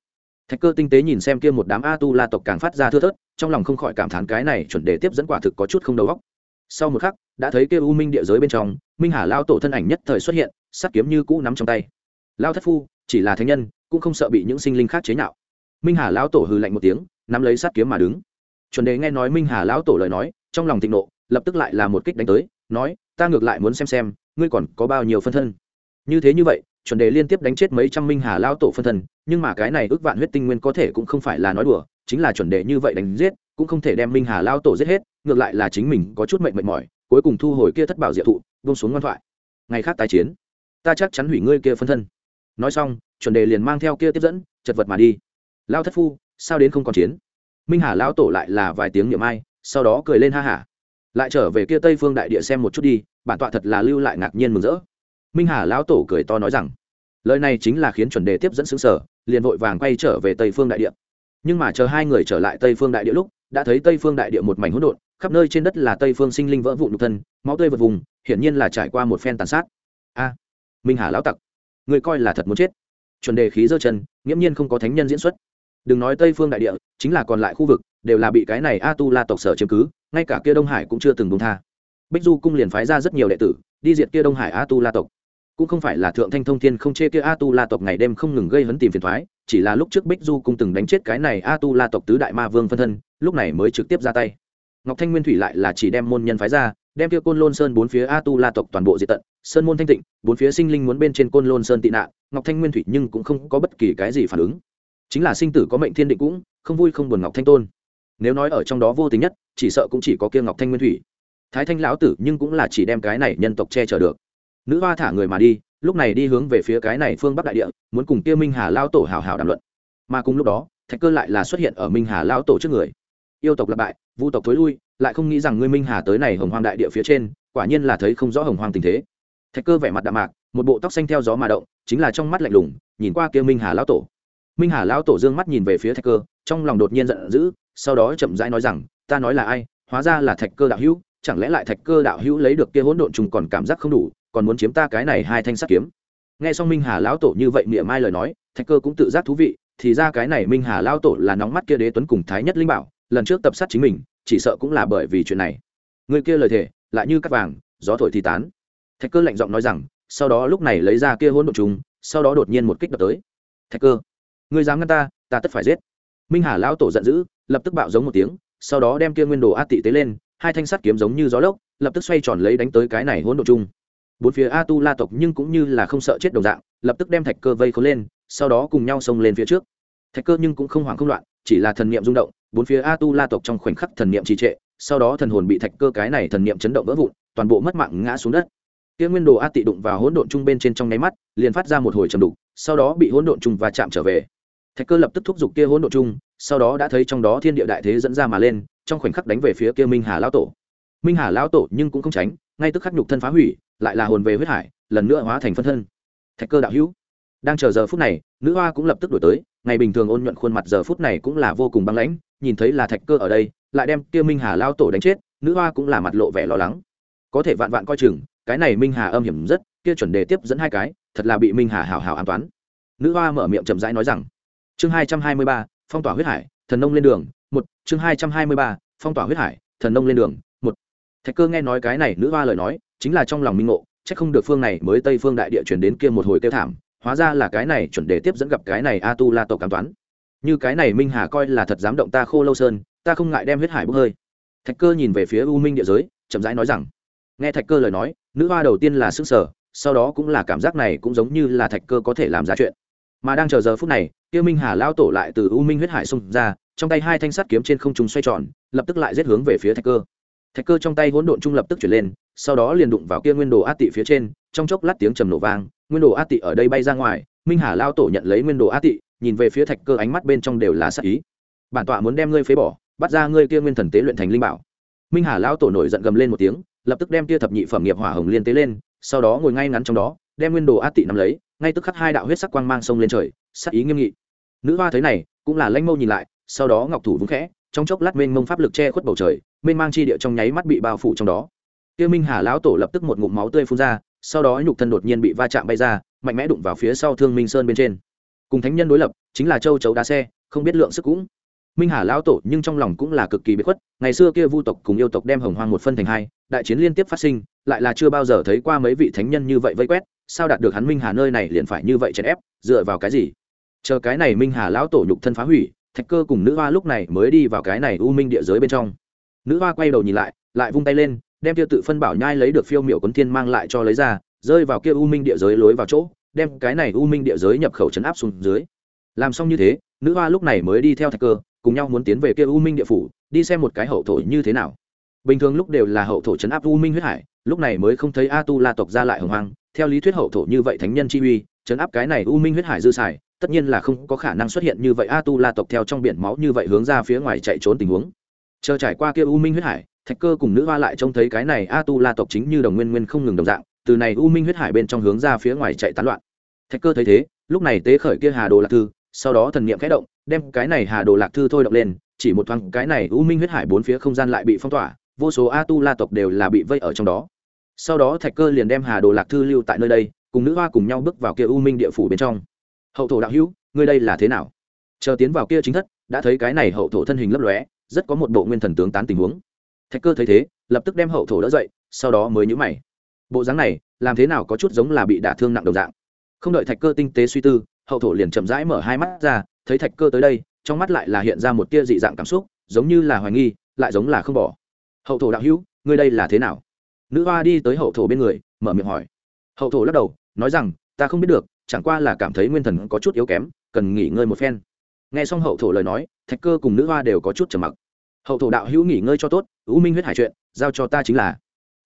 Thạch cơ tinh tế nhìn xem kia một đám a tu la tộc càng phát ra thưa thớt, trong lòng không khỏi cảm thán cái này chuẩn đề tiếp dẫn quả thực có chút không đầu óc. Sau một khắc, đã thấy kia u minh địa giới bên trong, minh hà lao tổ thân ảnh nhất thời xuất hiện, sắt kiếm như cũ nắm trong tay. Lao thất phu, chỉ là thánh nhân, cũng không sợ bị những sinh linh khác chế nhạo minh hà lão tổ hừ lạnh một tiếng, nắm lấy sát kiếm mà đứng. Chuẩn đề nghe nói minh hà lão tổ lời nói, trong lòng thịnh nộ, lập tức lại là một kích đánh tới, nói, ta ngược lại muốn xem xem, ngươi còn có bao nhiêu phân thân? Như thế như vậy, chuẩn đề liên tiếp đánh chết mấy trăm minh hà lão tổ phân thân, nhưng mà cái này ước vạn huyết tinh nguyên có thể cũng không phải là nói đùa, chính là chuẩn đề như vậy đánh giết, cũng không thể đem minh hà lão tổ giết hết, ngược lại là chính mình có chút mệnh mệt mỏi, cuối cùng thu hồi kia thất bảo diệu thụ, buông xuống ngoan thoại. Ngày khác tái chiến, ta chắc chắn hủy ngươi kia phân thân. Nói xong, chuẩn đề liền mang theo kia tiếp dẫn, chật vật mà đi lao thất phu, sao đến không còn chiến? Minh hà lão tổ lại là vài tiếng niệm ai, sau đó cười lên ha hả. Lại trở về kia tây phương đại địa xem một chút đi, bản tọa thật là lưu lại ngạc nhiên mừng rỡ. Minh hà lão tổ cười to nói rằng, lời này chính là khiến chuẩn đề tiếp dẫn xứng sở, liền vội vàng quay trở về tây phương đại địa. Nhưng mà chờ hai người trở lại tây phương đại địa lúc, đã thấy tây phương đại địa một mảnh hỗn độn, khắp nơi trên đất là tây phương sinh linh vỡ vụn nhục thân, máu tươi vật vùng, hiển nhiên là trải qua một phen tàn sát. A, minh hà lão tặc, người coi là thật muốn chết. Chuẩn đề khí giơ chân, nghiễm nhiên không có thánh nhân diễn xuất đừng nói tây phương đại địa chính là còn lại khu vực đều là bị cái này a tu la tộc sở chiếm cứ ngay cả kia đông hải cũng chưa từng đúng tha bích du cung liền phái ra rất nhiều đệ tử đi diệt kia đông hải a tu la tộc cũng không phải là thượng thanh thông thiên không chê kia a tu la tộc ngày đêm không ngừng gây hấn tìm phiền thoái chỉ là lúc trước bích du cung từng đánh chết cái này a tu la tộc tứ đại ma vương phân thân lúc này mới trực tiếp ra tay ngọc thanh nguyên thủy lại là chỉ đem môn nhân phái ra đem kia côn lôn sơn bốn phía a tu la tộc toàn bộ diệt tận sơn môn thanh tịnh bốn phía sinh linh muốn bên trên côn lôn sơn tị nạn ngọc thanh nguyên thủy nhưng cũng không có bất kỳ cái gì phản ứng chính là sinh tử có mệnh thiên định cũng, không vui không buồn ngọc thanh tôn. Nếu nói ở trong đó vô tính nhất, chỉ sợ cũng chỉ có kia ngọc thanh nguyên thủy. Thái thanh lão tử nhưng cũng là chỉ đem cái này nhân tộc che chở được. Nữ hoa thả người mà đi, lúc này đi hướng về phía cái này phương bắc đại địa, muốn cùng kia minh hà lao tổ hào hào đàm luận. Mà cùng lúc đó, thạch cơ lại là xuất hiện ở minh hà lao tổ trước người. Yêu tộc lặp bại, vu tộc thối lui, lại không nghĩ rằng ngươi minh hà tới này hồng hoang đại địa phía trên, quả nhiên là thấy không rõ hồng hoang tình thế. Thạch cơ vẻ mặt đạm mạc, một bộ tóc xanh theo gió mà động, chính là trong mắt lạnh lùng, nhìn qua kia minh hà lão tổ minh hà lão tổ dương mắt nhìn về phía thạch cơ, trong lòng đột nhiên giận dữ, sau đó chậm rãi nói rằng, ta nói là ai? Hóa ra là thạch cơ đạo hữu, chẳng lẽ lại thạch cơ đạo hữu lấy được kia hỗn độn trùng còn cảm giác không đủ, còn muốn chiếm ta cái này hai thanh sắt kiếm? Nghe xong minh hà lão tổ như vậy mỉa mai lời nói, thạch cơ cũng tự giác thú vị, thì ra cái này minh hà lão tổ là nóng mắt kia đế tuấn cùng thái nhất linh bảo, lần trước tập sát chính mình, chỉ sợ cũng là bởi vì chuyện này. Người kia lời thề, lại như cắt vàng, gió thổi thì tán. Thạch cơ lạnh giọng nói rằng, sau đó lúc này lấy ra kia hỗn độn trùng, sau đó đột nhiên một kích đập tới. Thạch cơ ngươi dám ngăn ta ta tất phải giết. Minh hà lão tổ giận dữ, lập tức bạo giống một tiếng, sau đó đem kia nguyên đồ a tị tế lên, hai thanh sắt kiếm giống như gió lốc, lập tức xoay tròn lấy đánh tới cái này hỗn độn chung. Bốn phía a tu la tộc nhưng cũng như là không sợ chết đồng dạng, lập tức đem thạch cơ vây khốn lên, sau đó cùng nhau xông lên phía trước. Thạch cơ nhưng cũng không hoảng không loạn, chỉ là thần niệm rung động, bốn phía a tu la tộc trong khoảnh khắc thần niệm trì trệ, sau đó thần hồn bị thạch cơ cái này thần niệm chấn động vỡ vụn, toàn bộ mất mạng ngã xuống đất. Kia nguyên đồ a tị đụng vào hỗn độn chung bên trên trong nháy mắt, liền phát ra một hồi trầm đục, sau đó bị hỗn độn chung và chạm trở về thạch cơ lập tức thúc giục kia hỗn độn chung, sau đó đã thấy trong đó thiên địa đại thế dẫn ra mà lên, trong khoảnh khắc đánh về phía kia minh hà lão tổ. Minh hà lão tổ nhưng cũng không tránh, ngay tức khắc nhục thân phá hủy, lại là hồn về huyết hải, lần nữa hóa thành phân thân. Thạch cơ đạo hữu, đang chờ giờ phút này, nữ hoa cũng lập tức đổi tới, ngày bình thường ôn nhuận khuôn mặt giờ phút này cũng là vô cùng băng lãnh, nhìn thấy là thạch cơ ở đây, lại đem kia minh hà lao tổ đánh chết, nữ hoa cũng là mặt lộ vẻ lo lắng. Có thể vạn vạn coi chừng, cái này minh hà âm hiểm rất, kia chuẩn đề tiếp dẫn hai cái, thật là bị minh hà hào hào an toán nữ hoa mở miệng chậm rãi nói rằng chương hai trăm hai mươi ba, phong tỏa huyết hải, thần nông lên đường, một. Chương hai trăm hai mươi ba, phong tỏa huyết hải, thần nông lên đường, một. Thạch cơ nghe nói cái này nữ hoa lời nói, chính là trong lòng minh ngộ c h ắ c không được phương này mới tây phương đại địa chuyển đến kia một hồi kêu thảm, hóa ra là cái này chuẩn đề tiếp dẫn gặp cái này a tu la tổ cảm toán. Như cái này minh hà coi là thật dám động ta khô lâu sơn, ta không ngại đem huyết hải bốc hơi. Thạch cơ nhìn về phía u minh địa giới, chậm rãi nói rằng, nghe thạch cơ lời nói, nữ hoa đầu tiên là s ư n g sở sau đó cũng là cảm giác này cũng giống như là thạch cơ có thể làm ra chuyện. Mà đang chờ giờ phút này tiêu minh hà lao tổ lại từ u minh huyết hải xông ra, trong tay hai thanh sắt kiếm trên không trung xoay tròn, lập tức lại giết hướng về phía thạch cơ. Thạch cơ trong tay hỗn độn trung lập tức chuyển lên, sau đó liền đụng vào kia nguyên đồ át tị phía trên, trong chốc lát tiếng trầm nổ vang, nguyên đồ át tị ở đây bay ra ngoài, minh hà lao tổ nhận lấy nguyên đồ át tị, nhìn về phía thạch cơ ánh mắt bên trong đều là sắc ý. Bản tọa muốn đem ngươi phế bỏ, bắt ra ngươi kia nguyên thần tế luyện thành linh bảo. Minh hà lao tổ nổi giận gầm lên một tiếng, lập tức đem kia thập nhị phẩm nghiệp hỏa hồng liên tế lên, sau đó ngồi ngay ngắn trong đó, đem nguyên đồ át tị nắm lấy ngay tức khắc hai đạo huyết sắc quang mang sông lên trời, sắc ý nghiêm nghị. Nữ hoa thấy này, cũng là lanh mâu nhìn lại, sau đó ngọc thủ vững khẽ, trong chốc lát mênh mông pháp lực che khuất bầu trời, mênh mang chi địa trong nháy mắt bị bao phủ trong đó. Kia minh hà lão tổ lập tức một ngụm máu tươi phun ra, sau đó nhục thân đột nhiên bị va chạm bay ra, mạnh mẽ đụng vào phía sau thương minh sơn bên trên. Cùng thánh nhân đối lập, chính là châu chấu đá xe, không biết lượng sức cũng. Minh hà lão tổ nhưng trong lòng cũng là cực kỳ bị khuất, ngày xưa kia vu tộc cùng yêu tộc đem hồng hoang một phân thành hai, đại chiến liên tiếp phát sinh, lại là chưa bao giờ thấy qua mấy vị thánh nhân như vậy vây quét sao đạt được hắn minh hà nơi này liền phải như vậy chèn ép, dựa vào cái gì? Chờ cái này minh hà lão tổ nhục thân phá hủy, thạch cơ cùng nữ hoa lúc này mới đi vào cái này u minh địa giới bên trong. Nữ hoa quay đầu nhìn lại lại vung tay lên, đem kia tự phân bảo nhai lấy được phiêu miểu quấn thiên mang lại cho lấy ra, rơi vào kia u minh địa giới lối vào chỗ, đem cái này u minh địa giới nhập khẩu chấn áp xuống dưới. Làm xong như thế, nữ hoa lúc này mới đi theo thạch cơ, cùng nhau muốn tiến về kia u minh địa phủ, đi xem một cái hậu thổ như thế nào. Bình thường lúc đều là hậu thổ chấn áp u minh huyết hải, lúc này mới không thấy a tu la tộc ra lại hồng hoang theo lý thuyết hậu thổ như vậy thánh nhân chi uy, chấn áp cái này u minh huyết hải dư xài, tất nhiên là không có khả năng xuất hiện như vậy a tu la tộc theo trong biển máu như vậy hướng ra phía ngoài chạy trốn tình huống. Chờ trải qua kia u minh huyết hải, thạch cơ cùng nữ hoa lại trông thấy cái này a tu la tộc chính như đồng nguyên nguyên không ngừng đồng dạng, từ này u minh huyết hải bên trong hướng ra phía ngoài chạy tán loạn. Thạch cơ thấy thế, lúc này tế khởi kia hà đồ lạc thư, sau đó thần niệm khẽ động, đem cái này hà đồ lạc thư thôi động lên, chỉ một thoáng cái này u minh huyết hải bốn phía không gian lại bị phong tỏa, vô số a tu la tộc đều là bị vây ở trong đó sau đó thạch cơ liền đem hà đồ lạc thư lưu tại nơi đây, cùng nữ hoa cùng nhau bước vào kia u minh địa phủ bên trong. Hậu thổ đạo hữu, ngươi đây là thế nào? Chờ tiến vào kia chính thất, đã thấy cái này hậu thổ thân hình lấp lóe, rất có một bộ nguyên thần tướng tán tình huống. Thạch cơ thấy thế, lập tức đem hậu thổ đỡ dậy, sau đó mới nhữ mày. Bộ dáng này, làm thế nào có chút giống là bị đả thương nặng đồng dạng? Không đợi thạch cơ tinh tế suy tư, hậu thổ liền chậm rãi mở hai mắt ra, thấy thạch cơ tới đây, trong mắt lại là hiện ra một tia dị dạng cảm xúc, giống như là hoài nghi, lại giống là không bỏ. Hậu thổ đạo hữu, ngươi đây là thế nào? Nữ hoa đi tới hậu thổ bên người, mở miệng hỏi. Hậu thổ lắc đầu, nói rằng, ta không biết được, chẳng qua là cảm thấy nguyên thần có chút yếu kém, cần nghỉ ngơi một phen. Nghe xong hậu thổ lời nói, thạch cơ cùng nữ hoa đều có chút trầm mặc. Hậu thổ đạo hữu nghỉ ngơi cho tốt, u minh huyết hải chuyện, giao cho ta chính là.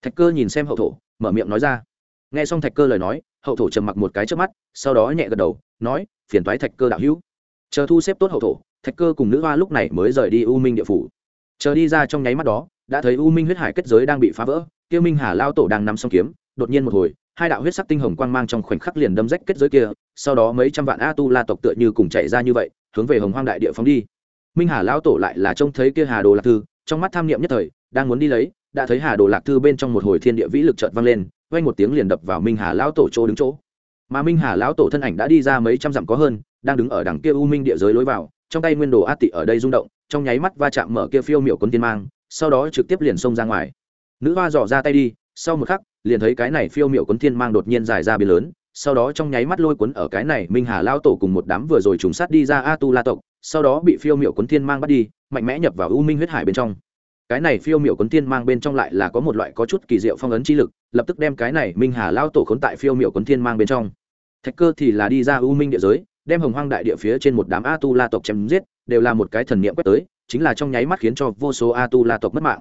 Thạch cơ nhìn xem hậu thổ, mở miệng nói ra. Nghe xong thạch cơ lời nói, hậu thổ trầm mặc một cái trước mắt, sau đó nhẹ gật đầu, nói, phiền toái thạch cơ đạo hữu. Chờ thu xếp tốt hậu thổ, thạch cơ cùng nữ hoa lúc này mới rời đi u minh địa phủ chờ đi ra trong nháy mắt đó, đã thấy u minh huyết hải kết giới đang bị phá vỡ tiêu minh hà lao tổ đang nằm song kiếm, đột nhiên một hồi, hai đạo huyết sắc tinh hồng quang mang trong khoảnh khắc liền đâm rách kết giới kia, sau đó mấy trăm vạn a tu la tộc tựa như cùng chạy ra như vậy, hướng về hồng hoang đại địa phóng đi. Minh hà lão tổ lại là trông thấy kia hà đồ lạc thư, trong mắt tham niệm nhất thời, đang muốn đi lấy, đã thấy hà đồ lạc thư bên trong một hồi thiên địa vĩ lực chợt vang lên, vang một tiếng liền đập vào minh hà lão tổ chỗ đứng chỗ. Mà minh hà lão tổ thân ảnh đã đi ra mấy trăm dặm có hơn, đang đứng ở đằng kia u minh địa giới lối vào, trong tay nguyên đồ át tị ở đây rung động trong nháy mắt va chạm mở kia phiêu miểu cuốn tiên mang, sau đó trực tiếp liền xông ra ngoài. Nữ hoa dò ra tay đi, sau một khắc, liền thấy cái này phiêu miểu cuốn thiên mang đột nhiên dài ra biển lớn, sau đó trong nháy mắt lôi cuốn ở cái này minh hà lao tổ cùng một đám vừa rồi trùng sát đi ra a tu la tộc, sau đó bị phiêu miểu cuốn thiên mang bắt đi, mạnh mẽ nhập vào u minh huyết hải bên trong. Cái này phiêu miểu cuốn thiên mang bên trong lại là có một loại có chút kỳ diệu phong ấn chi lực, lập tức đem cái này minh hà lao tổ khốn tại phiêu miểu cuốn thiên mang bên trong. Thạch cơ thì là đi ra u minh địa giới, đem hồng hoang đại địa phía trên một đám a tu la tộc chém giết đều là một cái thần niệm quét tới, chính là trong nháy mắt khiến cho vô số a tu la tộc mất mạng.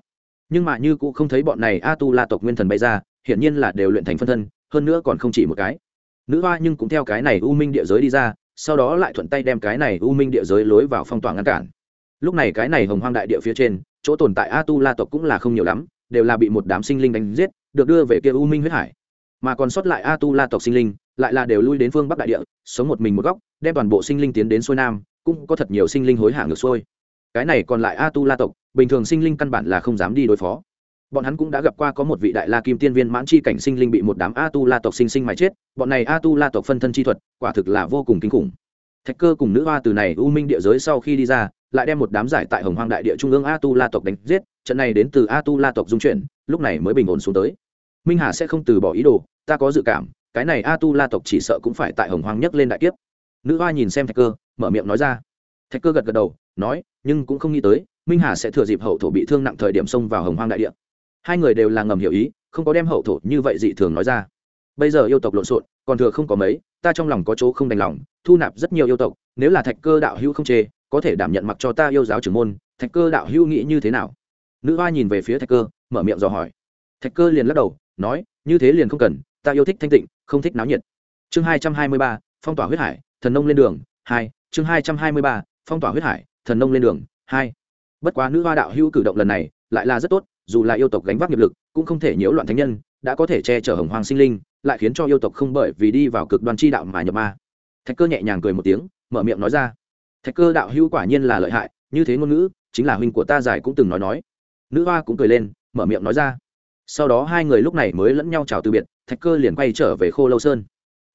Nhưng mà như cũng không thấy bọn này a tu la tộc nguyên thần bay ra, hiển nhiên là đều luyện thành phân thân, hơn nữa còn không chỉ một cái. Nữ hoa nhưng cũng theo cái này u minh địa giới đi ra, sau đó lại thuận tay đem cái này u minh địa giới lối vào phong tỏa ngăn cản. Lúc này cái này hồng hoang đại địa phía trên, chỗ tồn tại a tu la tộc cũng là không nhiều lắm, đều là bị một đám sinh linh đánh giết, được đưa về kia u minh huyết hải. Mà còn sót lại a tu la tộc sinh linh, lại là đều lui đến phương bắc đại địa, sống một mình một góc, đem toàn bộ sinh linh tiến đến xuôi nam cũng có thật nhiều sinh linh hối hả ngược xuôi. Cái này còn lại a tu la tộc, bình thường sinh linh căn bản là không dám đi đối phó. Bọn hắn cũng đã gặp qua có một vị đại la kim tiên viên mãn chi cảnh sinh linh bị một đám a tu la tộc sinh sinh mà chết. Bọn này a tu la tộc phân thân chi thuật, quả thực là vô cùng kinh khủng. Thạch cơ cùng nữ hoa từ này u minh địa giới sau khi đi ra, lại đem một đám giải tại hồng hoang đại địa trung ương a tu la tộc đánh giết, trận này đến từ a tu la tộc dung chuyển, lúc này mới bình ổn xuống tới. Minh hà sẽ không từ bỏ ý đồ, ta có dự cảm, cái này a tu la tộc chỉ sợ cũng phải tại hồng hoang nhấc lên đại kiếp nữ hoa nhìn xem thạch cơ, mở miệng nói ra. Thạch cơ gật gật đầu, nói, nhưng cũng không nghĩ tới, minh hà sẽ thừa dịp hậu thổ bị thương nặng thời điểm xông vào hồng hoang đại địa. Hai người đều là ngầm hiểu ý, không có đem hậu thổ như vậy dị thường nói ra. Bây giờ yêu tộc lộn xộn, còn thừa không có mấy, ta trong lòng có chỗ không đành lòng, thu nạp rất nhiều yêu tộc, nếu là thạch cơ đạo hữu không chê, có thể đảm nhận mặc cho ta yêu giáo trưởng môn, thạch cơ đạo hữu nghĩ như thế nào? Nữ hoa nhìn về phía thạch cơ, mở miệng dò hỏi. Thạch cơ liền lắc đầu, nói, như thế liền không cần, ta yêu thích thanh tịnh, không thích náo nhiệt. Chương hai trăm hai mươi ba, phong tỏa huyết hải thần nông lên đường, hai, chương hai trăm hai mươi ba, phong tỏa huyết hải, thần nông lên đường, hai. Bất quá nữ hoa đạo hữu cử động lần này lại là rất tốt, dù là yêu tộc gánh vác nghiệp lực, cũng không thể nhiễu loạn thánh nhân, đã có thể che chở hồng hoàng sinh linh, lại khiến cho yêu tộc không bởi vì đi vào cực đoan chi đạo mà nhập ma. Thạch cơ nhẹ nhàng cười một tiếng, mở miệng nói ra. Thạch cơ đạo hữu quả nhiên là lợi hại, như thế ngôn ngữ, chính là huynh của ta giải cũng từng nói nói. Nữ hoa cũng cười lên, mở miệng nói ra. Sau đó hai người lúc này mới lẫn nhau chào từ biệt, thạch cơ liền quay trở về khô lâu sơn.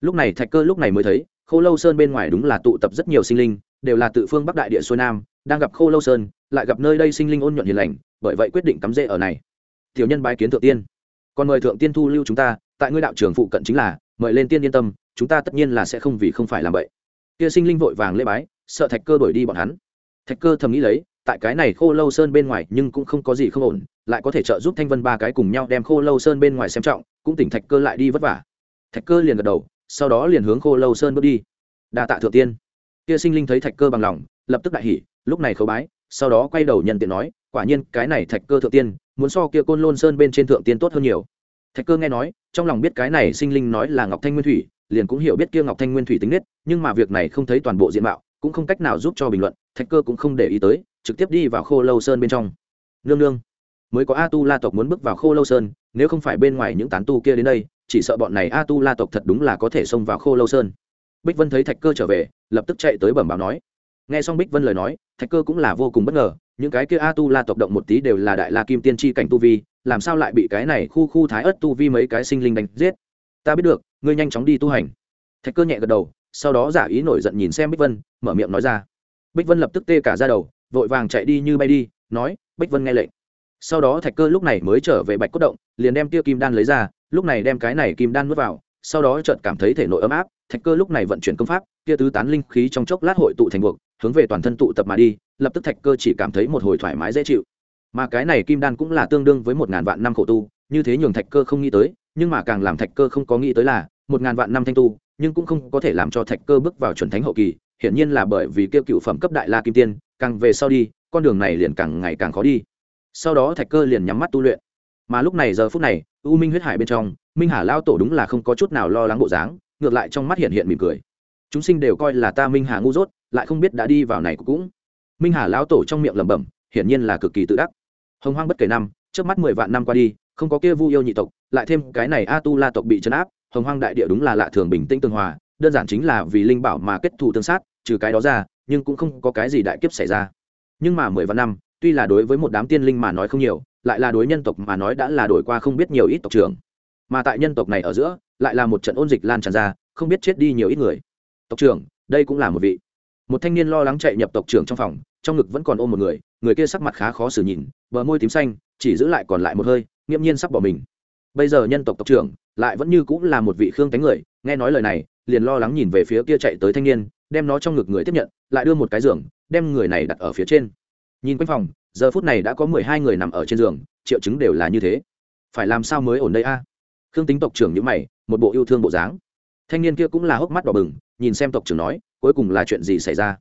Lúc này thạch cơ lúc này mới thấy khô lâu sơn bên ngoài đúng là tụ tập rất nhiều sinh linh, đều là tự phương bắc đại địa xuôi nam, đang gặp khô lâu sơn, lại gặp nơi đây sinh linh ôn nhuận hiền lành, bởi vậy quyết định cắm rễ ở này. Tiểu nhân bái kiến thượng tiên. Còn mời thượng tiên thu lưu chúng ta, tại ngươi đạo trường phụ cận chính là, mời lên tiên yên tâm, chúng ta tất nhiên là sẽ không vì không phải làm vậy. Kia sinh linh vội vàng lễ bái, sợ thạch cơ đuổi đi bọn hắn. Thạch cơ thầm nghĩ lấy, tại cái này khô lâu sơn bên ngoài nhưng cũng không có gì không ổn, lại có thể trợ giúp thanh vân ba cái cùng nhau đem khô lâu sơn bên ngoài xem trọng, cũng tỉnh thạch cơ lại đi vất vả. Thạch cơ liền gật đầu sau đó liền hướng khô lâu sơn bước đi. Đa tạ thượng tiên. Kia sinh linh thấy thạch cơ bằng lòng, lập tức đại hỉ, lúc này khấu bái, sau đó quay đầu nhận tiện nói, quả nhiên, cái này thạch cơ thượng tiên, muốn so kia côn lôn sơn bên trên thượng tiên tốt hơn nhiều. Thạch cơ nghe nói, trong lòng biết cái này sinh linh nói là ngọc thanh nguyên thủy, liền cũng hiểu biết kia ngọc thanh nguyên thủy tính nết, nhưng mà việc này không thấy toàn bộ diện mạo, cũng không cách nào giúp cho bình luận, thạch cơ cũng không để ý tới, trực tiếp đi vào khô lâu sơn bên trong. Nương nương, mới có a tu la tộc muốn bước vào khô lâu sơn, nếu không phải bên ngoài những tán tu kia đến đây chỉ sợ bọn này a tu la tộc thật đúng là có thể xông vào khô lâu sơn. Bích vân thấy thạch cơ trở về, lập tức chạy tới bẩm báo nói. Nghe xong bích vân lời nói, thạch cơ cũng là vô cùng bất ngờ, những cái kia a tu la tộc động một tí đều là đại la kim tiên tri cảnh tu vi, làm sao lại bị cái này khu khu thái ớt tu vi mấy cái sinh linh đánh giết? Ta biết được, ngươi nhanh chóng đi tu hành. Thạch cơ nhẹ gật đầu, sau đó giả ý nổi giận nhìn xem bích vân, mở miệng nói ra. Bích vân lập tức tê cả ra đầu, vội vàng chạy đi như bay đi, nói, bích vân nghe lệnh. Sau đó thạch cơ lúc này mới trở về bạch cốt động, liền đem tiêu kim đan lấy ra lúc này đem cái này kim đan nuốt vào, sau đó chợt cảm thấy thể nội ấm áp, thạch cơ lúc này vận chuyển công pháp, kia tứ tán linh khí trong chốc lát hội tụ thành buộc, hướng về toàn thân tụ tập mà đi, lập tức thạch cơ chỉ cảm thấy một hồi thoải mái dễ chịu. Mà cái này kim đan cũng là tương đương với một ngàn vạn năm khổ tu, như thế nhường thạch cơ không nghĩ tới, nhưng mà càng làm thạch cơ không có nghĩ tới là, một ngàn vạn năm thanh tu, nhưng cũng không có thể làm cho thạch cơ bước vào chuẩn thánh hậu kỳ, hiển nhiên là bởi vì kêu cựu phẩm cấp đại la kim tiên, càng về sau đi, con đường này liền càng ngày càng khó đi. Sau đó thạch cơ liền nhắm mắt tu luyện. Mà lúc này giờ phút này u minh huyết hải bên trong, minh hà lao tổ đúng là không có chút nào lo lắng bộ dáng, ngược lại trong mắt hiện hiện mỉm cười. Chúng sinh đều coi là ta minh hà ngu dốt, lại không biết đã đi vào này cũng. Minh hà lao tổ trong miệng lẩm bẩm, hiển nhiên là cực kỳ tự đắc. Hồng hoang bất kể năm trước mắt mười vạn năm qua đi, không có kia vu yêu nhị tộc, lại thêm cái này a tu la tộc bị chấn áp, hồng hoang đại địa đúng là lạ thường bình tĩnh tương hòa, đơn giản chính là vì linh bảo mà kết thù tương sát, trừ cái đó ra, nhưng cũng không có cái gì đại kiếp xảy ra. Nhưng mà mười vạn năm, tuy là đối với một đám tiên linh mà nói không nhiều lại là đối nhân tộc mà nói đã là đổi qua không biết nhiều ít tộc trưởng. Mà tại nhân tộc này ở giữa, lại là một trận ôn dịch lan tràn ra, không biết chết đi nhiều ít người. Tộc trưởng, đây cũng là một vị. Một thanh niên lo lắng chạy nhập tộc trưởng trong phòng, trong ngực vẫn còn ôm một người người kia sắc mặt khá khó xử nhìn, bờ môi tím xanh, chỉ giữ lại còn lại một hơi, nghiễm nhiên sắp bỏ mình. Bây giờ nhân tộc tộc trưởng lại vẫn như cũng là một vị khương tánh người, nghe nói lời này, liền lo lắng nhìn về phía kia chạy tới thanh niên, đem nó trong ngực người tiếp nhận, lại đưa một cái giường, đem người này đặt ở phía trên. Nhìn quanh phòng giờ phút này đã có mười hai người nằm ở trên giường, triệu chứng đều là như thế. Phải làm sao mới ổn đây a? Khương tính tộc trưởng nhữ mày, một bộ yêu thương bộ dáng. Thanh niên kia cũng là hốc mắt đỏ bừng, nhìn xem tộc trưởng nói, cuối cùng là chuyện gì xảy ra?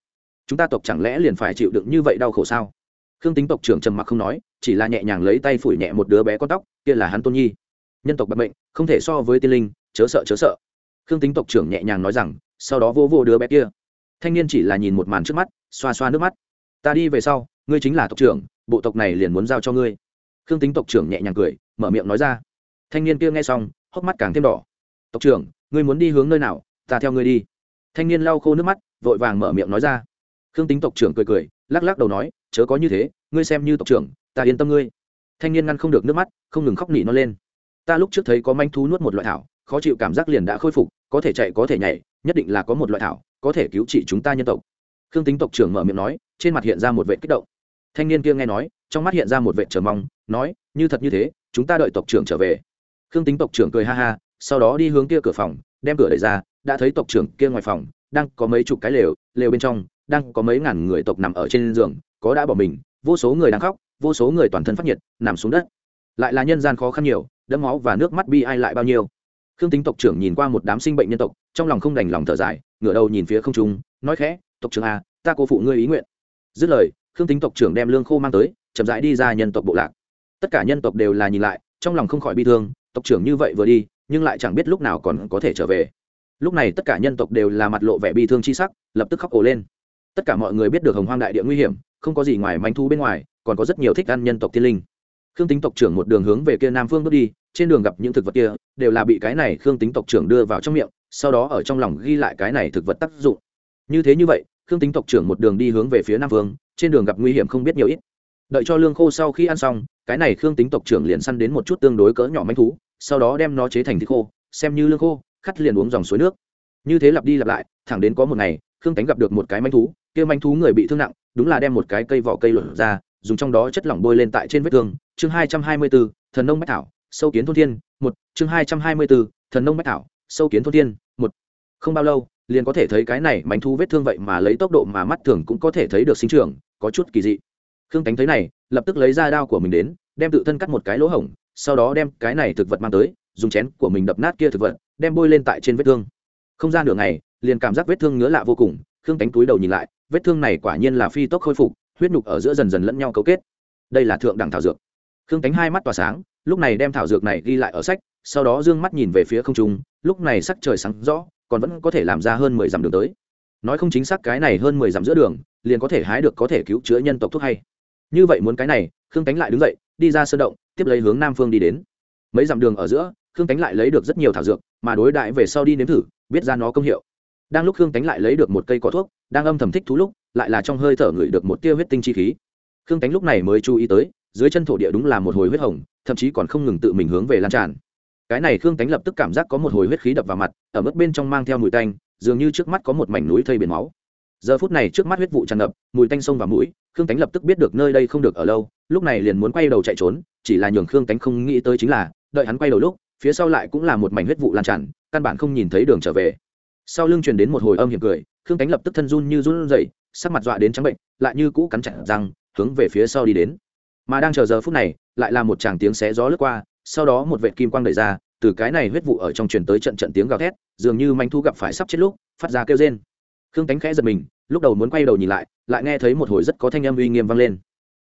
Chúng ta tộc chẳng lẽ liền phải chịu đựng như vậy đau khổ sao? Khương tính tộc trưởng trầm mặc không nói, chỉ là nhẹ nhàng lấy tay phủi nhẹ một đứa bé con tóc, kia là hắn tôn nhi. Nhân tộc bật bệnh không thể so với tiên linh, chớ sợ chớ sợ. Khương tính tộc trưởng nhẹ nhàng nói rằng, sau đó vô vô đứa bé kia. Thanh niên chỉ là nhìn một màn trước mắt, xoa xoa nước mắt. Ta đi về sau ngươi chính là tộc trưởng, bộ tộc này liền muốn giao cho ngươi. Khương tính tộc trưởng nhẹ nhàng cười, mở miệng nói ra. Thanh niên kia nghe xong, hốc mắt càng thêm đỏ. Tộc trưởng, ngươi muốn đi hướng nơi nào, ta theo ngươi đi. Thanh niên lau khô nước mắt, vội vàng mở miệng nói ra. Khương tính tộc trưởng cười cười, lắc lắc đầu nói, chớ có như thế, ngươi xem như tộc trưởng, ta yên tâm ngươi. Thanh niên ngăn không được nước mắt, không ngừng khóc nỉ nó lên. Ta lúc trước thấy có manh thú nuốt một loại thảo, khó chịu cảm giác liền đã khôi phục, có thể chạy, có thể nhảy, nhất định là có một loại thảo, có thể cứu trị chúng ta nhân tộc. Khương tính tộc trưởng mở miệng nói, trên mặt hiện ra một vệ kích động thanh niên kia nghe nói, trong mắt hiện ra một vệ chờ mong, nói, như thật như thế, chúng ta đợi tộc trưởng trở về. Khương tính tộc trưởng cười ha ha, sau đó đi hướng kia cửa phòng, đem cửa đẩy ra, đã thấy tộc trưởng kia ngoài phòng, đang có mấy chục cái lều lều bên trong, đang có mấy ngàn người tộc nằm ở trên giường, có đã bỏ mình, vô số người đang khóc, vô số người toàn thân phát nhiệt, nằm xuống đất. Lại là nhân gian khó khăn nhiều, đẫm máu và nước mắt bi ai lại bao nhiêu. Khương tính tộc trưởng nhìn qua một đám sinh bệnh nhân tộc, trong lòng không đành lòng thở dài, ngửa đầu nhìn phía không trung, nói khẽ, tộc trưởng a ta cố phụ ngươi ý nguyện. Dứt lời khương tính tộc trưởng đem lương khô mang tới, chậm rãi đi ra nhân tộc bộ lạc. Tất cả nhân tộc đều là nhìn lại, trong lòng không khỏi bi thương, tộc trưởng như vậy vừa đi, nhưng lại chẳng biết lúc nào còn có thể trở về. Lúc này tất cả nhân tộc đều là mặt lộ vẻ bi thương chi sắc, lập tức khóc ồ lên. Tất cả mọi người biết được hồng hoang đại địa nguy hiểm, không có gì ngoài manh thu bên ngoài, còn có rất nhiều thích ăn nhân tộc thiên linh. Khương tính tộc trưởng một đường hướng về kia nam phương bước đi, trên đường gặp những thực vật kia, đều là bị cái này khương tính tộc trưởng đưa vào trong miệng, sau đó ở trong lòng ghi lại cái này thực vật tác dụng. Như thế như vậy, khương tính tộc trưởng một đường đi hướng về phía nam phương trên đường gặp nguy hiểm không biết nhiều ít. Đợi cho lương khô sau khi ăn xong, cái này khương tính tộc trưởng liền săn đến một chút tương đối cỡ nhỏ manh thú, sau đó đem nó chế thành thịt khô, xem như lương khô, khắt liền uống dòng suối nước. Như thế lặp đi lặp lại, thẳng đến có một ngày, khương tánh gặp được một cái manh thú, kia manh thú người bị thương nặng, đúng là đem một cái cây vỏ cây lột ra, dùng trong đó chất lỏng bôi lên tại trên vết thương. Chương hai trăm hai mươi bốn, thần nông bách thảo, sâu kiến thôn thiên, một. Chương hai trăm hai mươi bốn, thần nông bách thảo, sâu kiến thôn thiên, một. Không bao lâu, liền có thể thấy cái này manh thú vết thương vậy mà lấy tốc độ mà mắt thường cũng có thể thấy được sinh trưởng có chút kỳ dị. Khương tánh thấy này, lập tức lấy ra đao của mình đến, đem tự thân cắt một cái lỗ hổng, sau đó đem cái này thực vật mang tới, dùng chén của mình đập nát kia thực vật, đem bôi lên tại trên vết thương. Không gian nửa ngày, liền cảm giác vết thương ngứa lạ vô cùng, khương tánh túi đầu nhìn lại, vết thương này quả nhiên là phi tốc khôi phục, huyết nhục ở giữa dần dần lẫn nhau cấu kết. Đây là thượng đẳng thảo dược. Khương tánh hai mắt tỏa sáng, lúc này đem thảo dược này ghi lại ở sách, sau đó d ư ơ n g mắt nhìn về phía không trung, lúc này sắc trời sáng rõ, còn vẫn có thể làm ra hơn mười dặm đường tới nói không chính xác cái này hơn mười dặm giữa đường, liền có thể hái được có thể cứu chữa nhân tộc thuốc hay. Như vậy muốn cái này, khương cánh lại đứng dậy, đi ra sơn động, tiếp lấy hướng nam phương đi đến. Mấy dặm đường ở giữa, khương cánh lại lấy được rất nhiều thảo dược, mà đối đại về sau đi nếm thử, biết ra nó công hiệu. Đang lúc khương cánh lại lấy được một cây cỏ thuốc, đang âm thầm thích thú lúc, lại là trong hơi thở ngửi được một tia huyết tinh chi khí. Khương cánh lúc này mới chú ý tới, dưới chân thổ địa đúng là một hồi huyết hồng, thậm chí còn không ngừng tự mình hướng về lan tràn. Cái này khương cánh lập tức cảm giác có một hồi huyết khí đập vào mặt, ở mức bên trong mang theo mùi tanh dường như trước mắt có một mảnh núi thây biển máu. Giờ phút này trước mắt huyết vụ tràn ngập, mùi tanh sông vào mũi, khương tánh lập tức biết được nơi đây không được ở lâu, lúc này liền muốn quay đầu chạy trốn, chỉ là nhường khương tánh không nghĩ tới chính là, đợi hắn quay đầu lúc, phía sau lại cũng là một mảnh huyết vụ lan tràn, căn bản không nhìn thấy đường trở về. Sau lưng truyền đến một hồi âm hiểm cười, khương tánh lập tức thân run như run rẩy, sắc mặt dọa đến trắng bệnh, lại như cũ cắn chặt răng, hướng về phía sau đi đến. Mà đang chờ giờ phút này, lại là một tràng tiếng xé gió lướt qua, sau đó một vệ kim quang đẩy ra từ cái này huyết vụ ở trong truyền tới trận trận tiếng gào thét, dường như manh thu gặp phải sắp chết lúc, phát ra kêu rên. Khương cánh khẽ giật mình, lúc đầu muốn quay đầu nhìn lại lại nghe thấy một hồi rất có thanh âm uy nghiêm vang lên.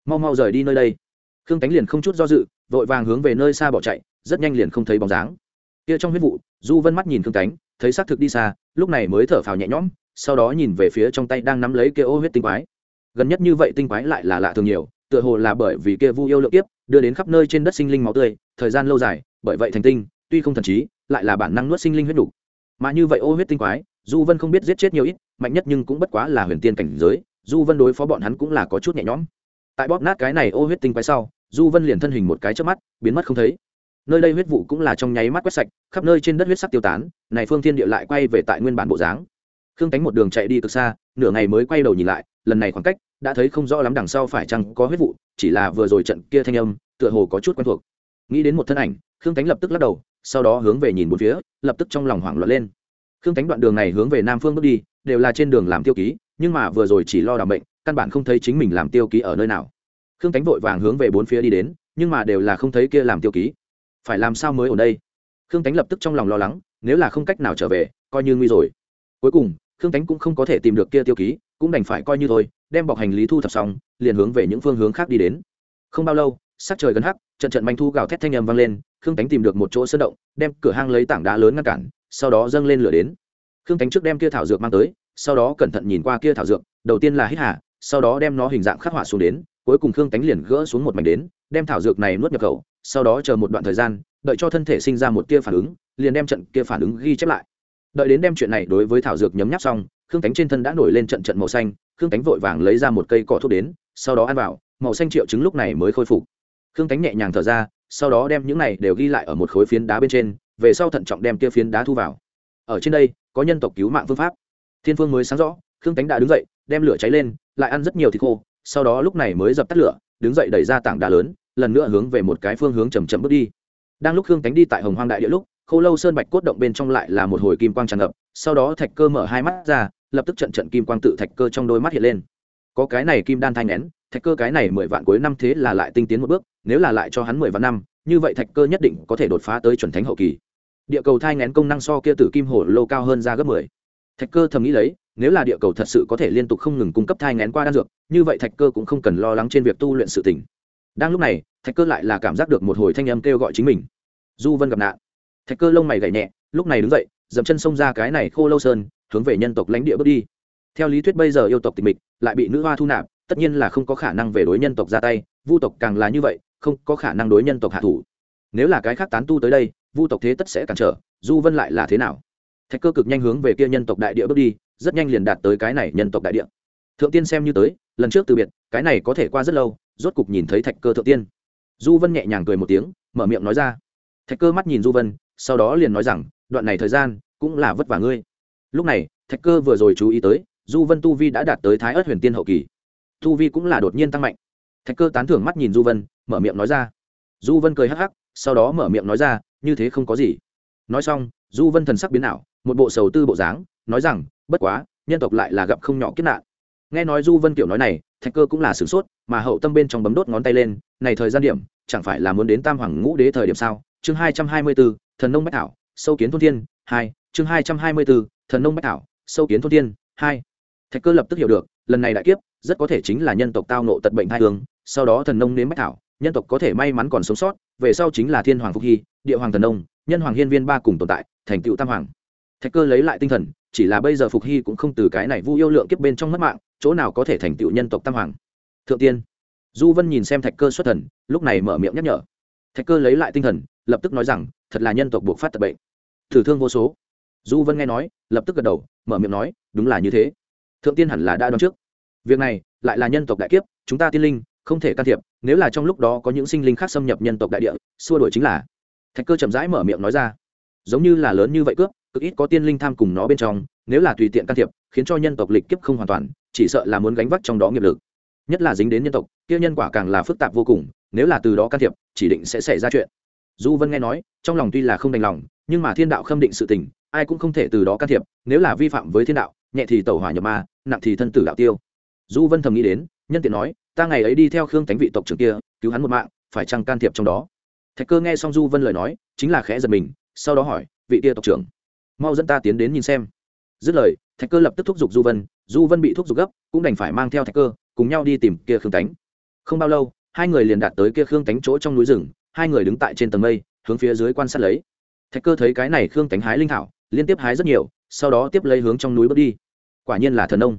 Mau mau rời đi nơi đây. Khương cánh liền không chút do dự, vội vàng hướng về nơi xa bỏ chạy, rất nhanh liền không thấy bóng dáng. Kia trong huyết vụ, du vân mắt nhìn khương cánh thấy xác thực đi xa, lúc này mới thở phào nhẹ nhõm, sau đó nhìn về phía trong tay đang nắm lấy kia ô huyết tinh quái. Gần nhất như vậy tinh quái lại là lạ thường nhiều, tựa hồ là bởi vì kia vu yêu lượng tiếp đưa đến khắp nơi trên đất sinh linh máu tươi, thời gian lâu dài, bởi vậy thành tinh tuy không thần trí, lại là bản năng nuốt sinh linh huyết đủ mà như vậy ô huyết tinh quái du vân không biết giết chết nhiều ít, mạnh nhất nhưng cũng bất quá là huyền tiên cảnh giới du vân đối phó bọn hắn cũng là có chút nhẹ nhõm. Tại bóp nát cái này ô huyết tinh quái sau du vân liền thân hình một cái trước mắt, biến mất không thấy. Nơi đây huyết vụ cũng là trong nháy mắt quét sạch, khắp nơi trên đất huyết sắc tiêu tán, này phương thiên địa lại quay về tại nguyên bản bộ dáng. Khương cánh một đường chạy đi cực xa, nửa ngày mới quay đầu nhìn lại, lần này khoảng cách, đã thấy không rõ lắm đằng sau phải chăng có huyết vụ, chỉ là vừa rồi trận kia thanh âm, tựa hồ có chút quen thuộc nghĩ đến một thân ảnh, khương tánh lập tức lắc đầu, sau đó hướng về nhìn một phía, lập tức trong lòng hoảng loạn lên. Khương tánh đoạn đường này hướng về nam phương bước đi, đều là trên đường làm tiêu ký, nhưng mà vừa rồi chỉ lo đảm bệnh căn bản không thấy chính mình làm tiêu ký ở nơi nào. Khương tánh vội vàng hướng về bốn phía đi đến, nhưng mà đều là không thấy kia làm tiêu ký. Phải làm sao mới ở đây? Khương tánh lập tức trong lòng lo lắng, nếu là không cách nào trở về, coi như nguy rồi. Cuối cùng, khương tánh cũng không có thể tìm được kia tiêu ký, cũng đành phải coi như thôi, đem bọc hành lý thu thập xong, liền hướng về những phương hướng khác đi đến. Không bao lâu, sắc trời gần hắc trận trận manh thu gào thét thanh âm vang lên, khương tánh tìm được một chỗ sơn động, đem cửa hang lấy tảng đá lớn ngăn cản, sau đó dâng lên lửa đến. Khương tánh trước đem kia thảo dược mang tới, sau đó cẩn thận nhìn qua kia thảo dược, đầu tiên là hít hà, sau đó đem nó hình dạng khắc họa xuống đến, cuối cùng khương tánh liền gỡ xuống một mảnh đến, đem thảo dược này nuốt nhập khẩu, sau đó chờ một đoạn thời gian, đợi cho thân thể sinh ra một tia phản ứng, liền đem trận kia phản ứng ghi chép lại. Đợi đến đem chuyện này đối với thảo dược nhấm nháp xong, khương tánh trên thân đã nổi lên trận trận màu xanh, khương tánh vội vàng lấy ra một cây cỏ thuốc đến, sau đó ăn vào, màu xanh triệu chứng lúc này mới khôi phục khương Tánh nhẹ nhàng thở ra, sau đó đem những này đều ghi lại ở một khối phiến đá bên trên, về sau thận trọng đem kia phiến đá thu vào. Ở trên đây, có nhân tộc cứu mạng phương pháp. Thiên phương mới sáng rõ, khương Tánh đã đứng dậy, đem lửa cháy lên, lại ăn rất nhiều thịt khô, sau đó lúc này mới dập tắt lửa, đứng dậy đẩy ra tảng đá lớn, lần nữa hướng về một cái phương hướng chầm chậm bước đi. Đang lúc khương Tánh đi tại hồng hoang đại địa lúc, khô lâu sơn bạch cốt động bên trong lại là một hồi kim quang tràn ngập, sau đó thạch cơ mở hai mắt ra, lập tức trận trận kim quang tự thạch cơ trong đôi mắt hiện lên. Có cái này kim đan thanh nén thạch cơ cái này mười vạn cuối năm thế là lại tinh tiến một bước, nếu là lại cho hắn mười vạn năm, như vậy thạch cơ nhất định có thể đột phá tới chuẩn thánh hậu kỳ. Địa cầu thai ngén công năng so kia tử kim hổ lô cao hơn ra gấp mười. Thạch cơ thầm nghĩ lấy, nếu là địa cầu thật sự có thể liên tục không ngừng cung cấp thai ngén qua đan dược, như vậy thạch cơ cũng không cần lo lắng trên việc tu luyện sự tỉnh đang lúc này, thạch cơ lại là cảm giác được một hồi thanh âm kêu gọi chính mình. Du vân gặp nạn. Thạch cơ lông mày gảy nhẹ, lúc này đứng dậy, dậm chân xông ra cái này khô lâu sơn, hướng về nhân tộc lãnh địa bước đi. Theo lý thuyết bây giờ yêu tộc tịch mịch, lại bị nữ hoa thu nạp tất nhiên là không có khả năng về đối nhân tộc ra tay, vu tộc càng là như vậy, không có khả năng đối nhân tộc hạ thủ. Nếu là cái khác tán tu tới đây, vu tộc thế tất sẽ cản trở, du vân lại là thế nào? Thạch cơ cực nhanh hướng về kia nhân tộc đại địa bước đi, rất nhanh liền đạt tới cái này nhân tộc đại địa. Thượng tiên xem như tới, lần trước từ biệt, cái này có thể qua rất lâu, rốt cục nhìn thấy thạch cơ thượng tiên. Du vân nhẹ nhàng cười một tiếng, mở miệng nói ra. Thạch cơ mắt nhìn du vân, sau đó liền nói rằng, đoạn này thời gian cũng là vất vả ngươi. Lúc này, thạch cơ vừa rồi chú ý tới, du vân tu vi đã đạt tới thái ớt huyền tiên hậu kỳ. Thu vi cũng là đột nhiên tăng mạnh. Thạch cơ tán thưởng mắt nhìn du vân, mở miệng nói ra. Du vân cười hắc hắc, sau đó mở miệng nói ra, như thế không có gì. Nói xong, du vân thần sắc biến ảo, một bộ sầu tư bộ dáng, nói rằng, bất quá, nhân tộc lại là gặp không nhỏ kiếp nạn. Nghe nói du vân kiểu nói này, thạch cơ cũng là sửng sốt, mà hậu tâm bên trong bấm đốt ngón tay lên, này thời gian điểm, chẳng phải là muốn đến tam hoàng ngũ đế thời điểm sao? Chương hai trăm hai mươi bốn, thần nông bách thảo, sâu kiến thôn thiên, hai. Chương hai trăm hai mươi bốn, thần nông bách thảo, sâu kiến thôn thiên, hai. Thạch cơ lập tức hiểu được, lần này đại kiếp rất có thể chính là nhân tộc tao nộ tật bệnh thai hương sau đó thần nông nếm bách thảo, nhân tộc có thể may mắn còn sống sót, về sau chính là thiên hoàng phúc hy, địa hoàng thần nông, nhân hoàng hiên viên ba cùng tồn tại, thành tựu tam hoàng. Thạch cơ lấy lại tinh thần, chỉ là bây giờ phục hy cũng không từ cái này vu yêu lượng kiếp bên trong mất mạng, chỗ nào có thể thành tựu nhân tộc tam hoàng. Thượng tiên, du vân nhìn xem thạch cơ xuất thần, lúc này mở miệng nhắc nhở. Thạch cơ lấy lại tinh thần, lập tức nói rằng, thật là nhân tộc buộc phát tật bệnh. Thử thương vô số. Du vân nghe nói, lập tức gật đầu, mở miệng nói, đúng là như thế. Thượng tiên hẳn là đã đoán trước việc này lại là nhân tộc đại kiếp, chúng ta tiên linh không thể can thiệp, nếu là trong lúc đó có những sinh linh khác xâm nhập nhân tộc đại địa, xua đuổi chính là. Thạch cơ chậm rãi mở miệng nói ra. Giống như là lớn như vậy cướp, cực ít có tiên linh tham cùng nó bên trong, nếu là tùy tiện can thiệp, khiến cho nhân tộc lịch kiếp không hoàn toàn, chỉ sợ là muốn gánh vác trong đó nghiệp lực. Nhất là dính đến nhân tộc, kia nhân quả càng là phức tạp vô cùng, nếu là từ đó can thiệp, chỉ định sẽ xảy ra chuyện. Du vân nghe nói, trong lòng tuy là không đành lòng, nhưng mà thiên đạo khâm định sự tình, ai cũng không thể từ đó can thiệp, nếu là vi phạm với thiên đạo, nhẹ thì tẩu hỏa nhập ma, nặng thì thân tử đạo tiêu du vân thầm nghĩ đến, nhân tiện nói, ta ngày ấy đi theo khương tánh vị tộc trưởng kia, cứu hắn một mạng, phải chăng can thiệp trong đó? Thạch cơ nghe xong du vân lời nói, chính là khẽ giật mình, sau đó hỏi, vị kia tộc trưởng, mau dẫn ta tiến đến nhìn xem. Dứt lời, thạch cơ lập tức thúc giục du vân du vân bị thúc giục gấp, cũng đành phải mang theo thạch cơ, cùng nhau đi tìm kia khương tánh không bao lâu, hai người liền đạt tới kia khương tánh chỗ trong núi rừng, hai người đứng tại trên tầng mây, hướng phía dưới quan sát lấy. Thạch cơ thấy cái này khương tánh hái linh thảo, liên tiếp hái rất nhiều, sau đó tiếp lấy hướng trong núi bước đi. Quả nhiên là thần nông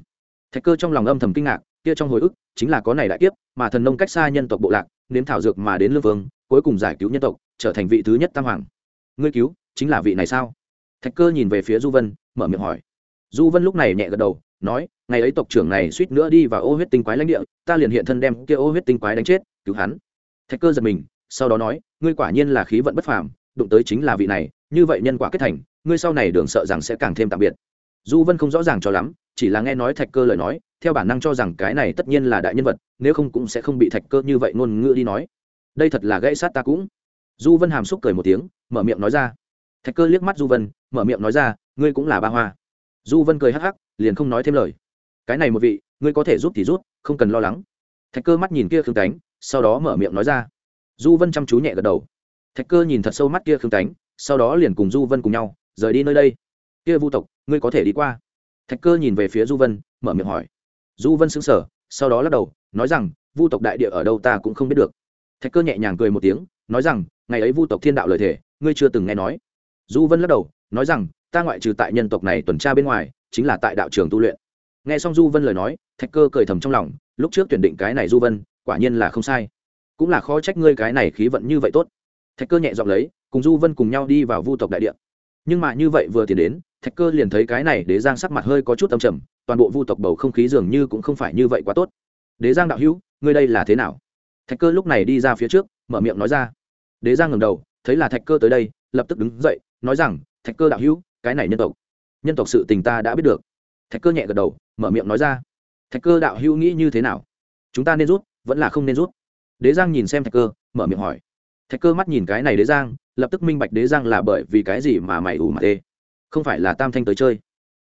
thạch cơ trong lòng âm thầm kinh ngạc, kia trong hồi ức, chính là có này đại kiếp, mà thần nông cách xa nhân tộc bộ lạc, nếm thảo dược mà đến lương vương, cuối cùng giải cứu nhân tộc, trở thành vị thứ nhất tam hoàng. Ngươi cứu, chính là vị này sao? Thạch cơ nhìn về phía du vân, mở miệng hỏi. Du vân lúc này nhẹ gật đầu, nói, ngày ấy tộc trưởng này suýt nữa đi vào ô huyết tinh quái lãnh địa, ta liền hiện thân đem kia ô huyết tinh quái đánh chết, cứu hắn. Thạch cơ giật mình, sau đó nói, ngươi quả nhiên là khí vận bất phàm, đụng tới chính là vị này, như vậy nhân quả kết thành, ngươi sau này đường sợ rằng sẽ càng thêm tạm biệt. Du vân không rõ ràng cho lắm chỉ là nghe nói thạch cơ lời nói, theo bản năng cho rằng cái này tất nhiên là đại nhân vật, nếu không cũng sẽ không bị thạch cơ như vậy ngôn ngữ đi nói. Đây thật là gãy sát ta cũng. Du vân hàm xúc cười một tiếng, mở miệng nói ra. Thạch cơ liếc mắt du vân, mở miệng nói ra, ngươi cũng là ba hoa. Du vân cười hắc hắc, liền không nói thêm lời. Cái này một vị, ngươi có thể giúp thì rút không cần lo lắng. Thạch cơ mắt nhìn kia khương cánh, sau đó mở miệng nói ra. Du vân chăm chú nhẹ gật đầu. Thạch cơ nhìn thật sâu mắt kia khương cánh, sau đó liền cùng du vân cùng nhau, rời đi nơi đây. Kia vu tộc, ngươi có thể đi qua thạch cơ nhìn về phía du vân, mở miệng hỏi. Du vân xứng sở sau đó lắc đầu, nói rằng, vu tộc đại địa ở đâu ta cũng không biết được. Thạch cơ nhẹ nhàng cười một tiếng, nói rằng, ngày ấy vu tộc thiên đạo lời thể ngươi chưa từng nghe nói. Du vân lắc đầu, nói rằng, ta ngoại trừ tại nhân tộc này tuần tra bên ngoài, chính là tại đạo trường tu luyện. Nghe xong du vân lời nói, thạch cơ cười thầm trong lòng, lúc trước tuyển định cái này du vân, quả nhiên là không sai. Cũng là khó trách ngươi cái này khí vận như vậy tốt. Thạch cơ nhẹ giọng lấy, cùng du vân cùng nhau đi vào vu tộc đại địa. Nhưng mà như vậy vừa tiến đến thạch cơ liền thấy cái này đế giang sắc mặt hơi có chút âm trầm, toàn bộ vu tộc bầu không khí dường như cũng không phải như vậy quá tốt. Đế giang đạo hữu, ngươi đây là thế nào? Thạch cơ lúc này đi ra phía trước, mở miệng nói ra. Đế giang ngầm đầu, thấy là thạch cơ tới đây, lập tức đứng dậy, nói rằng, thạch cơ đạo hữu, cái này nhân tộc nhân tộc sự tình ta đã biết được. Thạch cơ nhẹ gật đầu, mở miệng nói ra. Thạch cơ đạo hữu nghĩ như thế nào? Chúng ta nên rút, vẫn là không nên rút? Đế giang nhìn xem thạch cơ, mở miệng hỏi. Thạch cơ mắt nhìn cái này đế giang, lập tức minh bạch đế giang là bởi vì cái gì mà mày ủ mà tê không phải là tam thanh tới chơi.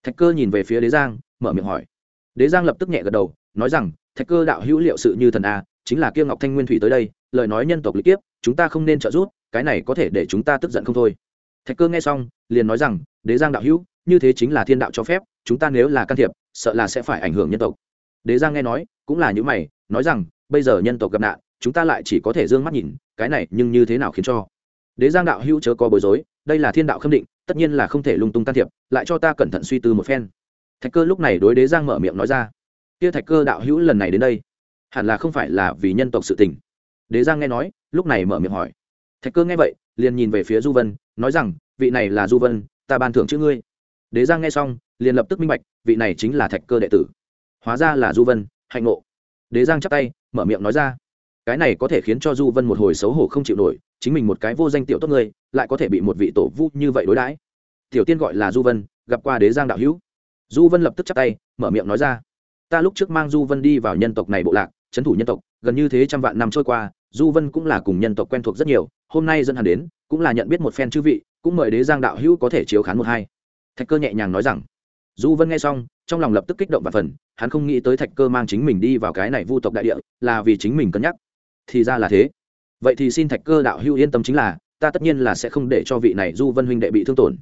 Thạch cơ nhìn về phía đế giang, mở miệng hỏi. Đế giang lập tức nhẹ gật đầu, nói rằng, thạch cơ đạo hữu liệu sự như thần a, chính là kia ngọc thanh nguyên thủy tới đây, lời nói nhân tộc lý kiếp, chúng ta không nên trợ giúp, cái này có thể để chúng ta tức giận không thôi. Thạch cơ nghe xong, liền nói rằng, đế giang đạo hữu, như thế chính là thiên đạo cho phép, chúng ta nếu là can thiệp, sợ là sẽ phải ảnh hưởng nhân tộc. Đế giang nghe nói, cũng là những mày, nói rằng, bây giờ nhân tộc gặp nạn, chúng ta lại chỉ có thể d ư ơ n g mắt nhìn, cái này nhưng như thế nào khiến cho? Đế giang đạo hữu chớ có bối rối, đây là thiên đạo khâm định tất nhiên là không thể lung tung can thiệp, lại cho ta cẩn thận suy tư một phen. Thạch cơ lúc này đối đế giang mở miệng nói ra, kia thạch cơ đạo hữu lần này đến đây, hẳn là không phải là vì nhân tộc sự tình. Đế giang nghe nói, lúc này mở miệng hỏi. Thạch cơ nghe vậy, liền nhìn về phía du vân, nói rằng, vị này là du vân, ta ban thưởng chữ ngươi. Đế giang nghe xong, liền lập tức minh bạch, vị này chính là thạch cơ đệ tử. Hóa ra là du vân, hạnh ngộ. Đế giang chắp tay, mở miệng nói ra, cái này có thể khiến cho du vân một hồi xấu hổ không chịu nổi chính mình một cái vô danh tiểu tốt người, lại có thể bị một vị tổ vu như vậy đối đãi. Tiểu tiên gọi là du vân, gặp qua đế giang đạo hữu. Du vân lập tức chắp tay, mở miệng nói ra. Ta lúc trước mang du vân đi vào nhân tộc này bộ lạc, trấn thủ nhân tộc, gần như thế trăm vạn năm trôi qua, du vân cũng là cùng nhân tộc quen thuộc rất nhiều, hôm nay dân hàn đến, cũng là nhận biết một phen chư vị, cũng mời đế giang đạo hữu có thể chiếu khán một hai. Thạch cơ nhẹ nhàng nói rằng. Du vân nghe xong, trong lòng lập tức kích động và phần hắn không nghĩ tới thạch cơ mang chính mình đi vào cái này vu tộc đại địa, là vì chính mình cân nhắc. Thì ra là thế vậy thì xin thạch cơ đạo hữu yên tâm chính là, ta tất nhiên là sẽ không để cho vị này du vân huynh đệ bị thương tổn.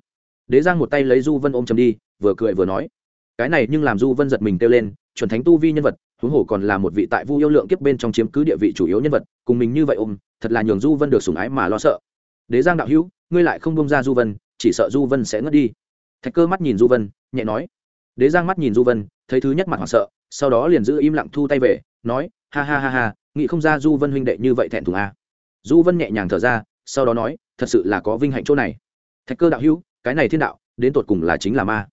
Đế giang một tay lấy du vân ôm chầm đi, vừa cười vừa nói. Cái này nhưng làm du vân giật mình kêu lên, chuẩn thánh tu vi nhân vật, huống hồ còn là một vị tại vu yêu lượng kiếp bên trong chiếm cứ địa vị chủ yếu nhân vật, cùng mình như vậy ôm, thật là nhường du vân được sủng ái mà lo sợ. Đế giang đạo hữu, ngươi lại không bông ra du vân, chỉ sợ du vân sẽ ngất đi. Thạch cơ mắt nhìn du vân, nhẹ nói. Đế giang mắt nhìn du vân, thấy thứ nhất mặt hoảng sợ, sau đó liền giữ im lặng thu tay về, nói, ha ha ha ha, nghĩ không ra du vân huynh đệ như vậy thẹn thùng a à du vân nhẹ nhàng thở ra, sau đó nói, thật sự là có vinh hạnh chỗ này. Thạch cơ đạo hữu, cái này thiên đạo, đến tột cùng là chính là ma.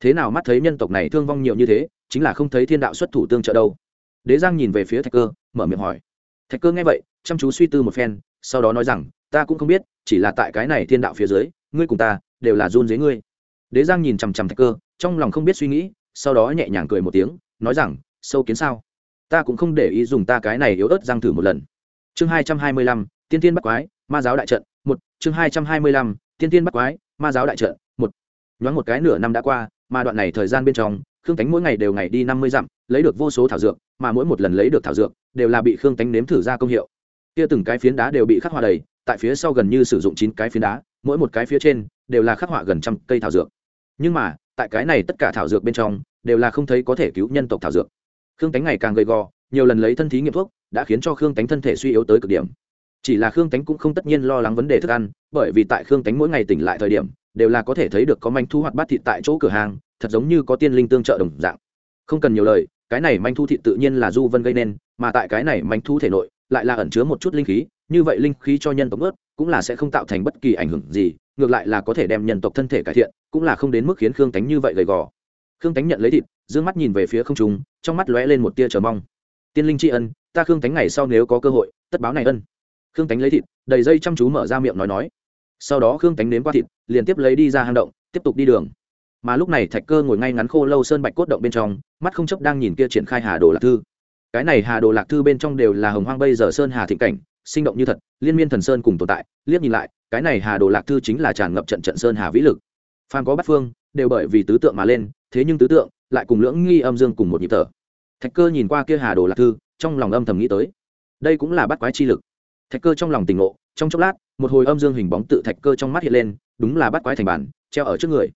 Thế nào mắt thấy nhân tộc này thương vong nhiều như thế, chính là không thấy thiên đạo xuất thủ tương trợ đâu. Đế giang nhìn về phía thạch cơ, mở miệng hỏi. Thạch cơ nghe vậy, chăm chú suy tư một phen, sau đó nói rằng, ta cũng không biết, chỉ là tại cái này thiên đạo phía dưới, ngươi cùng ta đều là run dưới ngươi. Đế giang nhìn chằm chằm thạch cơ, trong lòng không biết suy nghĩ, sau đó nhẹ nhàng cười một tiếng, nói rằng, sâu kiến sao? Ta cũng không để ý dùng ta cái này yếu ớt giang thử một lần chương hai trăm hai mươi lăm, tiên tiên bắt quái, ma giáo đại trận, một. Chương hai trăm hai mươi lăm, tiên tiên bắt quái, ma giáo đại trận, một. Nhoáng một cái nửa năm đã qua, mà đoạn này thời gian bên trong, khương tánh mỗi ngày đều ngày đi năm mươi dặm, lấy được vô số thảo dược, mà mỗi một lần lấy được thảo dược, đều là bị khương tánh nếm thử ra công hiệu. Kia từng cái phiến đá đều bị khắc họa đầy, tại phía sau gần như sử dụng chín cái phiến đá, mỗi một cái phía trên, đều là khắc họa gần trăm cây thảo dược. Nhưng mà, tại cái này tất cả thảo dược bên trong, đều là không thấy có thể cứu nhân tộc thảo dược. Khương tánh ngày càng gầy gò, nhiều lần lấy thân thí nghiệm thuốc đã khiến cho khương tánh thân thể suy yếu tới cực điểm. Chỉ là khương tánh cũng không tất nhiên lo lắng vấn đề thức ăn, bởi vì tại khương tánh mỗi ngày tỉnh lại thời điểm, đều là có thể thấy được có manh thu hoặc bát thịt tại chỗ cửa hàng, thật giống như có tiên linh tương trợ đồng dạng. Không cần nhiều lời, cái này manh thu thịt tự nhiên là du vân gây nên, mà tại cái này manh thu thể nội, lại là ẩn chứa một chút linh khí, như vậy linh khí cho nhân tộc ướt, cũng là sẽ không tạo thành bất kỳ ảnh hưởng gì, ngược lại là có thể đem nhân tộc thân thể cải thiện, cũng là không đến mức khiến khương tánh như vậy gầy gò. Khương tánh nhận lấy thịt d ư ơ n g mắt nhìn về phía không trung, trong mắt lóe lên một tia chờ mong. Tiên linh tri ân ta khương tánh ngày sau nếu có cơ hội, tất báo này ân. Khương tánh lấy thịt, đầy dây chăm chú mở ra miệng nói nói. Sau đó khương tánh nếm qua thịt, liền tiếp lấy đi ra hang động, tiếp tục đi đường. Mà lúc này thạch cơ ngồi ngay ngắn khô lâu sơn bạch cốt động bên trong, mắt không chấp đang nhìn kia triển khai hà đồ lạc thư. Cái này hà đồ lạc thư bên trong đều là hồng hoang bây giờ sơn hà thịnh cảnh, sinh động như thật, liên miên thần sơn cùng tồn tại. Liếc nhìn lại, cái này hà đồ lạc thư chính là tràn ngập trận trận sơn hà vĩ lực. Phan có bắt phương, đều bởi vì tứ tượng mà lên, thế nhưng tứ tượng lại cùng lưỡng nghi âm dương cùng một nhịp thở. Thạch cơ nhìn qua kia hà đồ lạc thư trong lòng âm thầm nghĩ tới. Đây cũng là bắt quái chi lực. Thạch cơ trong lòng tỉnh ngộ, trong chốc lát, một hồi âm dương hình bóng tự thạch cơ trong mắt hiện lên, đúng là bắt quái thành bản, treo ở trước người.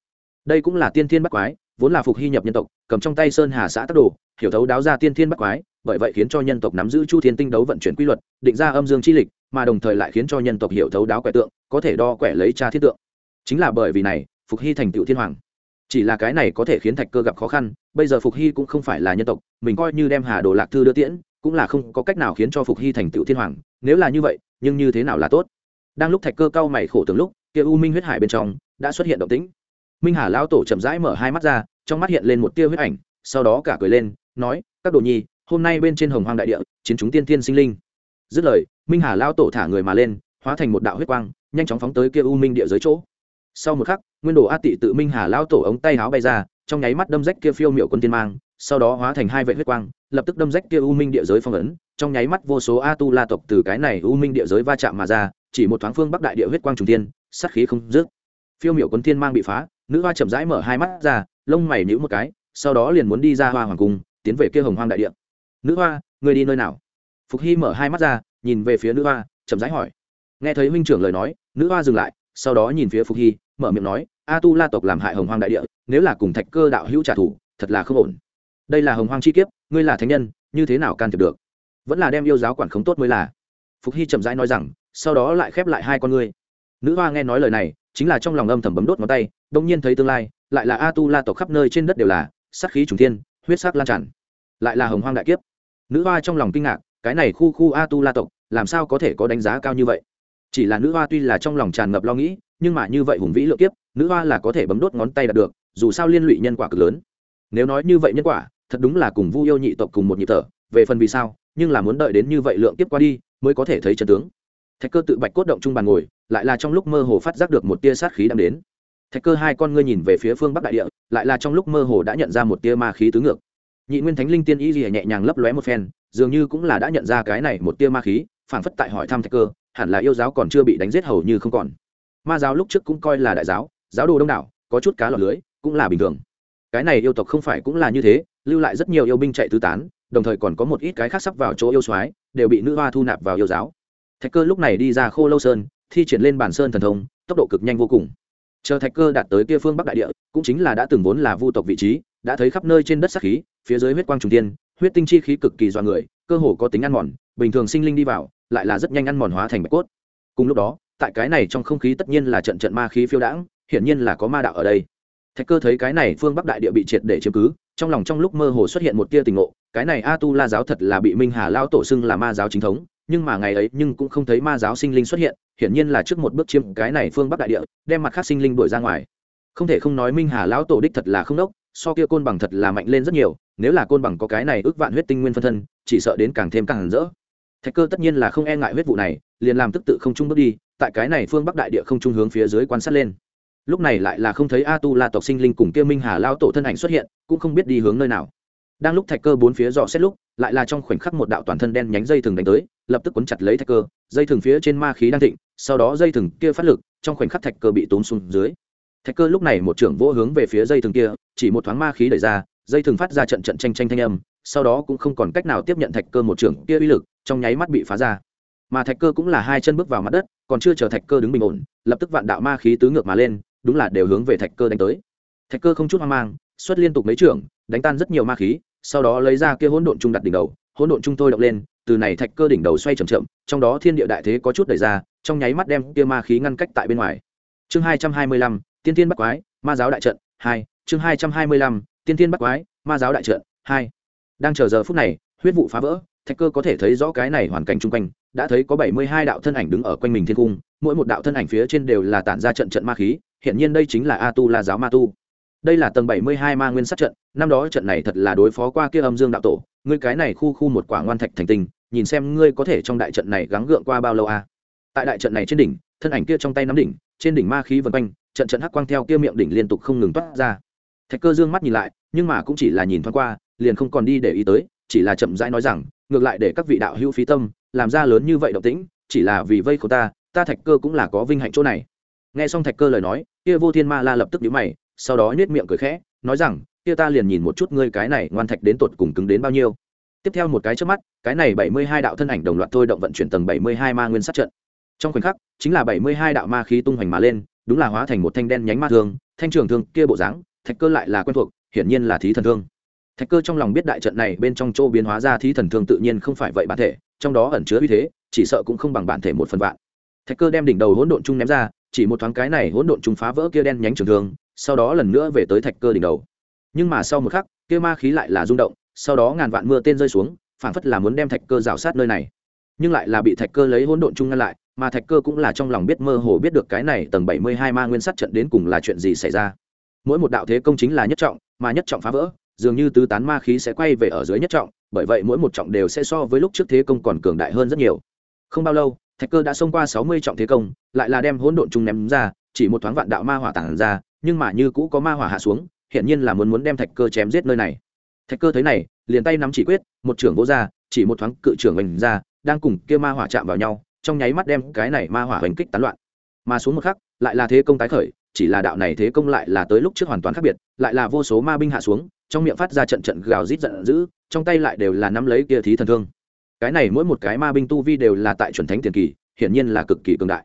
Đây cũng là tiên thiên bắt quái, vốn là phục hy nhập nhân tộc, cầm trong tay sơn hà xã tắc đồ, hiểu thấu đáo ra tiên thiên bắt quái, bởi vậy khiến cho nhân tộc nắm giữ chu thiên tinh đấu vận chuyển quy luật, định ra âm dương chi lịch, mà đồng thời lại khiến cho nhân tộc hiểu thấu đáo quẻ tượng, có thể đo quẻ lấy tra thiết tượng. Chính là bởi vì này, phục hy thành tựu thiên hoàng. Chỉ là cái này có thể khiến thạch cơ gặp khó khăn, bây giờ phục hy cũng không phải là nhân tộc, mình coi như đem hà đồ lạc thư đưa tiễn cũng là không có cách nào khiến cho phục hy thành tựu thiên hoàng, nếu là như vậy, nhưng như thế nào là tốt? Đang lúc thạch cơ cao mày khổ từng lúc, kia u minh huyết hải bên trong đã xuất hiện động tĩnh. Minh hà lão tổ chậm rãi mở hai mắt ra, trong mắt hiện lên một tia huyết ảnh, sau đó cả cười lên, nói, các đồ nhi, hôm nay bên trên hồng hoang đại địa, chiến chúng tiên tiên sinh linh. Dứt lời, minh hà lão tổ thả người mà lên, hóa thành một đạo huyết quang, nhanh chóng phóng tới kia u minh địa giới chỗ. Sau một khắc, nguyên đồ a tị tự minh hà lão tổ ống tay áo bay ra, trong nháy mắt đâm rách kia phiêu miệu quân tiên mang sau đó hóa thành hai vệ huyết quang, lập tức đâm rách kia u minh địa giới phong ấn, trong nháy mắt vô số a tu la tộc từ cái này u minh địa giới va chạm mà ra, chỉ một thoáng phương bắc đại địa huyết quang trùng tiên sát khí không dứt. Phiêu miểu quân tiên mang bị phá, nữ hoa chậm rãi mở hai mắt ra, lông mày nhíu một cái, sau đó liền muốn đi ra hoa hoàng cung, tiến về kia hồng hoang đại địa. Nữ hoa, người đi nơi nào? Phục hy mở hai mắt ra, nhìn về phía nữ hoa, chậm rãi hỏi. Nghe thấy huynh trưởng lời nói, nữ hoa dừng lại, sau đó nhìn phía phục hy, mở miệng nói, a tu la tộc làm hại hồng hoang đại địa, nếu là cùng thạch cơ đạo hữu trả thù, thật là không ổn đây là hồng hoang chi kiếp, ngươi là thánh nhân, như thế nào can thiệp được? Vẫn là đem yêu giáo quản khống tốt mới là. Phục hy chậm rãi nói rằng, sau đó lại khép lại hai con ngươi. Nữ hoa nghe nói lời này, chính là trong lòng âm thầm bấm đốt ngón tay đông nhiên thấy tương lai, lại là a tu la tộc khắp nơi trên đất đều là sắc khí trùng thiên, huyết sắc lan tràn. Lại là hồng hoang đại kiếp. Nữ hoa trong lòng kinh ngạc, cái này khu khu a tu la tộc, làm sao có thể có đánh giá cao như vậy? Chỉ là nữ hoa tuy là trong lòng tràn ngập lo nghĩ, nhưng mà như vậy hùng vĩ lựa kiếp, nữ hoa là có thể bấm đốt ngón tay đạt được, dù sao liên lụy nhân quả cực lớn. Nếu nói như vậy nhân quả thật đúng là cùng vu yêu nhị tộc cùng một nhịp thở, về phần vì sao, nhưng là muốn đợi đến như vậy lượng tiếp qua đi, mới có thể thấy chân tướng. Thạch cơ tự bạch cốt động trung bàn ngồi, lại là trong lúc mơ hồ phát giác được một tia sát khí đang đến. Thạch cơ hai con ngươi nhìn về phía phương bắc đại địa, lại là trong lúc mơ hồ đã nhận ra một tia ma khí tứ ngược. Nhị nguyên thánh linh tiên y gì nhẹ nhàng lấp lóe một phen, dường như cũng là đã nhận ra cái này một tia ma khí, phảng phất tại hỏi thăm thạch cơ, hẳn là yêu giáo còn chưa bị đánh giết hầu như không còn. Ma giáo lúc trước cũng coi là đại giáo giáo đồ đông đảo, có chút cá lọt lưới, cũng là bình thường. Cái này yêu tộc không phải cũng là như thế lưu lại rất nhiều yêu binh chạy tứ tán, đồng thời còn có một ít cái khác sắp vào chỗ yêu soái, đều bị nữ hoa thu nạp vào yêu giáo. Thạch cơ lúc này đi ra khô lâu sơn, thi triển lên bản sơn thần thông, tốc độ cực nhanh vô cùng. Chờ thạch cơ đạt tới kia phương bắc đại địa, cũng chính là đã từng vốn là vu tộc vị trí, đã thấy khắp nơi trên đất sắc khí, phía dưới huyết quang trùng tiên huyết tinh chi khí cực kỳ dọa người, cơ hồ có tính ăn mòn, bình thường sinh linh đi vào, lại là rất nhanh ăn mòn hóa thành bạch cốt. Cùng lúc đó, tại cái này trong không khí tất nhiên là trận trận ma khí phiêu đãng, hiển nhiên là có ma đạo ở đây. Thạch cơ thấy cái này phương bắc đại địa bị triệt để chiếm cứ trong lòng trong lúc mơ hồ xuất hiện một tia tình ngộ, cái này a tu la giáo thật là bị minh hà lao tổ xưng là ma giáo chính thống, nhưng mà ngày ấy nhưng cũng không thấy ma giáo sinh linh xuất hiện, hiển nhiên là trước một bước chiếm cái này phương bắc đại địa, đem mặt khác sinh linh đuổi ra ngoài. Không thể không nói minh hà lão tổ đích thật là không đốc, so kia côn bằng thật là mạnh lên rất nhiều, nếu là côn bằng có cái này ước vạn huyết tinh nguyên phân thân, chỉ sợ đến càng thêm càng rỡ. Thạch cơ tất nhiên là không e ngại huyết vụ này, liền làm tức tự không trung bước đi, tại cái này phương bắc đại địa không trung hướng phía dưới quan sát lên lúc này lại là không thấy a tu la tộc sinh linh cùng kia minh hà lao tổ thân ảnh xuất hiện, cũng không biết đi hướng nơi nào. Đang lúc thạch cơ bốn phía dò xét lúc, lại là trong khoảnh khắc một đạo toàn thân đen nhánh dây thừng đánh tới, lập tức quấn chặt lấy thạch cơ, dây thừng phía trên ma khí đang thịnh, sau đó dây thừng kia phát lực, trong khoảnh khắc thạch cơ bị tốn xuống dưới. Thạch cơ lúc này một trưởng vỗ hướng về phía dây thừng kia, chỉ một thoáng ma khí đẩy ra, dây thừng phát ra trận trận tranh tranh thanh âm, sau đó cũng không còn cách nào tiếp nhận thạch cơ một trưởng kia uy lực, trong nháy mắt bị phá ra. Mà thạch cơ cũng là hai chân bước vào mặt đất, còn chưa chờ thạch cơ đứng bình ổn, lập tức vạn đạo ma khí tứ ngược mà lên đúng là đều hướng về thạch cơ đánh tới. Thạch cơ không chút hoang mang, xuất liên tục mấy trưởng, đánh tan rất nhiều ma khí, sau đó lấy ra kia hỗn độn trung đặt đỉnh đầu, hỗn độn trung tôi động lên, từ này thạch cơ đỉnh đầu xoay chậm chậm, trong đó thiên địa đại thế có chút đẩy ra, trong nháy mắt đem kia ma khí ngăn cách tại bên ngoài. Chương hai trăm hai mươi lăm, tiên tiên bắt quái, ma giáo đại trận, hai, chương hai trăm hai mươi lăm, tiên tiên bắt quái, ma giáo đại trận, hai. Đang chờ giờ phút này, huyết vụ phá vỡ, thạch cơ có thể thấy rõ cái này hoàn cảnh chung quanh, đã thấy có bảy mươi hai đạo thân ảnh đứng ở quanh mình thiên cung, mỗi một đạo thân ảnh phía trên đều là tản ra trận trận ma khí hiện nhiên đây chính là a tu la giáo ma tu. Đây là tầng bảy mươi hai ma nguyên sát trận, năm đó trận này thật là đối phó qua kia âm dương đạo tổ. Ngươi cái này khu khu một quả ngoan thạch thành tình nhìn xem ngươi có thể trong đại trận này gắng gượng qua bao lâu a à? tại đại trận này trên đỉnh, thân ảnh kia trong tay nắm đỉnh, trên đỉnh ma khí vần quanh, trận trận hắc quang theo kia miệng đỉnh liên tục không ngừng toát ra. Thạch cơ dương mắt nhìn lại, nhưng mà cũng chỉ là nhìn thoáng qua, liền không còn đi để ý tới, chỉ là chậm rãi nói rằng, ngược lại để các vị đạo hữu phí tâm, làm ra lớn như vậy động tĩnh, chỉ là vì vây của ta ta thạch cơ cũng là có vinh hạnh chỗ này nghe xong thạch cơ lời nói, kia vô thiên ma la lập tức nhíu mày, sau đó nhếch miệng cười khẽ, nói rằng, kia ta liền nhìn một chút ngươi cái này ngoan thạch đến tột cùng cứng đến bao nhiêu. Tiếp theo một cái trước mắt, cái này bảy mươi hai đạo thân ảnh đồng loạt thôi động vận chuyển tầng bảy mươi hai ma nguyên sát trận. Trong khoảnh khắc, chính là bảy mươi hai đạo ma khí tung hoành mà lên, đúng là hóa thành một thanh đen nhánh ma thương, thanh trường thương kia bộ dáng, thạch cơ lại là quen thuộc, hiển nhiên là thí thần thương. Thạch cơ trong lòng biết đại trận này bên trong chỗ biến hóa ra thí thần thương tự nhiên không phải vậy bản thể, trong đó ẩn chứa uy thế, chỉ sợ cũng không bằng bản thể một phần vạn. Thạch cơ đem đỉnh đầu hỗn độn chung ném ra chỉ một thoáng cái này hỗn độn trùng phá vỡ kia đen nhánh trường thương, sau đó lần nữa về tới thạch cơ đỉnh đầu. Nhưng mà sau một khắc, kia ma khí lại là rung động, sau đó ngàn vạn mưa tên rơi xuống, phảng phất là muốn đem thạch cơ rào sát nơi này. Nhưng lại là bị thạch cơ lấy hỗn độn chung ngăn lại, mà thạch cơ cũng là trong lòng biết mơ hồ biết được cái này tầng bảy mươi hai ma nguyên sắt trận đến cùng là chuyện gì xảy ra. Mỗi một đạo thế công chính là nhất trọng, mà nhất trọng phá vỡ, dường như tứ tán ma khí sẽ quay về ở dưới nhất trọng, bởi vậy mỗi một trọng đều sẽ so với lúc trước thế công còn cường đại hơn rất nhiều. Không bao lâu thạch cơ đã xông qua sáu mươi trọng thế công, lại là đem hỗn độn chung ném ra, chỉ một thoáng vạn đạo ma hỏa tản ra, nhưng mà như cũ có ma hỏa hạ xuống hiện nhiên là muốn muốn đem thạch cơ chém giết nơi này. Thạch cơ thấy này, liền tay nắm chỉ quyết, một trưởng gỗ ra, chỉ một thoáng cự trưởng hình ra, đang cùng kia ma hỏa chạm vào nhau, trong nháy mắt đem cái này ma hỏa hành kích tán loạn. Mà xuống một khắc, lại là thế công tái khởi, chỉ là đạo này thế công lại là tới lúc trước hoàn toàn khác biệt, lại là vô số ma binh hạ xuống, trong miệng phát ra trận trận gào rít giận dữ, trong tay lại đều là nắm lấy kia thí thần thương cái này mỗi một cái ma binh tu vi đều là tại chuẩn thánh tiền kỳ, hiển nhiên là cực kỳ cường đại.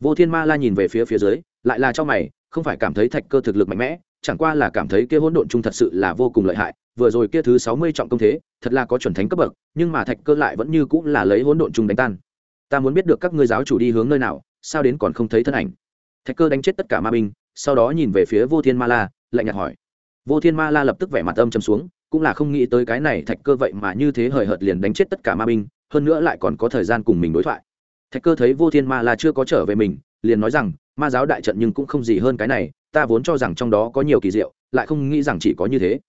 Vô thiên ma la nhìn về phía phía dưới, lại là cho mày, không phải cảm thấy thạch cơ thực lực mạnh mẽ, chẳng qua là cảm thấy kia hỗn độn chung thật sự là vô cùng lợi hại, vừa rồi kia thứ sáu mươi trọng công thế, thật là có chuẩn thánh cấp bậc, nhưng mà thạch cơ lại vẫn như cũng là lấy hỗn độn chung đánh tan. Ta muốn biết được các ngươi giáo chủ đi hướng nơi nào, sao đến còn không thấy thân ảnh? Thạch cơ đánh chết tất cả ma binh, sau đó nhìn về phía vô thiên ma la, lạnh nhạt hỏi. Vô thiên ma la lập tức vẻ mặt âm chầm xuống cũng là không nghĩ tới cái này thạch cơ vậy mà như thế hời hợt liền đánh chết tất cả ma binh, hơn nữa lại còn có thời gian cùng mình đối thoại. Thạch cơ thấy vô thiên ma la chưa có trở về mình, liền nói rằng, ma giáo đại trận nhưng cũng không gì hơn cái này, ta vốn cho rằng trong đó có nhiều kỳ diệu, lại không nghĩ rằng chỉ có như thế.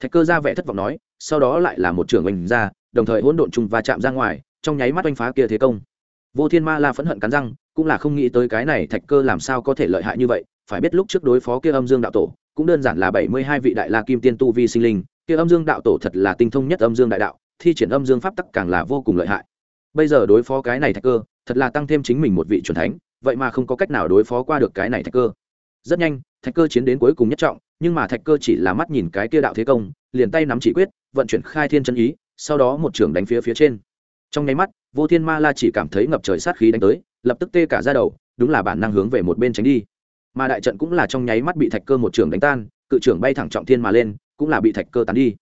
Thạch cơ ra vẻ thất vọng nói, sau đó lại là một trưởng oanh ra, đồng thời hỗn độn chung va chạm ra ngoài, trong nháy mắt oanh phá kia thế công. Vô thiên ma la phẫn hận cắn răng, cũng là không nghĩ tới cái này thạch cơ làm sao có thể lợi hại như vậy, phải biết lúc trước đối phó kia âm dương đạo tổ, cũng đơn giản là bảy mươi hai vị đại la kim tiên tu vi sinh linh kia âm dương đạo tổ thật là tinh thông nhất âm dương đại đạo, thi triển âm dương pháp tắc càng là vô cùng lợi hại. Bây giờ đối phó cái này thạch cơ, thật là tăng thêm chính mình một vị c thánh, vậy mà không có cách nào đối phó qua được cái này thạch cơ. Rất nhanh, thạch cơ chiến đến cuối cùng nhất trọng, nhưng mà thạch cơ chỉ là mắt nhìn cái kia đạo thế công, liền tay nắm chỉ quyết, vận chuyển khai thiên chân ý, sau đó một trưởng đánh phía phía trên. Trong nháy mắt, vô thiên ma la chỉ cảm thấy ngập trời sát khí đánh tới, lập tức tê cả ra đầu, đúng là bản năng hướng về một bên tránh đi. Mà đại trận cũng là trong nháy mắt bị thạch cơ một trưởng đánh tan, cự trưởng bay thẳng trọng thiên mà lên cũng là bị thạch cơ tán đi.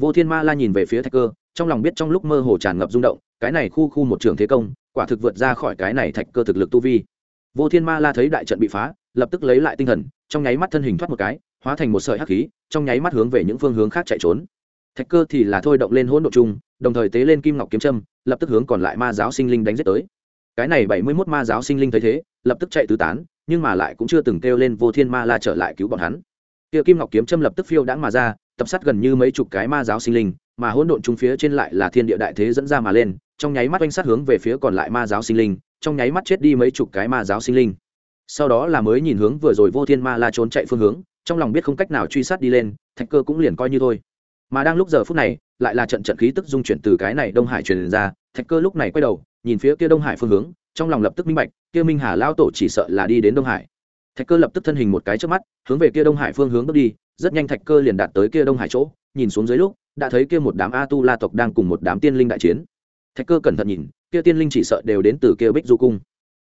Vô thiên ma la nhìn về phía thạch cơ, trong lòng biết trong lúc mơ hồ tràn ngập rung động, cái này khu khu một trường thế công, quả thực vượt ra khỏi cái này thạch cơ thực lực tu vi. Vô thiên ma la thấy đại trận bị phá, lập tức lấy lại tinh thần, trong nháy mắt thân hình thoát một cái, hóa thành một sợi hắc khí, trong nháy mắt hướng về những phương hướng khác chạy trốn. Thạch cơ thì là thôi động lên hỗn độ chung, đồng thời tế lên kim ngọc kiếm trâm lập tức hướng còn lại ma giáo sinh linh đánh giết tới. Cái này bảy mươi mốt ma giáo sinh linh thấy thế, lập tức chạy tứ tán, nhưng mà lại cũng chưa từng kêu lên vô thiên ma la trở lại cứu bọn hắn kia kim ngọc kiếm châm lập tức phiêu đãng mà ra, tập sát gần như mấy chục cái ma giáo sinh linh, mà hỗn độn chúng phía trên lại là thiên địa đại thế dẫn ra mà lên, trong nháy mắt oanh sát hướng về phía còn lại ma giáo sinh linh, trong nháy mắt chết đi mấy chục cái ma giáo sinh linh. Sau đó là mới nhìn hướng vừa rồi vô thiên ma la trốn chạy phương hướng, trong lòng biết không cách nào truy sát đi lên, thạch cơ cũng liền coi như thôi. Mà đang lúc giờ phút này, lại là trận trận khí tức dung chuyển từ cái này đông hải truyền ra, thạch cơ lúc này quay đầu, nhìn phía kia đông hải phương hướng, trong lòng lập tức minh bạch, kia minh hà lao tổ chỉ sợ là đi đến đông hải thạch cơ lập tức thân hình một cái trước mắt, hướng về kia đông hải phương hướng bước đi, rất nhanh thạch cơ liền đạt tới kia đông hải chỗ, nhìn xuống dưới lúc, đã thấy kia một đám a tu la tộc đang cùng một đám tiên linh đại chiến. Thạch cơ cẩn thận nhìn, kia tiên linh chỉ sợ đều đến từ kia bích du cung.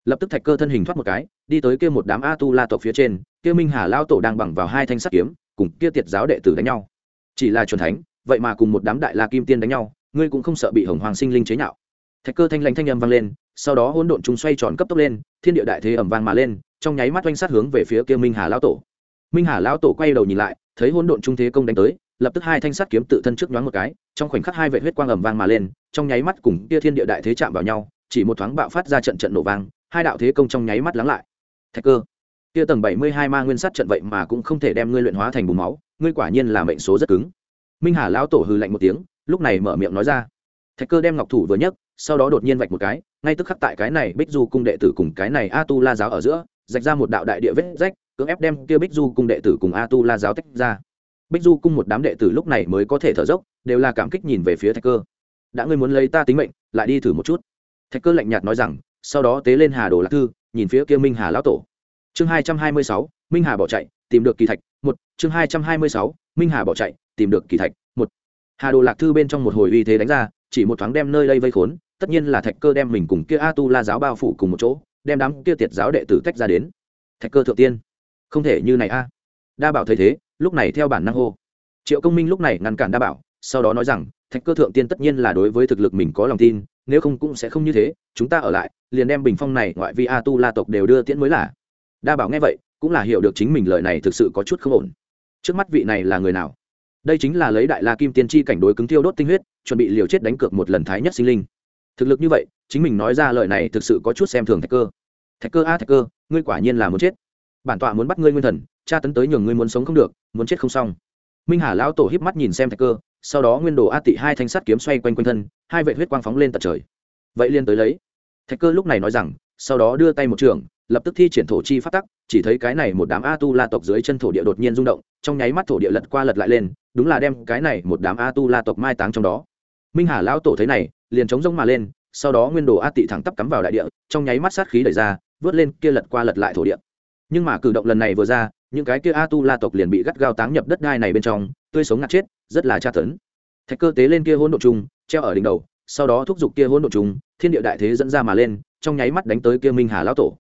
Lập tức thạch cơ thân hình thoát một cái, đi tới kia một đám a tu la tộc phía trên, kia minh hà lao tổ đang bằng vào hai thanh sắt kiếm, cùng kia tiệt giáo đệ tử đánh nhau. Chỉ là truyền thánh, vậy mà cùng một đám đại la kim tiên đánh nhau, ngươi cũng không sợ bị hồng hoàng sinh linh chế nhạo. Thạch cơ thanh lãnh thanh âm vang lên, sau đó hỗn độn chúng xoay tròn cấp tốc lên, thiên địa đại thế ẩm vang mà lên trong nháy mắt oanh sát hướng về phía kia minh hà lão tổ. Minh hà lão tổ quay đầu nhìn lại, thấy hỗn độn trung thế công đánh tới, lập tức hai thanh sắt kiếm tự thân trước nhoáng một cái, trong khoảnh khắc hai vệ huyết quang ẩm vang mà lên, trong nháy mắt cùng kia thiên địa đại thế chạm vào nhau, chỉ một thoáng bạo phát ra trận trận nổ vang, hai đạo thế công trong nháy mắt lắng lại. Thạch cơ, kia tầng bảy mươi hai ma nguyên sắt trận vậy mà cũng không thể đem ngươi luyện hóa thành bùn máu, ngươi quả nhiên là mệnh số rất cứng. Minh hà lão tổ hừ lạnh một tiếng, lúc này mở miệng nói ra. Thạch cơ đem ngọc thủ vừa nhấc, sau đó đột nhiên vạch một cái, ngay tức khắc tại cái này bích du cung đệ tử cùng cái này a tu la giáo ở giữa rạch ra một đạo đại địa vết rách, cưỡng ép đem kia bích du cung đệ tử cùng a tu la giáo tách ra. Bích du cung một đám đệ tử lúc này mới có thể thở dốc, đều là cảm kích nhìn về phía thạch cơ. Đã ngươi muốn lấy ta tính mệnh, lại đi thử một chút. Thạch cơ lạnh nhạt nói rằng, sau đó tế lên hà đồ lạc thư, nhìn phía kia minh hà lão tổ. Chương hai trăm hai mươi sáu, minh hà bỏ chạy, tìm được kỳ thạch, một. Chương hai trăm hai mươi sáu, minh hà bỏ chạy, tìm được kỳ thạch, một. Hà đồ lạc thư bên trong một hồi uy thế đánh ra, chỉ một thoáng đem nơi đây vây khốn, tất nhiên là thạch cơ đem mình cùng kia a tu la giáo bao phủ cùng một chỗ đem đám kia tiệt giáo đệ tử tách ra đến. Thạch cơ thượng tiên, không thể như này a. Đa bảo thấy thế, lúc này theo bản năng hô. Triệu công minh lúc này ngăn cản đa bảo, sau đó nói rằng, thạch cơ thượng tiên tất nhiên là đối với thực lực mình có lòng tin, nếu không cũng sẽ không như thế, chúng ta ở lại, liền đem bình phong này ngoại vi a tu la tộc đều đưa tiễn mới là. Đa bảo nghe vậy, cũng là hiểu được chính mình lời này thực sự có chút không ổn. Trước mắt vị này là người nào? Đây chính là lấy đại la kim tiên tri cảnh đối cứng thiêu đốt tinh huyết, chuẩn bị liều chết đánh cược một lần thái nhất sinh linh. Thực lực như vậy chính mình nói ra lời này thực sự có chút xem thường thạch cơ. Thạch cơ a, thạch cơ, ngươi quả nhiên là muốn chết. Bản tọa muốn bắt ngươi nguyên thần, tra tấn tới nhường ngươi muốn sống không được, muốn chết không xong. Minh hà lão tổ híp mắt nhìn xem thạch cơ, sau đó nguyên đồ a tị hai thanh sắt kiếm xoay quanh quanh thân, hai vệ huyết quang phóng lên tận trời. Vậy liên tới lấy. Thạch cơ lúc này nói rằng, sau đó đưa tay một trường, lập tức thi triển thổ chi phát tắc, chỉ thấy cái này một đám a tu la tộc dưới chân thổ địa đột nhiên rung động, trong nháy mắt thổ địa lật qua lật lại lên, đúng là đem cái này một đám a tu la tộc mai táng trong đó. Minh hà lão tổ thấy này, liền chống rông mà lên sau đó nguyên đồ a tị thẳng tắp cắm vào đại địa, trong nháy mắt sát khí đẩy ra, vớt lên kia lật qua lật lại thổ địa. Nhưng mà cử động lần này vừa ra, những cái kia a tu la tộc liền bị gắt gao táng nhập đất đai này bên trong, tươi sống ngạt chết, rất là tra tấn. Thạch cơ tế lên kia hỗn độ chung treo ở đỉnh đầu, sau đó thúc giục kia hỗn độ chung thiên địa đại thế dẫn ra mà lên, trong nháy mắt đánh tới kia minh hà lão tổ.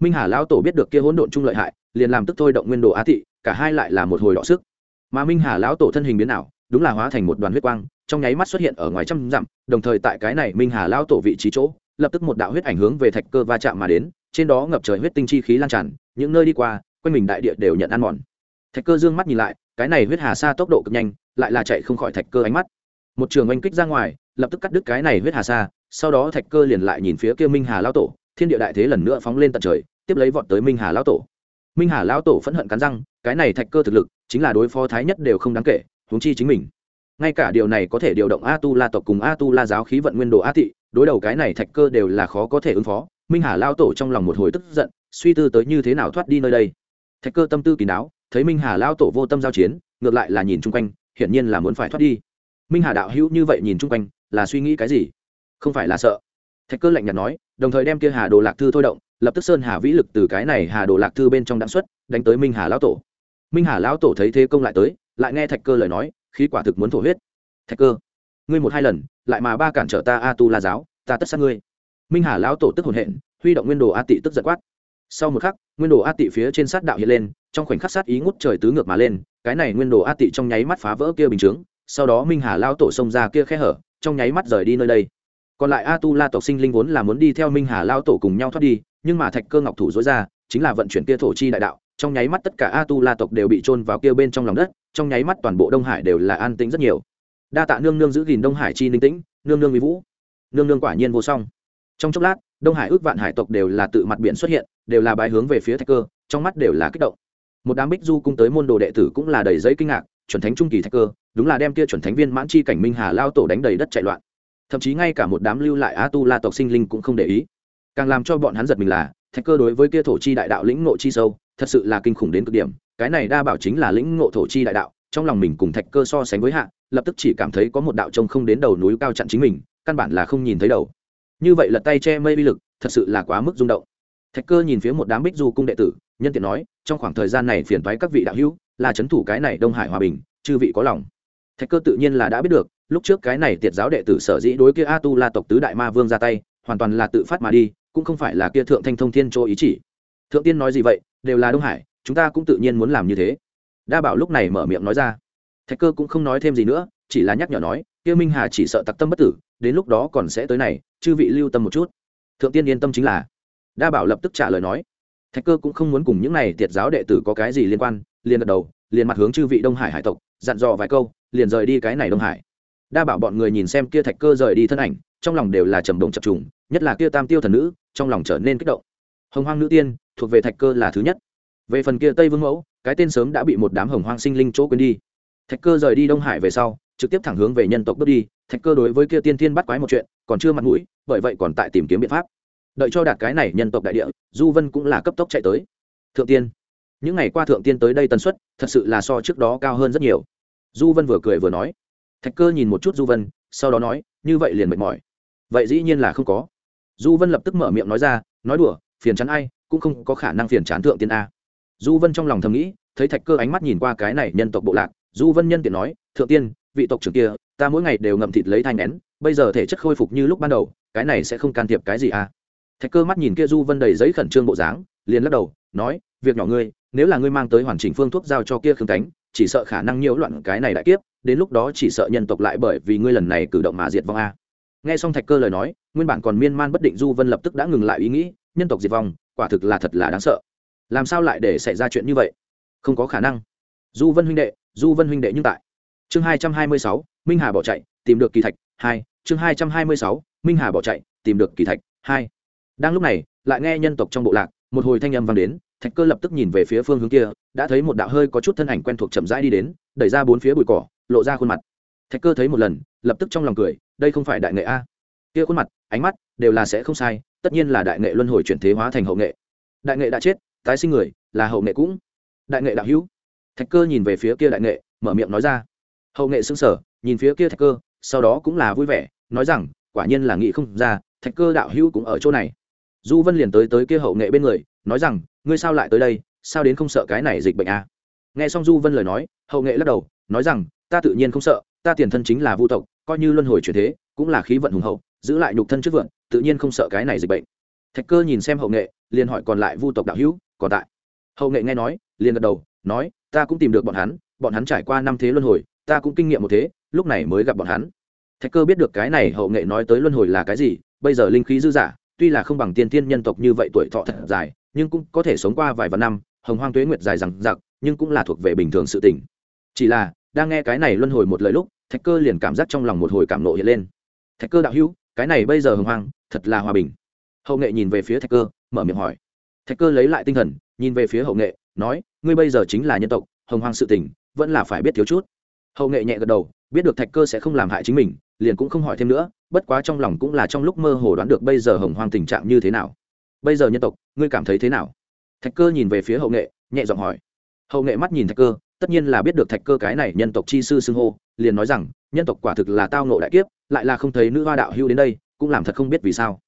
Minh hà lão tổ biết được kia hỗn độn chung lợi hại, liền làm tức thôi động nguyên đồ á thị cả hai lại là một hồi đọ sức. Mà minh hà lão tổ thân hình biến ảo, đúng là hóa thành một đoàn huyết quang trong nháy mắt xuất hiện ở ngoài trăm dặm, đồng thời tại cái này minh hà lão tổ vị trí chỗ, lập tức một đạo huyết ảnh hướng về thạch cơ va chạm mà đến, trên đó ngập trời huyết tinh chi khí lan tràn, những nơi đi qua, quanh mình đại địa đều nhận ăn mòn. Thạch cơ dương mắt nhìn lại, cái này huyết hà sa tốc độ cực nhanh, lại là chạy không khỏi thạch cơ ánh mắt. Một trường oanh kích ra ngoài, lập tức cắt đứt cái này huyết hà sa, sau đó thạch cơ liền lại nhìn phía kia minh hà lão tổ, thiên địa đại thế lần nữa phóng lên tận trời, tiếp lấy vọt tới minh hà lão tổ. Minh hà lão tổ phẫn hận cắn răng, cái này thạch cơ thực lực, chính là đối phó thái nhất đều không đáng kể, huống chi chính mình ngay cả điều này có thể điều động a tu la tộc cùng a tu la giáo khí vận nguyên đồ a thị, đối đầu cái này thạch cơ đều là khó có thể ứng phó. Minh hà lao tổ trong lòng một hồi tức giận, suy tư tới như thế nào thoát đi nơi đây. Thạch cơ tâm tư kỳ đáo, thấy minh hà lao tổ vô tâm giao chiến, ngược lại là nhìn chung quanh, hiển nhiên là muốn phải thoát đi. Minh hà đạo hữu như vậy nhìn chung quanh, là suy nghĩ cái gì? Không phải là sợ. Thạch cơ lạnh nhạt nói, đồng thời đem kia hà đồ lạc thư thôi động, lập tức sơn hà vĩ lực từ cái này hà đồ lạc thư bên trong đáng xuất, đánh tới minh hà lão tổ. Minh hà lão tổ thấy thế công lại tới, lại nghe thạch cơ lời nói khí quả thực muốn thổ huyết. Thạch cơ, ngươi một hai lần, lại mà ba cản trở ta a tu la giáo, ta tất sát ngươi. Minh hà lão tổ tức hồn hện, huy động nguyên đồ a tị tức giật quát. Sau một khắc, nguyên đồ a tị phía trên sát đạo hiện lên, trong khoảnh khắc sát ý ngút trời tứ ngược mà lên, cái này nguyên đồ a tị trong nháy mắt phá vỡ kia bình chướng, sau đó minh hà lão tổ xông ra kia khe hở, trong nháy mắt rời đi nơi đây. Còn lại a tu la tộc sinh linh vốn là muốn đi theo minh hà lao tổ cùng nhau thoát đi, nhưng mà thạch cơ ngọc thủ dối ra, chính là vận chuyển kia thổ chi đại đạo, trong nháy mắt tất cả a tu la tộc đều bị trôn vào kia bên trong lòng đất trong nháy mắt toàn bộ đông hải đều là an tĩnh rất nhiều. Đa tạ nương nương giữ gìn đông hải chi ninh tĩnh, nương nương mỹ vũ. Nương nương quả nhiên vô song. Trong chốc lát, đông hải ước vạn hải tộc đều là tự mặt biển xuất hiện, đều là bài hướng về phía thạch cơ, trong mắt đều là kích động. Một đám bích du cung tới môn đồ đệ tử cũng là đầy giấy kinh ngạc, chuẩn thánh trung kỳ thạch cơ, đúng là đem kia chuẩn thánh viên mãn chi cảnh minh hà lao tổ đánh đầy đất chạy loạn. Thậm chí ngay cả một đám lưu lại a tu la tộc sinh linh cũng không để ý. Càng làm cho bọn hắn giật mình là, thạch cơ đối với kia thổ chi đại đạo lĩnh ngộ chi sâu, thật sự là kinh khủng đến cực điểm cái này đa bảo chính là lĩnh ngộ thổ chi đại đạo, trong lòng mình cùng thạch cơ so sánh với hạ, lập tức chỉ cảm thấy có một đạo trông không đến đầu núi cao chặn chính mình, căn bản là không nhìn thấy đầu. Như vậy lật tay che mây bi lực, thật sự là quá mức rung động. Thạch cơ nhìn phía một đám bích du cung đệ tử, nhân tiện nói, trong khoảng thời gian này phiền toái các vị đạo hữu, là c thủ cái này đông hải hòa bình, chư vị có lòng. Thạch cơ tự nhiên là đã biết được, lúc trước cái này tiệt giáo đệ tử sở dĩ đối kia a tu la tộc tứ đại ma vương ra tay, hoàn toàn là tự phát mà đi, cũng không phải là kia thượng thanh thông thiên chỗ ý chỉ. Thượng tiên nói gì vậy, đều là đông hải chúng ta cũng tự nhiên muốn làm như thế. Đa bảo lúc này mở miệng nói ra. Thạch cơ cũng không nói thêm gì nữa, chỉ là nhắc nhở nói, kia minh hà chỉ sợ tặc tâm bất tử, đến lúc đó còn sẽ tới này, chư vị lưu tâm một chút. Thượng tiên yên tâm chính là. Đa bảo lập tức trả lời nói. Thạch cơ cũng không muốn cùng những này tiệt giáo đệ tử có cái gì liên quan, liền gật đầu, liền mặt hướng chư vị đông hải hải tộc, dặn dò vài câu, liền rời đi cái này đông hải. Đa bảo bọn người nhìn xem kia thạch cơ rời đi thân ảnh, trong lòng đều là trầm động chập trùng, nhất là kia tam tiêu thần nữ, trong lòng trở nên kích động. Hồng hoang nữ tiên, thuộc về thạch cơ là thứ nhất về phần kia tây vương mẫu, cái tên sớm đã bị một đám hồng hoang sinh linh chỗ quên đi. Thạch cơ rời đi đông hải về sau, trực tiếp thẳng hướng về nhân tộc bước đi. Thạch cơ đối với kia tiên thiên bắt quái một chuyện, còn chưa mặt mũi, bởi vậy còn tại tìm kiếm biện pháp. Đợi cho đạt cái này nhân tộc đại địa, du vân cũng là cấp tốc chạy tới. Thượng tiên. Những ngày qua thượng tiên tới đây tần suất, thật sự là so trước đó cao hơn rất nhiều. Du vân vừa cười vừa nói. Thạch cơ nhìn một chút du vân, sau đó nói, như vậy liền mệt mỏi. Vậy dĩ nhiên là không có. Du vân lập tức mở miệng nói ra, nói đùa, phiền chán ai, cũng không có khả năng phiền chán thượng tiên a du vân trong lòng thầm nghĩ, thấy thạch cơ ánh mắt nhìn qua cái này nhân tộc bộ lạc, du vân nhân tiện nói, thượng tiên, vị tộc trưởng kia, ta mỗi ngày đều ngậm thịt lấy thai nén, bây giờ thể chất khôi phục như lúc ban đầu, cái này sẽ không can thiệp cái gì à? Thạch cơ mắt nhìn kia du vân đầy giấy khẩn trương bộ dáng, liền lắc đầu, nói, việc nhỏ ngươi, nếu là ngươi mang tới hoàn chỉnh phương thuốc giao cho kia khương cánh chỉ sợ khả năng nhiễu loạn cái này đại kiếp, đến lúc đó chỉ sợ nhân tộc lại bởi vì ngươi lần này cử động mà diệt vong a nghe xong thạch cơ lời nói, nguyên bản còn miên man bất định du vân lập tức đã ngừng lại ý nghĩ, nhân tộc diệt vong, quả thực là thật là đáng sợ làm sao lại để xảy ra chuyện như vậy? Không có khả năng. Du vân huynh đệ, du vân huynh đệ nhưng tại. Chương hai trăm hai mươi sáu, minh hà bỏ chạy, tìm được kỳ thạch, hai. Chương hai trăm hai mươi sáu, minh hà bỏ chạy, tìm được kỳ thạch, hai. Đang lúc này, lại nghe nhân tộc trong bộ lạc, một hồi thanh âm vang đến, thạch cơ lập tức nhìn về phía phương hướng kia, đã thấy một đạo hơi có chút thân ảnh quen thuộc chậm rãi đi đến, đẩy ra bốn phía bụi cỏ, lộ ra khuôn mặt. Thạch cơ thấy một lần, lập tức trong lòng cười, đây không phải đại nghệ a. Kia khuôn mặt, ánh mắt đều là sẽ không sai, tất nhiên là đại nghệ luân hồi chuyển thế hóa thành hậu nghệ. Đại nghệ đã chết tái sinh người, là hậu nghệ cũng. Đại nghệ đạo hữu. Thạch cơ nhìn về phía kia đại nghệ, mở miệng nói ra. Hậu nghệ xưng sở nhìn phía kia thạch cơ, sau đó cũng là vui vẻ, nói rằng, quả nhiên là nghị không ra, thạch cơ đạo hữu cũng ở chỗ này. Du vân liền tới tới kia hậu nghệ bên người, nói rằng, ngươi sao lại tới đây, sao đến không sợ cái này dịch bệnh à? nghe xong du vân lời nói, hậu nghệ lắc đầu, nói rằng, ta tự nhiên không sợ, ta tiền thân chính là vu tộc, coi như luân hồi chuyển thế, cũng là khí vận hùng hậu, giữ lại nhục thân trước vượn, tự nhiên không sợ cái này dịch bệnh. Thạch cơ nhìn xem hậu nghệ, liền hỏi còn lại vu tộc đạo hữu còn tại. Hậu nghệ nghe nói, liền gật đầu, nói, ta cũng tìm được bọn hắn bọn hắn trải qua năm thế luân hồi, ta cũng kinh nghiệm một thế, lúc này mới gặp bọn hắn. Thạch cơ biết được cái này hậu nghệ nói tới luân hồi là cái gì, bây giờ linh khí dư giả, tuy là không bằng tiên tiên nhân tộc như vậy tuổi thọ thật dài, nhưng cũng có thể sống qua vài vạn năm, hồng hoang tuế nguyệt dài rằng giặc nhưng cũng là thuộc về bình thường sự tình. Chỉ là, đang nghe cái này luân hồi một lời lúc, thạch cơ liền cảm giác trong lòng một hồi cảm nộ hiện lên. Thạch cơ đạo hữu, cái này bây giờ hồng hoang, thật là hòa bình. Hậu nghệ nhìn về phía thạch cơ, mở miệng hỏi thạch cơ lấy lại tinh thần, nhìn về phía hậu nghệ, nói, ngươi bây giờ chính là nhân tộc, hồng hoang sự tình, vẫn là phải biết thiếu chút. Hậu nghệ nhẹ gật đầu, biết được thạch cơ sẽ không làm hại chính mình, liền cũng không hỏi thêm nữa, bất quá trong lòng cũng là trong lúc mơ hồ đoán được bây giờ hồng hoang tình trạng như thế nào. Bây giờ nhân tộc, ngươi cảm thấy thế nào? Thạch cơ nhìn về phía hậu nghệ, nhẹ giọng hỏi. Hậu nghệ mắt nhìn thạch cơ, tất nhiên là biết được thạch cơ cái này nhân tộc chi sư xưng hô, liền nói rằng, nhân tộc quả thực là tao nộ đại kiếp, lại là không thấy nữ hoa đạo hưu đến đây, cũng làm thật không biết vì sao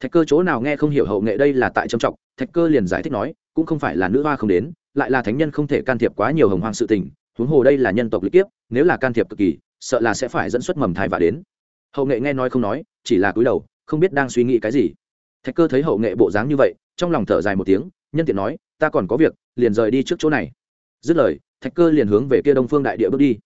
thạch cơ chỗ nào nghe không hiểu hậu nghệ đây là tại trầm trọng, thạch cơ liền giải thích nói, cũng không phải là nữ hoa không đến, lại là thánh nhân không thể can thiệp quá nhiều hồng hoang sự tình, huống hồ đây là nhân tộc lịch kiếp, nếu là can thiệp cực kỳ, sợ là sẽ phải dẫn xuất mầm thai và đến. Hậu nghệ nghe nói không nói, chỉ là cúi đầu, không biết đang suy nghĩ cái gì. Thạch cơ thấy hậu nghệ bộ dáng như vậy, trong lòng thở dài một tiếng, nhân tiện nói, ta còn có việc, liền rời đi trước chỗ này. Dứt lời, thạch cơ liền hướng về kia đông phương đại địa bước đi.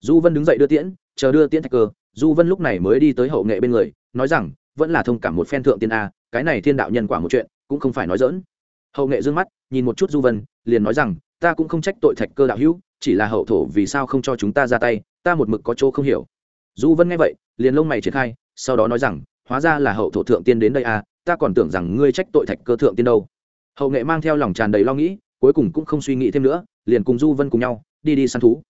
Du vân đứng dậy đưa tiễn, chờ đưa tiễn thạch cơ, du vân lúc này mới đi tới hậu nghệ bên người, nói rằng vẫn là thông cảm một phen thượng tiên a, cái này thiên đạo nhân quả một chuyện, cũng không phải nói dỡn hậu nghệ d ư ơ n g mắt, nhìn một chút du vân, liền nói rằng, ta cũng không trách tội thạch cơ đạo hữu, chỉ là hậu thổ vì sao không cho chúng ta ra tay, ta một mực có chỗ không hiểu. Du vân nghe vậy, liền lông mày triển khai, sau đó nói rằng, hóa ra là hậu thổ thượng tiên đến đây à ta còn tưởng rằng ngươi trách tội thạch cơ thượng tiên đâu. Hậu nghệ mang theo lòng tràn đầy lo nghĩ, cuối cùng cũng không suy nghĩ thêm nữa, liền cùng du vân cùng nhau, đi đi săn thú.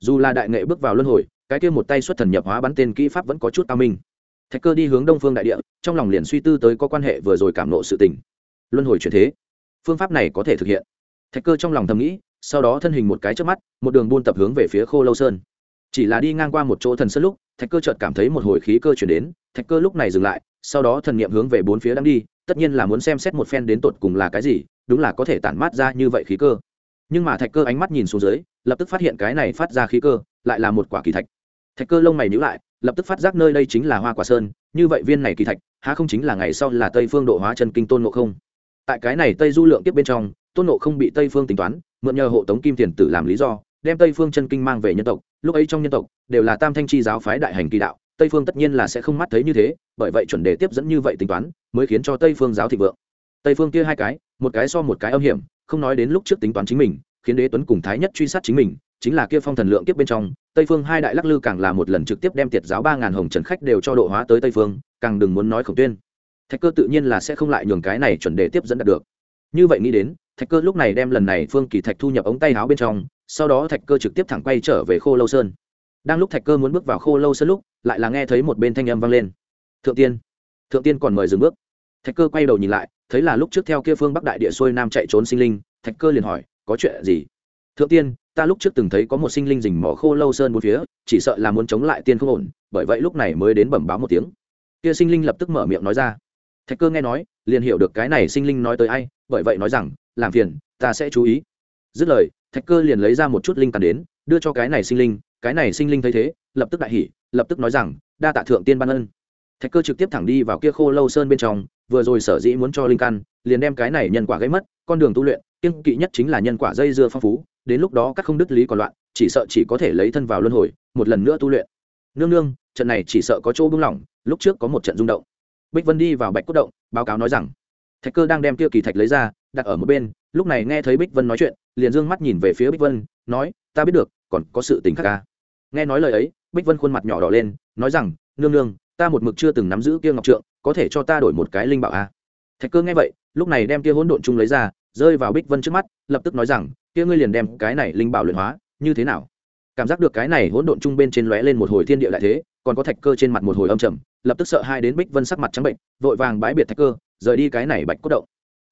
Dù là đại nghệ bước vào luân hồi, cái kia một tay xuất thần nhập hóa bắn tên kỹ pháp vẫn có chút cao minh thạch cơ đi hướng đông phương đại địa, trong lòng liền suy tư tới có quan hệ vừa rồi cảm nộ sự tình. Luân hồi chuyển thế, phương pháp này có thể thực hiện. Thạch cơ trong lòng thầm nghĩ, sau đó thân hình một cái trước mắt, một đường buôn tập hướng về phía khô lâu sơn. Chỉ là đi ngang qua một chỗ thần sơn lúc, thạch cơ chợt cảm thấy một hồi khí cơ chuyển đến, thạch cơ lúc này dừng lại, sau đó thần nghiệm hướng về bốn phía đang đi, tất nhiên là muốn xem xét một phen đến tột cùng là cái gì, đúng là có thể tản mát ra như vậy khí cơ. Nhưng mà thạch cơ ánh mắt nhìn xuống dưới, lập tức phát hiện cái này phát ra khí cơ, lại là một quả kỳ thạch. Thạch cơ lông mày nhíu lại lập tức phát giác nơi đây chính là hoa quả sơn như vậy viên này kỳ thạch há không chính là ngày sau là tây phương độ hóa chân kinh tôn ngộ không tại cái này tây du lượng tiếp bên trong tôn ngộ không bị tây phương tính toán mượn nhờ hộ tống kim tiền tử làm lý do đem tây phương chân kinh mang về nhân tộc lúc ấy trong nhân tộc đều là tam thanh chi giáo phái đại hành kỳ đạo tây phương tất nhiên là sẽ không mắt thấy như thế bởi vậy chuẩn đề tiếp dẫn như vậy tính toán mới khiến cho tây phương giáo thịnh vượng tây phương kia hai cái một cái so một cái âm hiểm không nói đến lúc trước tính toán chính mình khiến đế tuấn cùng thái nhất truy sát chính mình chính là kia phong thần lượng kiếp bên trong, tây phương hai đại lắc lư càng là một lần trực tiếp đem tiệt giáo ba ngàn hồng trần khách đều cho độ hóa tới tây phương, càng đừng muốn nói khổng tuyên. Thạch cơ tự nhiên là sẽ không lại nhường cái này chuẩn đề tiếp dẫn đạt được. Như vậy nghĩ đến, thạch cơ lúc này đem lần này phương kỳ thạch thu nhập ống tay áo bên trong, sau đó thạch cơ trực tiếp thẳng quay trở về khô lâu sơn. Đang lúc thạch cơ muốn bước vào khô lâu sơn lúc, lại là nghe thấy một bên thanh âm vang lên. Thượng tiên thượng tiên còn mời dừng bước. Thạch cơ quay đầu nhìn lại, thấy là lúc trước theo kia phương bắc đại địa xuôi nam chạy trốn sinh linh, thạch cơ liền hỏi, có chuyện gì? Thượng tiên ta lúc trước từng thấy có một sinh linh rình mỏ khô lâu sơn bốn phía, chỉ sợ là muốn chống lại tiên không ổn, bởi vậy lúc này mới đến bẩm báo một tiếng. Kia sinh linh lập tức mở miệng nói ra. Thạch cơ nghe nói, liền hiểu được cái này sinh linh nói tới ai, bởi vậy nói rằng, làm phiền, ta sẽ chú ý. Dứt lời, thạch cơ liền lấy ra một chút linh tàn đến, đưa cho cái này sinh linh, cái này sinh linh thấy thế, lập tức đại hỉ, lập tức nói rằng, đa tạ thượng tiên ban ân. Thạch cơ trực tiếp thẳng đi vào kia khô lâu sơn bên trong, vừa rồi sở dĩ muốn cho linh căn, liền đem cái này nhân quả gây mất, con đường tu luyện kiên kỵ nhất chính là nhân quả dây dưa phong phú đến lúc đó các không đứt lý còn loạn, chỉ sợ chỉ có thể lấy thân vào luân hồi, một lần nữa tu luyện. Nương nương, trận này chỉ sợ có chỗ bung lỏng, lúc trước có một trận rung động. Bích vân đi vào bạch cốt động, báo cáo nói rằng, thạch cơ đang đem tiêu kỳ thạch lấy ra, đặt ở một bên, lúc này nghe thấy bích vân nói chuyện, liền d ư ơ n g mắt nhìn về phía bích vân, nói, ta biết được, còn có sự tình khác ca nghe nói lời ấy, bích vân khuôn mặt nhỏ đỏ lên, nói rằng, nương nương, ta một mực chưa từng nắm giữ kia ngọc trượng, có thể cho ta đổi một cái linh bảo a thạch cơ nghe vậy, lúc này đem kia hỗn độn chung lấy ra, rơi vào bích vân trước mắt, lập tức nói rằng kia ngươi liền đem cái này linh bảo luyện hóa, như thế nào? Cảm giác được cái này hỗn độn chung bên trên lóe lên một hồi thiên địa lại thế, còn có thạch cơ trên mặt một hồi âm trầm, lập tức sợ hai đến bích vân sắc mặt trắng bệnh, vội vàng bãi biệt thạch cơ, rời đi cái này bạch cốt động.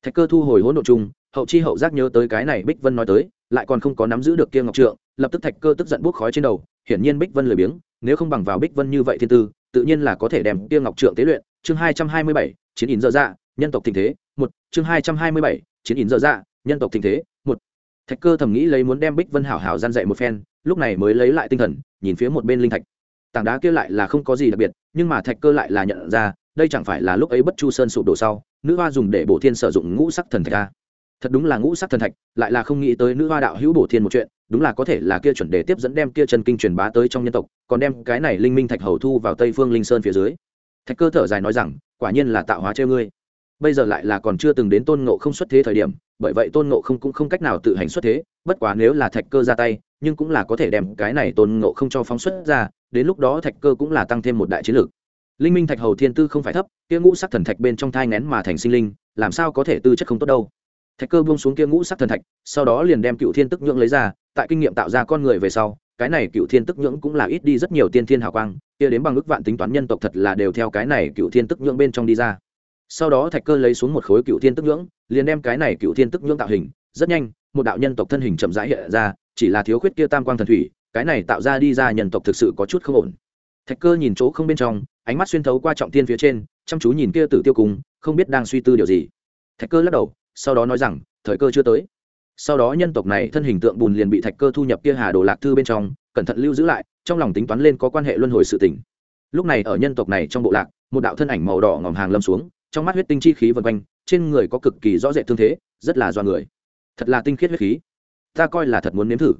Thạch cơ thu hồi hỗn độn chung hậu chi hậu giác nhớ tới cái này bích vân nói tới, lại còn không có nắm giữ được kia ngọc trượng, lập tức thạch cơ tức giận buốc khói trên đầu, hiển nhiên bích vân lười biếng, nếu không bằng vào bích vân như vậy thiên tư, tự nhiên là có thể đem kia ngọc trượng tế luyện. Chương hai trăm hai mươi bảy, chiến in dở dạ nhân tộc tình thế, một. Chương hai trăm hai mươi bảy, chiến in dở dạ nhân tộc tình thế, một thạch cơ thầm nghĩ lấy muốn đem bích vân hảo hảo gian dạy một phen, lúc này mới lấy lại tinh thần, nhìn phía một bên linh thạch. Tảng đá kia lại là không có gì đặc biệt, nhưng mà thạch cơ lại là nhận ra, đây chẳng phải là lúc ấy bất chu sơn sụp đổ sau, nữ hoa dùng để bổ thiên sử dụng ngũ sắc thần thạch a thật đúng là ngũ sắc thần thạch, lại là không nghĩ tới nữ hoa đạo hữu bổ thiên một chuyện, đúng là có thể là kia chuẩn đề tiếp dẫn đem kia chân kinh truyền bá tới trong nhân tộc, còn đem cái này linh minh thạch hầu thu vào tây phương linh sơn phía dưới. Thạch cơ thở dài nói rằng, quả nhiên là tạo hóa treo ngươi bây giờ lại là còn chưa từng đến tôn ngộ không xuất thế thời điểm, bởi vậy tôn ngộ không cũng không cách nào tự hành xuất thế, bất quá nếu là thạch cơ ra tay, nhưng cũng là có thể đem cái này tôn ngộ không cho phóng xuất ra, đến lúc đó thạch cơ cũng là tăng thêm một đại chiến lược. Linh minh thạch hầu thiên tư không phải thấp, kia ngũ sắc thần thạch bên trong thai ngén mà thành sinh linh, làm sao có thể tư chất không tốt đâu. Thạch cơ buông xuống kia ngũ sắc thần thạch, sau đó liền đem cựu thiên tức nhưỡng lấy ra, tại kinh nghiệm tạo ra con người về sau, cái này cựu thiên tức nhưỡng cũng là ít đi rất nhiều tiên thiên hào quang, kia đến bằng ước vạn tính toán nhân tộc thật là đều theo cái này cựu thiên tức nhưỡng bên trong đi ra sau đó thạch cơ lấy xuống một khối cựu thiên tức nhưỡng, liền đem cái này cựu thiên tức nhưỡng tạo hình. Rất nhanh, một đạo nhân tộc thân hình chậm rãi hiện ra, chỉ là thiếu khuyết kia tam quang thần thủy, cái này tạo ra đi ra nhân tộc thực sự có chút không ổn. Thạch cơ nhìn chỗ không bên trong, ánh mắt xuyên thấu qua trọng tiên phía trên, chăm chú nhìn kia tử tiêu cùng, không biết đang suy tư điều gì. Thạch cơ lắc đầu, sau đó nói rằng, thời cơ chưa tới. Sau đó nhân tộc này thân hình tượng bùn liền bị thạch cơ thu nhập kia hà đồ lạc thư bên trong, cẩn thận lưu giữ lại, trong lòng tính toán lên có quan hệ luân hồi sự tỉnh lúc này ở nhân tộc này trong bộ lạc, một đạo thân ảnh màu đỏ ngòm hàng lâm xuống trong mắt huyết tinh chi khí vần quanh, trên người có cực kỳ rõ rệt thương thế, rất là do người. Thật là tinh khiết huyết khí. Ta coi là thật muốn nếm thử.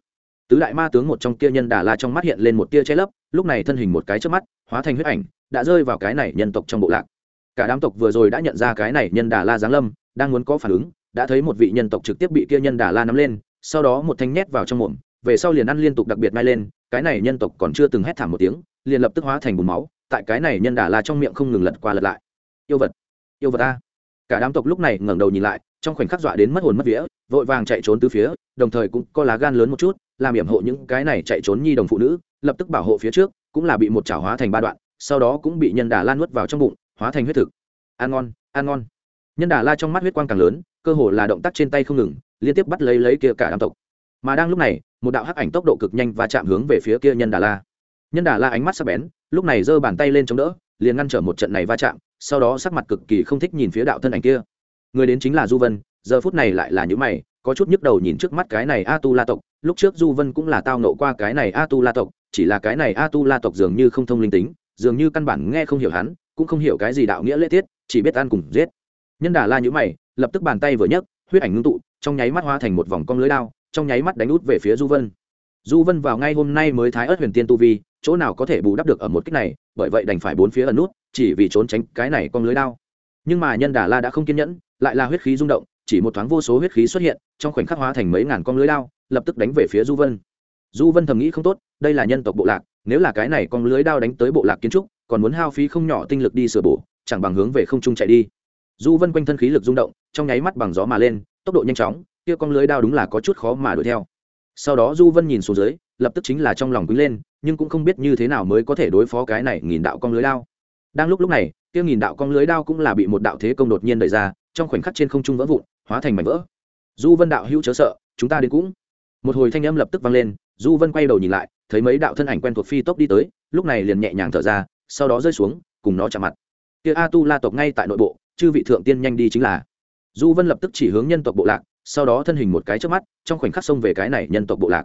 Tứ đại ma tướng một trong kia nhân đà la trong mắt hiện lên một tia che lấp, lúc này thân hình một cái trước mắt, hóa thành huyết ảnh, đã rơi vào cái này nhân tộc trong bộ lạc. Cả đám tộc vừa rồi đã nhận ra cái này nhân đà la giáng lâm, đang muốn có phản ứng, đã thấy một vị nhân tộc trực tiếp bị kia nhân đà la nắm lên, sau đó một thanh nhét vào trong mồm, về sau liền ăn liên tục đặc biệt mai lên, cái này nhân tộc còn chưa từng hét thảm một tiếng, liền lập tức hóa thành bùn máu, tại cái này nhân đà la trong miệng không ngừng lật qua lật lại. Yêu vật yêu vật ta. Cả đám tộc lúc này ngẩng đầu nhìn lại, trong khoảnh khắc dọa đến mất hồn mất vía, vội vàng chạy trốn từ phía, đồng thời cũng có lá gan lớn một chút, làm hiểm hộ những cái này chạy trốn nhi đồng phụ nữ, lập tức bảo hộ phía trước, cũng là bị một chảo hóa thành ba đoạn, sau đó cũng bị nhân đà lan nuốt vào trong bụng, hóa thành huyết thực. Ăn ngon ăn ngon. Nhân đà la trong mắt huyết quang càng lớn, cơ hồ là động tác trên tay không ngừng, liên tiếp bắt lấy lấy kia cả đám tộc. Mà đang lúc này, một đạo hắc ảnh tốc độ cực nhanh và chạm hướng về phía kia nhân đà la. Nhân đà la ánh mắt sắc bén, lúc này giơ bàn tay lên chống đỡ liền ngăn trở một trận này va chạm, sau đó sắc mặt cực kỳ không thích nhìn phía đạo thân ảnh kia. Người đến chính là du vân, giờ phút này lại là những mày, có chút nhức đầu nhìn trước mắt cái này a tu la tộc, lúc trước du vân cũng là tao nộ qua cái này a tu la tộc, chỉ là cái này a tu la tộc dường như không thông linh tính, dường như căn bản nghe không hiểu hắn, cũng không hiểu cái gì đạo nghĩa lễ tiết, chỉ biết ăn cùng giết. Nhân đà la nhữ mày, lập tức bàn tay vừa nhấc, huyết ảnh ngưng tụ, trong nháy mắt hóa thành một vòng cong lưới đao, trong nháy mắt đánh út về phía du vân. Du vân vào ngay hôm nay mới thái ớt huyền tiên tu vi chỗ nào có thể bù đắp được ở một cách này, bởi vậy đành phải bốn phía ẩn nút, chỉ vì trốn tránh cái này con lưới đao. Nhưng mà nhân đà la đã không kiên nhẫn, lại là huyết khí rung động, chỉ một thoáng vô số huyết khí xuất hiện, trong khoảnh khắc hóa thành mấy ngàn con lưới đao, lập tức đánh về phía du vân. Du vân thầm nghĩ không tốt, đây là nhân tộc bộ lạc, nếu là cái này con lưới đao đánh tới bộ lạc kiến trúc, còn muốn hao phí không nhỏ tinh lực đi sửa bổ, chẳng bằng hướng về không trung chạy đi. Du vân quanh thân khí lực rung động, trong nháy mắt bằng gió mà lên, tốc độ nhanh chóng, kia con lưới đao đúng là có chút khó mà đuổi theo. Sau đó du vân nhìn xuống dưới, lập tức chính là trong lòng quý lên nhưng cũng không biết như thế nào mới có thể đối phó cái này nghìn đạo con lưới đao. Đang lúc lúc này, kia nghìn đạo con lưới đao cũng là bị một đạo thế công đột nhiên đẩy ra, trong khoảnh khắc trên không trung vỡ vụn, hóa thành mảnh vỡ. Du vân đạo hữu chớ sợ, chúng ta đến cũng. Một hồi thanh âm lập tức vang lên du vân quay đầu nhìn lại, thấy mấy đạo thân ảnh quen thuộc phi tốc đi tới, lúc này liền nhẹ nhàng thở ra, sau đó rơi xuống, cùng nó chạm mặt. Kia a tu la tộc ngay tại nội bộ, chư vị thượng tiên nhanh đi chính là. Du vân lập tức chỉ hướng nhân tộc bộ lạc, sau đó thân hình một cái trước mắt, trong khoảnh khắc xông về cái này nhân tộc bộ lạc.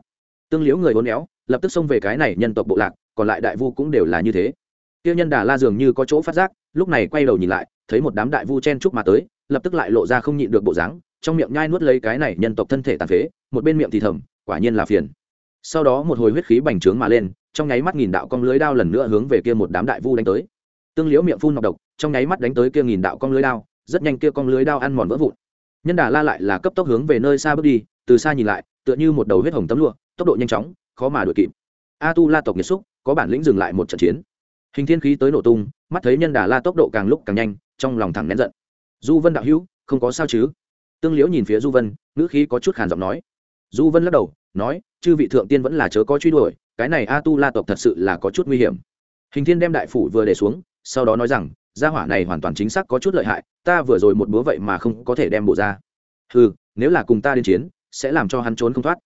Tương liễu người hôn éo lập tức xông về cái này nhân tộc bộ lạc, còn lại đại vu cũng đều là như thế. Tiêu nhân đà la dường như có chỗ phát giác, lúc này quay đầu nhìn lại, thấy một đám đại vu chen chúc mà tới, lập tức lại lộ ra không nhịn được bộ dáng, trong miệng nhai nuốt lấy cái này nhân tộc thân thể tàn phế, một bên miệng thì thầm, quả nhiên là phiền. Sau đó một hồi huyết khí bành trướng mà lên, trong nháy mắt nghìn đạo cong lưới đao lần nữa hướng về kia một đám đại vu đánh tới. Tương liễu miệng phun nọc độc, trong nháy mắt đánh tới kia nghìn đạo cong lưới đao, rất nhanh kia cong lưới đao ăn mòn vỡ vụn. Nhân đà la lại là cấp tốc hướng về nơi xa bước đi, từ xa nhìn lại, tựa như một đầu huyết hồng tấm lụa, tốc độ nhanh chóng khó mà đuổi kịp. A tu la tộc nhiệt xúc, có bản lĩnh dừng lại một trận chiến. Hình thiên khí tới nổ tung, mắt thấy nhân đà la tốc độ càng lúc càng nhanh, trong lòng thẳng nén giận. Du vân đạo hữu, không có sao chứ? Tương liễu nhìn phía du vân, ngữ khí có chút khàn giọng nói. Du vân lắc đầu, nói, chư vị thượng tiên vẫn là chớ có truy đuổi, cái này a tu la tộc thật sự là có chút nguy hiểm. Hình thiên đem đại phủ vừa để xuống, sau đó nói rằng, gia hỏa này hoàn toàn chính xác có chút lợi hại, ta vừa rồi một búa vậy mà không có thể đem bộ ra. Ừ nếu là cùng ta đến chiến, sẽ làm cho hắn trốn không thoát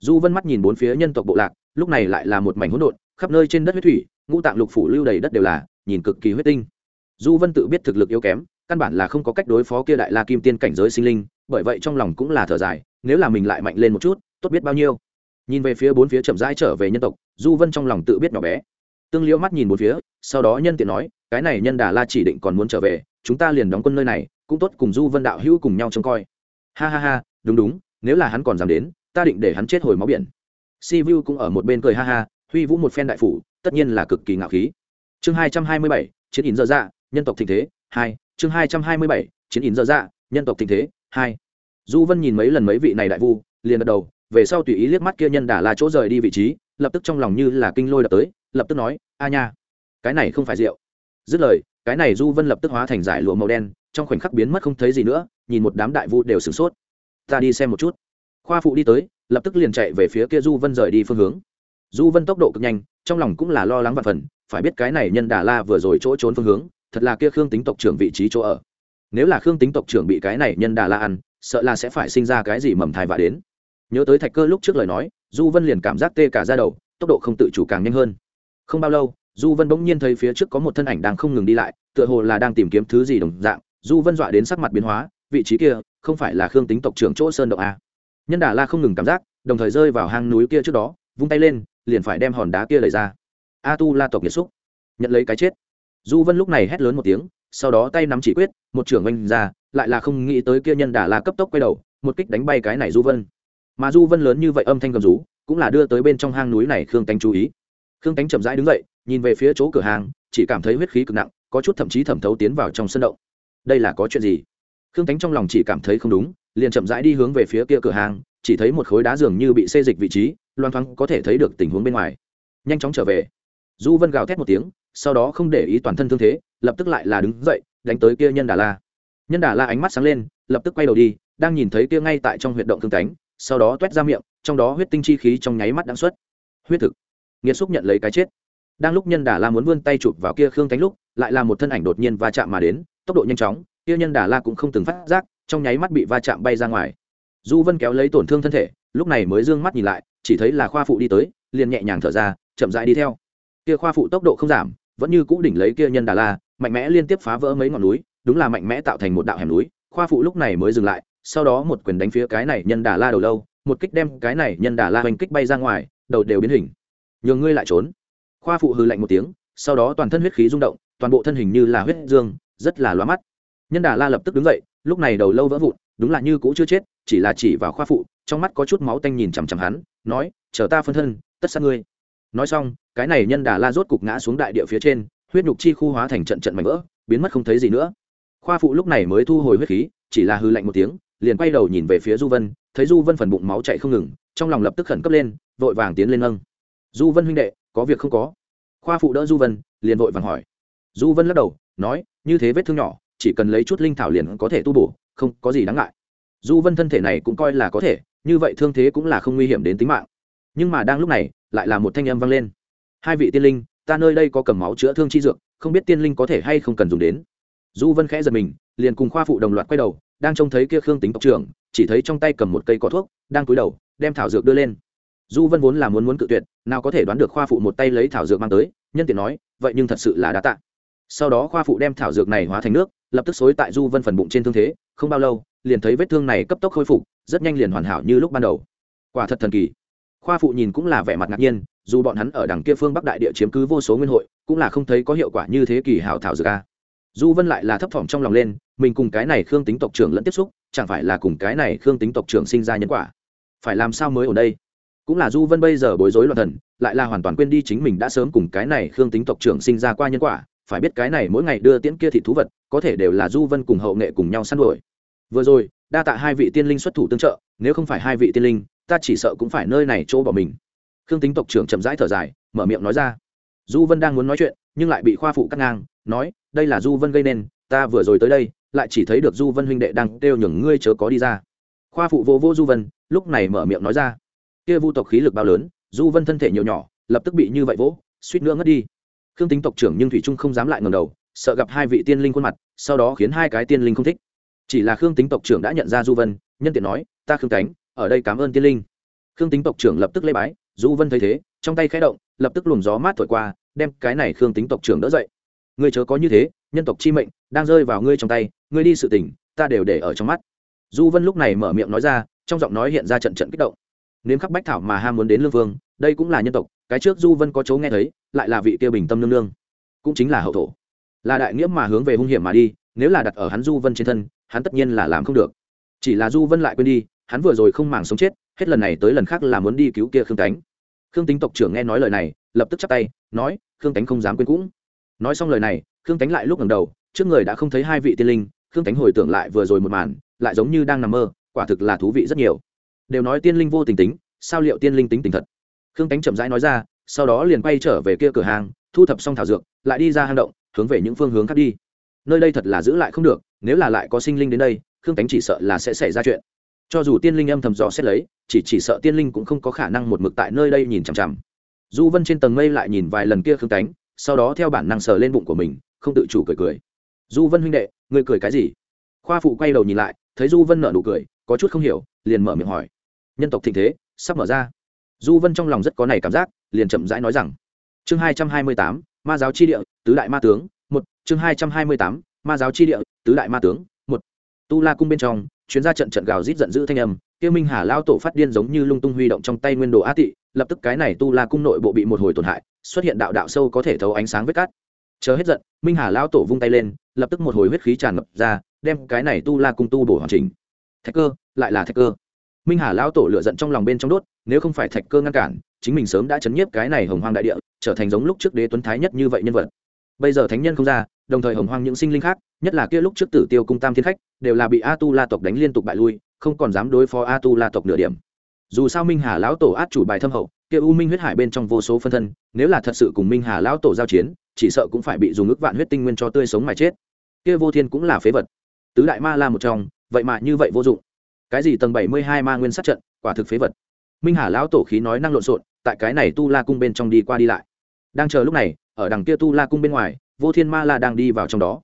du vân mắt nhìn bốn phía nhân tộc bộ lạc, lúc này lại là một mảnh hỗn độn, khắp nơi trên đất huyết thủy, ngũ tạng lục phủ lưu đầy đất đều là, nhìn cực kỳ huyết tinh. Du vân tự biết thực lực yếu kém, căn bản là không có cách đối phó kia đại la kim tiên cảnh giới sinh linh, bởi vậy trong lòng cũng là thở dài, nếu là mình lại mạnh lên một chút, tốt biết bao nhiêu. Nhìn về phía bốn phía chậm rãi trở về nhân tộc, du vân trong lòng tự biết nhỏ bé. Tương liễu mắt nhìn bốn phía, sau đó nhân tiện nói, cái này nhân đà la chỉ định còn muốn trở về, chúng ta liền đóng quân nơi này, cũng tốt cùng du vân đạo hữu cùng nhau trông coi. Ha ha ha, đúng đúng, nếu là hắn còn dám đến ta định để hắn chết hồi máu biển. Si vu cũng ở một bên cười ha ha, huy vũ một phen đại phủ, tất nhiên là cực kỳ ngạo khí. Chương hai trăm hai mươi bảy, chiến in dơ dạ nhân tộc thịnh thế, hai. Chương hai trăm hai mươi bảy, chiến in dơ dạ nhân tộc thịnh thế, hai. Du vân nhìn mấy lần mấy vị này đại vu, liền gật đầu, về sau tùy ý liếc mắt kia nhân đà là chỗ rời đi vị trí, lập tức trong lòng như là kinh lôi đập tới, lập tức nói, a nha, cái này không phải rượu. Dứt lời, cái này du vân lập tức hóa thành giải lụa màu đen, trong khoảnh khắc biến mất không thấy gì nữa, nhìn một đám đại vu đều sửng sốt. Ta đi xem một chút khoa phụ đi tới, lập tức liền chạy về phía kia du vân rời đi phương hướng. Du vân tốc độ cực nhanh, trong lòng cũng là lo lắng và phần, phải biết cái này nhân đà la vừa rồi chỗ trốn phương hướng, thật là kia khương tính tộc trưởng vị trí chỗ ở. Nếu là khương tính tộc trưởng bị cái này nhân đà la ăn, sợ là sẽ phải sinh ra cái gì mầm thai vạ đến. Nhớ tới thạch cơ lúc trước lời nói, du vân liền cảm giác tê cả ra đầu, tốc độ không tự chủ càng nhanh hơn. Không bao lâu, du vân bỗng nhiên thấy phía trước có một thân ảnh đang không ngừng đi lại, tựa hồ là đang tìm kiếm thứ gì đồng dạng. Du vân dọa đến sắc mặt biến hóa, vị trí kia, không phải là khương tính tộc trưởng chỗ sơn động a nhân đà la không ngừng cảm giác, đồng thời rơi vào hang núi kia trước đó, vung tay lên, liền phải đem hòn đá kia lấy ra. A tu la tộc nhiệt xúc. Nhận lấy cái chết. Du vân lúc này hét lớn một tiếng, sau đó tay nắm chỉ quyết, một trưởng oanh ra, lại là không nghĩ tới kia nhân đà la cấp tốc quay đầu, một kích đánh bay cái này du vân. Mà du vân lớn như vậy âm thanh cầm rú, cũng là đưa tới bên trong hang núi này khương tánh chú ý. Khương tánh chậm rãi đứng dậy, nhìn về phía chỗ cửa hàng chỉ cảm thấy huyết khí cực nặng, có chút thậm chí thẩm thấu tiến vào trong sân động. Đây là có chuyện gì? Khương tánh trong lòng chỉ cảm thấy không đúng liền chậm rãi đi hướng về phía kia cửa hàng, chỉ thấy một khối đá dường như bị xê dịch vị trí loan thoáng có thể thấy được tình huống bên ngoài. Nhanh chóng trở về. Du vân gào thét một tiếng, sau đó không để ý toàn thân thương thế, lập tức lại là đứng dậy, đánh tới kia nhân đà la. Nhân đà la ánh mắt sáng lên, lập tức quay đầu đi, đang nhìn thấy kia ngay tại trong huyệt động thương cánh, sau đó t u é t ra miệng, trong đó huyết tinh chi khí trong nháy mắt đáng xuất. Huyết thực. Nghiệt xúc nhận lấy cái chết. Đang lúc nhân đà la muốn vươn tay chụp vào kia khương cánh lúc, lại là một thân ảnh đột nhiên va chạm mà đến, tốc độ nhanh chóng, kia nhân đà la cũng không từng phát giác trong nháy mắt bị va chạm bay ra ngoài. Du vân kéo lấy tổn thương thân thể, lúc này mới d ư ơ n g mắt nhìn lại, chỉ thấy là khoa phụ đi tới, liền nhẹ nhàng thở ra, chậm dại đi theo. Kia khoa phụ tốc độ không giảm, vẫn như cũ đỉnh lấy kia nhân đà la, mạnh mẽ liên tiếp phá vỡ mấy ngọn núi, đúng là mạnh mẽ tạo thành một đạo hẻm núi. Khoa phụ lúc này mới dừng lại, sau đó một quyền đánh phía cái này nhân đà la đầu lâu, một kích đem cái này nhân đà la hoành kích bay ra ngoài, đầu đều biến hình. Nhường ngươi lại trốn. Khoa phụ hư lạnh một tiếng, sau đó toàn thân huyết khí rung động, toàn bộ thân hình như là huyết dương, rất là loa mắt. Nhân đà la lập tức đứng dậy lúc này đầu lâu vỡ vụn, đúng là như cũ chưa chết, chỉ là chỉ vào khoa phụ, trong mắt có chút máu tanh nhìn chằm chằm hắn, nói, chờ ta phân thân, tất sát ngươi. Nói xong, cái này nhân đà la rốt cục ngã xuống đại địa phía trên, huyết nhục chi khu hóa thành trận trận mảnh vỡ, biến mất không thấy gì nữa. Khoa phụ lúc này mới thu hồi huyết khí, chỉ là hư lạnh một tiếng, liền quay đầu nhìn về phía du vân, thấy du vân phần bụng máu chạy không ngừng, trong lòng lập tức khẩn cấp lên, vội vàng tiến lên nâng. Du vân huynh đệ, có việc không có. Khoa phụ đỡ du vân, liền vội vàng hỏi. Du vân lắc đầu, nói, như thế vết thương nhỏ chỉ cần lấy chút linh thảo liền có thể tu bổ, không có gì đáng ngại. Du vân thân thể này cũng coi là có thể, như vậy thương thế cũng là không nguy hiểm đến tính mạng. Nhưng mà đang lúc này, lại là một thanh âm vang lên. Hai vị tiên linh, ta nơi đây có cầm máu chữa thương chi dược, không biết tiên linh có thể hay không cần dùng đến. Du vân khẽ giật mình, liền cùng khoa phụ đồng loạt quay đầu, đang trông thấy kia khương tính tộc trưởng, chỉ thấy trong tay cầm một cây cỏ thuốc, đang cúi đầu, đem thảo dược đưa lên. Du vân vốn là muốn muốn cự tuyệt, nào có thể đoán được khoa phụ một tay lấy thảo dược mang tới, nhân tiện nói, vậy nhưng thật sự là đã tạ. Sau đó khoa phụ đem thảo dược này hóa thành nước lập tức xối tại du vân phần bụng trên thương thế, không bao lâu, liền thấy vết thương này cấp tốc khôi phục, rất nhanh liền hoàn hảo như lúc ban đầu. Quả thật thần kỳ. Khoa phụ nhìn cũng là vẻ mặt ngạc nhiên, dù bọn hắn ở đằng kia phương bắc đại địa chiếm cứ vô số nguyên hội, cũng là không thấy có hiệu quả như thế kỳ hảo thảo dược a. Du vân lại là thấp thỏm trong lòng lên, mình cùng cái này khương tính tộc trưởng lẫn tiếp xúc, chẳng phải là cùng cái này khương tính tộc trưởng sinh ra nhân quả? Phải làm sao mới ở đây? Cũng là du vân bây giờ bối rối loạn thần, lại là hoàn toàn quên đi chính mình đã sớm cùng cái này khương tính tộc trưởng sinh ra qua nhân quả phải biết cái này mỗi ngày đưa tiễn kia thị thú vật, có thể đều là du vân cùng hậu nghệ cùng nhau săn đuổi. Vừa rồi, đa tạ hai vị tiên linh xuất thủ tương trợ, nếu không phải hai vị tiên linh, ta chỉ sợ cũng phải nơi này chỗ bỏ mình. Khương tính tộc trưởng chậm rãi thở dài, mở miệng nói ra. Du vân đang muốn nói chuyện, nhưng lại bị khoa phụ cắt ngang, nói, đây là du vân gây nên, ta vừa rồi tới đây, lại chỉ thấy được du vân huynh đệ đang kêu nhường ngươi chớ có đi ra. Khoa phụ vô vô du vân, lúc này mở miệng nói ra. Kia vu tộc khí lực bao lớn, du vân thân thể nhiều nhỏ, lập tức bị như vậy vỗ, suýt nữa ngất đi khương tính tộc trưởng nhưng thủy trung không dám lại ngầm đầu, sợ gặp hai vị tiên linh khuôn mặt, sau đó khiến hai cái tiên linh không thích. Chỉ là khương tính tộc trưởng đã nhận ra du vân, nhân tiện nói, ta khương cánh, ở đây cảm ơn tiên linh. Khương tính tộc trưởng lập tức lê bái, du vân thấy thế, trong tay khẽ động, lập tức luồng gió mát thổi qua, đem cái này khương tính tộc trưởng đỡ dậy. Ngươi chớ có như thế, nhân tộc chi mệnh đang rơi vào ngươi trong tay, ngươi đi sự tỉnh ta đều để ở trong mắt. Du vân lúc này mở miệng nói ra, trong giọng nói hiện ra trận trận kích động. Nếm khắc bách thảo mà ham muốn đến lương vương, đây cũng là nhân tộc cái trước du vân có chỗ nghe thấy, lại là vị kia bình tâm nương nương. Cũng chính là hậu thổ. Là đại nghĩa mà hướng về hung hiểm mà đi, nếu là đặt ở hắn du vân trên thân, hắn tất nhiên là làm không được. Chỉ là du vân lại quên đi, hắn vừa rồi không màng sống chết, hết lần này tới lần khác là muốn đi cứu kia khương tánh. Khương tính tộc trưởng nghe nói lời này, lập tức chắp tay, nói, khương tánh không dám quên cũng. Nói xong lời này, khương tánh lại lúc ngẩng đầu, trước người đã không thấy hai vị tiên linh, khương tánh hồi tưởng lại vừa rồi một màn, lại giống như đang nằm mơ, quả thực là thú vị rất nhiều. Đều nói tiên linh vô tình tính, sao liệu tiên linh tính tình thật? Khương tánh chậm rãi nói ra, sau đó liền quay trở về kia cửa hàng, thu thập xong thảo dược, lại đi ra hang động, hướng về những phương hướng khác đi. Nơi đây thật là giữ lại không được, nếu là lại có sinh linh đến đây, khương tánh chỉ sợ là sẽ xảy ra chuyện. Cho dù tiên linh âm thầm dò xét lấy, chỉ chỉ sợ tiên linh cũng không có khả năng một mực tại nơi đây nhìn chằm chằm. Du vân trên tầng mây lại nhìn vài lần kia khương tánh, sau đó theo bản năng sờ lên bụng của mình, không tự chủ cười cười. Du vân huynh đệ, ngươi cười cái gì? Khoa phụ quay đầu nhìn lại, thấy du vân nợ nụ cười, có chút không hiểu, liền mở miệng hỏi. Nhân tộc thịnh thế, sắp mở ra du vân trong lòng rất có này cảm giác, liền chậm rãi nói rằng, chương hai trăm hai mươi tám, ma giáo chi địa, tứ đại ma tướng, một, chương hai trăm hai mươi tám, ma giáo chi địa, tứ đại ma tướng, một. Tu la cung bên trong, chuyến ra trận trận gào rít giận dữ thanh âm kia minh hà lao tổ phát điên giống như lung tung huy động trong tay nguyên đồ á tị, lập tức cái này tu la cung nội bộ bị một hồi tổn hại, xuất hiện đạo đạo sâu có thể thấu ánh sáng vết cát. Chờ hết giận, minh hà lao tổ vung tay lên, lập tức một hồi huyết khí tràn ngập ra, đem cái này tu la cung tu bổ hoàn chỉnh. Thạch cơ, lại là thạch cơ minh hà lao tổ lựa giận trong lòng bên trong đốt, nếu không phải thạch cơ ngăn cản, chính mình sớm đã chấn nhiếp cái này hồng hoang đại địa, trở thành giống lúc trước đế tuấn thái nhất như vậy nhân vật. Bây giờ thánh nhân không ra, đồng thời hồng hoang những sinh linh khác, nhất là kia lúc trước tử tiêu cung tam thiên khách, đều là bị a tu la tộc đánh liên tục bại lui, không còn dám đối phó a tu la tộc nửa điểm. Dù sao minh hà lão tổ át chủ bài thâm hậu, kia u minh huyết hải bên trong vô số phân thân, nếu là thật sự cùng minh hà lão tổ giao chiến, chỉ sợ cũng phải bị dùng ước vạn huyết tinh nguyên cho tươi sống mà chết. Kia vô thiên cũng là phế vật. Tứ đại ma la một trong, vậy mà như vậy vô dụng cái gì tầng bảy mươi hai ma nguyên sát trận, quả thực phế vật. Minh hà lão tổ khí nói năng lộn xộn, tại cái này tu la cung bên trong đi qua đi lại. Đang chờ lúc này, ở đằng kia tu la cung bên ngoài, vô thiên ma la đang đi vào trong đó.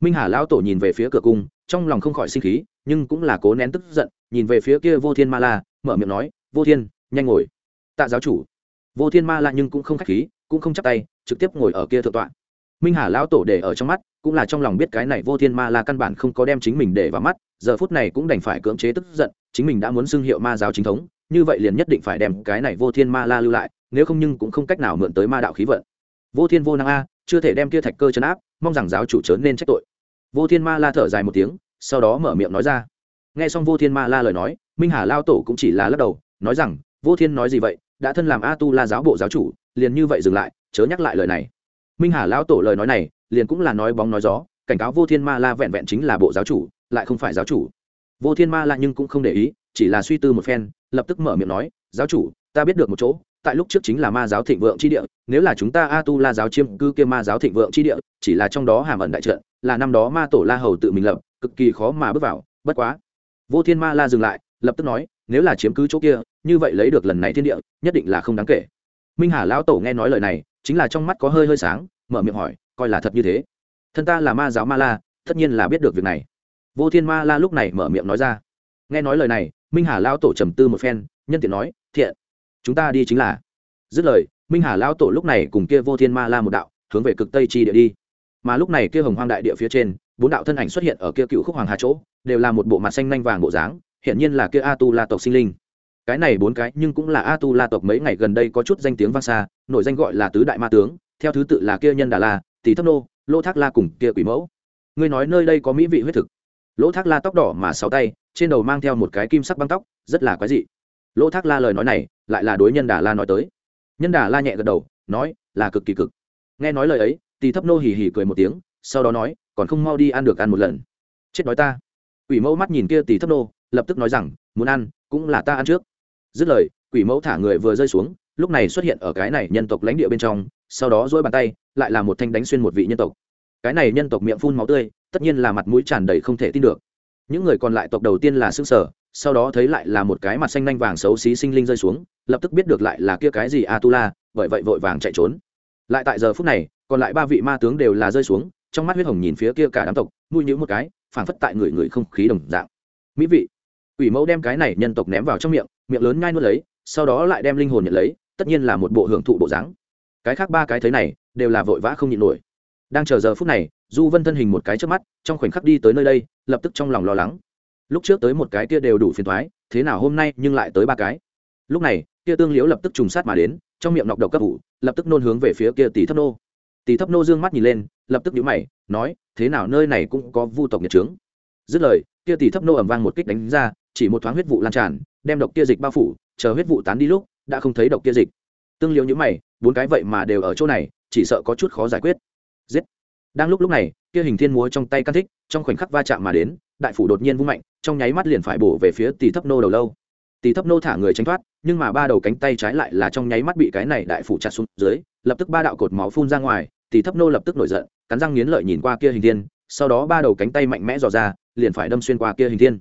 Minh hà lão tổ nhìn về phía cửa cung, trong lòng không khỏi sinh khí, nhưng cũng là cố nén tức giận, nhìn về phía kia vô thiên ma la, mở miệng nói, vô thiên, nhanh ngồi. Tạ giáo chủ. Vô thiên ma la nhưng cũng không k h á c h khí, cũng không chắp tay, trực tiếp ngồi ở kia thượng tọa. Minh hà lão tổ để ở trong mắt cũng là trong lòng biết cái này vô thiên ma la căn bản không có đem chính mình để vào mắt, giờ phút này cũng đành phải cưỡng chế tức giận, chính mình đã muốn xưng hiệu ma giáo chính thống, như vậy liền nhất định phải đem cái này vô thiên ma la lưu lại, nếu không nhưng cũng không cách nào mượn tới ma đạo khí vận. Vô thiên vô năng a, chưa thể đem kia thạch cơ chấn áp, mong rằng giáo chủ chớ nên trách tội. Vô thiên ma la thở dài một tiếng, sau đó mở miệng nói ra. Nghe xong vô thiên ma la lời nói, minh hà lao tổ cũng chỉ là lắc đầu, nói rằng, vô thiên nói gì vậy? Đã thân làm a tu la giáo bộ giáo chủ, liền như vậy dừng lại, chớ nhắc lại lời này. Minh hà lao tổ lời nói này liền cũng là nói bóng nói gió, cảnh cáo vô thiên ma la vẹn vẹn chính là bộ giáo chủ, lại không phải giáo chủ. Vô thiên ma la nhưng cũng không để ý, chỉ là suy tư một phen, lập tức mở miệng nói, giáo chủ, ta biết được một chỗ, tại lúc trước chính là ma giáo thịnh vượng chi địa, nếu là chúng ta a tu la giáo chiêm cư kia ma giáo thịnh vượng chi địa, chỉ là trong đó hàm ẩn đại trận, là năm đó ma tổ la hầu tự mình lập, cực kỳ khó mà bước vào, bất quá. Vô thiên ma la dừng lại, lập tức nói, nếu là chiếm cứ chỗ kia, như vậy lấy được lần này thiên địa, nhất định là không đáng kể. Minh hà lão tổ nghe nói lời này, chính là trong mắt có hơi hơi sáng, mở miệng hỏi coi là thật như thế. Thân ta là ma giáo ma la, tất nhiên là biết được việc này. Vô thiên ma la lúc này mở miệng nói ra. Nghe nói lời này, minh hà lão tổ trầm tư một phen, nhân tiện nói, thiện, chúng ta đi chính là. Dứt lời, minh hà lão tổ lúc này cùng kia vô thiên ma la một đạo, hướng về cực tây chi địa đi. Mà lúc này kia hồng hoang đại địa phía trên, bốn đạo thân ảnh xuất hiện ở kia cựu khúc hoàng hà chỗ, đều là một bộ mặt xanh nanh vàng bộ dáng hiện nhiên là kia a tu la tộc sinh linh. Cái này bốn cái nhưng cũng là a tu la tộc mấy ngày gần đây có chút danh tiếng vang xa, nổi danh gọi là tứ đại ma tướng, theo thứ tự là kia nhân đà la tỷ thấp nô, lỗ thác la cùng kia quỷ mẫu. Ngươi nói nơi đây có mỹ vị huyết thực. Lỗ thác la tóc đỏ mà sáu tay, trên đầu mang theo một cái kim sắc băng tóc, rất là quái dị. Lỗ thác la lời nói này, lại là đối nhân đà la nói tới. Nhân đà la nhẹ gật đầu, nói, là cực kỳ cực. Nghe nói lời ấy, tỷ thấp nô hì hì cười một tiếng, sau đó nói, còn không mau đi ăn được ăn một lần. Chết nói ta. Quỷ mẫu mắt nhìn kia tỷ thấp nô, lập tức nói rằng, muốn ăn, cũng là ta ăn trước. Dứt lời, quỷ mẫu thả người vừa rơi xuống lúc này xuất hiện ở cái này nhân tộc lãnh địa bên trong, sau đó dỗi bàn tay, lại là một thanh đánh xuyên một vị nhân tộc. Cái này nhân tộc miệng phun máu tươi, tất nhiên là mặt mũi tràn đầy không thể tin được. Những người còn lại tộc đầu tiên là s ư ơ n g sở sau đó thấy lại là một cái mặt xanh nanh vàng xấu xí sinh linh rơi xuống, lập tức biết được lại là kia cái gì a tu la bởi vậy vội vàng chạy trốn. Lại tại giờ phút này, còn lại ba vị ma tướng đều là rơi xuống, trong mắt huyết hồng nhìn phía kia cả đám tộc nuôi nhữ một cái, phảng phất tại người người không khí đồng dạng. Mỹ vị. Ủy mẫu đem cái này nhân tộc ném vào trong miệng miệng lớn nhai nuốt lấy, sau đó lại đem linh hồn nhận lấy tất nhiên là một bộ hưởng thụ bộ dáng. Cái khác ba cái thấy này, đều là vội vã không nhịn nổi. Đang chờ giờ phút này, du vân thân hình một cái trước mắt, trong khoảnh khắc đi tới nơi đây, lập tức trong lòng lo lắng. Lúc trước tới một cái kia đều đủ phiền thoái thế nào hôm nay nhưng lại tới ba cái. Lúc này, kia tương liễu lập tức trùng sát mà đến, trong miệng nọc độc cấp vụ lập tức nôn hướng về phía kia tỷ thấp nô. Tỷ thấp nô dương mắt nhìn lên, lập tức nhíu mày, nói, thế nào nơi này cũng có vu tộc nhật trướng dứt lời, kia tỷ thấp nô ầm vang một kích đánh ra, chỉ một thoáng huyết vụ lan tràn, đem độc kia dịch bao phủ, chờ huyết vụ tán đi lúc đã không thấy độc kia dịch. Tương liễu những mày, bốn cái vậy mà đều ở chỗ này, chỉ sợ có chút khó giải quyết. Giết. Đang lúc lúc này, kia hình thiên múa trong tay căn thích, trong khoảnh khắc va chạm mà đến, đại phủ đột nhiên vung mạnh, trong nháy mắt liền phải bổ về phía tỷ thấp nô đầu lâu. Tỷ thấp nô thả người tránh thoát, nhưng mà ba đầu cánh tay trái lại là trong nháy mắt bị cái này đại phủ chặt xuống dưới, lập tức ba đạo cột máu phun ra ngoài tỷ thấp nô lập tức nổi giận, cắn răng nghiến lợi nhìn qua kia hình thiên, sau đó ba đầu cánh tay mạnh mẽ dò ra, liền phải đâm xuyên qua kia hình thiên.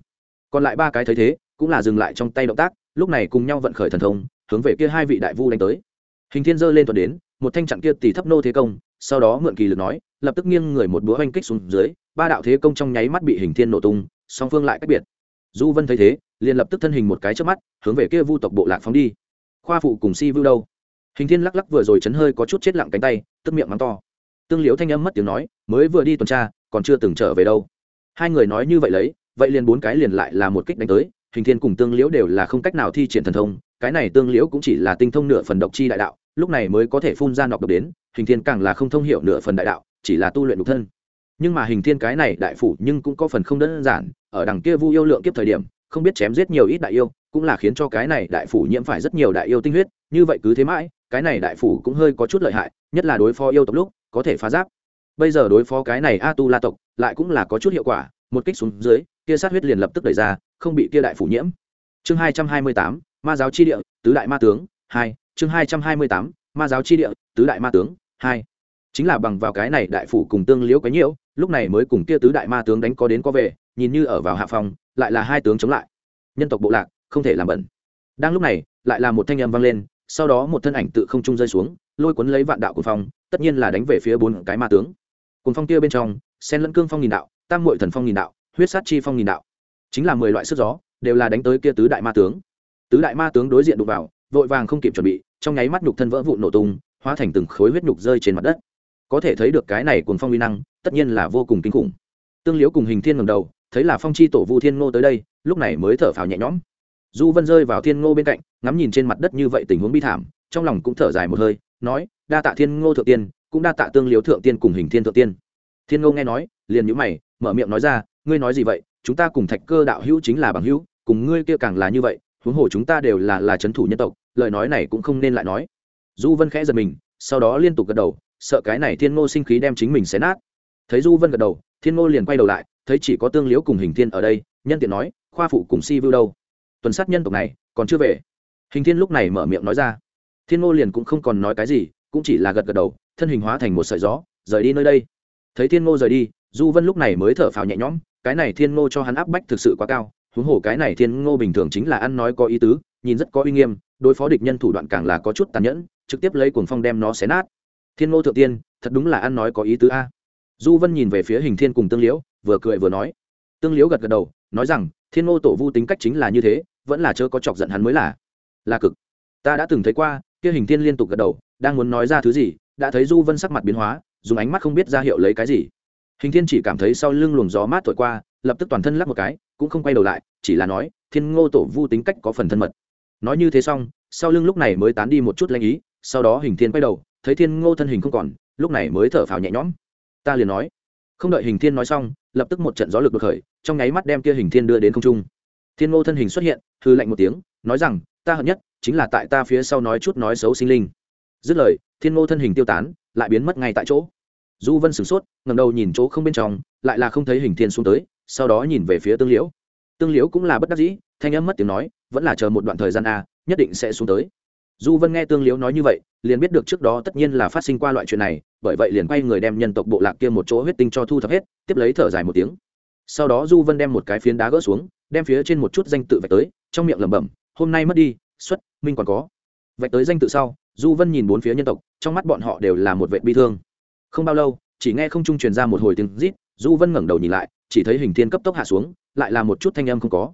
Còn lại ba cái thấy thế, cũng là dừng lại trong tay động tác, lúc này cùng nhau vận khởi thần thông hướng về kia hai vị đại vu đánh tới. Hình thiên giơ lên thuận đến, một thanh chặn kia tỷ thấp nô thế công, sau đó mượn kỳ lực nói, lập tức nghiêng người một búa oanh kích xuống dưới, ba đạo thế công trong nháy mắt bị hình thiên nổ tung, song phương lại cách biệt. Du vân thấy thế, liền lập tức thân hình một cái trước mắt, hướng về kia vu tộc bộ lạc phóng đi. Khoa phụ cùng si vu đâu? Hình thiên lắc lắc vừa rồi chấn hơi có chút chết lặng cánh tay, tức miệng mắng to. Tương liễu thanh âm mất tiếng nói, mới vừa đi tuần tra, còn chưa từng trở về đâu. Hai người nói như vậy lấy, vậy liền bốn cái liền lại là một kích đánh tới, hình thiên cùng tương liễu đều là không cách nào thi triển thần thông cái này tương liễu cũng chỉ là tinh thông nửa phần độc chi đại đạo, lúc này mới có thể phun ra nọc độc đến, hình thiên càng là không thông hiểu nửa phần đại đạo, chỉ là tu luyện độc thân. Nhưng mà hình thiên cái này đại phủ nhưng cũng có phần không đơn giản, ở đằng kia vu yêu lượng kiếp thời điểm, không biết chém giết nhiều ít đại yêu, cũng là khiến cho cái này đại phủ nhiễm phải rất nhiều đại yêu tinh huyết, như vậy cứ thế mãi, cái này đại phủ cũng hơi có chút lợi hại, nhất là đối phó yêu tộc lúc, có thể phá giáp. Bây giờ đối phó cái này a tu la tộc, lại cũng là có chút hiệu quả, một kích xuống dưới, kia sát huyết liền lập tức đẩy ra, không bị kia đại phủ nhiễm. Chương hai trăm hai mươi tám ma giáo chi địa, tứ đại ma tướng, hai, chương hai trăm hai mươi tám, ma giáo chi địa, tứ đại ma tướng, hai. Chính là bằng vào cái này đại phủ cùng tương liễu quấy nhiễu, lúc này mới cùng kia tứ đại ma tướng đánh có đến có về, nhìn như ở vào hạ phòng, lại là hai tướng chống lại. Nhân tộc bộ lạc, không thể làm bẩn. Đang lúc này, lại là một thanh âm vang lên, sau đó một thân ảnh tự không trung rơi xuống, lôi cuốn lấy vạn đạo của phong, tất nhiên là đánh về phía bốn cái ma tướng. Cuồng phong kia bên trong sen lẫn cương phong nghìn đạo, tam mội thần phong nghìn đạo, huyết sát chi phong nghìn đạo. Chính là mười loại sức gió, đều là đánh tới kia tứ đại ma tướng tứ đại ma tướng đối diện đụng vào, vội vàng không kịp chuẩn bị, trong nháy mắt nhục thân vỡ vụn nổ tung, hóa thành từng khối huyết nhục rơi trên mặt đất. Có thể thấy được cái này cùng phong uy năng, tất nhiên là vô cùng kinh khủng. Tương liễu cùng hình thiên ngầm đầu, thấy là phong chi tổ vu thiên ngô tới đây, lúc này mới thở phào nhẹ nhõm. Du vân rơi vào thiên ngô bên cạnh, ngắm nhìn trên mặt đất như vậy tình huống bi thảm, trong lòng cũng thở dài một hơi, nói, đa tạ thiên ngô thượng tiên, cũng đa tạ tương liễu thượng tiên cùng hình thiên thượng tiên. Thiên ngô nghe nói, liền nhíu mày, mở miệng nói ra, ngươi nói gì vậy? Chúng ta cùng thạch cơ đạo hữu chính là bằng hữu, cùng ngươi kia càng là như vậy huống hồ chúng ta đều là là c thủ nhân tộc, lời nói này cũng không nên lại nói. Du vân khẽ giật mình, sau đó liên tục gật đầu, sợ cái này thiên ngô sinh khí đem chính mình xé nát. Thấy du vân gật đầu, thiên ngô liền quay đầu lại, thấy chỉ có tương liễu cùng hình thiên ở đây, nhân tiện nói, khoa phụ cùng si vưu đâu? Tuần sát nhân tộc này, còn chưa về. Hình thiên lúc này mở miệng nói ra. Thiên ngô liền cũng không còn nói cái gì, cũng chỉ là gật gật đầu, thân hình hóa thành một sợi gió, rời đi nơi đây. Thấy thiên ngô rời đi du vân lúc này mới thở phào nhẹ nhõm, cái này thiên ngô cho hắn áp bách thực sự quá cao huống hồ cái này thiên ngô bình thường chính là ăn nói có ý tứ, nhìn rất có uy nghiêm, đối phó địch nhân thủ đoạn càng là có chút tàn nhẫn, trực tiếp lấy cuồng phong đem nó xé nát. Thiên ngô thượng tiên, thật đúng là ăn nói có ý tứ a. Du vân nhìn về phía hình thiên cùng tương liễu, vừa cười vừa nói. Tương liễu gật gật đầu, nói rằng, thiên ngô tổ vu tính cách chính là như thế, vẫn là chớ có chọc giận hắn mới là. Là cực. Ta đã từng thấy qua, kia hình thiên liên tục gật đầu, đang muốn nói ra thứ gì, đã thấy du vân sắc mặt biến hóa, dùng ánh mắt không biết ra hiệu lấy cái gì. Hình thiên chỉ cảm thấy sau lưng luồng gió mát thổi qua lập tức toàn thân lắc một cái, cũng không quay đầu lại, chỉ là nói, thiên ngô tổ vu tính cách có phần thân mật. Nói như thế xong, sau lưng lúc này mới tán đi một chút lanh ý, sau đó hình thiên quay đầu, thấy thiên ngô thân hình không còn, lúc này mới thở phào nhẹ nhõm. Ta liền nói. Không đợi hình thiên nói xong, lập tức một trận gió lực đột khởi, trong nháy mắt đem kia hình thiên đưa đến không trung. Thiên ngô thân hình xuất hiện thư lạnh một tiếng, nói rằng, ta hận nhất chính là tại ta phía sau nói chút nói xấu sinh linh. Dứt lời, thiên ngô thân hình tiêu tán, lại biến mất ngay tại chỗ. Du vân sửng sốt ngầm đầu nhìn chỗ không bên trong, lại là không thấy hình thiên xuống tới sau đó nhìn về phía tương liễu. Tương liễu cũng là bất đắc dĩ, thanh âm mất tiếng nói, vẫn là chờ một đoạn thời gian a nhất định sẽ xuống tới. Du vân nghe tương liễu nói như vậy, liền biết được trước đó tất nhiên là phát sinh qua loại chuyện này, bởi vậy liền quay người đem nhân tộc bộ lạc kia một chỗ huyết tinh cho thu thập hết, tiếp lấy thở dài một tiếng. Sau đó du vân đem một cái phiến đá gỡ xuống, đem phía trên một chút danh tự vạch tới, trong miệng lẩm bẩm, hôm nay mất đi, xuất, minh còn có. Vạch tới danh tự sau, du vân nhìn bốn phía nhân tộc, trong mắt bọn họ đều là một vệ bi thương. Không bao lâu, chỉ nghe không trung truyền ra một hồi tiếng rít du vân ngẩng đầu nhìn lại, chỉ thấy hình thiên cấp tốc hạ xuống, lại là một chút thanh âm không có.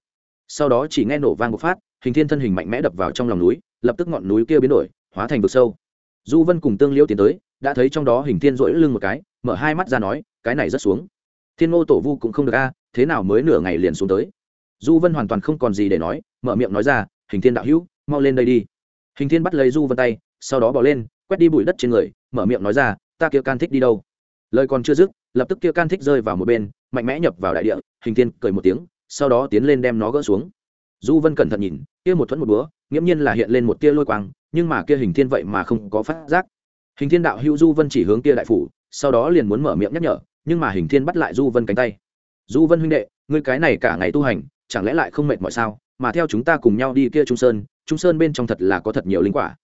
Sau đó chỉ nghe nổ vang một phát, hình thiên thân hình mạnh mẽ đập vào trong lòng núi, lập tức ngọn núi kia biến đổi, hóa thành vực sâu. Du vân cùng tương liễu tiến tới, đã thấy trong đó hình thiên rỗi lưng một cái, mở hai mắt ra nói, cái này rất xuống. Thiên ngô tổ vu cũng không được a, thế nào mới nửa ngày liền xuống tới? Du vân hoàn toàn không còn gì để nói, mở miệng nói ra, hình thiên đạo hữu, mau lên đây đi. Hình thiên bắt lấy du vân tay, sau đó bỏ lên, quét đi bụi đất trên người, mở miệng nói ra, ta kia can thích đi đâu? Lời còn chưa dứt lập tức kia can thích rơi vào một bên, mạnh mẽ nhập vào đại địa, hình thiên cười một tiếng, sau đó tiến lên đem nó gỡ xuống. Du vân cẩn thận nhìn, kia một thuẫn một búa, nghiễm nhiên là hiện lên một tia lôi quang, nhưng mà kia hình thiên vậy mà không có phát giác. Hình thiên đạo hữu du vân chỉ hướng kia đại phủ, sau đó liền muốn mở miệng nhắc nhở, nhưng mà hình thiên bắt lại du vân cánh tay. Du vân huynh đệ, ngươi cái này cả ngày tu hành, chẳng lẽ lại không mệt mọi sao? Mà theo chúng ta cùng nhau đi kia trung sơn trung sơn bên trong thật là có thật nhiều linh quả.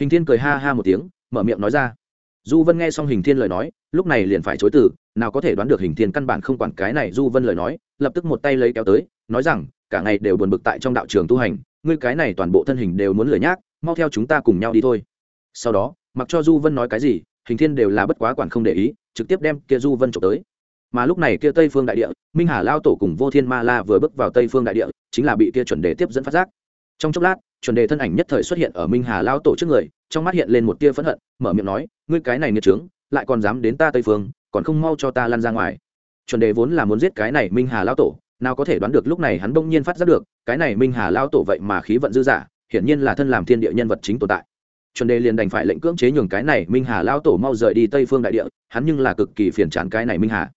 Hình thiên cười ha ha một tiếng, mở miệng nói ra. Du vân nghe xong hình thiên lời nói lúc này liền phải chối từ, nào có thể đoán được hình thiên căn bản không quản cái này du vân lời nói, lập tức một tay lấy kéo tới, nói rằng, cả ngày đều buồn bực tại trong đạo trường tu hành, ngươi cái này toàn bộ thân hình đều muốn lười nhác, mau theo chúng ta cùng nhau đi thôi. Sau đó, mặc cho du vân nói cái gì, hình thiên đều là bất quá quản không để ý, trực tiếp đem kia du vân trộm tới. Mà lúc này kia tây phương đại địa, minh hà lao tổ cùng vô thiên ma la vừa bước vào tây phương đại địa, chính là bị kia chuẩn đề tiếp dẫn phát giác. Trong chốc lát, chuẩn đề thân ảnh nhất thời xuất hiện ở minh hà lao tổ trước người, trong mắt hiện lên một tia phẫn hận, mở miệng nói, ngươi cái này nghiệt trướng lại còn dám đến ta tây phương, còn không mau cho ta lăn ra ngoài. Chuẩn đề vốn là muốn giết cái này minh hà lao tổ, nào có thể đoán được lúc này hắn bỗng nhiên phát giác được, cái này minh hà lao tổ vậy mà khí vận dư giả hiển nhiên là thân làm thiên địa nhân vật chính tồn tại. Chuẩn đề liền đành phải lệnh cưỡng chế nhường cái này minh hà lao tổ mau rời đi tây phương đại địa, hắn nhưng là cực kỳ phiền chán cái này minh hà.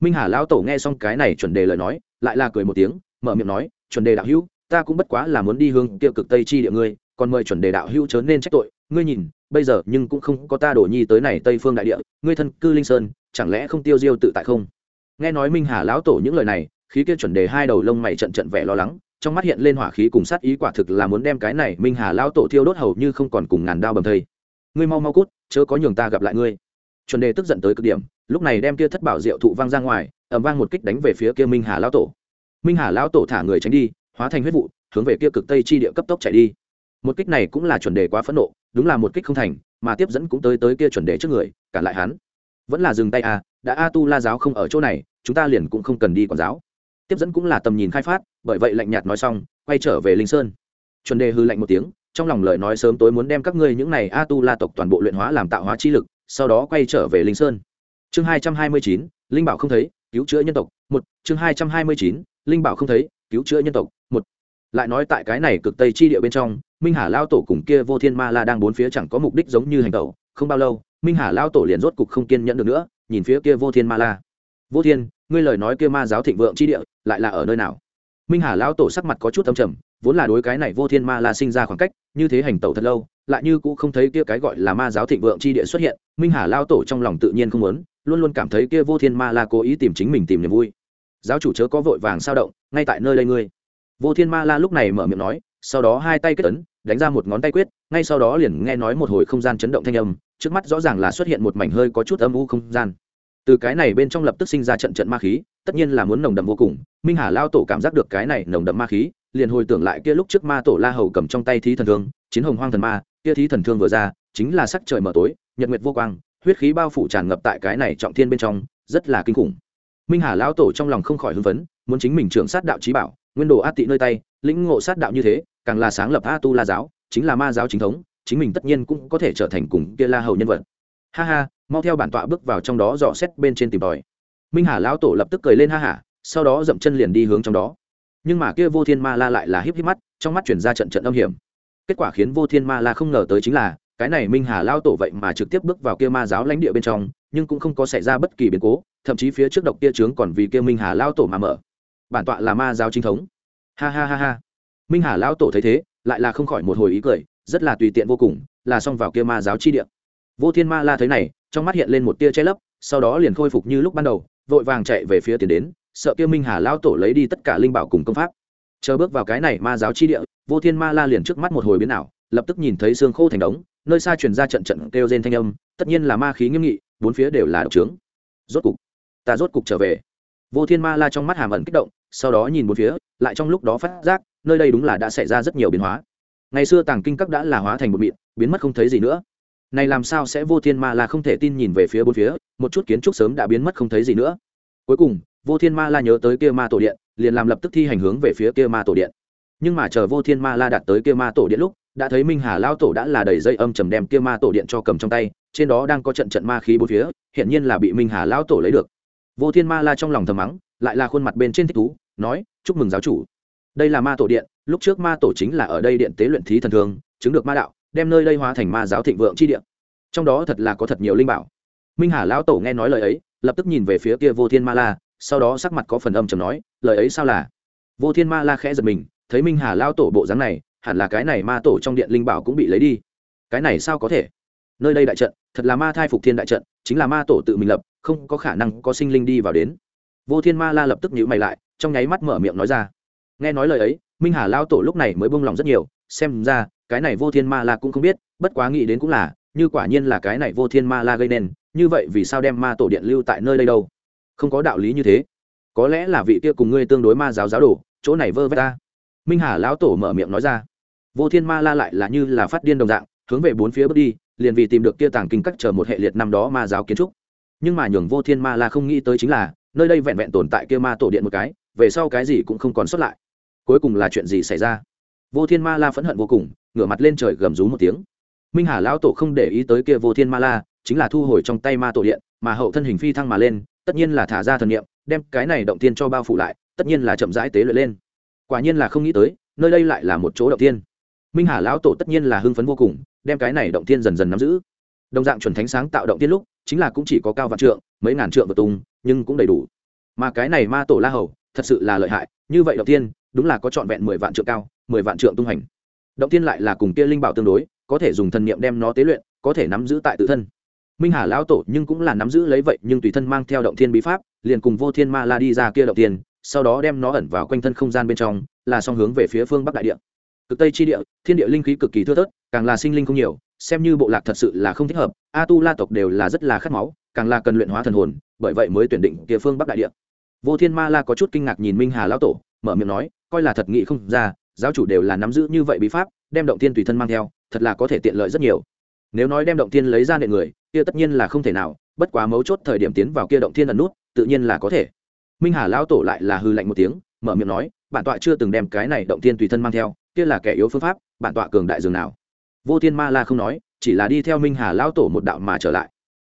Minh hà lao tổ nghe xong cái này chuẩn đề lời nói, lại là cười một tiếng, mở miệng nói, chuẩn đề đạo hữu, ta cũng bất quá là muốn đi hương tiêu cực tây chi địa ngươi, còn mời chuẩn đề đạo hữu chớ nên trách tội, ngươi nhìn bây giờ nhưng cũng không có ta đổ nhi tới này tây phương đại địa, ngươi thân cư linh sơn, chẳng lẽ không tiêu diêu tự tại không? Nghe nói minh hà lão tổ những lời này, khí kia chuẩn đề hai đầu lông mày trận trận vẻ lo lắng, trong mắt hiện lên hỏa khí cùng sát ý quả thực là muốn đem cái này minh hà lão tổ thiêu đốt hầu như không còn cùng ngàn đao bầm thây. Ngươi mau mau cút, chớ có nhường ta gặp lại ngươi. Chuẩn đề tức giận tới cực điểm, lúc này đem kia thất bảo diệu thụ vang ra ngoài ẩm vang một kích đánh về phía kia minh hà lão tổ. Minh hà lão tổ thả người tránh đi, hóa thành huyết vụ, hướng về kia cực tây chi địa cấp tốc chạy đi một kích này cũng là chuẩn đề quá phẫn nộ, đúng là một kích không thành, mà tiếp dẫn cũng tới tới kia chuẩn đề trước người cản lại hắn. Vẫn là dừng tay à đã a tu la giáo không ở chỗ này, chúng ta liền cũng không cần đi quản giáo. Tiếp dẫn cũng là tầm nhìn khai phát, bởi vậy lạnh nhạt nói xong, quay trở về linh sơn. Chuẩn đề hư lạnh một tiếng, trong lòng lời nói sớm tối muốn đem các ngươi những này a tu la tộc toàn bộ luyện hóa làm tạo hóa chi lực, sau đó quay trở về linh sơn. Chương hai trăm hai mươi chín, linh bảo không thấy, cứu chữa nhân tộc, một. Chương hai trăm hai mươi chín, linh bảo không thấy, cứu chữa nhân tộc, một. Lại nói tại cái này cực tây chi địa bên trong minh hà lao tổ cùng kia vô thiên ma la đang bốn phía chẳng có mục đích giống như hành tẩu. Không bao lâu, minh hà lao tổ liền rốt cục không kiên nhẫn được nữa, nhìn phía kia vô thiên ma la. Vô thiên, ngươi lời nói kia ma giáo thịnh vượng chi địa, lại là ở nơi nào? Minh hà lao tổ sắc mặt có chút âm trầm, vốn là đối cái này vô thiên ma la sinh ra khoảng cách, như thế hành tẩu thật lâu, lại như cũng không thấy kia cái gọi là ma giáo thịnh vượng chi địa xuất hiện, minh hà lao tổ trong lòng tự nhiên không muốn, luôn luôn cảm thấy kia vô thiên ma la cố ý tìm chính mình tìm niềm vui. Giáo chủ chớ có vội vàng sao động, ngay tại nơi đây ngươi. Vô thiên ma la lúc này mở miệng nói sau đó hai tay kết ấn, đánh ra một ngón tay quyết, ngay sau đó liền nghe nói một hồi không gian chấn động thanh âm, trước mắt rõ ràng là xuất hiện một mảnh hơi có chút âm u không gian. Từ cái này bên trong lập tức sinh ra trận trận ma khí, tất nhiên là muốn nồng đậm vô cùng, minh hà lao tổ cảm giác được cái này nồng đậm ma khí, liền hồi tưởng lại kia lúc trước ma tổ la hầu cầm trong tay thí thần thương, chiến hồng hoang thần ma, kia thí thần thương vừa ra, chính là sắc trời mở tối, nhật nguyệt vô quang, huyết khí bao phủ tràn ngập tại cái này trọng thiên bên trong, rất là kinh khủng. Minh hà lao tổ trong lòng không khỏi hưng phấn, muốn chính mình trưởng sát đạo trí bảo, nguyên đồ át tị nơi tay, lĩnh ngộ sát đạo như thế càng là sáng lập a tu la giáo, chính là ma giáo chính thống, chính mình tất nhiên cũng có thể trở thành cùng kia la hầu nhân vật. Ha ha, mau theo bản tọa bước vào trong đó dò xét bên trên tìm tòi. Minh hà lão tổ lập tức cười lên ha hả sau đó dậm chân liền đi hướng trong đó. Nhưng mà kia vô thiên ma la lại là híp híp mắt, trong mắt chuyển ra trận trận âm hiểm. Kết quả khiến vô thiên ma la không ngờ tới chính là, cái này minh hà lao tổ vậy mà trực tiếp bước vào kia ma giáo lãnh địa bên trong, nhưng cũng không có xảy ra bất kỳ biến cố, thậm chí phía trước độc kia trướng còn vì kia minh hà lao tổ mà mở. Bản tọa là ma giáo chính thống. Ha ha ha ha minh hà lão tổ thấy thế, lại là không khỏi một hồi ý cười, rất là tùy tiện vô cùng, là xong vào kia ma giáo chi địa. Vô thiên ma la thấy này, trong mắt hiện lên một tia che lấp, sau đó liền khôi phục như lúc ban đầu, vội vàng chạy về phía tiền đến, sợ kia minh hà lão tổ lấy đi tất cả linh bảo cùng công pháp. Chờ bước vào cái này ma giáo chi địa, vô thiên ma la liền trước mắt một hồi biến ảo, lập tức nhìn thấy xương khô thành đống, nơi xa truyền ra trận trận kêu rên thanh âm, tất nhiên là ma khí nghiêm nghị, bốn phía đều là độc trướng. Rốt cục, ta rốt cục trở về. Vô thiên ma la trong mắt hàm ẩn kích động, sau đó nhìn bốn phía, lại trong lúc đó phát giác nơi đây đúng là đã xảy ra rất nhiều biến hóa. Ngày xưa tàng kinh các đã là hóa thành một mịn, biến mất không thấy gì nữa. Này làm sao sẽ vô thiên ma la không thể tin nhìn về phía bốn phía, một chút kiến trúc sớm đã biến mất không thấy gì nữa. Cuối cùng, vô thiên ma la nhớ tới kia ma tổ điện, liền làm lập tức thi hành hướng về phía kia ma tổ điện. Nhưng mà chờ vô thiên ma la đạt tới kia ma tổ điện lúc, đã thấy minh hà lao tổ đã là đầy dây âm trầm đem kia ma tổ điện cho cầm trong tay, trên đó đang có trận trận ma khí bốn phía hiện nhiên là bị minh hà lao tổ lấy được. Vô thiên ma la trong lòng thầm mắng, lại là khuôn mặt bên trên thích thú, nói, chúc mừng giáo chủ đây là ma tổ điện, lúc trước ma tổ chính là ở đây điện tế luyện thí thần thường, chứng được ma đạo, đem nơi đây hóa thành ma giáo thịnh vượng chi điện trong đó thật là có thật nhiều linh bảo. Minh hà lão tổ nghe nói lời ấy, lập tức nhìn về phía kia vô thiên ma la, sau đó sắc mặt có phần âm trầm nói, lời ấy sao là? Vô thiên ma la khẽ giật mình, thấy minh hà lao tổ bộ dáng này, hẳn là cái này ma tổ trong điện linh bảo cũng bị lấy đi. Cái này sao có thể? Nơi đây đại trận, thật là ma thai phục thiên đại trận, chính là ma tổ tự mình lập, không có khả năng có sinh linh đi vào đến. Vô thiên ma la lập tức nhíu mày lại, trong nháy mắt mở miệng nói ra nghe nói lời ấy, minh hà lao tổ lúc này mới buông lòng rất nhiều, xem ra, cái này vô thiên ma la cũng không biết, bất quá nghĩ đến cũng là, như quả nhiên là cái này vô thiên ma la gây nên, như vậy vì sao đem ma tổ điện lưu tại nơi đây đâu? Không có đạo lý như thế. Có lẽ là vị kia cùng ngươi tương đối ma giáo giáo đồ, chỗ này vơ vét ta. Minh hà lão tổ mở miệng nói ra. Vô thiên ma la lại là như là phát điên đồng dạng, hướng về bốn phía bước đi, liền vì tìm được kia tàng kinh cách chờ một hệ liệt năm đó ma giáo kiến trúc. Nhưng mà nhường vô thiên ma la không nghĩ tới chính là, nơi đây vẹn vẹn tồn tại kia ma tổ điện một cái, về sau cái gì cũng không còn xuất lại cuối cùng là chuyện gì xảy ra? Vô thiên ma la phẫn hận vô cùng, ngửa mặt lên trời gầm rú một tiếng. Minh hà lão tổ không để ý tới kia vô thiên ma la, chính là thu hồi trong tay ma tổ điện, mà hậu thân hình phi thăng mà lên, tất nhiên là thả ra thần niệm, đem cái này động tiên cho bao phủ lại, tất nhiên là chậm rãi tế luyện lên. Quả nhiên là không nghĩ tới, nơi đây lại là một chỗ động tiên minh hà lão tổ tất nhiên là hưng phấn vô cùng, đem cái này động tiên dần dần nắm giữ. Đồng dạng chuẩn thánh sáng tạo động tiên lúc, chính là cũng chỉ có cao vạn trượng, mấy ngàn trượng vật tung, nhưng cũng đầy đủ. Mà cái này ma tổ la hầu, thật sự là lợi hại, như vậy động tiên đúng là có trọn vẹn mười vạn trượng cao, mười vạn trượng tung hành động tiên lại là cùng kia linh bảo tương đối, có thể dùng thần niệm đem nó tế luyện, có thể nắm giữ tại tự thân. Minh hà lão tổ nhưng cũng là nắm giữ lấy vậy, nhưng tùy thân mang theo động thiên bí pháp, liền cùng vô thiên ma la đi ra kia động tiên sau đó đem nó ẩn vào quanh thân không gian bên trong, là song hướng về phía phương bắc đại địa. Cực tây chi địa, thiên địa linh khí cực kỳ thưa thớt, càng là sinh linh không nhiều, xem như bộ lạc thật sự là không thích hợp, a tu la tộc đều là rất là khát máu, càng là cần luyện hóa thần hồn, bởi vậy mới tuyển định địa phương bắc đại địa. Vô thiên ma la có chút kinh ngạc nhìn minh hà lão tổ, mở miệng nói coi là thật nghị không ra, giáo chủ đều là nắm giữ như vậy bí pháp, đem động thiên tùy thân mang theo, thật là có thể tiện lợi rất nhiều. Nếu nói đem động thiên lấy ra nệ người, kia tất nhiên là không thể nào, bất quá mấu chốt thời điểm tiến vào kia động thiên ẩn nút, tự nhiên là có thể. Minh hà lão tổ lại là hư lạnh một tiếng, mở miệng nói, bản tọa chưa từng đem cái này động thiên tùy thân mang theo, kia là kẻ yếu phương pháp, bản tọa cường đại dường nào. Vô thiên ma la không nói, chỉ là đi theo minh hà lão tổ một đạo mà trở lại.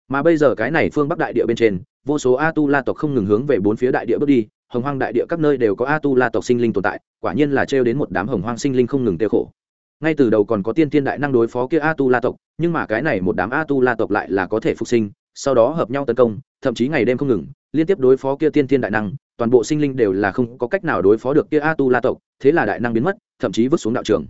Mà bây giờ cái này phương bắc đại địa bên trên, vô số a tu la tộc không ngừng hướng về bốn phía đại địa bước đi hồng hoang đại địa các nơi đều có a tu la tộc sinh linh tồn tại, quả nhiên là trêu đến một đám hồng hoang sinh linh không ngừng tiêu khổ. Ngay từ đầu còn có tiên tiên đại năng đối phó kia a tu la tộc, nhưng mà cái này một đám a tu la tộc lại là có thể phục sinh, sau đó hợp nhau tấn công, thậm chí ngày đêm không ngừng, liên tiếp đối phó kia tiên tiên đại năng, toàn bộ sinh linh đều là không có cách nào đối phó được kia a tu la tộc, thế là đại năng biến mất, thậm chí vứt xuống đạo trường.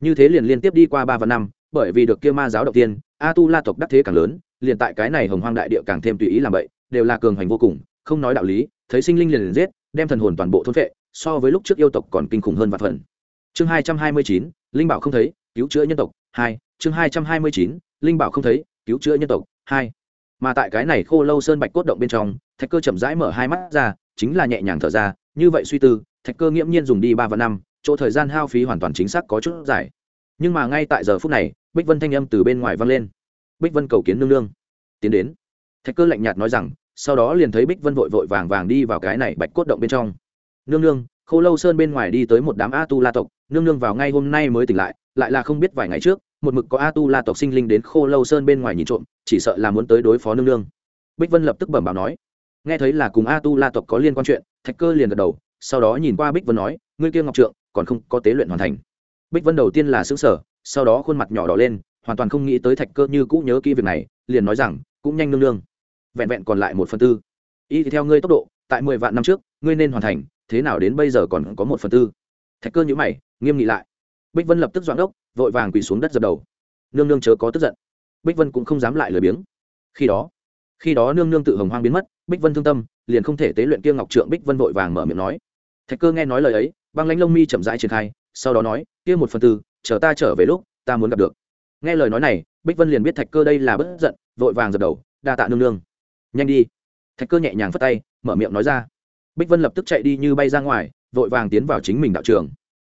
Như thế liền liên tiếp đi qua ba và năm, bởi vì được kia ma giáo đầu tiên a tu la tộc đắc thế càng lớn, liền tại cái này hồng hoang đại địa càng thêm tùy ý làm vậy đều là cường hành vô cùng, không nói đạo lý, thấy sinh linh liền liền giết đem thần hồn toàn bộ thôn vệ so với lúc trước yêu tộc còn kinh khủng hơn và phần. Chương hai trăm hai mươi chín, linh bảo không thấy, cứu chữa nhân tộc, hai. Chương hai trăm hai mươi chín, linh bảo không thấy, cứu chữa nhân tộc, hai. Mà tại cái này khô lâu sơn bạch cốt động bên trong, thạch cơ chậm rãi mở hai mắt ra, chính là nhẹ nhàng thở ra, như vậy suy tư, thạch cơ nghiễm nhiên dùng đi ba và năm, chỗ thời gian hao phí hoàn toàn chính xác có chút dài. Nhưng mà ngay tại giờ phút này, bích vân thanh âm từ bên ngoài vang lên. Bích vân cầu kiến nương nương. Tiến đến. Thạch cơ lạnh nhạt nói rằng sau đó liền thấy bích vân vội vội vàng vàng đi vào cái này bạch cốt động bên trong. Nương nương khô lâu sơn bên ngoài đi tới một đám a tu la tộc, nương nương vào ngay hôm nay mới tỉnh lại lại là không biết vài ngày trước, một mực có a tu la tộc sinh linh đến khô lâu sơn bên ngoài nhìn trộm, chỉ sợ là muốn tới đối phó nương nương. Bích vân lập tức bẩm báo nói, nghe thấy là cùng a tu la tộc có liên quan chuyện, thạch cơ liền gật đầu, sau đó nhìn qua bích vân nói, ngươi kia ngọc trượng, còn không có tế luyện hoàn thành. Bích vân đầu tiên là xứng sở sau đó khuôn mặt nhỏ đỏ lên, hoàn toàn không nghĩ tới thạch cơ như cũ nhớ kỹ việc này, liền nói rằng, cũng nhanh nương nương vẹn vẹn còn lại một phần tư. Y thì theo ngươi tốc độ tại mười vạn năm trước ngươi nên hoàn thành thế nào đến bây giờ còn có một phần tư. Thạch cơ nhữ mày nghiêm nghị lại. Bích vân lập tức doãn đốc, vội vàng quỳ xuống đất dập đầu. Nương nương chớ có tức giận. Bích vân cũng không dám lại lười biếng. Khi đó khi đó nương nương tự hồng hoang biến mất bích vân thương tâm liền không thể tế luyện kia ngọc trượng. Bích vân vội vàng mở miệng nói. Thạch cơ nghe nói lời ấy băng lãnh lông mi chậm rãi triển khai sau đó nói kia một phần tư chờ ta trở về lúc ta muốn gặp được. Nghe lời nói này bích vân liền biết thạch cơ đây là bất giận vội vàng dập đầu đa tạ nương nương nhanh đi. Thạch cơ nhẹ nhàng phất tay, mở miệng nói ra. Bích vân lập tức chạy đi như bay ra ngoài, vội vàng tiến vào chính mình đạo trường.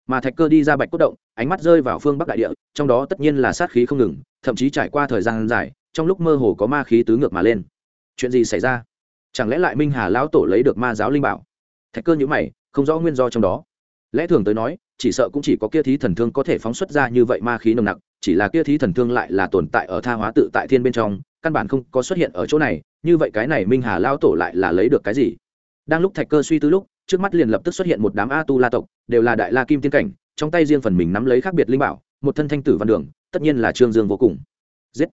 Mà thạch cơ đi ra bạch cốt động, ánh mắt rơi vào phương bắc đại địa, trong đó tất nhiên là sát khí không ngừng, thậm chí trải qua thời gian dài, trong lúc mơ hồ có ma khí tứ ngược mà lên. Chuyện gì xảy ra? Chẳng lẽ lại minh hà lão tổ lấy được ma giáo linh bảo? Thạch cơ nhữ mày, không rõ nguyên do trong đó. Lẽ thường tới nói chỉ sợ cũng chỉ có kia thí thần thương có thể phóng xuất ra như vậy ma khí nồng nặc, chỉ là kia thí thần thương lại là tồn tại ở tha hóa tự tại thiên bên trong, căn bản không có xuất hiện ở chỗ này, như vậy cái này minh hà lao tổ lại là lấy được cái gì? Đang lúc thạch cơ suy tư lúc, trước mắt liền lập tức xuất hiện một đám a tu la tộc, đều là đại la kim tiên cảnh, trong tay riêng phần mình nắm lấy khác biệt linh bảo, một thân thanh tử văn đường, tất nhiên là trương dương vô cùng. Giết!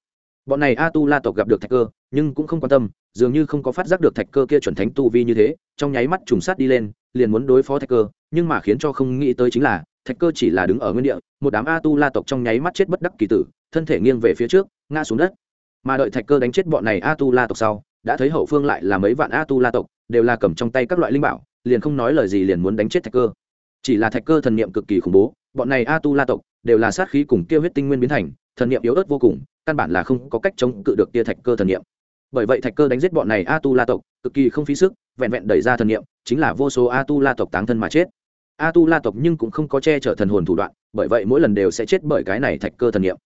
Bọn này a tu la tộc gặp được thạch cơ nhưng cũng không quan tâm, dường như không có phát giác được thạch cơ kia chuẩn thánh tu vi như thế, trong nháy mắt trùng sát đi lên, liền muốn đối phó thạch cơ, nhưng mà khiến cho không nghĩ tới chính là, thạch cơ chỉ là đứng ở nguyên địa, một đám a tu la tộc trong nháy mắt chết bất đắc kỳ tử, thân thể nghiêng về phía trước, ngã xuống đất. Mà đợi thạch cơ đánh chết bọn này a tu la tộc sau, đã thấy hậu phương lại là mấy vạn a tu la tộc, đều là cầm trong tay các loại linh bảo, liền không nói lời gì liền muốn đánh chết thạch cơ. Chỉ là thạch cơ thần niệm cực kỳ khủng bố, bọn này a tu la tộc đều là sát khí cùng tiêu huyết tinh nguyên biến thành, thần niệm yếu ớt vô cùng, căn bản là không có cách chống cự được tia thạch cơ thần niệm bởi vậy thạch cơ đánh giết bọn này a tu la tộc, cực kỳ không phí sức, vẹn vẹn đẩy ra thần niệm, chính là vô số a tu la tộc táng thân mà chết. A tu la tộc nhưng cũng không có che chở thần hồn thủ đoạn, bởi vậy mỗi lần đều sẽ chết bởi cái này thạch cơ thần niệm.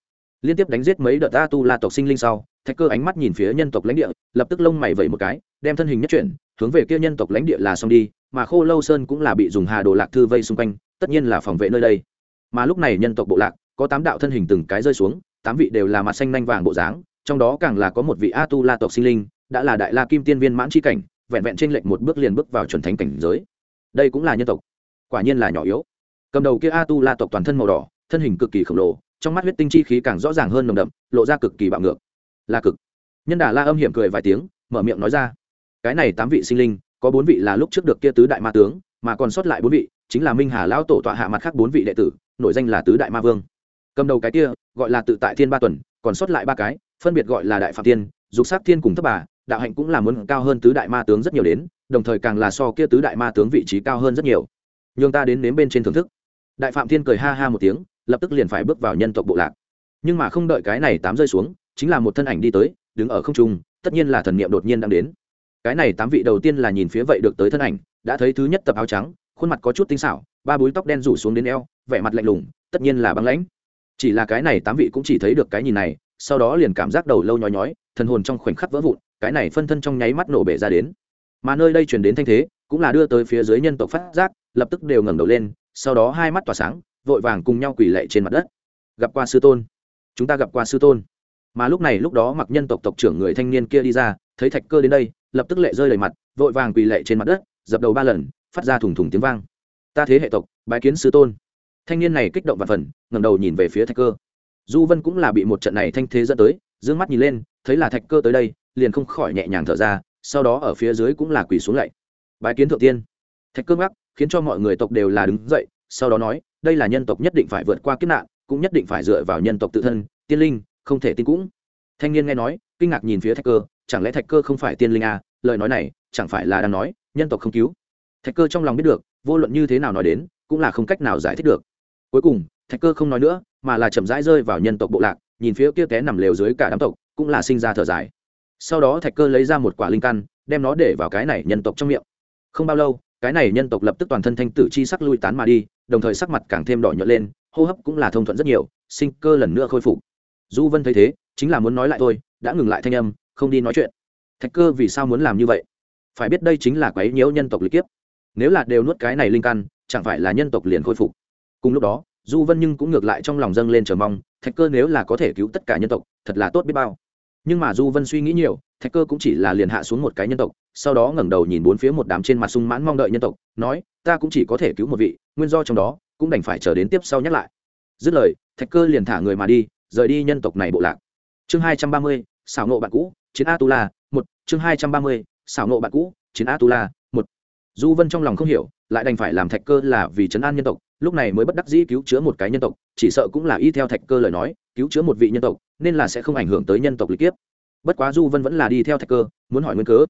Liên tiếp đánh giết mấy đợt a tu la tộc sinh linh sau, thạch cơ ánh mắt nhìn phía nhân tộc lãnh địa, lập tức lông mày vẩy một cái, đem thân hình nhất chuyển, hướng về kia nhân tộc lãnh địa là xong đi, mà khô lâu sơn cũng là bị dùng hà đồ lạc thư vây xung quanh, tất nhiên là phòng vệ nơi đây. Mà lúc này nhân tộc bộ lạc, có tám đạo thân hình từng cái rơi xuống, tám vị đều là mặt xanh nanh vàng bộ dáng trong đó càng là có một vị a tu la tộc sinh linh, đã là đại la kim tiên viên mãn c cảnh, vẹn vẹn trên lệnh một bước liền bước vào chuẩn thánh cảnh giới. Đây cũng là nhân tộc. Quả nhiên là nhỏ yếu. Cầm đầu kia a tu la tộc toàn thân màu đỏ, thân hình cực kỳ khổng lồ, trong mắt huyết tinh chi khí càng rõ ràng hơn nồng đậm, lộ ra cực kỳ bạo ngược. La cực. Nhân đà la âm hiểm cười vài tiếng, mở miệng nói ra. Cái này tám vị sinh linh, có bốn vị là lúc trước được kia tứ đại ma tướng, mà còn sót lại bốn vị, chính là minh hà lão tổ tọa hạ mặt khác bốn vị đệ tử, nổi danh là tứ đại ma vương. Cầm đầu cái kia, gọi là tự tại thiên ba tuần, còn sót lại ba cái phân biệt gọi là đại phạm tiên, dục sát thiên cùng thất bà, đạo hạnh cũng là muốn cao hơn tứ đại ma tướng rất nhiều đến, đồng thời càng là so kia tứ đại ma tướng vị trí cao hơn rất nhiều. Nhường ta đến nếm bên trên thưởng thức. Đại phạm thiên cười ha ha một tiếng, lập tức liền phải bước vào nhân tộc bộ lạc. Nhưng mà không đợi cái này tám rơi xuống, chính là một thân ảnh đi tới, đứng ở không trung, tất nhiên là thần niệm đột nhiên đang đến. Cái này tám vị đầu tiên là nhìn phía vậy được tới thân ảnh, đã thấy thứ nhất tập áo trắng, khuôn mặt có chút tinh xảo, ba búi tóc đen rủ xuống đến eo, vẻ mặt lạnh lùng, tất nhiên là băng lãnh. Chỉ là cái này tám vị cũng chỉ thấy được cái nhìn này sau đó liền cảm giác đầu lâu nhói nhói, thần hồn trong khoảnh khắc vỡ vụn, cái này phân thân trong nháy mắt nổ bể ra đến. Mà nơi đây truyền đến thanh thế, cũng là đưa tới phía dưới nhân tộc phát giác, lập tức đều ngẩng đầu lên, sau đó hai mắt tỏa sáng, vội vàng cùng nhau quỳ lệ trên mặt đất. Gặp qua sư tôn. Chúng ta gặp qua sư tôn. Mà lúc này lúc đó mặc nhân tộc tộc trưởng người thanh niên kia đi ra, thấy thạch cơ đến đây, lập tức lệ rơi đầy mặt, vội vàng quỳ lệ trên mặt đất, dập đầu ba lần, phát ra thủng thủng tiếng vang. Ta thế hệ tộc, bái kiến sư tôn. Thanh niên này kích động và phần, ngẩng đầu nhìn về phía thạch cơ du vân cũng là bị một trận này thanh thế dẫn tới d ư ơ n g mắt nhìn lên, thấy là thạch cơ tới đây, liền không khỏi nhẹ nhàng thở ra, sau đó ở phía dưới cũng là quỳ xuống lạy bái kiến thượng tiên. Thạch cơ ngắc, khiến cho mọi người tộc đều là đứng dậy, sau đó nói, đây là nhân tộc nhất định phải vượt qua kiếp nạn, cũng nhất định phải dựa vào nhân tộc tự thân, tiên linh, không thể tin cũng. Thanh niên nghe nói, kinh ngạc nhìn phía thạch cơ, chẳng lẽ thạch cơ không phải tiên linh à? Lời nói này, chẳng phải là đang nói, nhân tộc không cứu. Thạch cơ trong lòng biết được, vô luận như thế nào nói đến, cũng là không cách nào giải thích được. Cuối cùng, thạch cơ không nói nữa mà là chậm rãi rơi vào nhân tộc bộ lạc, nhìn phía kia té nằm lều dưới cả đám tộc, cũng là sinh ra thở dài. Sau đó thạch cơ lấy ra một quả linh căn, đem nó để vào cái này nhân tộc trong miệng. Không bao lâu, cái này nhân tộc lập tức toàn thân thanh tử chi sắc lui tán mà đi, đồng thời sắc mặt càng thêm đỏ nhợt lên, hô hấp cũng là thông thuận rất nhiều, sinh cơ lần nữa khôi phục. Du vân thấy thế, chính là muốn nói lại thôi, đã ngừng lại thanh âm, không đi nói chuyện. Thạch cơ vì sao muốn làm như vậy? Phải biết đây chính là quấy nhiễu nhân tộc lịch kiếp. Nếu là đều nuốt cái này linh căn, chẳng phải là nhân tộc liền khôi phục. Cùng lúc đó du vân nhưng cũng ngược lại trong lòng dâng lên chờ mong, thạch cơ nếu là có thể cứu tất cả nhân tộc, thật là tốt biết bao. Nhưng mà du vân suy nghĩ nhiều, thạch cơ cũng chỉ là liền hạ xuống một cái nhân tộc, sau đó ngẩng đầu nhìn bốn phía một đám trên mặt sung mãn mong đợi nhân tộc, nói, ta cũng chỉ có thể cứu một vị, nguyên do trong đó cũng đành phải chờ đến tiếp sau nhắc lại. Dứt lời, thạch cơ liền thả người mà đi, rời đi nhân tộc này bộ lạc. Chương hai trăm ba mươi, xảo nộ bạn cũ, chiến a tu la một. Chương hai trăm ba mươi, xảo nộ bạn cũ, chiến a tu la một. Du vân trong lòng không hiểu, lại đành phải làm thạch cơ là vì chấn an nhân tộc lúc này mới bất đắc dĩ cứu chữa một cái nhân tộc, chỉ sợ cũng là y theo thạch cơ lời nói, cứu chữa một vị nhân tộc, nên là sẽ không ảnh hưởng tới nhân tộc lịch kiếp. Bất quá du vân vẫn là đi theo thạch cơ, muốn hỏi nguyên cớ.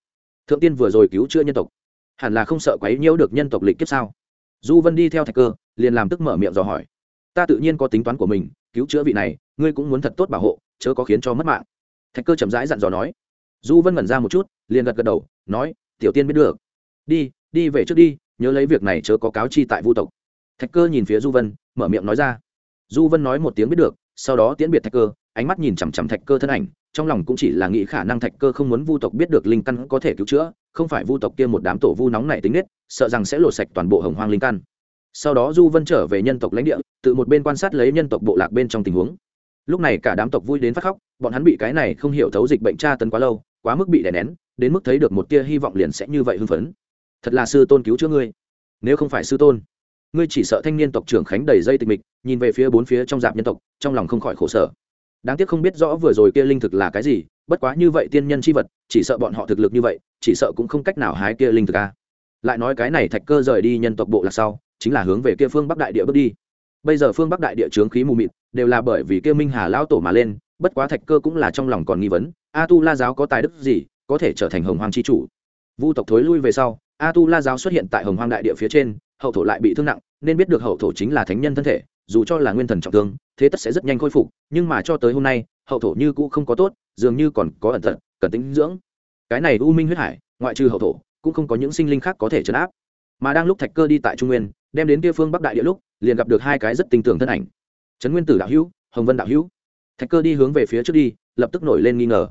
Thượng tiên vừa rồi cứu chữa nhân tộc, hẳn là không sợ quấy nhiễu được nhân tộc lịch kiếp sao? Du vân đi theo thạch cơ, liền làm tức mở miệng dò hỏi. Ta tự nhiên có tính toán của mình, cứu chữa vị này, ngươi cũng muốn thật tốt bảo hộ, chớ có khiến cho mất mạng. Thạch cơ chậm rãi dặn dò nói. Du vân ngẩn ra một chút, liền gật gật đầu, nói, tiểu tiên biết được. Đi đi về trước đi, nhớ lấy việc này chớ có cáo chi tại vu tộc thạch cơ nhìn phía du vân, mở miệng nói ra. Du vân nói một tiếng biết được, sau đó tiễn biệt thạch cơ, ánh mắt nhìn chằm chằm thạch cơ thân ảnh, trong lòng cũng chỉ là nghĩ khả năng thạch cơ không muốn vu tộc biết được linh căn có thể cứu chữa, không phải vu tộc kia một đám tổ vu nóng này tính nết, sợ rằng sẽ lột sạch toàn bộ hồng hoang linh căn. Sau đó du vân trở về nhân tộc lãnh địa, tự một bên quan sát lấy nhân tộc bộ lạc bên trong tình huống. Lúc này cả đám tộc vui đến phát khóc, bọn hắn bị cái này không hiểu thấu dịch bệnh tra tấn quá lâu, quá mức bị đè nén, đến mức thấy được một tia hy vọng liền sẽ như vậy hưng phấn. Thật là sư tôn cứu chữa ngươi. Nếu không phải sư tôn ngươi chỉ sợ thanh niên tộc trưởng khánh đầy dây tịch mịch, nhìn về phía bốn phía trong dạp nhân tộc, trong lòng không khỏi khổ sở. Đáng tiếc không biết rõ vừa rồi kia linh thực là cái gì, bất quá như vậy tiên nhân c h i vật, chỉ sợ bọn họ thực lực như vậy, chỉ sợ cũng không cách nào hái kia linh thực a. Lại nói cái này thạch cơ rời đi nhân tộc bộ là sau, chính là hướng về kia phương bắc đại địa bước đi. Bây giờ phương bắc đại địa trướng khí mù mịt, đều là bởi vì kia minh hà lão tổ mà lên, bất quá thạch cơ cũng là trong lòng còn nghi vấn, a tu la giáo có tài đức gì, có thể trở thành hồng hoàng c chủ? Vu tộc thối lui về sau, a tu la giáo xuất hiện tại hồng hoang đại địa phía trên hậu thổ lại bị thương nặng, nên biết được hậu thổ chính là thánh nhân thân thể, dù cho là nguyên thần trọng thương, thế tất sẽ rất nhanh khôi phục, nhưng mà cho tới hôm nay, hậu thổ như cũ không có tốt, dường như còn có ẩn thận cần tính dưỡng. Cái này u minh huyết hải, ngoại trừ hậu thổ, cũng không có những sinh linh khác có thể chấn áp. Mà đang lúc thạch cơ đi tại trung nguyên, đem đến kia phương bắc đại địa lúc, liền gặp được hai cái rất tinh tưởng thân ảnh. Trấn nguyên tử đạo hữu, hồng vân đạo hữu. Thạch cơ đi hướng về phía trước đi, lập tức nổi lên nghi ngờ.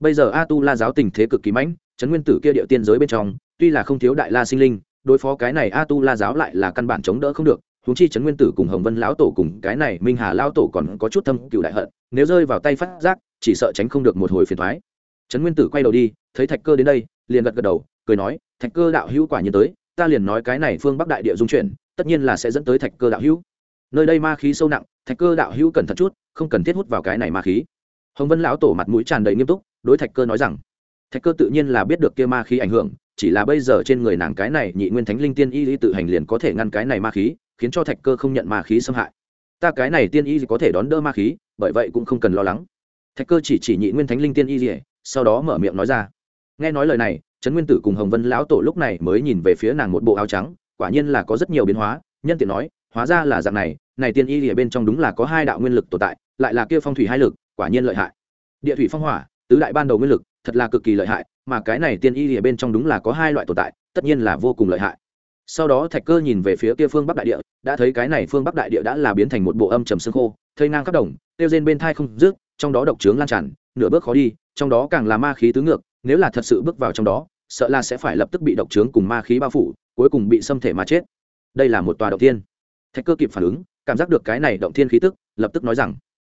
Bây giờ a tu la giáo tình thế cực kỳ mãnh, trấn nguyên tử kia địa tiên giới bên trong, tuy là không thiếu đại la sinh linh đối phó cái này a tu la giáo lại là căn bản chống đỡ không được, huống chi trấn nguyên tử cùng hồng vân lão tổ cùng cái này minh hà lão tổ còn có chút thâm cựu đại hận, nếu rơi vào tay phát giác, chỉ sợ tránh không được một hồi phiền thoái trấn nguyên tử quay đầu đi, thấy thạch cơ đến đây, liền gật gật đầu, cười nói, thạch cơ đạo hữu quả nhiên tới, ta liền nói cái này phương bắc đại địa dung chuyển, tất nhiên là sẽ dẫn tới thạch cơ đạo hữu. Nơi đây ma khí sâu nặng, thạch cơ đạo hữu cần thật chút, không cần thiết hút vào cái này ma khí. Hồng vân lão tổ mặt mũi tràn đầy nghiêm túc, đối thạch cơ nói rằng thạch cơ tự nhiên là biết được kia ma khí ảnh hưởng, chỉ là bây giờ trên người nàng cái này nhị nguyên thánh linh tiên y tự hành liền có thể ngăn cái này ma khí, khiến cho thạch cơ không nhận ma khí xâm hại. Ta cái này tiên y có thể đón đỡ ma khí, bởi vậy cũng không cần lo lắng. Thạch cơ chỉ chỉ nhị nguyên thánh linh tiên y dỉa sau đó mở miệng nói ra. Nghe nói lời này, trấn nguyên tử cùng hồng vân lão tổ lúc này mới nhìn về phía nàng một bộ áo trắng, quả nhiên là có rất nhiều biến hóa, nhân tiện nói, hóa ra là dạng này này tiên y ở bên trong đúng là có hai đạo nguyên lực tồn tại, lại là kia phong thủy hai lực, quả nhiên lợi hại. Địa thủy phong hỏa, tứ đại ban đầu nguyên lực thật là cực kỳ lợi hại, mà cái này tiên y ở bên trong đúng là có hai loại tồn tại, tất nhiên là vô cùng lợi hại. Sau đó thạch cơ nhìn về phía kia phương bắc đại địa, đã thấy cái này phương bắc đại địa đã là biến thành một bộ âm trầm xương khô, thây ngang khắp đồng, tiêu rên bên thai không rước trong đó độc trướng lan tràn, nửa bước khó đi, trong đó càng là ma khí tứ ngược, nếu là thật sự bước vào trong đó, sợ là sẽ phải lập tức bị độc trướng cùng ma khí bao phủ, cuối cùng bị xâm thể mà chết. Đây là một tòa động tiên thạch cơ kịp phản ứng, cảm giác được cái này động thiên khí tức, lập tức nói rằng,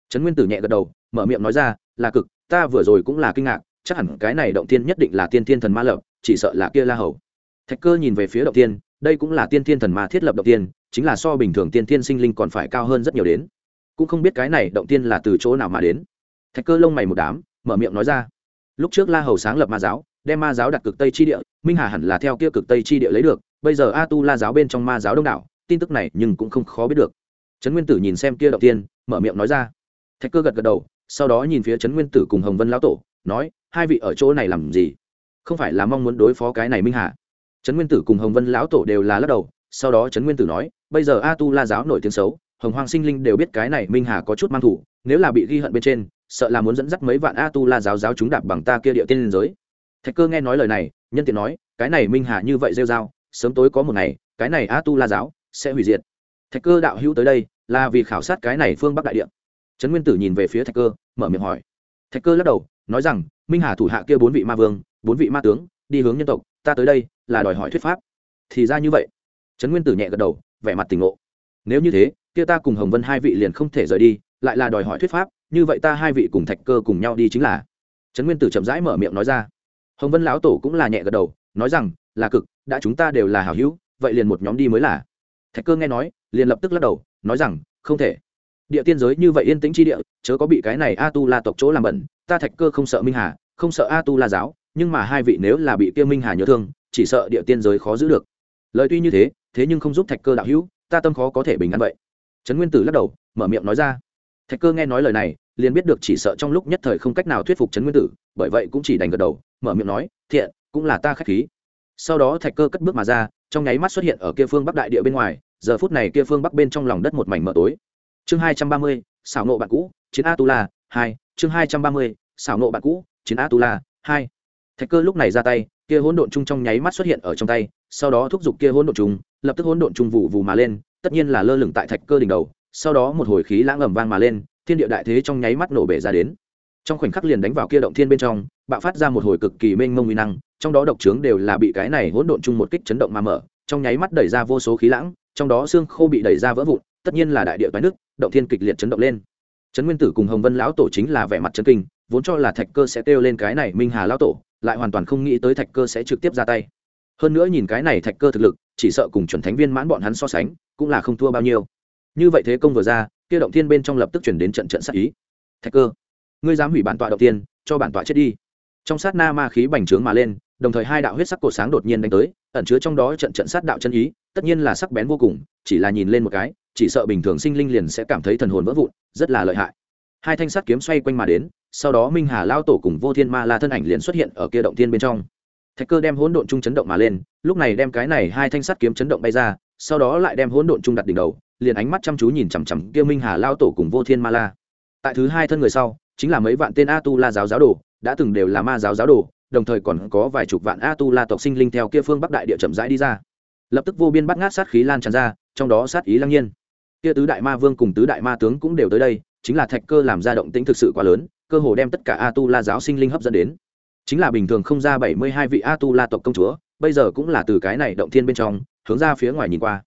trấn nguyên tử nhẹ gật đầu, mở miệng nói ra, là cực, ta vừa rồi cũng là kinh ngạc chắc hẳn cái này động tiên nhất định là tiên thiên thần ma lập, chỉ sợ là kia la hầu. Thạch cơ nhìn về phía động tiên đây cũng là tiên thiên thần ma thiết lập động tiên chính là so bình thường tiên thiên sinh linh còn phải cao hơn rất nhiều đến. Cũng không biết cái này động tiên là từ chỗ nào mà đến. Thạch cơ lông mày một đám, mở miệng nói ra. Lúc trước la hầu sáng lập ma giáo, đem ma giáo đặt cực tây chi địa, minh hà hẳn là theo kia cực tây chi địa lấy được, bây giờ a tu la giáo bên trong ma giáo đông đảo, tin tức này nhưng cũng không khó biết được. Trấn nguyên tử nhìn xem kia động tiên mở miệng nói ra. Thạch cơ gật gật đầu, sau đó nhìn phía trấn nguyên tử cùng hồng vân lão tổ nói, hai vị ở chỗ này làm gì? Không phải là mong muốn đối phó cái này minh hà. Trấn nguyên tử cùng hồng vân lão tổ đều là lắc đầu, sau đó trấn nguyên tử nói, bây giờ a tu la giáo nổi tiếng xấu, hồng hoàng sinh linh đều biết cái này minh hà có chút mang thủ, nếu là bị ghi hận bên trên, sợ là muốn dẫn dắt mấy vạn a tu la giáo giáo chúng đạp bằng ta kia địa tiên liên giới. Thạch cơ nghe nói lời này, nhân tiện nói, cái này minh hà như vậy rêu r a o sớm tối có một ngày, cái này a tu la giáo sẽ hủy diệt. Thạch cơ đạo hữu tới đây, là vì khảo sát cái này phương bắc đại địa. Trấn nguyên tử nhìn về phía thạch cơ, mở miệng hỏi. Thạch cơ lắc đầu nói rằng, minh hà thủ hạ kia bốn vị ma vương, bốn vị ma tướng, đi hướng nhân tộc, ta tới đây là đòi hỏi thuyết pháp. Thì ra như vậy. Trấn nguyên tử nhẹ gật đầu, vẻ mặt tỉnh ngộ. Nếu như thế, kia ta cùng hồng vân hai vị liền không thể rời đi, lại là đòi hỏi thuyết pháp, như vậy ta hai vị cùng thạch cơ cùng nhau đi chính là. Trấn nguyên tử chậm rãi mở miệng nói ra. Hồng vân lão tổ cũng là nhẹ gật đầu, nói rằng, là cực, đã chúng ta đều là hảo hữu, vậy liền một nhóm đi mới là. Thạch cơ nghe nói, liền lập tức lắc đầu, nói rằng, không thể địa tiên giới như vậy yên tĩnh chi địa, chớ có bị cái này a tu la tộc chỗ làm bẩn. Ta thạch cơ không sợ minh hà, không sợ a tu la giáo, nhưng mà hai vị nếu là bị kia minh hà nhớ thương, chỉ sợ địa tiên giới khó giữ được. Lời tuy như thế thế nhưng không giúp thạch cơ đạo hữu, ta tâm khó có thể bình an vậy. Trấn nguyên tử lắc đầu, mở miệng nói ra. Thạch cơ nghe nói lời này, liền biết được chỉ sợ trong lúc nhất thời không cách nào thuyết phục trấn nguyên tử, bởi vậy cũng chỉ đành gật đầu, mở miệng nói, thiện, cũng là ta k h á c h khí. Sau đó thạch cơ cất bước mà ra, trong nháy mắt xuất hiện ở kia phương bắc đại địa bên ngoài, giờ phút này kia phương bắc bên trong lòng đất một mảnh mờ tối chương hai trăm ba mươi, xảo nộ bạn cũ, chiến a tu la hai. Chương hai trăm ba mươi, xảo nộ bạn cũ, chiến a tu la hai. Thạch cơ lúc này ra tay, kia hỗn độn chung trong nháy mắt xuất hiện ở trong tay, sau đó thúc giục kia hỗn độn chung, lập tức hỗn độn chung vụ vụ mà lên, tất nhiên là lơ lửng tại thạch cơ đỉnh đầu, sau đó một hồi khí lãng ầm vang mà lên, thiên địa đại thế trong nháy mắt nổ bể ra đến. Trong khoảnh khắc liền đánh vào kia động thiên bên trong, bạo phát ra một hồi cực kỳ mênh mông uy năng, trong đó độc trướng đều là bị cái này hỗn độn chung một kích chấn động mà mở, trong nháy mắt đẩy ra vô số khí lãng, trong đó xương khô bị đẩy ra vỡ vụn tất nhiên là đại địa toái nước, động thiên kịch liệt chấn động lên. Trấn nguyên tử cùng hồng vân lão tổ chính là vẻ mặt chấn kinh, vốn cho là thạch cơ sẽ kêu lên cái này minh hà lão tổ, lại hoàn toàn không nghĩ tới thạch cơ sẽ trực tiếp ra tay. Hơn nữa nhìn cái này thạch cơ thực lực, chỉ sợ cùng chuẩn thánh viên mãn bọn hắn so sánh, cũng là không thua bao nhiêu. Như vậy thế công vừa ra, kia động thiên bên trong lập tức chuyển đến trận trận sát ý. Thạch cơ, ngươi dám hủy bản tọa đầu tiên cho bản tọa chết đi. Trong sát na ma khí bành trướng mà lên, đồng thời hai đạo huyết sắc cổ sáng đột nhiên đánh tới, ẩn chứa trong đó trận trận sát đạo chân ý, tất nhiên là sắc bén vô cùng, chỉ là nhìn lên một cái chỉ sợ bình thường sinh linh liền sẽ cảm thấy thần hồn vỡ vụn, rất là lợi hại. Hai thanh sắt kiếm xoay quanh mà đến, sau đó minh hà lao tổ cùng vô thiên ma la thân ảnh liền xuất hiện ở kia động thiên bên trong. Thạch cơ đem hỗn độn chung chấn động mà lên, lúc này đem cái này hai thanh sắt kiếm chấn động bay ra, sau đó lại đem hỗn độn chung đặt đỉnh đầu, liền ánh mắt chăm chú nhìn chằm chằm kia minh hà lao tổ cùng vô thiên ma la. Tại thứ hai thân người sau, chính là mấy vạn tên a tu la giáo giáo đồ, đã từng đều là ma giáo giáo đồ, đồng thời còn có vài chục vạn a tu la tộc sinh linh theo kia phương bắc đại địa chậm rãi đi ra. Lập tức vô biên bắt ngát sát khí lan tràn ra, trong đó sát ý lăng nhiên kia tứ đại ma vương cùng tứ đại ma tướng cũng đều tới đây, chính là thạch cơ làm ra động tĩnh thực sự quá lớn, cơ hồ đem tất cả a tu la giáo sinh linh hấp dẫn đến. Chính là bình thường không ra bảy mươi hai vị a tu la tộc công chúa, bây giờ cũng là từ cái này động thiên bên trong, hướng ra phía ngoài nhìn qua.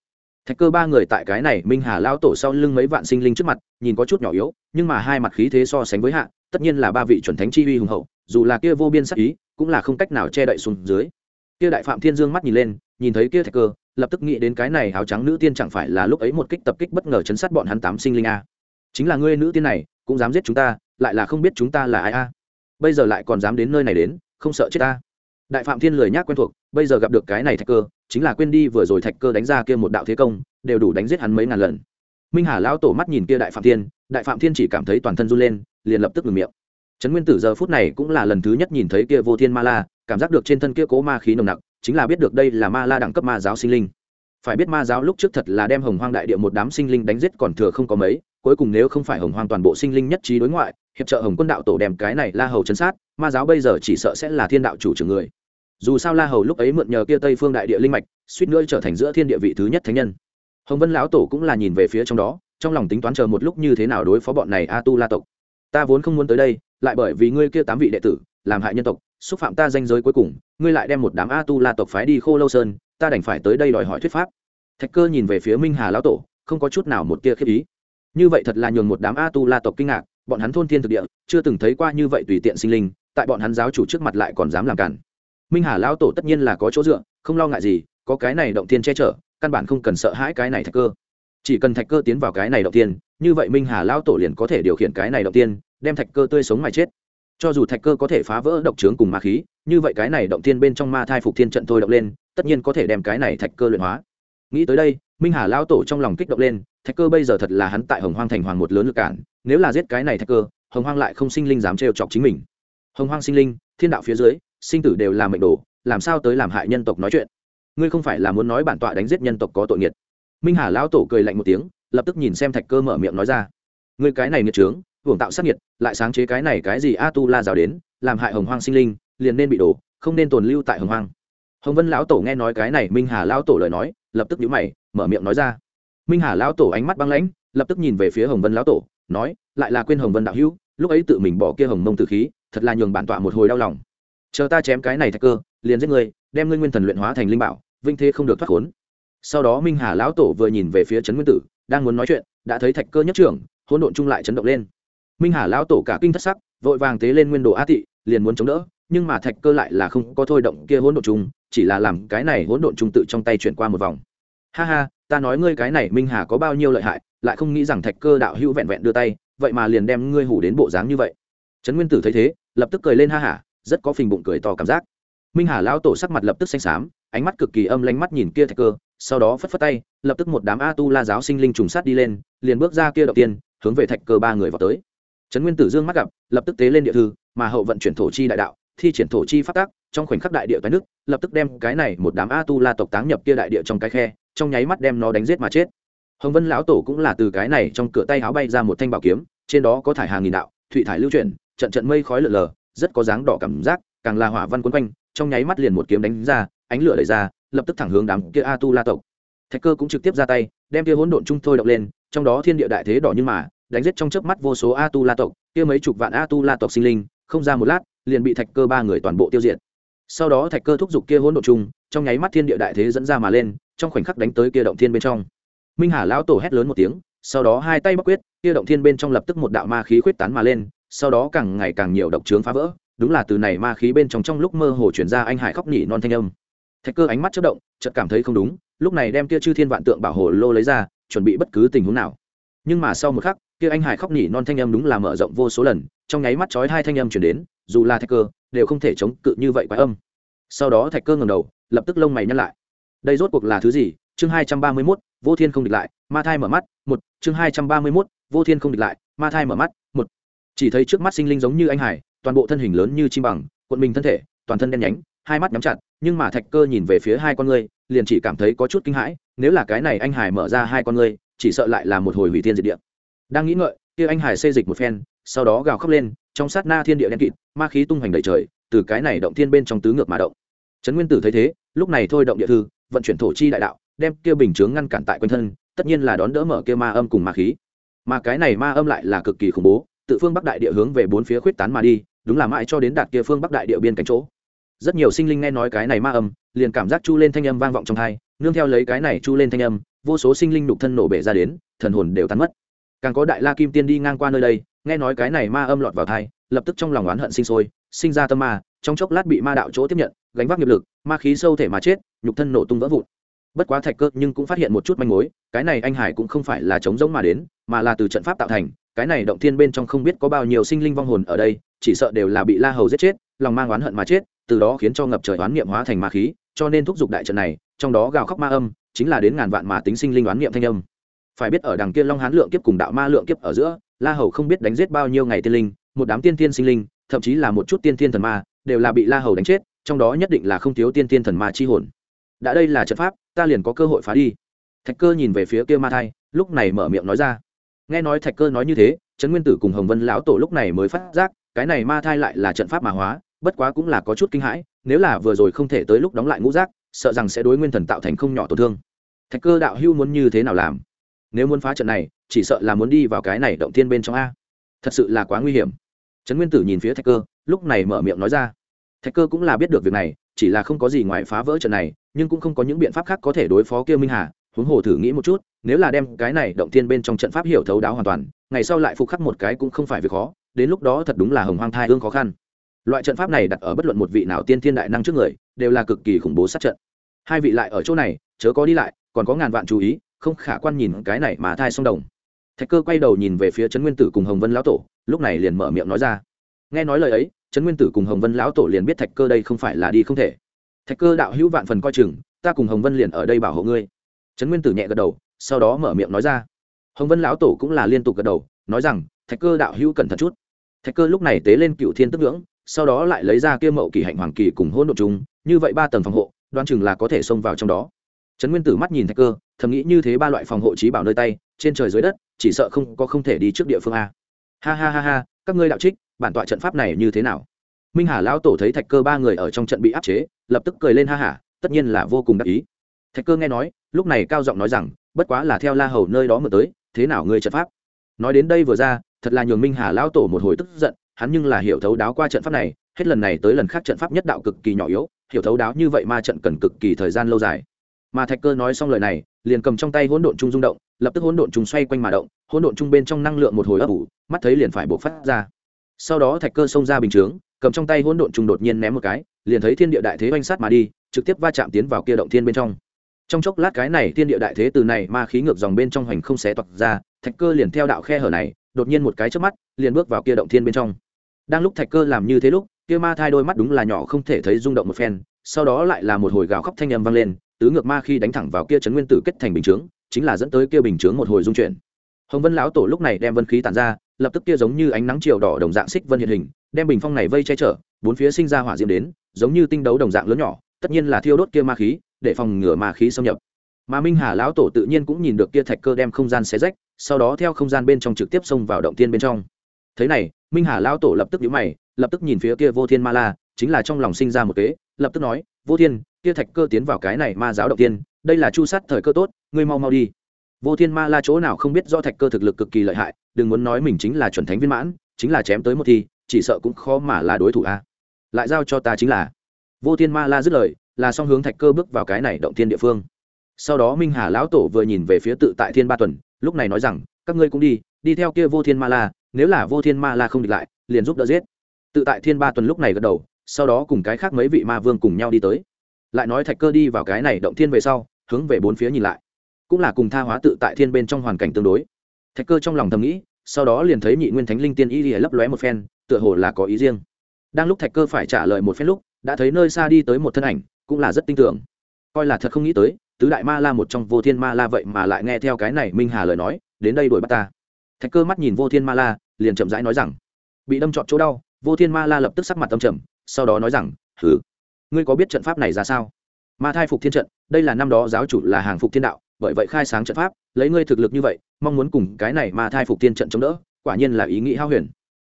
Thạch cơ ba người tại cái này minh hà lao tổ sau lưng mấy vạn sinh linh trước mặt, nhìn có chút nhỏ yếu, nhưng mà hai mặt khí thế so sánh với hạ, tất nhiên là ba vị chuẩn thánh chi uy hùng hậu, dù là kia vô biên sắc ý, cũng là không cách nào che đậy xuống dưới. Kia đại phạm thiên dương mắt nhìn lên, nhìn thấy kia thạch cơ lập tức nghĩ đến cái này áo trắng nữ tiên chẳng phải là lúc ấy một kích tập kích bất ngờ chấn sát bọn hắn tám sinh linh a. Chính là ngươi nữ tiên này, cũng dám giết chúng ta, lại là không biết chúng ta là ai a. Bây giờ lại còn dám đến nơi này đến, không sợ chết ta. Đại phạm thiên lười nhác quen thuộc, bây giờ gặp được cái này thạch cơ, chính là quên đi vừa rồi thạch cơ đánh ra kia một đạo thế công, đều đủ đánh giết hắn mấy ngàn lần. Minh hà lão tổ mắt nhìn kia đại phạm thiên, đại phạm thiên chỉ cảm thấy toàn thân run lên, liền lập tức ngừng miệng. Trấn nguyên tử giờ phút này cũng là lần thứ nhất nhìn thấy kia vô thiên ma la, cảm giác được trên thân kia cố ma khí nồng nặc chính là biết được đây là ma la đẳng cấp ma giáo sinh linh. Phải biết ma giáo lúc trước thật là đem hồng hoang đại địa một đám sinh linh đánh giết còn thừa không có mấy, cuối cùng nếu không phải hồng hoang toàn bộ sinh linh nhất trí đối ngoại, hiệp trợ hồng quân đạo tổ đem cái này la hầu chấn sát, ma giáo bây giờ chỉ sợ sẽ là thiên đạo chủ trưởng người. Dù sao la hầu lúc ấy mượn nhờ kia tây phương đại địa linh mạch, suýt nữa trở thành giữa thiên địa vị thứ nhất thánh nhân. Hồng vân lão tổ cũng là nhìn về phía trong đó, trong lòng tính toán chờ một lúc như thế nào đối phó bọn này a tu la tộc. Ta vốn không muốn tới đây, lại bởi vì ngươi kia tám vị đệ tử, làm hại nhân tộc xúc phạm ta danh giới cuối cùng, ngươi lại đem một đám a tu la tộc phái đi khô lâu sơn, ta đành phải tới đây đòi hỏi thuyết pháp. Thạch cơ nhìn về phía minh hà lão tổ, không có chút nào một tia khiếp ý. Như vậy thật là nhường một đám a tu la tộc kinh ngạc, bọn hắn thôn thiên thực địa, chưa từng thấy qua như vậy tùy tiện sinh linh, tại bọn hắn giáo chủ trước mặt lại còn dám làm cản. Minh hà lão tổ tất nhiên là có chỗ dựa, không lo ngại gì, có cái này động tiên che chở, căn bản không cần sợ hãi cái này thạch cơ. Chỉ cần thạch cơ tiến vào cái này động tiên như vậy minh hà lão tổ liền có thể điều khiển cái này động tiên đem thạch cơ tươi sống mà chết cho dù thạch cơ có thể phá vỡ độc trướng cùng ma khí, như vậy cái này động thiên bên trong ma thai phục thiên trận thôi động lên, tất nhiên có thể đem cái này thạch cơ luyện hóa. Nghĩ tới đây, minh hà lão tổ trong lòng kích động lên, thạch cơ bây giờ thật là hắn tại hồng hoang thành hoàng một lớn lực cản, nếu là giết cái này thạch cơ, hồng hoang lại không sinh linh dám trêu chọc chính mình. Hồng hoang sinh linh, thiên đạo phía dưới, sinh tử đều là mệnh đồ, làm sao tới làm hại nhân tộc nói chuyện? Ngươi không phải là muốn nói bản tọa đánh giết nhân tộc có tội nghiệt. Minh hà lão tổ cười lạnh một tiếng, lập tức nhìn xem thạch cơ mở miệng nói ra. Ngươi cái này nghiệt trướng hưởng tạo sát nhiệt, lại sáng chế cái này cái gì a tu la rào đến làm hại hồng hoang sinh linh liền nên bị đổ không nên tồn lưu tại hồng hoang. Hồng vân lão tổ nghe nói cái này minh hà lão tổ lời nói lập tức nhíu mày mở miệng nói ra. Minh hà lão tổ ánh mắt băng lãnh lập tức nhìn về phía hồng vân lão tổ nói lại là quên hồng vân đạo hữu lúc ấy tự mình bỏ kia hồng mông từ khí thật là nhường bản tọa một hồi đau lòng. Chờ ta chém cái này thạch cơ liền giết ngươi đem ngươi nguyên thần luyện hóa thành linh bảo vinh thế không được thoát khốn. Sau đó minh hà lão tổ vừa nhìn về phía trấn nguyên tử đang muốn nói chuyện đã thấy thạch cơ nhất trưởng hỗn độn chung lại chấn động lên minh hà lão tổ cả kinh thất sắc vội vàng tế lên nguyên đồ a tị liền muốn chống đỡ nhưng mà thạch cơ lại là không có thôi động kia hỗn độn trùng, chỉ là làm cái này hỗn độn trùng tự trong tay chuyển qua một vòng. Ha ha ta nói ngươi cái này minh hà có bao nhiêu lợi hại lại không nghĩ rằng thạch cơ đạo hữu vẹn vẹn đưa tay vậy mà liền đem ngươi hủ đến bộ dáng như vậy. Trấn nguyên tử thấy thế lập tức cười lên ha hả rất có phình bụng cười to cảm giác. Minh hà lão tổ sắc mặt lập tức xanh xám ánh mắt cực kỳ âm lánh mắt nhìn kia thạch cơ sau đó phất phất tay lập tức một đám a tu la giáo sinh linh trùng sát đi lên liền bước ra kia đầu tiên hướng về thạch cơ ba người vào tới trấn nguyên tử dương mắt gặp, lập tức tế lên địa thư, mà hậu vận chuyển thổ chi đại đạo, thi triển thổ chi phát tác, trong khoảnh khắc đại địa toái nước lập tức đem cái này một đám a tu la tộc táng nhập kia đại địa trong cái khe, trong nháy mắt đem nó đánh giết mà chết. Hồng vân lão tổ cũng là từ cái này trong cửa tay áo bay ra một thanh bảo kiếm, trên đó có thải hàng nghìn đạo thụy thải lưu chuyển, trận trận mây khói lở lờ, rất có dáng đỏ cảm giác, càng là hỏa văn quấn quanh, trong nháy mắt liền một kiếm đánh ra, ánh lửa đẩy ra, lập tức thẳng hướng đám kia a tu la tộc. Thạch cơ cũng trực tiếp ra tay, đem kia hỗn độn trung thôi động lên, trong đó thiên địa đại thế đỏ nhưng mà đánh giết trong chớp mắt vô số a tu la tộc, kia mấy chục vạn a tu la tộc sinh linh, không ra một lát, liền bị thạch cơ ba người toàn bộ tiêu diệt. Sau đó thạch cơ thúc giục kia hỗn độn chung trong nháy mắt thiên địa đại thế dẫn ra mà lên, trong khoảnh khắc đánh tới kia động thiên bên trong. Minh hà lão tổ hét lớn một tiếng, sau đó hai tay bắc quyết, kia động thiên bên trong lập tức một đạo ma khí khuyết tán mà lên, sau đó càng ngày càng nhiều độc trướng phá vỡ, đúng là từ này ma khí bên trong trong lúc mơ hồ chuyển ra anh hải khóc nhỉ non thanh âm. Thạch cơ ánh mắt chất động, chợt cảm thấy không đúng, lúc này đem kia chư thiên vạn tượng bảo hồ lô lấy ra, chuẩn bị bất cứ tình huống nào. Nhưng mà sau một khắc kia anh hải khóc nỉ non thanh âm đúng là mở rộng vô số lần, trong nháy mắt chói hai thanh âm chuyển đến, dù là thạch cơ, đều không thể chống cự như vậy quái âm. Sau đó thạch cơ ngầm đầu, lập tức lông mày nhăn lại. Đây rốt cuộc là thứ gì? Chương hai trăm ba mươi mốt, vô thiên không địch lại, ma thai mở mắt, một. Chương hai trăm ba mươi mốt, vô thiên không địch lại, ma thai mở mắt, một. Chỉ thấy trước mắt sinh linh giống như anh hải, toàn bộ thân hình lớn như chim bằng, cuộn mình thân thể, toàn thân đen nhánh, hai mắt nhắm chặt, nhưng mà thạch cơ nhìn về phía hai con ngươi, liền chỉ cảm thấy có chút kinh hãi, nếu là cái này anh hải mở ra hai con ngươi, chỉ sợ lại là một hồi hủy thiên diệt địa đang nghĩ ngợi, kia anh hải xê dịch một phen, sau đó gào khóc lên, trong sát na thiên địa đen kịt, ma khí tung hoành đầy trời, từ cái này động thiên bên trong tứ ngược mà động. Trấn nguyên tử thấy thế, lúc này thôi động địa thư, vận chuyển thổ chi đại đạo, đem kia bình chướng ngăn cản tại quanh thân, tất nhiên là đón đỡ mở kia ma âm cùng ma khí. Mà cái này ma âm lại là cực kỳ khủng bố, tự phương bắc đại địa hướng về bốn phía khuyết tán mà đi, đúng là mãi cho đến đạt kia phương bắc đại địa biên cánh chỗ. Rất nhiều sinh linh nghe nói cái này ma âm, liền cảm giác chu lên thanh âm vang vọng trong hai nương theo lấy cái này chu lên thanh âm, vô số sinh linh nục thân nổ bể ra đến, thần hồn đều tan mất càng có đại la kim tiên đi ngang qua nơi đây, nghe nói cái này ma âm lọt vào thai, lập tức trong lòng oán hận sinh sôi, sinh ra tâm ma, trong chốc lát bị ma đạo chỗ tiếp nhận, gánh vác nghiệp lực, ma khí sâu thể mà chết, nhục thân nổ tung vỡ vụn. Bất quá thạch cơ nhưng cũng phát hiện một chút manh mối, cái này anh hải cũng không phải là chống giống mà đến, mà là từ trận pháp tạo thành, cái này động thiên bên trong không biết có bao nhiêu sinh linh vong hồn ở đây, chỉ sợ đều là bị la hầu giết chết, lòng mang oán hận mà chết, từ đó khiến cho ngập trời oán niệm hóa thành ma khí, cho nên thúc giục đại trận này, trong đó gào khóc ma âm, chính là đến ngàn vạn mà tính sinh linh oán niệm thanh âm phải biết ở đằng kia long hán lượng kiếp cùng đạo ma lượng kiếp ở giữa, la hầu không biết đánh giết bao nhiêu ngày tiên linh, một đám tiên tiên sinh linh, thậm chí là một chút tiên tiên thần ma, đều là bị la hầu đánh chết, trong đó nhất định là không thiếu tiên tiên thần ma chi hồn. Đã đây là trận pháp, ta liền có cơ hội phá đi. Thạch cơ nhìn về phía kia ma thai, lúc này mở miệng nói ra. Nghe nói thạch cơ nói như thế, trấn nguyên tử cùng hồng vân lão tổ lúc này mới phát giác, cái này ma thai lại là trận pháp mà hóa, bất quá cũng là có chút kinh hãi, nếu là vừa rồi không thể tới lúc đóng lại ngũ giác, sợ rằng sẽ đối nguyên thần tạo thành không nhỏ tổn thương. Thạch cơ đạo hưu muốn như thế nào làm? Nếu muốn phá trận này, chỉ sợ là muốn đi vào cái này động thiên bên trong a. Thật sự là quá nguy hiểm. Trấn nguyên tử nhìn phía thạch cơ, lúc này mở miệng nói ra. Thạch cơ cũng là biết được việc này, chỉ là không có gì ngoài phá vỡ trận này, nhưng cũng không có những biện pháp khác có thể đối phó kia minh hà. Huống hồ thử nghĩ một chút, nếu là đem cái này động thiên bên trong trận pháp hiểu thấu đáo hoàn toàn, ngày sau lại phục khắc một cái cũng không phải việc khó, đến lúc đó thật đúng là hồng hoang thai hương khó khăn. Loại trận pháp này đặt ở bất luận một vị nào tiên thiên đại năng trước người, đều là cực kỳ khủng bố sát trận. Hai vị lại ở chỗ này, chớ có đi lại, còn có ngàn vạn chú ý không khả quan nhìn cái này mà thai song đồng. Thạch cơ quay đầu nhìn về phía trấn nguyên tử cùng hồng vân lão tổ, lúc này liền mở miệng nói ra. Nghe nói lời ấy, trấn nguyên tử cùng hồng vân lão tổ liền biết thạch cơ đây không phải là đi không thể. Thạch cơ đạo hữu vạn phần coi chừng, ta cùng hồng vân liền ở đây bảo hộ ngươi. Trấn nguyên tử nhẹ gật đầu, sau đó mở miệng nói ra. Hồng vân lão tổ cũng là liên tục gật đầu, nói rằng, thạch cơ đạo hữu cẩn thận chút. Thạch cơ lúc này tế lên cựu thiên tức ngưỡng, sau đó lại lấy ra kia mậu kỳ hạnh hoàng kỳ cùng hôn nội chúng như vậy ba tầng phòng hộ đoan chừng là có thể xông vào trong đó trấn nguyên tử mắt nhìn thạch cơ, thầm nghĩ như thế ba loại phòng hộ trí bảo nơi tay, trên trời dưới đất, chỉ sợ không có không thể đi trước địa phương a. Ha ha ha ha, các ngươi đạo trích, bản tọa trận pháp này như thế nào? Minh hà lão tổ thấy thạch cơ ba người ở trong trận bị áp chế, lập tức cười lên ha hả tất nhiên là vô cùng đắc ý. Thạch cơ nghe nói, lúc này cao giọng nói rằng, bất quá là theo la hầu nơi đó mở tới, thế nào ngươi trận pháp? Nói đến đây vừa ra, thật là nhường minh hà lão tổ một hồi tức giận, hắn nhưng là hiểu thấu đáo qua trận pháp này, hết lần này tới lần khác trận pháp nhất đạo cực kỳ nhỏ yếu, hiểu thấu đáo như vậy ma trận cần cực kỳ thời gian lâu dài mà thạch cơ nói xong lời này, liền cầm trong tay hỗn độn trung rung động, lập tức hỗn độn trung xoay quanh mà động, hỗn độn trung bên trong năng lượng một hồi ấp ủ, mắt thấy liền phải bộc phát ra. Sau đó thạch cơ xông ra bình chướng, cầm trong tay hỗn độn trung đột nhiên ném một cái, liền thấy thiên địa đại thế oanh sát mà đi, trực tiếp va chạm tiến vào kia động thiên bên trong. Trong chốc lát cái này thiên địa đại thế từ này ma khí ngược dòng bên trong hoành không xé toạc ra, thạch cơ liền theo đạo khe hở này, đột nhiên một cái trước mắt, liền bước vào kia động thiên bên trong. Đang lúc thạch cơ làm như thế lúc, kia ma thai đôi mắt đúng là nhỏ không thể thấy rung động một phen, sau đó lại là một hồi gào khóc thanh âm vang lên tứ ngược ma khi đánh thẳng vào kia chấn nguyên tử kết thành bình chướng, chính là dẫn tới kia bình chướng một hồi dung chuyển. Hồng vân lão tổ lúc này đem vân khí tản ra, lập tức kia giống như ánh nắng chiều đỏ đồng dạng xích vân hiện hình, đem bình phong này vây che chở, bốn phía sinh ra hỏa diễm đến, giống như tinh đấu đồng dạng lớn nhỏ, tất nhiên là thiêu đốt kia ma khí, để phòng ngừa ma khí xâm nhập. Mà minh hà lão tổ tự nhiên cũng nhìn được kia thạch cơ đem không gian xé rách, sau đó theo không gian bên trong trực tiếp xông vào động tiên bên trong. Thế này, minh hà lão tổ lập tức nhíu mày, lập tức nhìn phía kia vô thiên ma la, chính là trong lòng sinh ra một kế lập tức nói, vô thiên, kia thạch cơ tiến vào cái này ma giáo động tiên, đây là chu sát thời cơ tốt, ngươi mau mau đi. Vô thiên ma la chỗ nào không biết do thạch cơ thực lực cực kỳ lợi hại, đừng muốn nói mình chính là chuẩn thánh viên mãn, chính là chém tới một thi, chỉ sợ cũng khó mà là đối thủ a. Lại giao cho ta chính là. Vô thiên ma la dứt lời, là song hướng thạch cơ bước vào cái này động thiên địa phương. Sau đó minh hà lão tổ vừa nhìn về phía tự tại thiên ba tuần, lúc này nói rằng, các ngươi cũng đi đi theo kia vô thiên ma la, nếu là vô thiên ma la không địch lại, liền giúp đỡ giết. Tự tại thiên ba tuần lúc này gật đầu sau đó cùng cái khác mấy vị ma vương cùng nhau đi tới. Lại nói thạch cơ đi vào cái này động thiên về sau, hướng về bốn phía nhìn lại. Cũng là cùng tha hóa tự tại thiên bên trong hoàn cảnh tương đối. Thạch cơ trong lòng thầm nghĩ, sau đó liền thấy nhị nguyên thánh linh tiên y lìa lấp lóe một phen, tựa hồ là có ý riêng. Đang lúc thạch cơ phải trả lời một phen lúc, đã thấy nơi xa đi tới một thân ảnh, cũng là rất tin tưởng. Coi là thật không nghĩ tới, tứ đại ma la một trong vô thiên ma la vậy mà lại nghe theo cái này minh hà lời nói, đến đây đuổi bắt ta. Thạch cơ mắt nhìn vô thiên ma la, liền chậm rãi nói rằng, bị đâm trọn chỗ đau, vô thiên ma la lập tức sắc mặt tâm trầm sau đó nói rằng thử ngươi có biết trận pháp này ra sao? Ma thai phục thiên trận, đây là năm đó giáo chủ là hàng phục thiên đạo, bởi vậy khai sáng trận pháp, lấy ngươi thực lực như vậy, mong muốn cùng cái này ma thai phục thiên trận chống đỡ, quả nhiên là ý nghĩ hao huyền.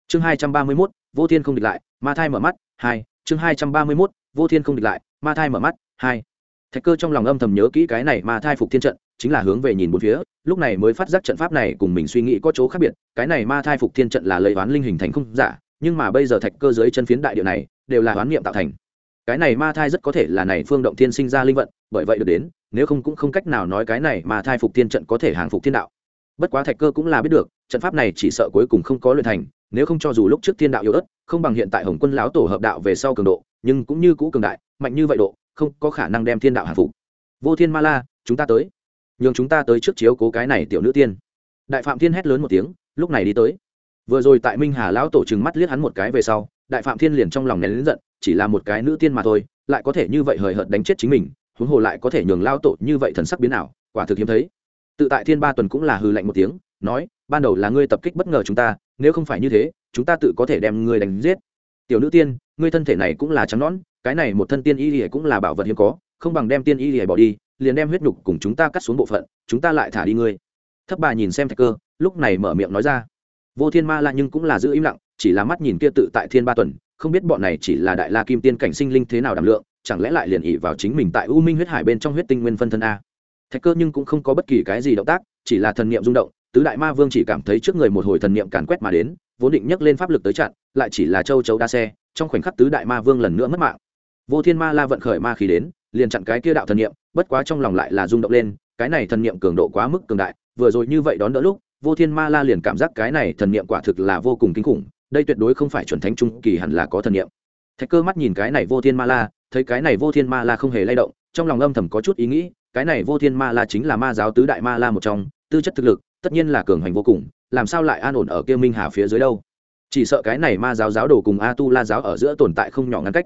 Chương hai trăm ba mươi mốt, vô thiên không địch lại, ma thai mở mắt, hai, chương hai trăm ba mươi mốt, vô thiên không địch lại, ma thai mở mắt, hai. Thạch cơ trong lòng âm thầm nhớ kỹ cái này ma thai phục thiên trận, chính là hướng về nhìn bốn phía, lúc này mới phát giác trận pháp này cùng mình suy nghĩ có chỗ khác biệt, cái này ma thai phục thiên trận là lấy oán linh hình thành không giả, nhưng mà bây giờ thạch cơ dưới chân phiến đại địa này đều là oán niệm tạo thành. Cái này ma thai rất có thể là này phương động thiên sinh ra linh vận, bởi vậy được đến, nếu không cũng không cách nào nói cái này ma thai phục thiên trận có thể hàng phục thiên đạo. Bất quá thạch cơ cũng là biết được, trận pháp này chỉ sợ cuối cùng không có luyện thành, nếu không cho dù lúc trước thiên đạo yếu ớt, không bằng hiện tại hồng quân lão tổ hợp đạo về sau cường độ, nhưng cũng như cũ cường đại, mạnh như vậy độ, không có khả năng đem thiên đạo hàng phục. Vô thiên ma la, chúng ta tới. Nhường chúng ta tới trước chiếu cố cái này tiểu nữ tiên. Đại phạm thiên hét lớn một tiếng, lúc này đi tới. Vừa rồi tại minh hà lão tổ trừng mắt liếc hắn một cái về sau đại phạm thiên liền trong lòng nén lính giận, chỉ là một cái nữ tiên mà thôi, lại có thể như vậy hời hợt đánh chết chính mình, huống hồ lại có thể nhường lao tổ như vậy thần sắc biến ảo, quả thực hiếm thấy. Tự tại thiên ba tuần cũng là hư lạnh một tiếng, nói, ban đầu là ngươi tập kích bất ngờ chúng ta, nếu không phải như thế, chúng ta tự có thể đem ngươi đánh giết. Tiểu nữ tiên, ngươi thân thể này cũng là trắng nõn, cái này một thân tiên y lìa cũng là bảo vật hiếm có, không bằng đem tiên y lìa bỏ đi, liền đem huyết nhục cùng chúng ta cắt xuống bộ phận, chúng ta lại thả đi ngươi. Thấp bà nhìn xem thạch cơ, lúc này mở miệng nói ra. Vô thiên ma la nhưng cũng là giữ im lặng chỉ là mắt nhìn kia tự tại thiên ba tuần, không biết bọn này chỉ là đại la kim tiên cảnh sinh linh thế nào đảm lượng, chẳng lẽ lại liền ỉ vào chính mình tại u minh huyết hải bên trong huyết tinh nguyên phân thân a. Thạch cơ nhưng cũng không có bất kỳ cái gì động tác, chỉ là thần niệm rung động, tứ đại ma vương chỉ cảm thấy trước người một hồi thần niệm càn quét mà đến, vốn định nhấc lên pháp lực tới chặn, lại chỉ là châu chấu đa xe, trong khoảnh khắc tứ đại ma vương lần nữa mất mạng. Vô thiên ma la vận khởi ma khí đến, liền chặn cái kia đạo thần niệm, bất quá trong lòng lại là rung động lên, cái này thần niệm cường độ quá mức cường đại, vừa rồi như vậy đón đỡ lúc, vô thiên ma la liền cảm giác cái này thần niệm quả thực là vô cùng kinh khủng đây tuyệt đối không phải chuẩn thánh trung kỳ hẳn là có thần niệm. Thạch cơ mắt nhìn cái này vô thiên ma la thấy cái này vô thiên ma la không hề lay động trong lòng âm thầm có chút ý nghĩ cái này vô thiên ma la chính là ma giáo tứ đại ma la một trong tư chất thực lực tất nhiên là cường hành vô cùng làm sao lại an ổn ở kia minh hà phía dưới đâu? Chỉ sợ cái này ma giáo giáo đồ cùng a tu la giáo ở giữa tồn tại không nhỏ ngăn cách.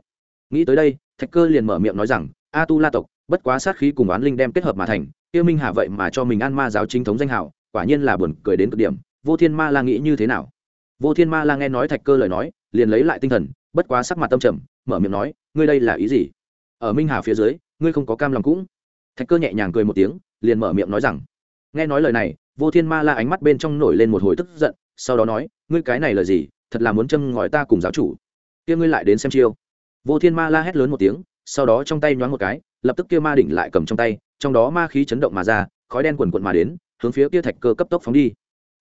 Nghĩ tới đây thạch cơ liền mở miệng nói rằng a tu la tộc bất quá sát khí cùng oán linh đem kết hợp mà thành kia minh hà vậy mà cho mình ăn ma giáo chính thống danh hiệu, quả nhiên là buồn cười đến cực điểm vô thiên ma la nghĩ như thế nào? Vô thiên ma la nghe nói thạch cơ lời nói, liền lấy lại tinh thần, bất quá sắc mặt tâm trầm, mở miệng nói, ngươi đây là ý gì? Ở minh hà phía dưới, ngươi không có cam lòng cũng. Thạch cơ nhẹ nhàng cười một tiếng, liền mở miệng nói rằng, nghe nói lời này, vô thiên ma la ánh mắt bên trong nổi lên một hồi tức giận, sau đó nói, ngươi cái này là gì? Thật là muốn châm ngòi ta cùng giáo chủ. Kia ngươi lại đến xem chiêu. Vô thiên ma la hét lớn một tiếng, sau đó trong tay nhoáng một cái, lập tức kia ma đỉnh lại cầm trong tay, trong đó ma khí chấn động mà ra, khói đen quần quận mà đến, hướng phía kia thạch cơ cấp tốc phóng đi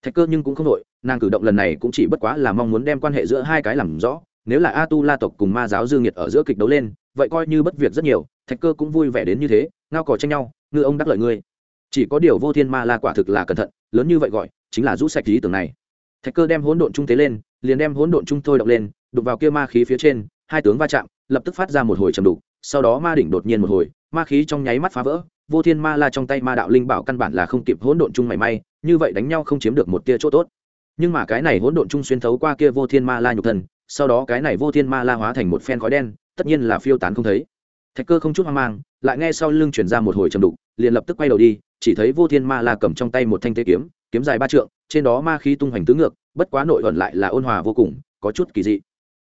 thạch cơ nhưng cũng không đội nàng cử động lần này cũng chỉ bất quá là mong muốn đem quan hệ giữa hai cái làm rõ. Nếu là a tu la tộc cùng ma giáo dương nhiệt ở giữa kịch đấu lên, vậy coi như bất việc rất nhiều, thạch cơ cũng vui vẻ đến như thế, ngao cỏ tranh nhau, ngư ông đắc lợi ngươi. Chỉ có điều vô thiên ma la quả thực là cẩn thận, lớn như vậy gọi, chính là rũ sạch lý tưởng này. Thạch cơ đem hỗn độn trung tế lên, liền đem hỗn độn trung thôi động lên đục vào kia ma khí phía trên, hai tướng va chạm, lập tức phát ra một hồi trầm đục, sau đó ma đỉnh đột nhiên một hồi ma khí trong nháy mắt phá vỡ, vô thiên ma la trong tay ma đạo linh bảo căn bản là không kịp hỗn độn chung mảy may, như vậy đánh nhau không chiếm được một tia chỗ tốt nhưng mà cái này hỗn độn chung xuyên thấu qua kia vô thiên ma la nhục thần. sau đó cái này vô thiên ma la hóa thành một phen khói đen, tất nhiên là phiêu tán không thấy thạch cơ không chút hoang mang, lại nghe sau lưng chuyển ra một hồi trầm đục, liền lập tức quay đầu đi, chỉ thấy vô thiên ma la cầm trong tay một thanh tế kiếm kiếm dài ba trượng, trên đó ma khí tung hoành tứ ngược, bất quá nội ẩn lại là ôn hòa vô cùng, có chút kỳ dị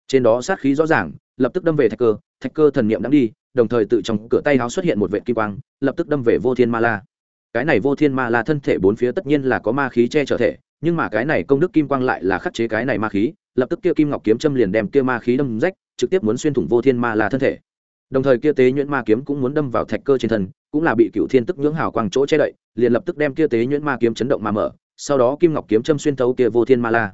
trên đó sát khí rõ ràng, lập tức đâm về thạch cơ thạch cơ thần niệm đang đi đồng thời tự trong cửa tay háo xuất hiện một vệ kim quang, lập tức đâm về vô thiên ma la. Cái này vô thiên ma la thân thể bốn phía tất nhiên là có ma khí che chở thể, nhưng mà cái này công đức kim quang lại là khắc chế cái này ma khí, lập tức kia kim ngọc kiếm châm liền đem kia ma khí đâm rách, trực tiếp muốn xuyên thủng vô thiên ma la thân thể. Đồng thời kia tế nhuyễn ma kiếm cũng muốn đâm vào thạch cơ trên thân, cũng là bị cựu thiên tức nhưỡng hào quang chỗ che đậy, liền lập tức đem kia tế nhuyễn ma kiếm chấn động mà mở, sau đó kim ngọc kiếm châm xuyên thấu kia vô thiên ma la.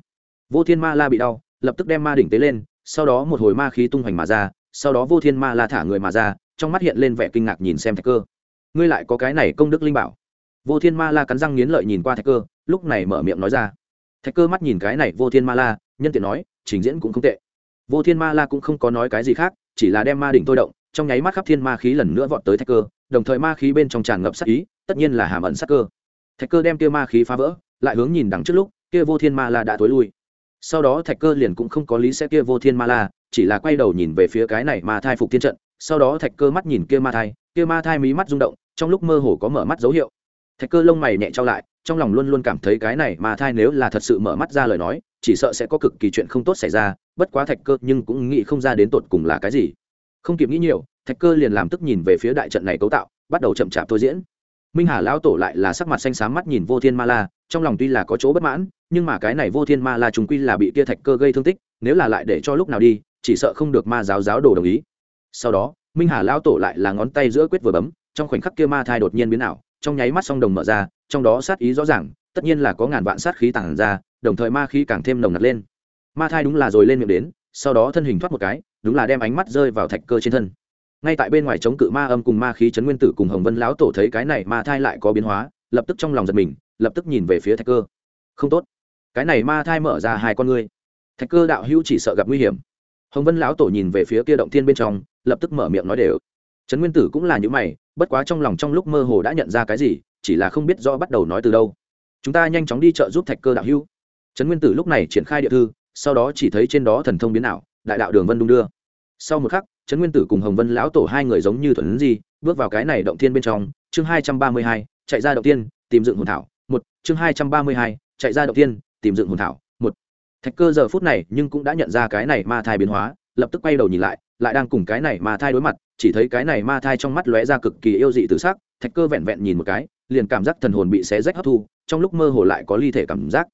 Vô thiên ma la bị đau, lập tức đem ma đỉnh tế lên, sau đó một hồi ma khí tung hoành mà ra sau đó vô thiên ma la thả người mà ra, trong mắt hiện lên vẻ kinh ngạc nhìn xem thạch cơ. Ngươi lại có cái này công đức linh bảo. Vô thiên ma la cắn răng nghiến lợi nhìn qua thạch cơ, lúc này mở miệng nói ra. Thạch cơ mắt nhìn cái này vô thiên ma la, nhân tiện nói, trình diễn cũng không tệ. Vô thiên ma la cũng không có nói cái gì khác, chỉ là đem ma đỉnh tôi động, trong nháy mắt khắp thiên ma khí lần nữa vọt tới thạch cơ, đồng thời ma khí bên trong tràn ngập sắc ý, tất nhiên là hàm ẩn sắc cơ. Thạch cơ đem kia ma khí phá vỡ, lại hướng nhìn đằng trước lúc, kia vô thiên ma la đã tối lui. Sau đó thạch cơ liền cũng không có lý sẽ kia vô thiên ma la chỉ là quay đầu nhìn về phía cái này ma thai phục thiên trận, sau đó thạch cơ mắt nhìn kia ma thai, kia ma thai mí mắt rung động, trong lúc mơ hồ có mở mắt dấu hiệu. Thạch cơ lông mày nhẹ trao lại, trong lòng luôn luôn cảm thấy cái này ma thai nếu là thật sự mở mắt ra lời nói, chỉ sợ sẽ có cực kỳ chuyện không tốt xảy ra, bất quá thạch cơ nhưng cũng nghĩ không ra đến tột cùng là cái gì. Không kịp nghĩ nhiều, thạch cơ liền làm tức nhìn về phía đại trận này cấu tạo, bắt đầu chậm chạp thôi diễn. Minh hà lão tổ lại là sắc mặt xanh xám mắt nhìn vô thiên ma la, trong lòng tuy là có chỗ bất mãn, nhưng mà cái này vô thiên ma la chúng quy là bị kia thạch cơ gây thương tích, nếu là lại để cho lúc nào đi chỉ sợ không được ma giáo giáo đồ đồng ý. Sau đó, minh hà lão tổ lại là ngón tay giữa quyết vừa bấm, trong khoảnh khắc kia ma thai đột nhiên biến ảo, trong nháy mắt song đồng mở ra, trong đó sát ý rõ ràng, tất nhiên là có ngàn vạn sát khí tản ra, đồng thời ma khí càng thêm nồng nặc lên. Ma thai đúng là rồi lên miệng đến, sau đó thân hình thoát một cái, đúng là đem ánh mắt rơi vào thạch cơ trên thân. Ngay tại bên ngoài chống cự ma âm cùng ma khí chấn nguyên tử cùng hồng vân lão tổ thấy cái này ma thai lại có biến hóa, lập tức trong lòng giật mình, lập tức nhìn về phía thạch cơ. Không tốt. Cái này ma thai mở ra hai con ngươi. Thạch cơ đạo hữu chỉ sợ gặp nguy hiểm hồng vân lão tổ nhìn về phía kia động thiên bên trong, lập tức mở miệng nói đều. Trấn nguyên tử cũng là những mày, bất quá trong lòng trong lúc mơ hồ đã nhận ra cái gì, chỉ là không biết do bắt đầu nói từ đâu. Chúng ta nhanh chóng đi chợ giúp thạch cơ đạo hữu. Trấn nguyên tử lúc này triển khai địa thư, sau đó chỉ thấy trên đó thần thông biến ảo, đại đạo đường vân đung đưa. Sau một khắc, trấn nguyên tử cùng hồng vân lão tổ hai người giống như thuần gì bước vào cái này động thiên bên trong, chương hai trăm ba mươi hai, chạy ra động tiên tìm dựng hồn thảo. Một, chương hai trăm ba mươi hai, chạy ra động tiên tìm dựng hồn thảo thạch cơ giờ phút này nhưng cũng đã nhận ra cái này ma thai biến hóa lập tức quay đầu nhìn lại lại đang cùng cái này ma thai đối mặt chỉ thấy cái này ma thai trong mắt lóe ra cực kỳ yêu dị tự sắc thạch cơ vẹn vẹn nhìn một cái liền cảm giác thần hồn bị xé rách hấp thu trong lúc mơ hồ lại có ly thể cảm giác.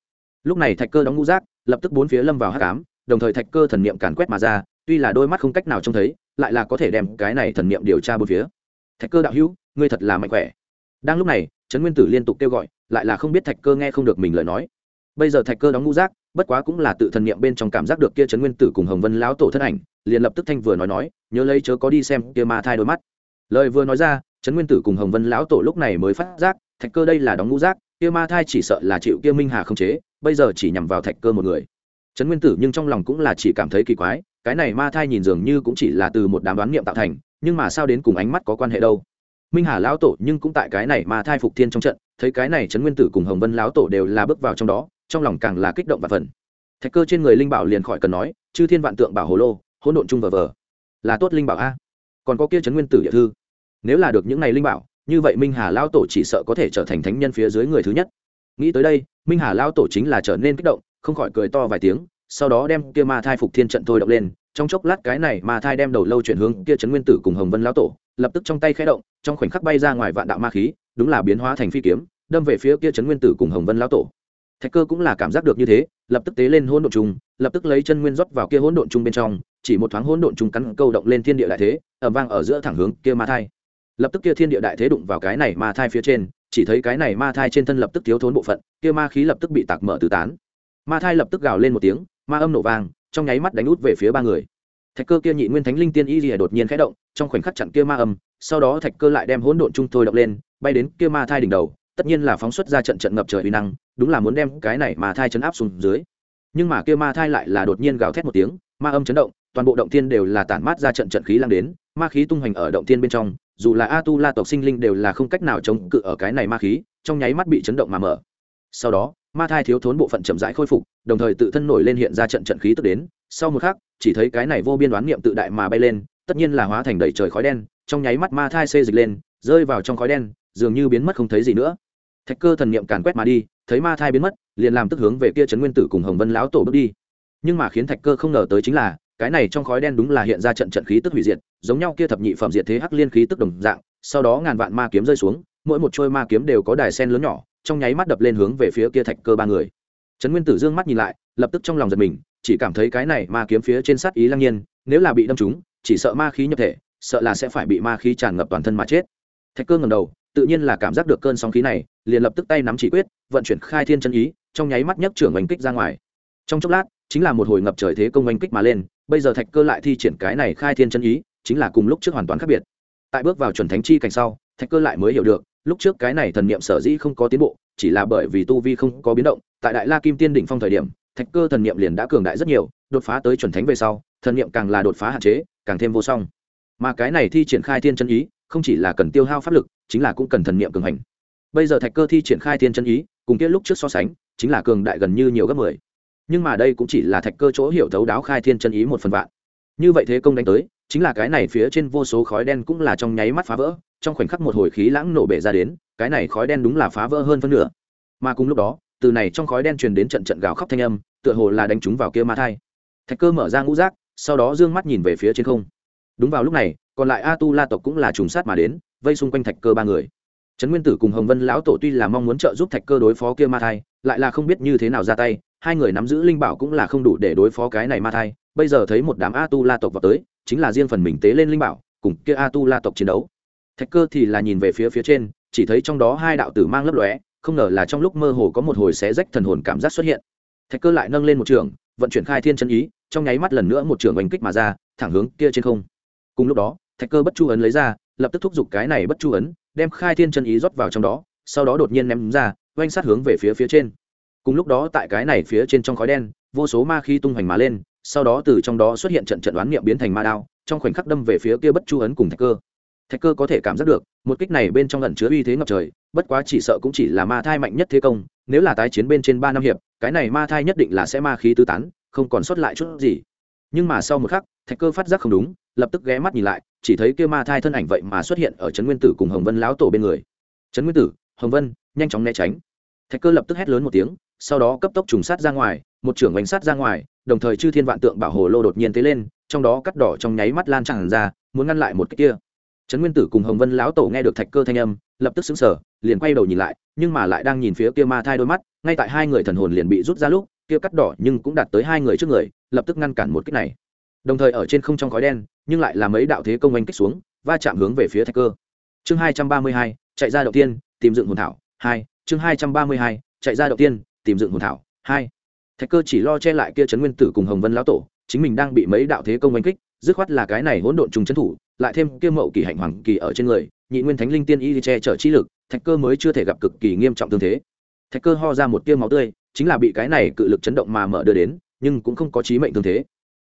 Lúc này thạch cơ đóng ngũ giác lập tức bốn phía lâm vào hắc ám, đồng thời thạch cơ thần niệm càn quét mà ra tuy là đôi mắt không cách nào trông thấy lại là có thể đem cái này thần niệm điều tra bốn phía. Thạch cơ đạo hữu ngươi thật là mạnh khỏe. Đang lúc này trấn nguyên tử liên tục kêu gọi lại là không biết thạch cơ nghe không được mình lời nói bây giờ thạch cơ đóng ngũ giác, bất quá cũng là tự thần niệm bên trong cảm giác được kia trấn nguyên tử cùng hồng vân lão tổ thân ảnh, liền lập tức thanh vừa nói nói, nhớ lấy chớ có đi xem kia ma thai đôi mắt. Lời vừa nói ra, trấn nguyên tử cùng hồng vân lão tổ lúc này mới phát giác, thạch cơ đây là đóng ngũ giác, kia ma thai chỉ sợ là chịu kia minh hà không chế, bây giờ chỉ nhằm vào thạch cơ một người. Trấn nguyên tử nhưng trong lòng cũng là chỉ cảm thấy kỳ quái, cái này ma thai nhìn dường như cũng chỉ là từ một đám đoán niệm tạo thành, nhưng mà sao đến cùng ánh mắt có quan hệ đâu? Minh hà lão tổ nhưng cũng tại cái này ma thai phục thiên trong trận, thấy cái này trấn nguyên tử cùng hồng vân lão tổ đều là bước vào trong đó trong lòng càng là kích động và phần. Thạch cơ trên người linh bảo liền khỏi cần nói, chư thiên vạn tượng bảo hồ lô, hỗn độn chung vờ vờ. Là tốt linh bảo a. Còn có kia trấn nguyên tử địa thư. Nếu là được những này linh bảo, như vậy minh hà lao tổ chỉ sợ có thể trở thành thánh nhân phía dưới người thứ nhất. Nghĩ tới đây, minh hà lao tổ chính là trở nên kích động, không khỏi cười to vài tiếng, sau đó đem kia ma thai phục thiên trận thôi động lên. Trong chốc lát cái này ma thai đem đầu lâu chuyển hướng kia trấn nguyên tử cùng hồng vân lão tổ, lập tức trong tay khẽ động, trong khoảnh khắc bay ra ngoài vạn đạo ma khí, đúng là biến hóa thành phi kiếm, đâm về phía kia trấn nguyên tử cùng hồng vân lão tổ thạch cơ cũng là cảm giác được như thế, lập tức tế lên hỗn độn trùng, lập tức lấy chân nguyên rót vào kia hỗn độn trùng bên trong, chỉ một thoáng hỗn độn trùng cắn câu động lên thiên địa đại thế, ầm vang ở giữa thẳng hướng kia ma thai. Lập tức kia thiên địa đại thế đụng vào cái này ma thai phía trên, chỉ thấy cái này ma thai trên thân lập tức thiếu thốn bộ phận, kia ma khí lập tức bị tạc mở tứ tán. Ma thai lập tức gào lên một tiếng, ma âm nổ vang, trong nháy mắt đánh út về phía ba người. Thạch cơ kia nhị nguyên thánh linh tiên y lìa đột nhiên khẽ động, trong khoảnh khắc chặn kia ma âm, sau đó thạch cơ lại đem hỗn độn trung thôi động lên, bay đến kia ma thai đỉnh đầu tất nhiên là phóng xuất ra trận trận ngập trời uy năng, đúng là muốn đem cái này mà thai chấn áp xuống dưới. Nhưng mà kia ma thai lại là đột nhiên gào thét một tiếng, ma âm chấn động, toàn bộ động thiên đều là tản mát ra trận trận khí lang đến, ma khí tung hoành ở động thiên bên trong, dù là a tu la tộc sinh linh đều là không cách nào chống cự ở cái này ma khí, trong nháy mắt bị chấn động mà mở. Sau đó, ma thai thiếu thốn bộ phận chậm rãi khôi phục, đồng thời tự thân nổi lên hiện ra trận trận khí tức đến. Sau một khắc, chỉ thấy cái này vô biên đoán niệm tự đại mà bay lên, tất nhiên là hóa thành đầy trời khói đen, trong nháy mắt ma thai xê dịch lên, rơi vào trong khói đen dường như biến mất không thấy gì nữa. Thạch cơ thần niệm càn quét mà đi, thấy ma thai biến mất, liền làm tức hướng về kia trấn nguyên tử cùng hồng vân lão tổ bước đi. Nhưng mà khiến thạch cơ không ngờ tới chính là, cái này trong khói đen đúng là hiện ra trận trận khí tức hủy diệt, giống nhau kia thập nhị phẩm diệt thế hắc liên khí tức đồng dạng, sau đó ngàn vạn ma kiếm rơi xuống, mỗi một trôi ma kiếm đều có đài sen lớn nhỏ, trong nháy mắt đập lên hướng về phía kia thạch cơ ba người. Trấn nguyên tử dương mắt nhìn lại, lập tức trong lòng giật mình, chỉ cảm thấy cái này ma kiếm phía trên sát ý lăng nhiên, nếu là bị đâm trúng, chỉ sợ ma khí nhập thể, sợ là sẽ phải bị ma khí tràn ngập toàn thân mà chết. Thạch cơ ngầm đầu tự nhiên là cảm giác được cơn sóng khí này, liền lập tức tay nắm chỉ quyết, vận chuyển khai thiên chân ý, trong nháy mắt nhấc trưởng oanh kích ra ngoài. Trong chốc lát, chính là một hồi ngập trời thế công oanh kích mà lên, bây giờ thạch cơ lại thi triển cái này khai thiên chân ý, chính là cùng lúc trước hoàn toàn khác biệt. Tại bước vào chuẩn thánh chi cảnh sau, thạch cơ lại mới hiểu được, lúc trước cái này thần niệm sở dĩ không có tiến bộ, chỉ là bởi vì tu vi không có biến động, tại đại la kim tiên đỉnh phong thời điểm, thạch cơ thần niệm liền đã cường đại rất nhiều, đột phá tới chuẩn thánh về sau, thần niệm càng là đột phá hạn chế, càng thêm vô song. Mà cái này thi triển khai thiên chân ý, không chỉ là cần tiêu hao pháp lực chính là cũng cần thần niệm cường hành. Bây giờ thạch cơ thi triển khai thiên chân ý, cùng kia lúc trước so sánh, chính là cường đại gần như nhiều gấp mười. Nhưng mà đây cũng chỉ là thạch cơ chỗ hiểu thấu đáo khai thiên chân ý một phần vạn. Như vậy thế công đánh tới, chính là cái này phía trên vô số khói đen cũng là trong nháy mắt phá vỡ, trong khoảnh khắc một hồi khí lãng nổ bể ra đến, cái này khói đen đúng là phá vỡ hơn phân nửa. Mà cùng lúc đó, từ này trong khói đen truyền đến trận trận gào khóc thanh âm, tựa hồ là đánh chúng vào kia ma thai. Thạch cơ mở ra ngũ rác sau đó d ư ơ n g mắt nhìn về phía trên không. Đúng vào lúc này còn lại a tu la tộc cũng là trùng sát mà đến, vây xung quanh thạch cơ ba người. Trấn nguyên tử cùng hồng vân lão tổ tuy là mong muốn trợ giúp thạch cơ đối phó kia ma thai, lại là không biết như thế nào ra tay, hai người nắm giữ linh bảo cũng là không đủ để đối phó cái này ma thai. Bây giờ thấy một đám a tu la tộc vào tới, chính là riêng phần mình tế lên linh bảo, cùng kia a tu la tộc chiến đấu. Thạch cơ thì là nhìn về phía phía trên, chỉ thấy trong đó hai đạo tử mang lấp lóe, không ngờ là trong lúc mơ hồ có một hồi xé rách thần hồn cảm giác xuất hiện. Thạch cơ lại nâng lên một trường, vận chuyển khai thiên chân ý, trong nháy mắt lần nữa một trường oanh kích mà ra, thẳng hướng kia trên không. Cùng lúc đó thạch cơ bất chu ấn lấy ra, lập tức thúc giục cái này bất chu ấn, đem khai thiên chân ý rót vào trong đó, sau đó đột nhiên ném ra, oanh sát hướng về phía phía trên. Cùng lúc đó tại cái này phía trên trong khói đen, vô số ma khí tung hoành mà lên, sau đó từ trong đó xuất hiện trận trận đoán niệm biến thành ma đao, trong khoảnh khắc đâm về phía kia bất chu ấn cùng thạch cơ. Thạch cơ có thể cảm giác được, một kích này bên trong lần chứa uy thế ngập trời, bất quá chỉ sợ cũng chỉ là ma thai mạnh nhất thế công, nếu là tái chiến bên trên ba năm hiệp, cái này ma thai nhất định là sẽ ma khí tứ tán, không còn sót lại chút gì. Nhưng mà sau một khắc, thạch cơ phát giác không đúng, lập tức ghé mắt nhìn lại chỉ thấy kia ma thai thân ảnh vậy mà xuất hiện ở trấn nguyên tử cùng hồng vân lão tổ bên người. Trấn nguyên tử, hồng vân, nhanh chóng né tránh. Thạch cơ lập tức hét lớn một tiếng, sau đó cấp tốc trùng sát ra ngoài, một trưởng bánh sát ra ngoài, đồng thời chư thiên vạn tượng bảo hồ lô đột nhiên tế lên, trong đó cắt đỏ trong nháy mắt lan tràn ra, muốn ngăn lại một cái kia. Trấn nguyên tử cùng hồng vân lão tổ nghe được thạch cơ thanh âm, lập tức xứng sở liền quay đầu nhìn lại, nhưng mà lại đang nhìn phía kia ma thai đôi mắt, ngay tại hai người thần hồn liền bị rút ra lúc, kia cắt đỏ nhưng cũng đạt tới hai người trước người, lập tức ngăn cản một kích này. Đồng thời ở trên không trong khói đen nhưng lại là mấy đạo thế công anh kích xuống, va chạm hướng về phía thạch cơ. Chương hai trăm ba mươi hai, chạy ra đầu tiên, tìm dựng hồn thảo, hai, chương hai trăm ba mươi hai, chạy ra đầu tiên, tìm dựng hồn thảo, hai. Thạch cơ chỉ lo che lại kia trấn nguyên tử cùng hồng vân lão tổ, chính mình đang bị mấy đạo thế công oanh kích, dứt khoát là cái này hỗn độn trùng trấn thủ, lại thêm kia mậu kỳ hạnh hoàng kỳ ở trên người, nhị nguyên thánh linh tiên y che chở chi lực, thạch cơ mới chưa thể gặp cực kỳ nghiêm trọng tương thế. Thạch cơ ho ra một tia máu tươi, chính là bị cái này cự lực chấn động mà mở đưa đến, nhưng cũng không có chí mệnh tương thế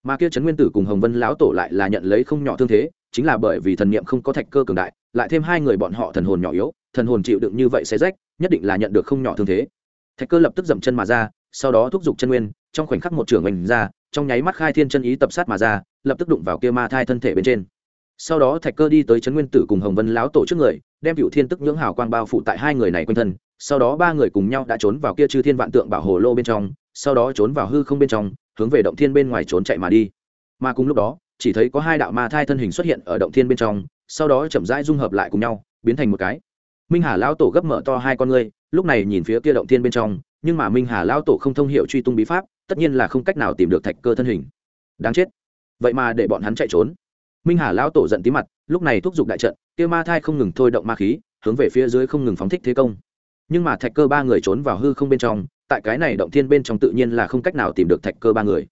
mà kia trấn nguyên tử cùng hồng vân lão tổ lại là nhận lấy không nhỏ thương thế, chính là bởi vì thần niệm không có thạch cơ cường đại, lại thêm hai người bọn họ thần hồn nhỏ yếu, thần hồn chịu đựng như vậy sẽ rách, nhất định là nhận được không nhỏ thương thế. Thạch cơ lập tức dậm chân mà ra, sau đó thúc giục chân nguyên, trong khoảnh khắc một trưởng mình ra, trong nháy mắt khai thiên chân ý tập sát mà ra, lập tức đụng vào kia ma thai thân thể bên trên. Sau đó thạch cơ đi tới trấn nguyên tử cùng hồng vân lão tổ trước người, đem cựu thiên tức nhưỡng hào quang bao phủ tại hai người này quanh thân, sau đó ba người cùng nhau đã trốn vào kia chư thiên vạn tượng bảo hồ lô bên trong, sau đó trốn vào hư không bên trong hướng về động thiên bên ngoài trốn chạy mà đi. Mà cùng lúc đó, chỉ thấy có hai đạo ma thai thân hình xuất hiện ở động thiên bên trong, sau đó chậm rãi dung hợp lại cùng nhau, biến thành một cái. Minh hà lão tổ gấp mở to hai con ngươi, lúc này nhìn phía kia động thiên bên trong, nhưng mà minh hà lão tổ không thông hiệu truy tung bí pháp, tất nhiên là không cách nào tìm được thạch cơ thân hình. Đáng chết. Vậy mà để bọn hắn chạy trốn. Minh hà lão tổ giận tí mặt, lúc này thúc giục đại trận, kia ma thai không ngừng thôi động ma khí, hướng về phía dưới không ngừng phóng thích thế công. Nhưng mà thạch cơ ba người trốn vào hư không bên trong tại cái này động thiên bên trong tự nhiên là không cách nào tìm được thạch cơ ba người.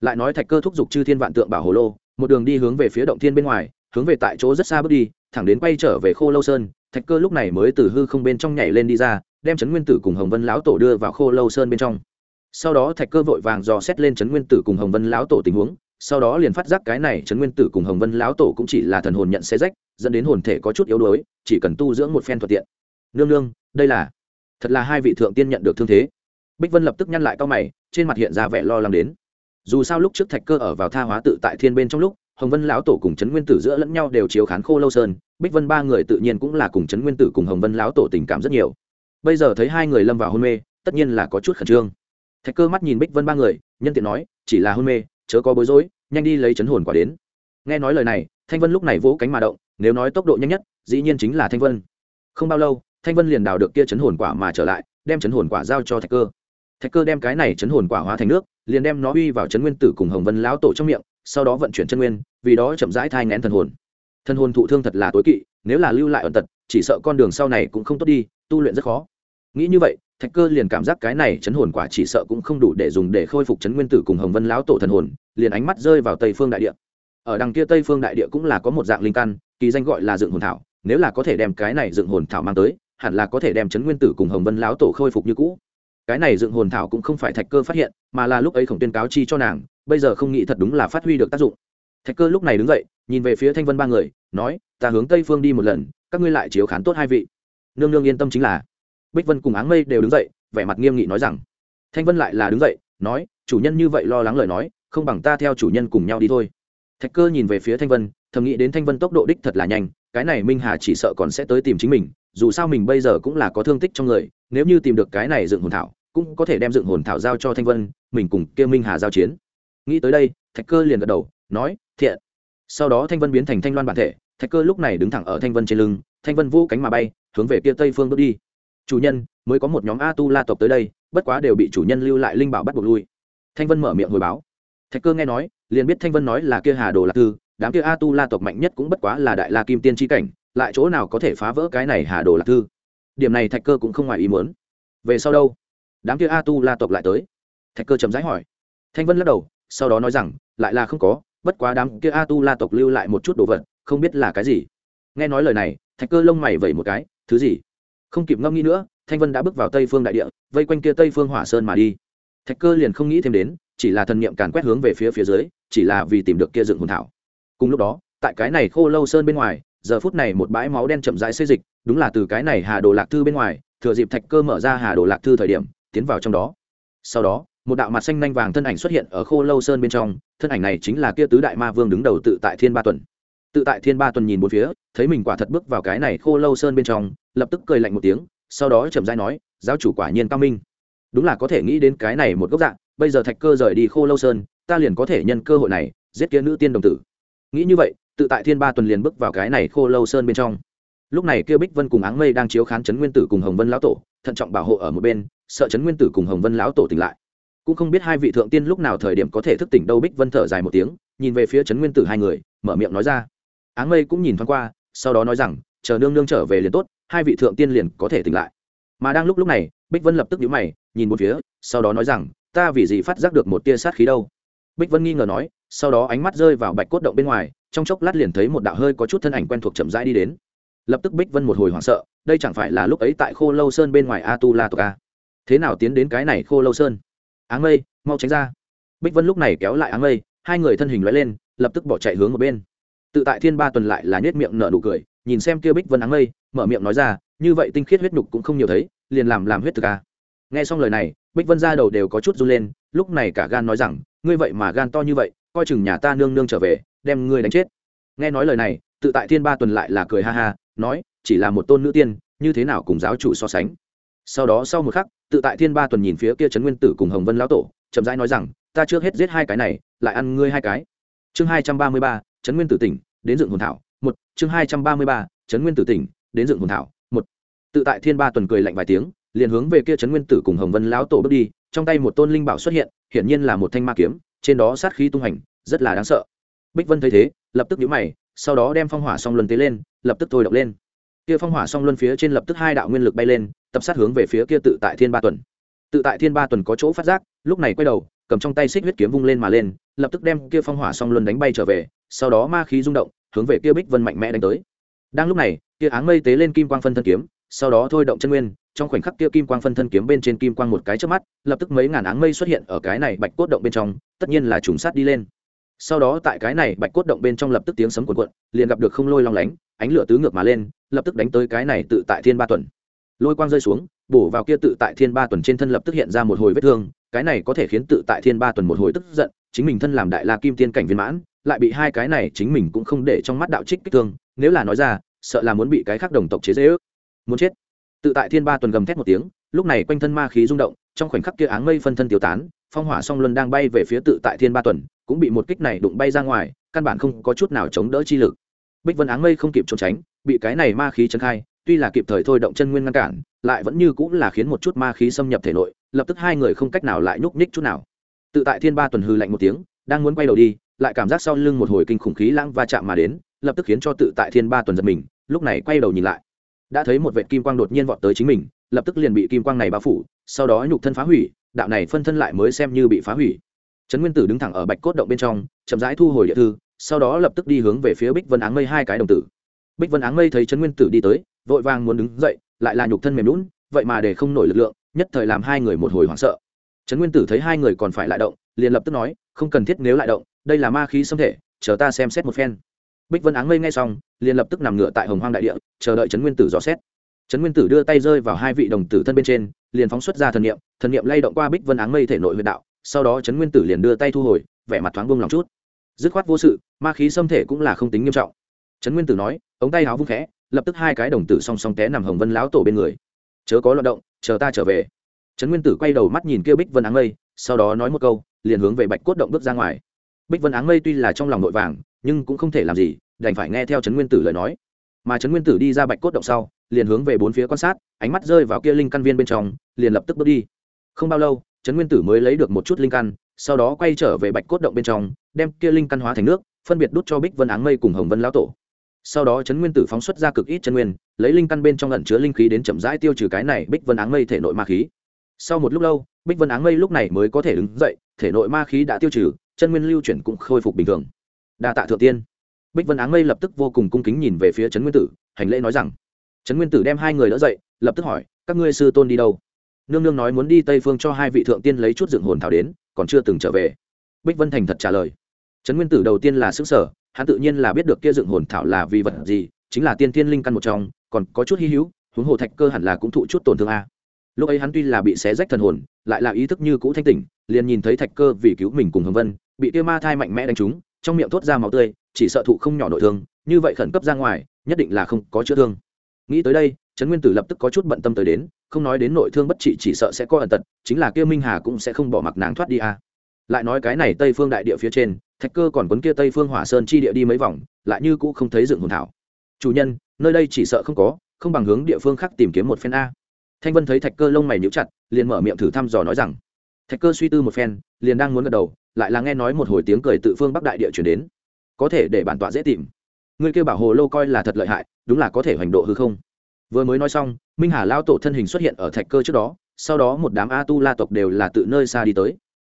Lại nói thạch cơ thúc giục chư thiên vạn tượng bảo hồ lô, một đường đi hướng về phía động thiên bên ngoài, hướng về tại chỗ rất xa bước đi, thẳng đến quay trở về khô lâu sơn. Thạch cơ lúc này mới từ hư không bên trong nhảy lên đi ra, đem trấn nguyên tử cùng hồng vân lão tổ đưa vào khô lâu sơn bên trong. Sau đó thạch cơ vội vàng dò xét lên trấn nguyên tử cùng hồng vân lão tổ tình huống, sau đó liền phát giác cái này trấn nguyên tử cùng hồng vân lão tổ cũng chỉ là thần hồn nhận xe rách, dẫn đến hồn thể có chút yếu đuối, chỉ cần tu dưỡng một phen thuận tiện. Nương nương, đây là, thật là hai vị thượng tiên nhận được thương thế bích vân lập tức nhăn lại cao mày, trên mặt hiện ra vẻ lo lắng đến. Dù sao lúc trước thạch cơ ở vào tha hóa tự tại thiên bên trong lúc, hồng vân lão tổ cùng trấn nguyên tử giữa lẫn nhau đều chiếu khán khô lâu sơn, bích vân ba người tự nhiên cũng là cùng trấn nguyên tử cùng hồng vân lão tổ tình cảm rất nhiều. Bây giờ thấy hai người lâm vào hôn mê, tất nhiên là có chút khẩn trương. Thạch cơ mắt nhìn bích vân ba người, nhân tiện nói, chỉ là hôn mê, chớ có bối rối, nhanh đi lấy chấn hồn quả đến. Nghe nói lời này, thanh vân lúc này vỗ cánh mà động, nếu nói tốc độ nhanh nhất, dĩ nhiên chính là thanh vân. Không bao lâu, thanh vân liền đào được kia chấn hồn quả mà trở lại, đem chấn hồn quả giao cho thạch cơ thạch cơ đem cái này chấn hồn quả hóa thành nước, liền đem nó uy vào chấn nguyên tử cùng hồng vân lão tổ trong miệng, sau đó vận chuyển chân nguyên, vì đó chậm rãi thai ngén thần hồn. Thần hồn thụ thương thật là tối kỵ, nếu là lưu lại ẩn tật, chỉ sợ con đường sau này cũng không tốt đi, tu luyện rất khó. Nghĩ như vậy, thạch cơ liền cảm giác cái này chấn hồn quả chỉ sợ cũng không đủ để dùng để khôi phục chấn nguyên tử cùng hồng vân lão tổ thần hồn, liền ánh mắt rơi vào tây phương đại địa. Ở đằng kia tây phương đại địa cũng là có một dạng linh căn, kỳ danh gọi là dựng hồn thảo, nếu là có thể đem cái này dựng hồn thảo mang tới, hẳn là có thể đem chấn nguyên tử cùng hồng vân lão tổ khôi phục như cũ cái này dựng hồn thảo cũng không phải thạch cơ phát hiện, mà là lúc ấy khổng tuyên cáo chi cho nàng, bây giờ không nghĩ thật đúng là phát huy được tác dụng. Thạch cơ lúc này đứng dậy, nhìn về phía thanh vân ba người, nói, ta hướng tây phương đi một lần, các ngươi lại chiếu khán tốt hai vị. Nương nương yên tâm chính là. Bích vân cùng áng mây đều đứng dậy, vẻ mặt nghiêm nghị nói rằng. Thanh vân lại là đứng dậy, nói, chủ nhân như vậy lo lắng lời nói, không bằng ta theo chủ nhân cùng nhau đi thôi. Thạch cơ nhìn về phía thanh vân, thầm nghĩ đến thanh vân tốc độ đích thật là nhanh, cái này minh hà chỉ sợ còn sẽ tới tìm chính mình dù sao mình bây giờ cũng là có thương tích trong người, nếu như tìm được cái này dựng hồn thảo, cũng có thể đem dựng hồn thảo giao cho thanh vân, mình cùng kêu minh hà giao chiến. Nghĩ tới đây, thạch cơ liền gật đầu, nói, thiện. Sau đó thanh vân biến thành thanh loan bản thể, thạch cơ lúc này đứng thẳng ở thanh vân trên lưng, thanh vân vũ cánh mà bay, hướng về kia tây phương bước đi. Chủ nhân, mới có một nhóm a tu la tộc tới đây, bất quá đều bị chủ nhân lưu lại linh bảo bắt buộc lui. Thanh vân mở miệng hồi báo. Thạch cơ nghe nói, liền biết thanh vân nói là kia hà đồ lạc tư, đám kia a tu la tộc mạnh nhất cũng bất quá là đại la kim tiên tri cảnh lại chỗ nào có thể phá vỡ cái này hà đồ lạc thư? Điểm này thạch cơ cũng không ngoài ý muốn. Về sau đâu? Đám kia a tu la tộc lại tới. Thạch cơ chậm rãi hỏi. Thanh vân lắc đầu, sau đó nói rằng, lại là không có, bất quá đám kia a tu la tộc lưu lại một chút đồ vật, không biết là cái gì. Nghe nói lời này, thạch cơ lông mày vẩy một cái, thứ gì? Không kịp ngâm nghĩ nữa, thanh vân đã bước vào tây phương đại địa, vây quanh kia tây phương hỏa sơn mà đi. Thạch cơ liền không nghĩ thêm đến, chỉ là thần niệm càn quét hướng về phía phía dưới, chỉ là vì tìm được kia dựng hồn thảo. Cùng lúc đó, tại cái này khô lâu sơn bên ngoài giờ phút này một bãi máu đen chậm rãi xây dịch, đúng là từ cái này hà đồ lạc thư bên ngoài, thừa dịp thạch cơ mở ra hà đồ lạc thư thời điểm, tiến vào trong đó. Sau đó, một đạo mặt xanh nhanh vàng thân ảnh xuất hiện ở khô lâu sơn bên trong, thân ảnh này chính là kia tứ đại ma vương đứng đầu tự tại thiên ba tuần. Tự tại thiên ba tuần nhìn một phía, thấy mình quả thật bước vào cái này khô lâu sơn bên trong, lập tức cười lạnh một tiếng, sau đó chậm rãi nói, giáo chủ quả nhiên cao minh. Đúng là có thể nghĩ đến cái này một góc dạng, bây giờ thạch cơ rời đi khô lâu sơn, ta liền có thể nhân cơ hội này, giết kia nữ tiên đồng tử. Nghĩ như vậy tự tại thiên ba tuần liền bước vào cái này khô lâu sơn bên trong. Lúc này kia bích vân cùng áng mây đang chiếu khán trấn nguyên tử cùng hồng vân lão tổ, thận trọng bảo hộ ở một bên, sợ trấn nguyên tử cùng hồng vân lão tổ tỉnh lại. Cũng không biết hai vị thượng tiên lúc nào thời điểm có thể thức tỉnh đâu, bích vân thở dài một tiếng, nhìn về phía trấn nguyên tử hai người, mở miệng nói ra. Áng mây cũng nhìn thoáng qua, sau đó nói rằng, chờ nương nương trở về liền tốt, hai vị thượng tiên liền có thể tỉnh lại. Mà đang lúc lúc này, bích vân lập tức nhíu mày, nhìn một phía, sau đó nói rằng, ta vì gì phát giác được một tia sát khí đâu? Bích vân nghi ngờ nói, sau đó ánh mắt rơi vào bạch cốt động bên ngoài trong chốc lát liền thấy một đạo hơi có chút thân ảnh quen thuộc chậm rãi đi đến. Lập tức bích vân một hồi hoảng sợ, đây chẳng phải là lúc ấy tại khô lâu sơn bên ngoài a tu la tộc a thế nào tiến đến cái này khô lâu sơn? Áng mây, mau tránh ra. Bích vân lúc này kéo lại áng mây, hai người thân hình lóe lên, lập tức bỏ chạy hướng một bên. Tự tại thiên ba tuần lại là nhét miệng nở nụ cười, nhìn xem kia bích vân áng mây, mở miệng nói ra, như vậy tinh khiết huyết nhục cũng không nhiều thấy, liền làm làm huyết thực a nghe xong lời này, bích vân ra đầu đều có chút run lên, lúc này cả gan nói rằng, ngươi vậy mà gan to như vậy, coi chừng nhà ta nương nương trở về đem ngươi đánh chết. Nghe nói lời này, tự tại thiên ba tuần lại là cười ha ha, nói, chỉ là một tôn nữ tiên, như thế nào cùng giáo chủ so sánh? Sau đó sau một khắc, tự tại thiên ba tuần nhìn phía kia trấn nguyên tử cùng hồng vân lão tổ, chậm rãi nói rằng, ta trước hết giết hai cái này, lại ăn ngươi hai cái. Chương hai trăm ba mươi ba, trấn nguyên tử tỉnh, đến dựng hồn thảo, một. Chương hai trăm ba mươi ba, trấn nguyên tử tỉnh, đến dựng hồn thảo, một. Tự tại thiên ba tuần cười lạnh vài tiếng, liền hướng về kia trấn nguyên tử cùng hồng vân lão tổ bước đi, trong tay một tôn linh bảo xuất hiện, hiển nhiên là một thanh ma kiếm, trên đó sát khí tung hành, rất là đáng sợ bích vân thấy thế, lập tức nhíu mày, sau đó đem phong hỏa song luân tế lên, lập tức thôi động lên. Kia phong hỏa song luân phía trên lập tức hai đạo nguyên lực bay lên, tập sát hướng về phía kia tự tại thiên ba tuần. Tự tại thiên ba tuần có chỗ phát giác, lúc này quay đầu, cầm trong tay xích huyết kiếm vung lên mà lên, lập tức đem kia phong hỏa song luân đánh bay trở về, sau đó ma khí rung động, hướng về kia bích vân mạnh mẽ đánh tới. Đang lúc này, kia áng mây tế lên kim quang phân thân kiếm, sau đó thôi động chân nguyên, trong khoảnh khắc kia kim quang phân thân kiếm bên trên kim quang một cái trước mắt, lập tức mấy ngàn áng mây xuất hiện ở cái này bạch cốt động bên trong, tất nhiên là trùng sát đi lên sau đó tại cái này bạch cốt động bên trong lập tức tiếng sấm cuộn cuộn, liền gặp được không lôi long lánh, ánh lửa tứ ngược mà lên, lập tức đánh tới cái này tự tại thiên ba tuần. Lôi quang rơi xuống, bổ vào kia tự tại thiên ba tuần trên thân lập tức hiện ra một hồi vết thương, cái này có thể khiến tự tại thiên ba tuần một hồi tức giận, chính mình thân làm đại la kim tiên cảnh viên mãn, lại bị hai cái này chính mình cũng không để trong mắt đạo trích kích thương, nếu là nói ra, sợ là muốn bị cái khác đồng tộc chế dễ ước muốn chết. Tự tại thiên ba tuần gầm thét một tiếng, lúc này quanh thân ma khí rung động, trong khoảnh khắc kia áng mây phân thân tiêu tán, phong hỏa song luân đang bay về phía tự tại thiên ba tuần cũng bị một kích này đụng bay ra ngoài, căn bản không có chút nào chống đỡ chi lực. Bích vân áng mây không kịp trốn tránh, bị cái này ma khí chấn khai, tuy là kịp thời thôi động chân nguyên ngăn cản, lại vẫn như cũng là khiến một chút ma khí xâm nhập thể nội, lập tức hai người không cách nào lại nhúc nhích chút nào. Tự tại thiên ba tuần hư lạnh một tiếng, đang muốn quay đầu đi, lại cảm giác sau lưng một hồi kinh khủng khí lãng va chạm mà đến, lập tức khiến cho tự tại thiên ba tuần giật mình, lúc này quay đầu nhìn lại. Đã thấy một vệ kim quang đột nhiên vọt tới chính mình, lập tức liền bị kim quang này bao phủ, sau đó nhục thân phá hủy, đạo này phân thân lại mới xem như bị phá hủy trấn nguyên tử đứng thẳng ở bạch cốt động bên trong, chậm rãi thu hồi địa thư, sau đó lập tức đi hướng về phía bích vân áng mây hai cái đồng tử. Bích vân áng mây thấy trấn nguyên tử đi tới, vội vàng muốn đứng dậy, lại là nhục thân mềm lún vậy mà để không nổi lực lượng, nhất thời làm hai người một hồi hoảng sợ. Trấn nguyên tử thấy hai người còn phải lại động, liền lập tức nói, không cần thiết nếu lại động, đây là ma khí xâm thể, chờ ta xem xét một phen. Bích vân áng mây ngay xong, liền lập tức nằm ngựa tại hồng hoang đại địa, chờ đợi trấn nguyên tử dò xét. Trấn nguyên tử đưa tay rơi vào hai vị đồng tử thân bên trên, liền phóng xuất ra thần niệm thần niệm lay động qua bích vân áng mây thể nội huyệt đạo sau đó trấn nguyên tử liền đưa tay thu hồi, vẻ mặt thoáng buông lòng chút. Dứt khoát vô sự, ma khí xâm thể cũng là không tính nghiêm trọng. Trấn nguyên tử nói, ống tay áo vung khẽ, lập tức hai cái đồng tử song song té nằm hồng vân lão tổ bên người. Chớ có loạt động, chờ ta trở về. Trấn nguyên tử quay đầu mắt nhìn kia bích vân áng mây, sau đó nói một câu, liền hướng về bạch cốt động bước ra ngoài. Bích vân áng mây tuy là trong lòng nội vàng, nhưng cũng không thể làm gì, đành phải nghe theo trấn nguyên tử lời nói. Mà trấn nguyên tử đi ra bạch cốt động sau, liền hướng về bốn phía quan sát, ánh mắt rơi vào kia linh căn viên bên trong, liền lập tức bước đi. Không bao lâu trấn nguyên tử mới lấy được một chút linh căn, sau đó quay trở về bạch cốt động bên trong, đem kia linh căn hóa thành nước, phân biệt đút cho bích vân áng mây cùng hồng vân lão tổ. Sau đó trấn nguyên tử phóng xuất ra cực ít chân nguyên, lấy linh căn bên trong lẩn chứa linh khí đến chậm rãi tiêu trừ cái này bích vân áng mây thể nội ma khí. Sau một lúc lâu, bích vân áng mây lúc này mới có thể đứng dậy, thể nội ma khí đã tiêu trừ, chân nguyên lưu chuyển cũng khôi phục bình thường. Đa tạ thượng tiên. Bích vân áng mây lập tức vô cùng cung kính nhìn về phía trấn nguyên tử, hành lễ nói rằng, trấn nguyên tử đem hai người đỡ dậy, lập tức hỏi, các ngươi sư tôn đi đâu? Nương nương nói muốn đi tây phương cho hai vị thượng tiên lấy chút dựng hồn thảo đến, còn chưa từng trở về. Bích vân thành thật trả lời. Trấn nguyên tử đầu tiên là xứng sở hắn tự nhiên là biết được kia dựng hồn thảo là vì vật gì, chính là tiên tiên linh căn một trong, còn có chút hy hữu, huống hồ thạch cơ hẳn là cũng thụ chút tổn thương a. Lúc ấy hắn tuy là bị xé rách thần hồn, lại là ý thức như cũ thanh tỉnh, liền nhìn thấy thạch cơ vì cứu mình cùng hồng vân, bị kia ma thai mạnh mẽ đánh trúng, trong miệng thốt ra máu tươi, chỉ sợ thụ không nhỏ nội thương, như vậy khẩn cấp ra ngoài, nhất định là không có chữa thương. Nghĩ tới đây, trấn nguyên tử lập tức có chút bận tâm tới đến không nói đến nội thương bất trị chỉ sợ sẽ có ẩn tật, chính là kia minh hà cũng sẽ không bỏ mặc nàng thoát đi a lại nói cái này tây phương đại địa phía trên, thạch cơ còn quấn kia tây phương hỏa sơn chi địa đi mấy vòng, lại như cũ không thấy dựng hồn thảo. Chủ nhân, nơi đây chỉ sợ không có, không bằng hướng địa phương khác tìm kiếm một phen a. Thanh vân thấy thạch cơ lông mày nhíu chặt, liền mở miệng thử thăm dò nói rằng, thạch cơ suy tư một phen, liền đang muốn gật đầu, lại là nghe nói một hồi tiếng cười tự phương bắc đại địa chuyển đến. Có thể để bản tọa dễ tìm. Người kêu bảo hồ lô coi là thật lợi hại, đúng là có thể hoành độ hư không? Vừa mới nói xong, minh hà lao tổ thân hình xuất hiện ở thạch cơ trước đó, sau đó một đám a tu la tộc đều là tự nơi xa đi tới.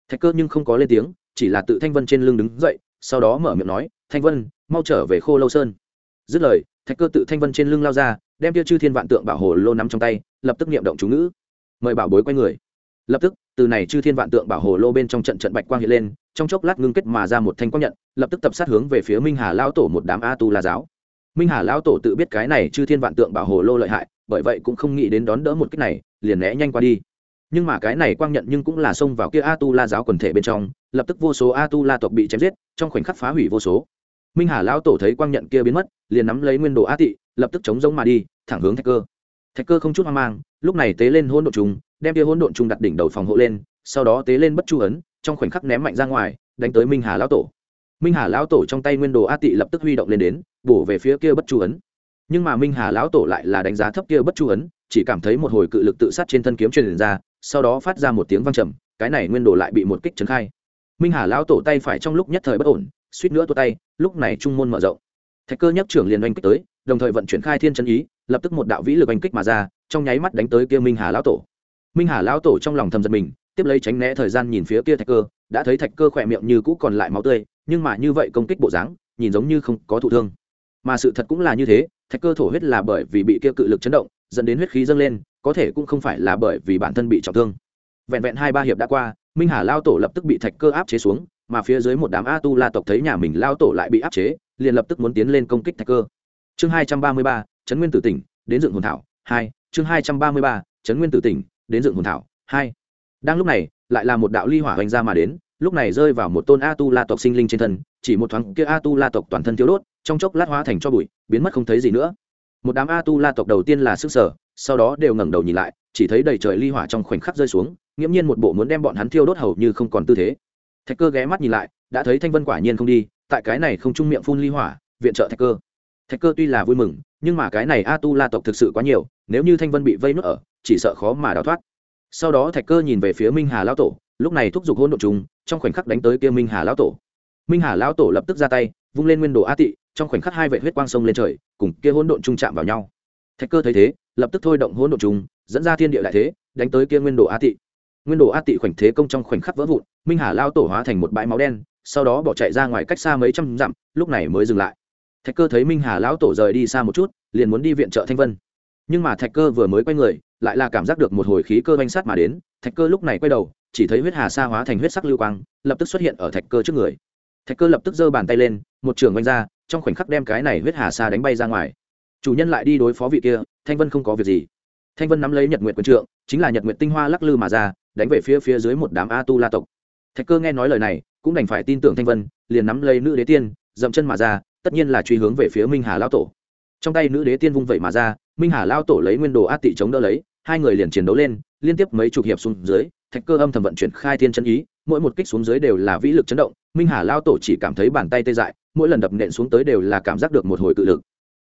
Thạch cơ nhưng không có lên tiếng, chỉ là tự thanh vân trên lưng đứng dậy, sau đó mở miệng nói, thanh vân, mau trở về khô lâu sơn. Dứt lời, thạch cơ tự thanh vân trên lưng lao ra, đem tiêu chư thiên vạn tượng bảo hồ lô nắm trong tay, lập tức niệm động chú ngữ. Mời bảo bối quay người. Lập tức, từ này chư thiên vạn tượng bảo hồ lô bên trong trận trận bạch quang hiện lên, trong chốc lát ngưng kết mà ra một thanh quang nhận, lập tức tập sát hướng về phía minh hà lao tổ một đám a tu la giáo minh hà Lão tổ tự biết cái này chư thiên vạn tượng bảo hồ lô lợi hại, bởi vậy cũng không nghĩ đến đón đỡ một cách này, liền né nhanh qua đi. Nhưng mà cái này quang nhận nhưng cũng là xông vào kia a tu la giáo quần thể bên trong, lập tức vô số a tu la tộc bị chém giết, trong khoảnh khắc phá hủy vô số. Minh hà lão tổ thấy quang nhận kia biến mất, liền nắm lấy nguyên đồ a tị, lập tức chống giống mà đi, thẳng hướng thạch cơ. Thạch cơ không chút hoang mang, lúc này tế lên hỗn độn trùng, đem kia hỗn độn trùng đặt đỉnh đầu phòng hộ lên, sau đó tế lên bất chu ấn, trong khoảnh khắc ném mạnh ra ngoài, đánh tới minh hà lão tổ minh hà lão tổ trong tay nguyên đồ a tị lập tức huy động lên đến, bổ về phía kia bất chu ấn. Nhưng mà minh hà lão tổ lại là đánh giá thấp kia bất chu ấn, chỉ cảm thấy một hồi cự lực tự sát trên thân kiếm truyền ra, sau đó phát ra một tiếng vang trầm, cái này nguyên đồ lại bị một kích trấn khai. Minh hà lão tổ tay phải trong lúc nhất thời bất ổn, suýt nữa tua tay, lúc này trung môn mở rộng. Thạch cơ nhắc trưởng liền oanh kích tới, đồng thời vận chuyển khai thiên chân ý, lập tức một đạo vĩ lực oanh kích mà ra, trong nháy mắt đánh tới kia minh hà lão tổ. Minh hà lão tổ trong lòng thầm giật mình, tiếp lấy tránh né thời gian nhìn phía kia thạch cơ, đã thấy thạch cơ khỏe miệng như cũ còn lại máu tươi nhưng mà như vậy công kích bộ dáng, nhìn giống như không có thụ thương. Mà sự thật cũng là như thế, thạch cơ thổ huyết là bởi vì bị kia cự lực chấn động, dẫn đến huyết khí dâng lên, có thể cũng không phải là bởi vì bản thân bị trọng thương. Vẹn vẹn hai ba hiệp đã qua, minh hà lao tổ lập tức bị thạch cơ áp chế xuống, mà phía dưới một đám a tu la tộc thấy nhà mình lao tổ lại bị áp chế, liền lập tức muốn tiến lên công kích thạch cơ. Chương hai trăm ba mươi ba trấn nguyên tử tỉnh, đến dựng hồn thảo, hai. Chương hai trăm ba mươi ba trấn nguyên tử tỉnh, đến dựng hồn thảo, hai. Đang lúc này, lại là một đạo ly hỏa hoành ra mà đến lúc này rơi vào một tôn a tu la tộc sinh linh trên thân, chỉ một thoáng kia a tu la tộc toàn thân thiếu đốt, trong chốc lát hóa thành cho bụi, biến mất không thấy gì nữa. Một đám a tu la tộc đầu tiên là sức sở, sau đó đều ngẩng đầu nhìn lại, chỉ thấy đầy trời ly hỏa trong khoảnh khắc rơi xuống, nghiễm nhiên một bộ muốn đem bọn hắn thiêu đốt hầu như không còn tư thế. Thạch cơ ghé mắt nhìn lại, đã thấy thanh vân quả nhiên không đi, tại cái này không trung miệng phun ly hỏa, viện trợ thạch cơ. Thạch cơ tuy là vui mừng, nhưng mà cái này a tu la tộc thực sự quá nhiều, nếu như thanh vân bị vây nuốt ở, chỉ sợ khó mà đào thoát. Sau đó thạch cơ nhìn về phía minh hà lão tổ lúc này thúc giục hôn độn trùng, trong khoảnh khắc đánh tới kia minh hà lão tổ. Minh hà lão tổ lập tức ra tay, vung lên nguyên đồ a tị, trong khoảnh khắc hai vệ huyết quang sông lên trời, cùng kia hỗn độn trung chạm vào nhau. Thạch cơ thấy thế, lập tức thôi động hỗn độn trung dẫn ra thiên địa đại thế, đánh tới kia nguyên đồ a tị. Nguyên đồ a tị khoảnh thế công trong khoảnh khắc vỡ vụn, minh hà lao tổ hóa thành một bãi máu đen, sau đó bỏ chạy ra ngoài cách xa mấy trăm dặm, lúc này mới dừng lại. Thạch cơ thấy minh hà lão tổ rời đi xa một chút, liền muốn đi viện trợ thanh vân. Nhưng mà thạch cơ vừa mới quay người, lại là cảm giác được một hồi khí cơ banh sát mà đến, thạch cơ lúc này quay đầu chỉ thấy huyết hà sa hóa thành huyết sắc lưu quang, lập tức xuất hiện ở thạch cơ trước người. Thạch cơ lập tức giơ bàn tay lên, một trường oanh ra, trong khoảnh khắc đem cái này huyết hà sa đánh bay ra ngoài. Chủ nhân lại đi đối phó vị kia, thanh vân không có việc gì. Thanh vân nắm lấy nhật nguyện quân trượng, chính là nhật nguyện tinh hoa lắc lư mà ra, đánh về phía phía dưới một đám a tu la tộc. Thạch cơ nghe nói lời này, cũng đành phải tin tưởng thanh vân, liền nắm lấy nữ đế tiên, dậm chân mà ra, tất nhiên là truy hướng về phía minh hà lao tổ. Trong tay nữ đế tiên vung vẩy mà ra, minh hà lao tổ lấy nguyên đồ át tị chống đỡ lấy hai người liền chiến đấu lên, liên tiếp mấy chục hiệp xuống dưới, thạch cơ âm thầm vận chuyển khai thiên chân ý, mỗi một kích xuống dưới đều là vĩ lực chấn động, minh hà lao tổ chỉ cảm thấy bàn tay tê dại, mỗi lần đập nện xuống tới đều là cảm giác được một hồi cự lực.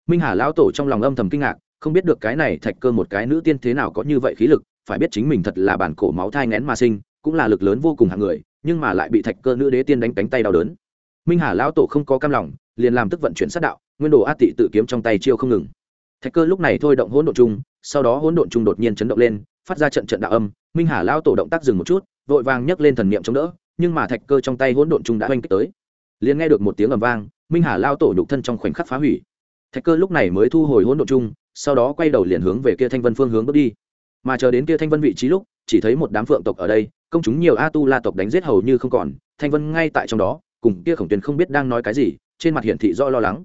Minh hà lao tổ trong lòng âm thầm kinh ngạc, không biết được cái này thạch cơ một cái nữ tiên thế nào có như vậy khí lực, phải biết chính mình thật là bản cổ máu thai ngén mà sinh, cũng là lực lớn vô cùng hạng người, nhưng mà lại bị thạch cơ nữ đế tiên đánh cánh tay đau đớn. Minh hà lão tổ không có cam lòng, liền làm tức vận chuyển sát đạo, nguyên đồ át tị tự kiếm trong tay chiêu không ngừng. Thạch cơ lúc này thôi động hỗn độn chung sau đó hỗn độn trung đột nhiên chấn động lên phát ra trận trận đạo âm minh hà lão tổ động tác dừng một chút vội vàng nhấc lên thần niệm chống đỡ nhưng mà thạch cơ trong tay hỗn độn trung đã oanh kích tới. Liền nghe được một tiếng ầm vang minh hà lao tổ nhục thân trong khoảnh khắc phá hủy. Thạch cơ lúc này mới thu hồi hỗn độn trung, sau đó quay đầu liền hướng về kia thanh vân phương hướng bước đi. Mà chờ đến kia thanh vân vị trí lúc chỉ thấy một đám phượng tộc ở đây công chúng nhiều a tu la tộc đánh giết hầu như không còn thanh vân ngay tại trong đó cùng kia khổng tuyền không biết đang nói cái gì trên mặt hiển thị do lo lắng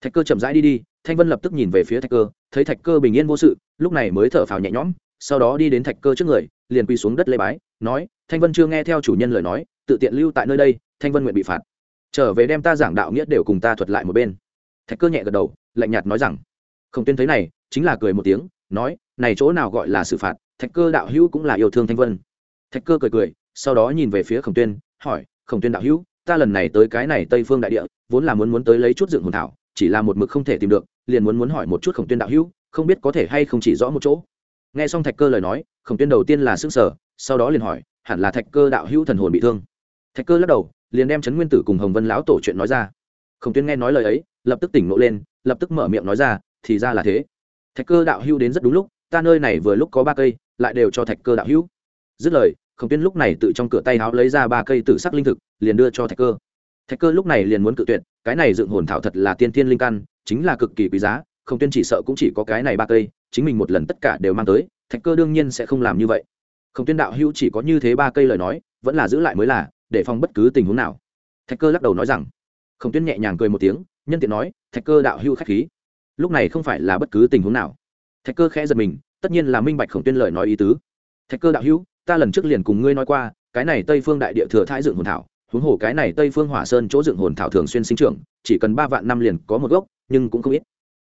thạch cơ chậm rãi đi đi, thanh vân lập tức nhìn về phía thạch cơ, thấy thạch cơ bình yên vô sự, lúc này mới thở phào nhẹ nhõm, sau đó đi đến thạch cơ trước người, liền quỳ xuống đất lê bái, nói, thanh vân chưa nghe theo chủ nhân lời nói, tự tiện lưu tại nơi đây, thanh vân nguyện bị phạt. Trở về đem ta giảng đạo nghĩa đều cùng ta thuật lại một bên. Thạch cơ nhẹ gật đầu, lạnh nhạt nói rằng khổng tuyên thấy này, chính là cười một tiếng, nói, này chỗ nào gọi là xử phạt, thạch cơ đạo hữu cũng là yêu thương thanh vân. Thạch cơ cười cười, sau đó nhìn về phía khổng tuyên, hỏi, khổng tuyên đạo hữu, ta lần này tới cái này tây phương đại địa, vốn là muốn muốn tới lấy chút dựng hồn thảo chỉ là một mực không thể tìm được, liền muốn muốn hỏi một chút khổng tuyên đạo hữu, không biết có thể hay không chỉ rõ một chỗ. Nghe xong thạch cơ lời nói, khổng tuyên đầu tiên là xương sở sau đó liền hỏi, hẳn là thạch cơ đạo hữu thần hồn bị thương. Thạch cơ lắc đầu, liền đem trấn nguyên tử cùng hồng vân lão tổ chuyện nói ra. Khổng tuyên nghe nói lời ấy, lập tức tỉnh ngộ lên, lập tức mở miệng nói ra, thì ra là thế. Thạch cơ đạo hữu đến rất đúng lúc, ta nơi này vừa lúc có ba cây, lại đều cho thạch cơ đạo hữu. Dứt lời, khổng tuyên lúc này tự trong cửa tay áo lấy ra ba cây tử sắc linh thực, liền đưa cho thạch cơ. Thạch cơ lúc này liền muốn cự tuyệt cái này dựng hồn thảo thật là tiên tiên linh căn, chính là cực kỳ quý giá, Không tuyên chỉ sợ cũng chỉ có cái này ba cây, chính mình một lần tất cả đều mang tới, thạch cơ đương nhiên sẽ không làm như vậy. Không tuyên đạo hữu chỉ có như thế ba cây lời nói, vẫn là giữ lại mới là, để phòng bất cứ tình huống nào. Thạch cơ lắc đầu nói rằng, Không tuyên nhẹ nhàng cười một tiếng, nhân tiện nói, thạch cơ đạo hữu khách khí. Lúc này không phải là bất cứ tình huống nào. Thạch cơ khẽ giật mình, tất nhiên là minh bạch khổng tuyên lời nói ý tứ. Thạch cơ đạo hữu, ta lần trước liền cùng ngươi nói qua, cái này tây phương đại địa thừa thái dựng hồn thảo huống hồ cái này tây phương hỏa sơn chỗ dựng hồn thảo thường xuyên sinh trưởng, chỉ cần ba vạn năm liền có một gốc, nhưng cũng không ít.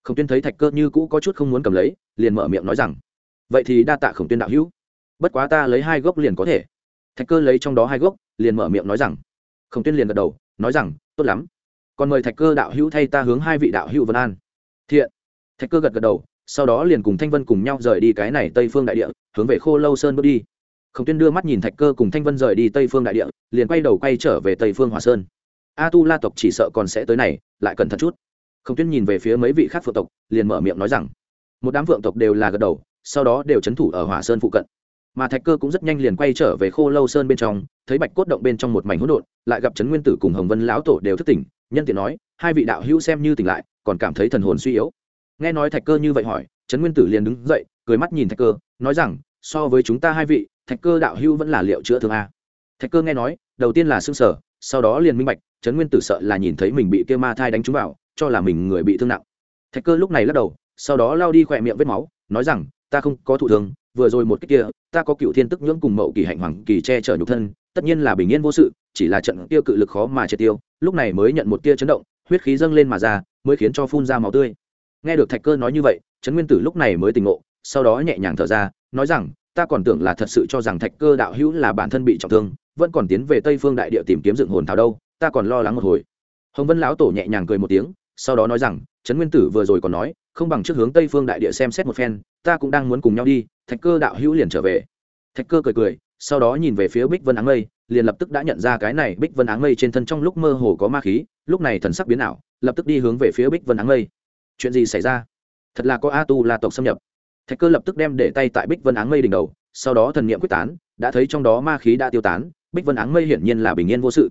Khổng tuyên thấy thạch cơ như cũ có chút không muốn cầm lấy, liền mở miệng nói rằng, vậy thì đa tạ khổng tuyên đạo hữu. Bất quá ta lấy hai gốc liền có thể. Thạch cơ lấy trong đó hai gốc, liền mở miệng nói rằng. Khổng tuyên liền gật đầu, nói rằng, tốt lắm. Còn mời thạch cơ đạo hữu thay ta hướng hai vị đạo hữu vân an. Thiện. Thạch cơ gật gật đầu, sau đó liền cùng thanh vân cùng nhau rời đi cái này tây phương đại địa, hướng về khô lâu sơn bước đi khổng tuyên đưa mắt nhìn thạch cơ cùng thanh vân rời đi tây phương đại địa, liền quay đầu quay trở về tây phương hòa sơn. A tu la tộc chỉ sợ còn sẽ tới này, lại cẩn thận chút. Khổng tuyên nhìn về phía mấy vị khác phượng tộc, liền mở miệng nói rằng, một đám phượng tộc đều là gật đầu, sau đó đều c h ấ n thủ ở hỏa sơn phụ cận. Mà thạch cơ cũng rất nhanh liền quay trở về khô lâu sơn bên trong, thấy bạch cốt động bên trong một mảnh hỗn độn, lại gặp trấn nguyên tử cùng hồng vân lão tổ đều thức tỉnh, nhân tiện nói, hai vị đạo hữu xem như tỉnh lại, còn cảm thấy thần hồn suy yếu. Nghe nói thạch cơ như vậy hỏi, trấn nguyên tử liền đứng dậy, cười mắt nhìn thạch cơ, nói rằng, so với chúng ta hai vị thạch cơ đạo hưu vẫn là liệu chữa thương a. Thạch cơ nghe nói, đầu tiên là xương sở sau đó liền minh bạch, trấn nguyên tử sợ là nhìn thấy mình bị kêu ma thai đánh trúng vào, cho là mình người bị thương nặng. Thạch cơ lúc này lắc đầu, sau đó lao đi khỏe miệng vết máu, nói rằng, ta không có thụ thương, vừa rồi một cách kia, ta có cựu thiên tức nhưỡng cùng mậu kỳ hạnh hoàng kỳ che chở nhục thân, tất nhiên là bình yên vô sự, chỉ là trận tiêu cự lực khó mà triệt tiêu, lúc này mới nhận một tia chấn động, huyết khí dâng lên mà ra, mới khiến cho phun ra máu tươi. Nghe được thạch cơ nói như vậy, trấn nguyên tử lúc này mới tỉnh ngộ, sau đó nhẹ nhàng thở ra, nói rằng ta còn tưởng là thật sự cho rằng thạch cơ đạo hữu là bản thân bị trọng thương, vẫn còn tiến về tây phương đại địa tìm kiếm dựng hồn thảo đâu, ta còn lo lắng một hồi. Hồng vân lão tổ nhẹ nhàng cười một tiếng, sau đó nói rằng, trấn nguyên tử vừa rồi còn nói, không bằng trước hướng tây phương đại địa xem xét một phen, ta cũng đang muốn cùng nhau đi, thạch cơ đạo hữu liền trở về. Thạch cơ cười cười, sau đó nhìn về phía bích vân áng mây, liền lập tức đã nhận ra cái này bích vân áng mây trên thân trong lúc mơ hồ có ma khí, lúc này thần sắc biến ảo, lập tức đi hướng về phía bích vân áng mây. Chuyện gì xảy ra? Thật là có a tu là tộc xâm nhập thạch cơ lập tức đem để tay tại bích vân áng mây đỉnh đầu, sau đó thần niệm quyết tán, đã thấy trong đó ma khí đã tiêu tán, bích vân áng mây hiển nhiên là bình yên vô sự.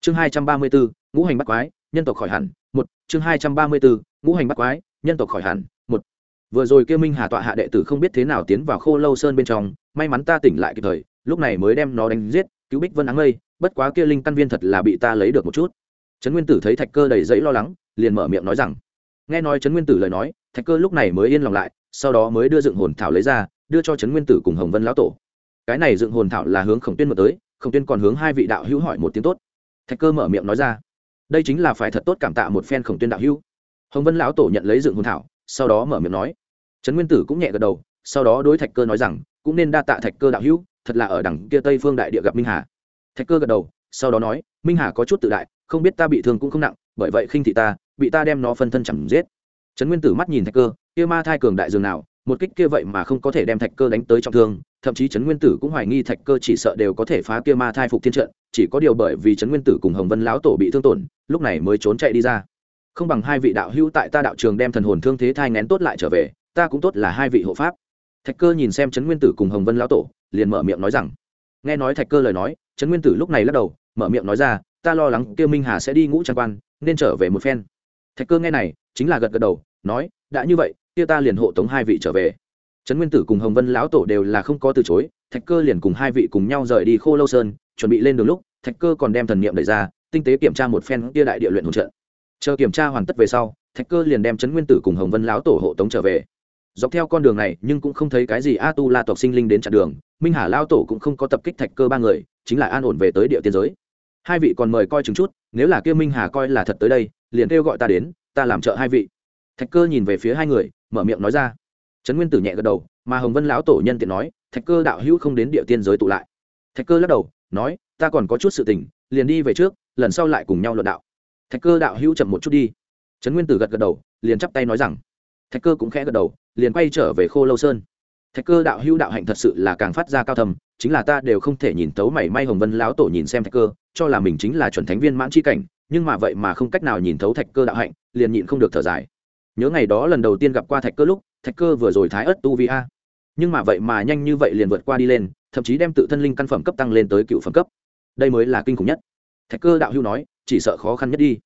Chương hai trăm ba mươi bốn, ngũ hành bắt quái, nhân tộc khỏi hẳn, một, chương hai trăm ba mươi bốn, ngũ hành bắt quái, nhân tộc khỏi hẳn, một. Vừa rồi kêu minh hà tọa hạ đệ tử không biết thế nào tiến vào khô lâu sơn bên trong, may mắn ta tỉnh lại kịp thời, lúc này mới đem nó đánh giết, cứu bích vân áng mây, bất quá kia linh căn viên thật là bị ta lấy được một chút. Trấn nguyên tử thấy thạch cơ đầy giấy lo lắng, liền mở miệng nói rằng, nghe nói trấn nguyên tử lời nói, thạch cơ lúc này mới yên lòng lại sau đó mới đưa dựng hồn thảo lấy ra, đưa cho trấn nguyên tử cùng hồng vân lão tổ. Cái này dựng hồn thảo là hướng khổng tuyên mở tới, khổng tuyên còn hướng hai vị đạo hữu hỏi một tiếng tốt. Thạch cơ mở miệng nói ra, đây chính là phải thật tốt cảm tạ một phen khổng tuyên đạo hữu. Hồng vân lão tổ nhận lấy dựng hồn thảo, sau đó mở miệng nói, trấn nguyên tử cũng nhẹ gật đầu, sau đó đối thạch cơ nói rằng, cũng nên đa tạ thạch cơ đạo hữu, thật là ở đằng kia tây phương đại địa gặp minh hà. Thạch cơ gật đầu, sau đó nói, minh hà có chút tự đại, không biết ta bị thương cũng không nặng, bởi vậy khinh thị ta, bị ta đem nó phân thân chẳng giết. Trấn nguyên tử mắt nhìn thạch cơ kia ma thai cường đại dường nào, một kích kia vậy mà không có thể đem thạch cơ đánh tới trọng thương, thậm chí trấn nguyên tử cũng hoài nghi thạch cơ chỉ sợ đều có thể phá kia ma thai phục thiên trận, chỉ có điều bởi vì trấn nguyên tử cùng hồng vân lão tổ bị thương tổn, lúc này mới trốn chạy đi ra. Không bằng hai vị đạo hữu tại ta đạo trường đem thần hồn thương thế thai ngén tốt lại trở về, ta cũng tốt là hai vị hộ pháp. Thạch cơ nhìn xem trấn nguyên tử cùng hồng vân lão tổ, liền mở miệng nói rằng, nghe nói thạch cơ lời nói, trấn nguyên tử lúc này lắc đầu, mở miệng nói ra, ta lo lắng kia minh hà sẽ đi ngũ trang quan, nên trở về một phen. Thạch cơ nghe này chính là gật gật đầu nói đã như vậy kia ta liền hộ tống hai vị trở về. Trấn nguyên tử cùng hồng vân lão tổ đều là không có từ chối thạch cơ liền cùng hai vị cùng nhau rời đi khô lâu sơn chuẩn bị lên đường lúc thạch cơ còn đem thần niệm đẩy ra tinh tế kiểm tra một phen kia đại địa luyện hỗ trợ, chờ kiểm tra hoàn tất về sau thạch cơ liền đem trấn nguyên tử cùng hồng vân lão tổ hộ tống trở về. Dọc theo con đường này nhưng cũng không thấy cái gì a tu la tộc sinh linh đến chặn đường minh hà lao tổ cũng không có tập kích thạch cơ ba người chính là an ổn về tới địa tiên giới. Hai vị còn mời coi chừng chút nếu là kia minh hà coi là thật tới đây liền kêu gọi ta đến ta làm trợ hai vị. Thạch cơ nhìn về phía hai người, mở miệng nói ra. Trấn nguyên tử nhẹ gật đầu, mà hồng vân lão tổ nhân tiện nói, thạch cơ đạo hữu không đến địa tiên giới tụ lại. Thạch cơ lắc đầu, nói, ta còn có chút sự tình, liền đi về trước, lần sau lại cùng nhau luận đạo. Thạch cơ đạo hữu chậm một chút đi. Trấn nguyên tử gật gật đầu, liền chắp tay nói rằng. Thạch cơ cũng khẽ gật đầu, liền quay trở về khô lâu sơn. Thạch cơ đạo hữu đạo hạnh thật sự là càng phát ra cao thầm, chính là ta đều không thể nhìn tấu mảy may hồng vân lão tổ nhìn xem thạch cơ, cho là mình chính là chuẩn thánh viên mãn c h i cảnh nhưng mà vậy mà không cách nào nhìn thấu thạch cơ đạo hạnh, liền nhịn không được thở dài. Nhớ ngày đó lần đầu tiên gặp qua thạch cơ lúc, thạch cơ vừa rồi thái ất tu vi a. Nhưng mà vậy mà nhanh như vậy liền vượt qua đi lên, thậm chí đem tự thân linh căn phẩm cấp tăng lên tới cựu phẩm cấp. Đây mới là kinh khủng nhất. Thạch cơ đạo hưu nói, chỉ sợ khó khăn nhất đi.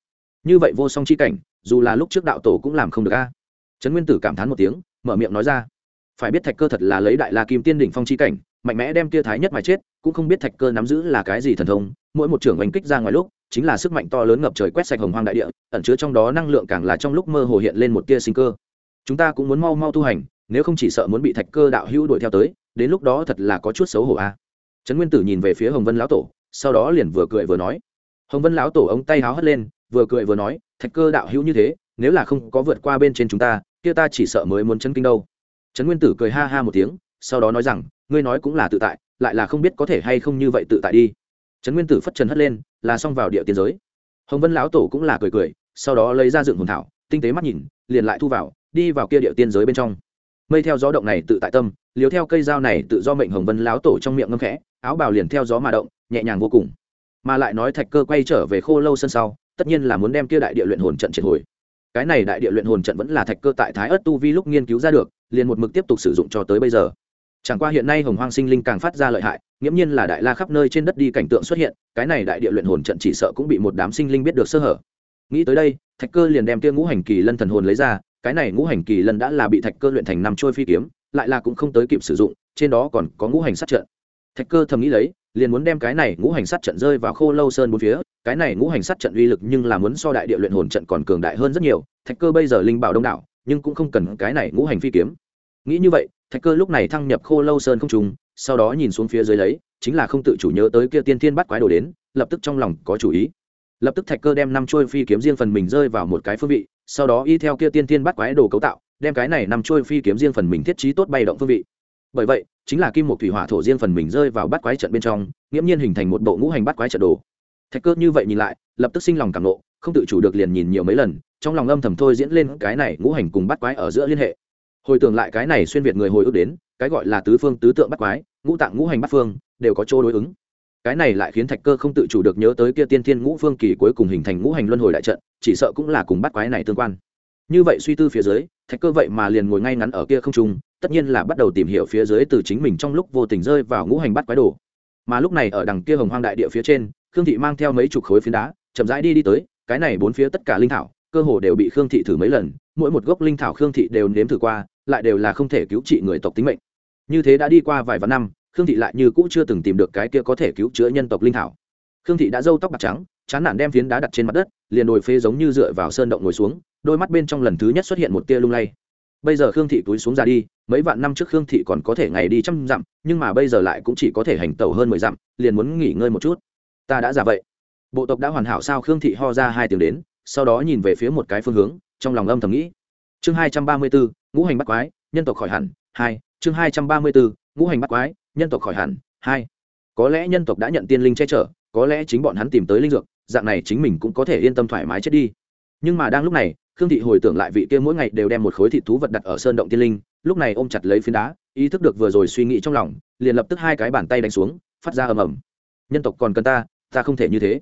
Như vậy vô song chi cảnh, dù là lúc trước đạo tổ cũng làm không được a. Trấn nguyên tử cảm thán một tiếng, mở miệng nói ra. Phải biết thạch cơ thật là lấy đại la kim tiên đỉnh phong chi cảnh, mạnh mẽ đem tia thái nhất mà chết, cũng không biết thạch cơ nắm giữ là cái gì thần thông, mỗi một trưởng oanh kích ra ngoài lúc chính là sức mạnh to lớn ngập trời quét sạch hồng hoang đại địa, ẩn chứa trong đó năng lượng càng là trong lúc mơ hồ hiện lên một tia sinh cơ. Chúng ta cũng muốn mau mau tu hành, nếu không chỉ sợ muốn bị thạch cơ đạo hữu đuổi theo tới, đến lúc đó thật là có chút xấu hổ a. Trấn nguyên tử nhìn về phía hồng vân lão tổ, sau đó liền vừa cười vừa nói. Hồng vân lão tổ ống tay háo hất lên, vừa cười vừa nói, thạch cơ đạo hữu như thế, nếu là không có vượt qua bên trên chúng ta, kia ta chỉ sợ mới muốn chân kinh đâu. Trấn nguyên tử cười ha ha một tiếng, sau đó nói rằng, ngươi nói cũng là tự tại, lại là không biết có thể hay không như vậy tự tại đi. Trấn nguyên tử phất trần hất lên là xong vào địa tiên giới. Hồng vân lão tổ cũng là cười cười, sau đó lấy ra dựng hồn thảo, tinh tế mắt nhìn, liền lại thu vào, đi vào kia địa tiên giới bên trong. Mây theo gió động này tự tại tâm liều theo cây dao này tự do mệnh hồng vân lão tổ trong miệng ngâm khẽ, áo bào liền theo gió mà động, nhẹ nhàng vô cùng. Mà lại nói thạch cơ quay trở về khô lâu sân sau, tất nhiên là muốn đem kia đại địa luyện hồn trận triệt hồi. Cái này đại địa luyện hồn trận vẫn là thạch cơ tại thái ất tu vi lúc nghiên cứu ra được, liền một mực tiếp tục sử dụng cho tới bây giờ chẳng qua hiện nay hồng hoang sinh linh càng phát ra lợi hại, nghiễm nhiên là đại la khắp nơi trên đất đi cảnh tượng xuất hiện, cái này đại địa luyện hồn trận chỉ sợ cũng bị một đám sinh linh biết được sơ hở. Nghĩ tới đây, thạch cơ liền đem tia ngũ hành kỳ lân thần hồn lấy ra, cái này ngũ hành kỳ lân đã là bị thạch cơ luyện thành năm trôi phi kiếm, lại là cũng không tới kịp sử dụng, trên đó còn có ngũ hành sát trận. Thạch cơ thầm nghĩ lấy, liền muốn đem cái này ngũ hành sát trận rơi vào khô lâu sơn bốn phía, cái này ngũ hành sát trận uy lực nhưng là muốn so đại địa luyện hồn trận còn cường đại hơn rất nhiều, thạch cơ bây giờ linh bảo đông đảo, nhưng cũng không cần cái này ngũ hành phi kiếm. Nghĩ như vậy thạch cơ lúc này thăng nhập khô lâu sơn không trùng sau đó nhìn xuống phía dưới lấy, chính là không tự chủ nhớ tới kia tiên tiên bắt quái đồ đến, lập tức trong lòng có chủ ý. Lập tức thạch cơ đem năm trôi phi kiếm riêng phần mình rơi vào một cái phương vị, sau đó y theo kia tiên tiên bắt quái đồ cấu tạo, đem cái này năm trôi phi kiếm riêng phần mình thiết trí tốt bay động phương vị. Bởi vậy, chính là kim một thủy hỏa thổ riêng phần mình rơi vào bắt quái trận bên trong, nghiễm nhiên hình thành một bộ ngũ hành bắt quái trận đồ. Thạch cơ như vậy nhìn lại, lập tức sinh lòng cảm nộ, không tự chủ được liền nhìn nhiều mấy lần, trong lòng âm thầm thôi diễn lên cái này ngũ hành cùng bắt quái ở giữa liên hệ hồi tưởng lại cái này xuyên việt người hồi ức đến, cái gọi là tứ phương tứ tượng bắt quái, ngũ tạng ngũ hành bắt phương, đều có chỗ đối ứng. Cái này lại khiến thạch cơ không tự chủ được nhớ tới kia tiên thiên ngũ phương kỳ cuối cùng hình thành ngũ hành luân hồi đại trận, chỉ sợ cũng là cùng bắt quái này tương quan. Như vậy suy tư phía dưới, thạch cơ vậy mà liền ngồi ngay ngắn ở kia không trung, tất nhiên là bắt đầu tìm hiểu phía dưới từ chính mình trong lúc vô tình rơi vào ngũ hành bắt quái đồ. Mà lúc này ở đằng kia hồng hoang đại địa phía trên, khương thị mang theo mấy chục khối phiến đá, chậm rãi đi đi tới, cái này bốn phía tất cả linh thảo, cơ hồ đều bị khương thị thử mấy lần, mỗi một gốc linh thảo khương thị đều nếm thử qua lại đều là không thể cứu trị người tộc tính mệnh. Như thế đã đi qua vài vạn năm, khương thị lại như cũ chưa từng tìm được cái kia có thể cứu chữa nhân tộc linh thảo. Khương thị đã râu tóc bạc trắng, chán nản đem phiến đá đặt trên mặt đất, liền đồi phê giống như dựa vào sơn động ngồi xuống, đôi mắt bên trong lần thứ nhất xuất hiện một tia lung lay. Bây giờ khương thị túi xuống ra đi, mấy vạn năm trước khương thị còn có thể ngày đi trăm dặm, nhưng mà bây giờ lại cũng chỉ có thể hành tẩu hơn mười dặm, liền muốn nghỉ ngơi một chút. Ta đã giả vậy. Bộ tộc đã hoàn hảo sao? Khương thị ho ra hai tiếng đến, sau đó nhìn về phía một cái phương hướng, trong lòng âm thầm nghĩ. Chương hai trăm ba mươi bốn ngũ hành bắt quái, nhân tộc khỏi hẳn, hai, chương hai trăm ba mươi bốn ngũ hành bắt quái, nhân tộc khỏi hẳn, hai. Có lẽ nhân tộc đã nhận tiên linh che chở, có lẽ chính bọn hắn tìm tới linh dược, dạng này chính mình cũng có thể yên tâm thoải mái chết đi. Nhưng mà đang lúc này, khương thị hồi tưởng lại vị kia mỗi ngày đều đem một khối thịt thú vật đặt ở sơn động tiên linh, lúc này ôm chặt lấy phiến đá, ý thức được vừa rồi suy nghĩ trong lòng, liền lập tức hai cái bàn tay đánh xuống, phát ra ầm ầm. Nhân tộc còn cần ta ta không thể như thế.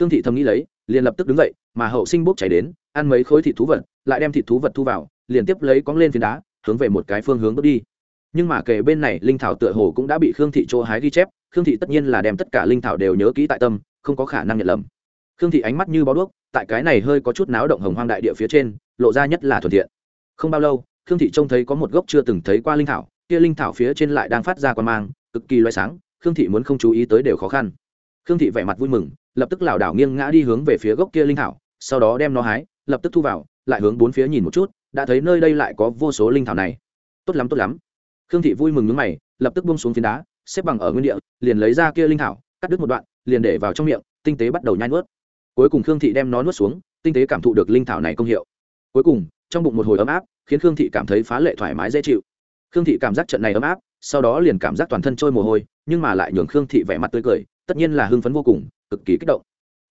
Khương thị thầm nghĩ lấy, liền lập tức đứng dậy, mà hậu sinh bốc cháy đến, ăn mấy khối thịt thú vật, lại đem thịt thú vật thu vào liền tiếp lấy cóng lên phiến đá, hướng về một cái phương hướng bước đi. Nhưng mà kể bên này, linh thảo tựa hồ cũng đã bị khương thị chỗ hái ghi chép, khương thị tất nhiên là đem tất cả linh thảo đều nhớ kỹ tại tâm, không có khả năng nhận lầm. Khương thị ánh mắt như bó đuốc, tại cái này hơi có chút náo động hồng hoang đại địa phía trên, lộ ra nhất là thuận tiện không bao lâu, khương thị trông thấy có một gốc chưa từng thấy qua linh thảo, kia linh thảo phía trên lại đang phát ra quan mang, cực kỳ loay sáng, khương thị muốn không chú ý tới đều khó khăn. Khương thị vẻ mặt vui mừng, lập tức lảo đảo nghiêng ngã đi hướng về phía gốc kia linh thảo, sau đó đem nó hái, lập tức thu vào, lại hướng bốn phía nhìn một chút đã thấy nơi đây lại có vô số linh thảo này. Tốt lắm tốt lắm. Khương thị vui mừng nước mày, lập tức buông xuống phiến đá, xếp bằng ở nguyên địa, liền lấy ra kia linh thảo, cắt đứt một đoạn, liền để vào trong miệng, tinh tế bắt đầu nhai nuốt. Cuối cùng khương thị đem nó nuốt xuống, tinh tế cảm thụ được linh thảo này công hiệu. Cuối cùng, trong bụng một hồi ấm áp, khiến khương thị cảm thấy phá lệ thoải mái dễ chịu. Khương thị cảm giác trận này ấm áp, sau đó liền cảm giác toàn thân trôi mồ hôi, nhưng mà lại nhường khương thị vẻ mặt tươi cười, tất nhiên là hưng phấn vô cùng, cực kỳ kích động.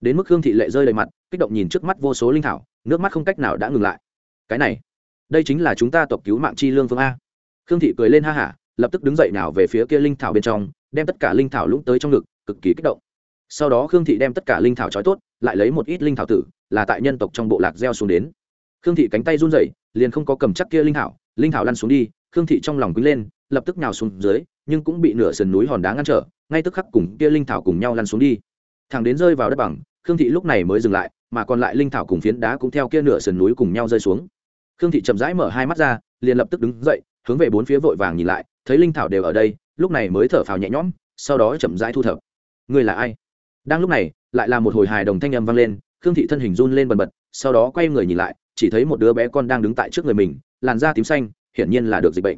Đến mức khương thị lệ rơi đầy mặt, kích động nhìn trước mắt vô số linh thảo, nước mắt không cách nào đã ngừng lại. Cái này đây chính là chúng ta tộc cứu mạng chi lương phương a. Khương thị cười lên ha hả, lập tức đứng dậy nào về phía kia linh thảo bên trong, đem tất cả linh thảo lũng tới trong ngực, cực kỳ kích động. Sau đó khương thị đem tất cả linh thảo trói tốt, lại lấy một ít linh thảo tử, là tại nhân tộc trong bộ lạc gieo xuống đến. Khương thị cánh tay run rẩy, liền không có cầm chắc kia linh thảo linh thảo lăn xuống đi, khương thị trong lòng quý lên, lập tức nhào xuống dưới, nhưng cũng bị nửa sườn núi hòn đá ngăn trở, ngay tức khắc cùng kia linh thảo cùng nhau lăn xuống đi. Thằng đến rơi vào đất bằng, khương thị lúc này mới dừng lại, mà còn lại linh thảo cùng phiến đá cũng theo kia nửa sườn núi cùng nhau rơi xuống khương thị chậm rãi mở hai mắt ra, liền lập tức đứng dậy, hướng về bốn phía vội vàng nhìn lại, thấy linh thảo đều ở đây, lúc này mới thở phào nhẹ nhõm, sau đó chậm rãi thu thập. Người là ai? Đang lúc này, lại là một hồi hài đồng thanh âm vang lên, khương thị thân hình run lên bần bật, sau đó quay người nhìn lại, chỉ thấy một đứa bé con đang đứng tại trước người mình, làn da tím xanh, hiển nhiên là được dịch bệnh.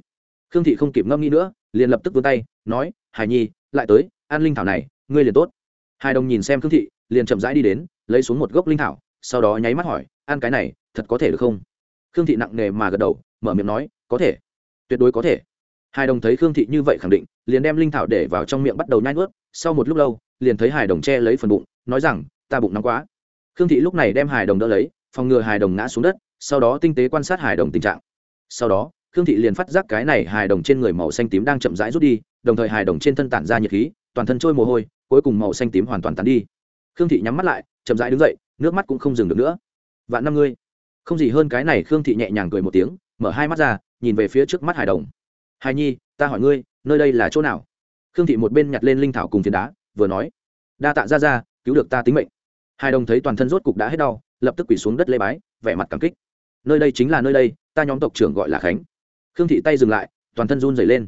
Khương thị không kịp ngâm nghĩ nữa, liền lập tức vươn tay, nói, hải nhi, lại tới an linh thảo này, ngươi liền tốt. Hai đồng nhìn xem khương thị, liền chậm rãi đi đến, lấy xuống một gốc linh thảo, sau đó nháy mắt hỏi, ăn cái này, thật có thể được không? Khương thị nặng nề mà gật đầu, mở miệng nói, có thể, tuyệt đối có thể. Hai đồng thấy khương thị như vậy khẳng định, liền đem linh thảo để vào trong miệng bắt đầu nhai nuốt, sau một lúc lâu, liền thấy hài đồng che lấy phần bụng, nói rằng, ta bụng nóng quá. Khương thị lúc này đem hài đồng đỡ lấy, phòng ngừa hài đồng ngã xuống đất, sau đó tinh tế quan sát hài đồng tình trạng. Sau đó, khương thị liền phát giác cái này hài đồng trên người màu xanh tím đang chậm rãi rút đi, đồng thời hài đồng trên thân tản ra nhiệt khí, toàn thân trôi mồ hôi, cuối cùng màu xanh tím hoàn toàn tàn đi. Khương thị nhắm mắt lại, chậm rãi đứng dậy, nước mắt cũng không dừng được nữa. Vạn năm ngươi không gì hơn cái này, khương thị nhẹ nhàng cười một tiếng, mở hai mắt ra, nhìn về phía trước mắt Hải đồng. Hài nhi, ta hỏi ngươi, nơi đây là chỗ nào? Khương thị một bên nhặt lên linh thảo cùng phiến đá, vừa nói, đa tạ ra ra cứu được ta tính mệnh. Hai đồng thấy toàn thân rốt cục đã hết đau, lập tức quỳ xuống đất lê bái, vẻ mặt cảm kích. Nơi đây chính là nơi đây, ta nhóm tộc trưởng gọi là khánh. Khương thị tay dừng lại, toàn thân run dày lên.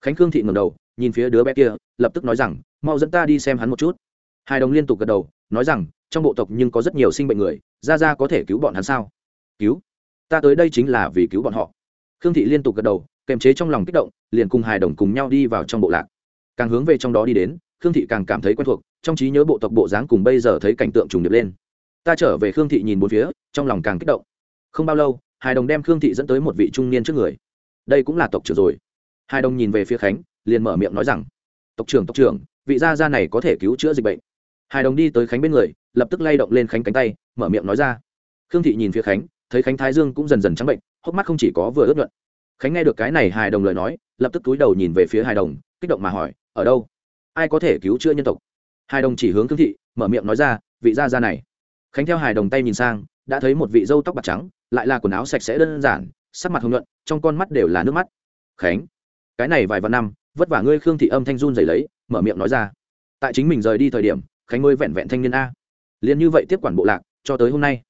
Khánh khương thị ngầm đầu, nhìn phía đứa bé kia, lập tức nói rằng, mau dẫn ta đi xem hắn một chút. Hai đồng liên tục gật đầu, nói rằng, trong bộ tộc nhưng có rất nhiều sinh bệnh người ra ra có thể cứu bọn hắn sao? Cứu. Ta tới đây chính là vì cứu bọn họ. Khương thị liên tục gật đầu, kềm chế trong lòng kích động, liền cùng hài đồng cùng nhau đi vào trong bộ lạc. Càng hướng về trong đó đi đến, khương thị càng cảm thấy quen thuộc, trong trí nhớ bộ tộc bộ dáng cùng bây giờ thấy cảnh tượng trùng điệp lên. Ta trở về khương thị nhìn bốn phía, trong lòng càng kích động. Không bao lâu, hài đồng đem khương thị dẫn tới một vị trung niên trước người. Đây cũng là tộc trưởng rồi. Hài đồng nhìn về phía khánh, liền mở miệng nói rằng, tộc trưởng tộc trưởng, vị gia gia này có thể cứu chữa dịch bệnh. Hài đồng đi tới khánh bên người, lập tức lay động lên khánh cánh tay, mở miệng nói ra. Khương thị nhìn phía khánh thấy khánh thái dương cũng dần dần trắng bệnh, hốc mắt không chỉ có vừa ướt nhuận. Khánh nghe được cái này hài đồng lời nói, lập tức túi đầu nhìn về phía hài đồng, kích động mà hỏi, ở đâu? Ai có thể cứu chữa nhân tộc? Hài đồng chỉ hướng khương thị, mở miệng nói ra, vị gia gia này. Khánh theo hài đồng tay nhìn sang, đã thấy một vị dâu tóc bạc trắng, lại là quần áo sạch sẽ đơn giản, sắc mặt hồng nhuận, trong con mắt đều là nước mắt. Khánh, cái này vài vạn năm, vất vả ngươi khương thị âm thanh run dày lấy, mở miệng nói ra, tại chính mình rời đi thời điểm, khánh ngôi vẹn vẹn thanh niên a. Liền như vậy tiếp quản bộ lạc, cho tới hôm nay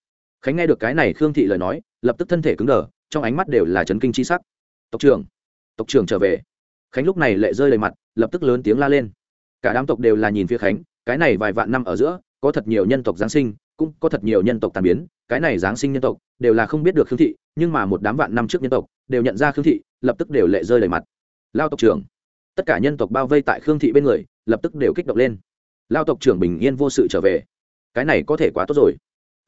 khánh nghe được cái này khương thị lời nói, lập tức thân thể cứng đờ, trong ánh mắt đều là chấn kinh c h i sắc. Tộc trưởng tộc trưởng trở về. Khánh lúc này lệ rơi đầy mặt, lập tức lớn tiếng la lên. Cả đám tộc đều là nhìn phía khánh, cái này vài vạn năm ở giữa, có thật nhiều nhân tộc giáng sinh, cũng có thật nhiều nhân tộc tàn biến, cái này giáng sinh nhân tộc đều là không biết được khương thị, nhưng mà một đám vạn năm trước nhân tộc đều nhận ra khương thị, lập tức đều lệ rơi đầy mặt. Lao tộc trưởng. Tất cả nhân tộc bao vây tại khương thị bên người, lập tức đều kích động lên. Lao tộc trưởng bình yên vô sự trở về. Cái này có thể quá tốt rồi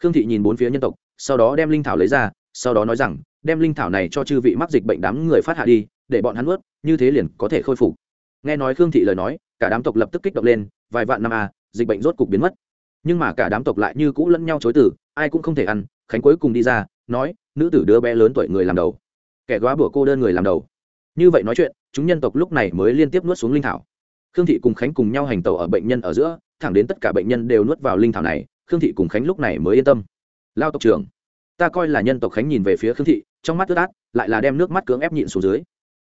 khương thị nhìn bốn phía nhân tộc, sau đó đem linh thảo lấy ra, sau đó nói rằng, đem linh thảo này cho chư vị mắc dịch bệnh đám người phát hạ đi, để bọn hắn ướt như thế liền có thể khôi phục. Nghe nói khương thị lời nói, cả đám tộc lập tức kích động lên, vài vạn năm à dịch bệnh rốt cục biến mất. Nhưng mà cả đám tộc lại như cũ lẫn nhau chối từ, ai cũng không thể ăn, khánh cuối cùng đi ra, nói, nữ tử đứa bé lớn tuổi người làm đầu. Kẻ góa bữa cô đơn người làm đầu. Như vậy nói chuyện, chúng nhân tộc lúc này mới liên tiếp nuốt xuống linh thảo. Khương thị cùng khánh cùng nhau hành tàu ở bệnh nhân ở giữa, thẳng đến tất cả bệnh nhân đều nuốt vào linh thảo này khương thị cùng khánh lúc này mới yên tâm. Lao tộc trưởng, ta coi là nhân tộc khánh nhìn về phía khương thị, trong mắt ướt át, lại là đem nước mắt cưỡng ép nhịn xuống dưới.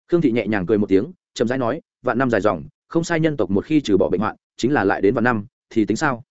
Khương thị nhẹ nhàng cười một tiếng, chậm rãi nói, vạn năm dài dòng, không sai nhân tộc một khi trừ bỏ bệnh hoạn, chính là lại đến vạn năm, thì tính sao?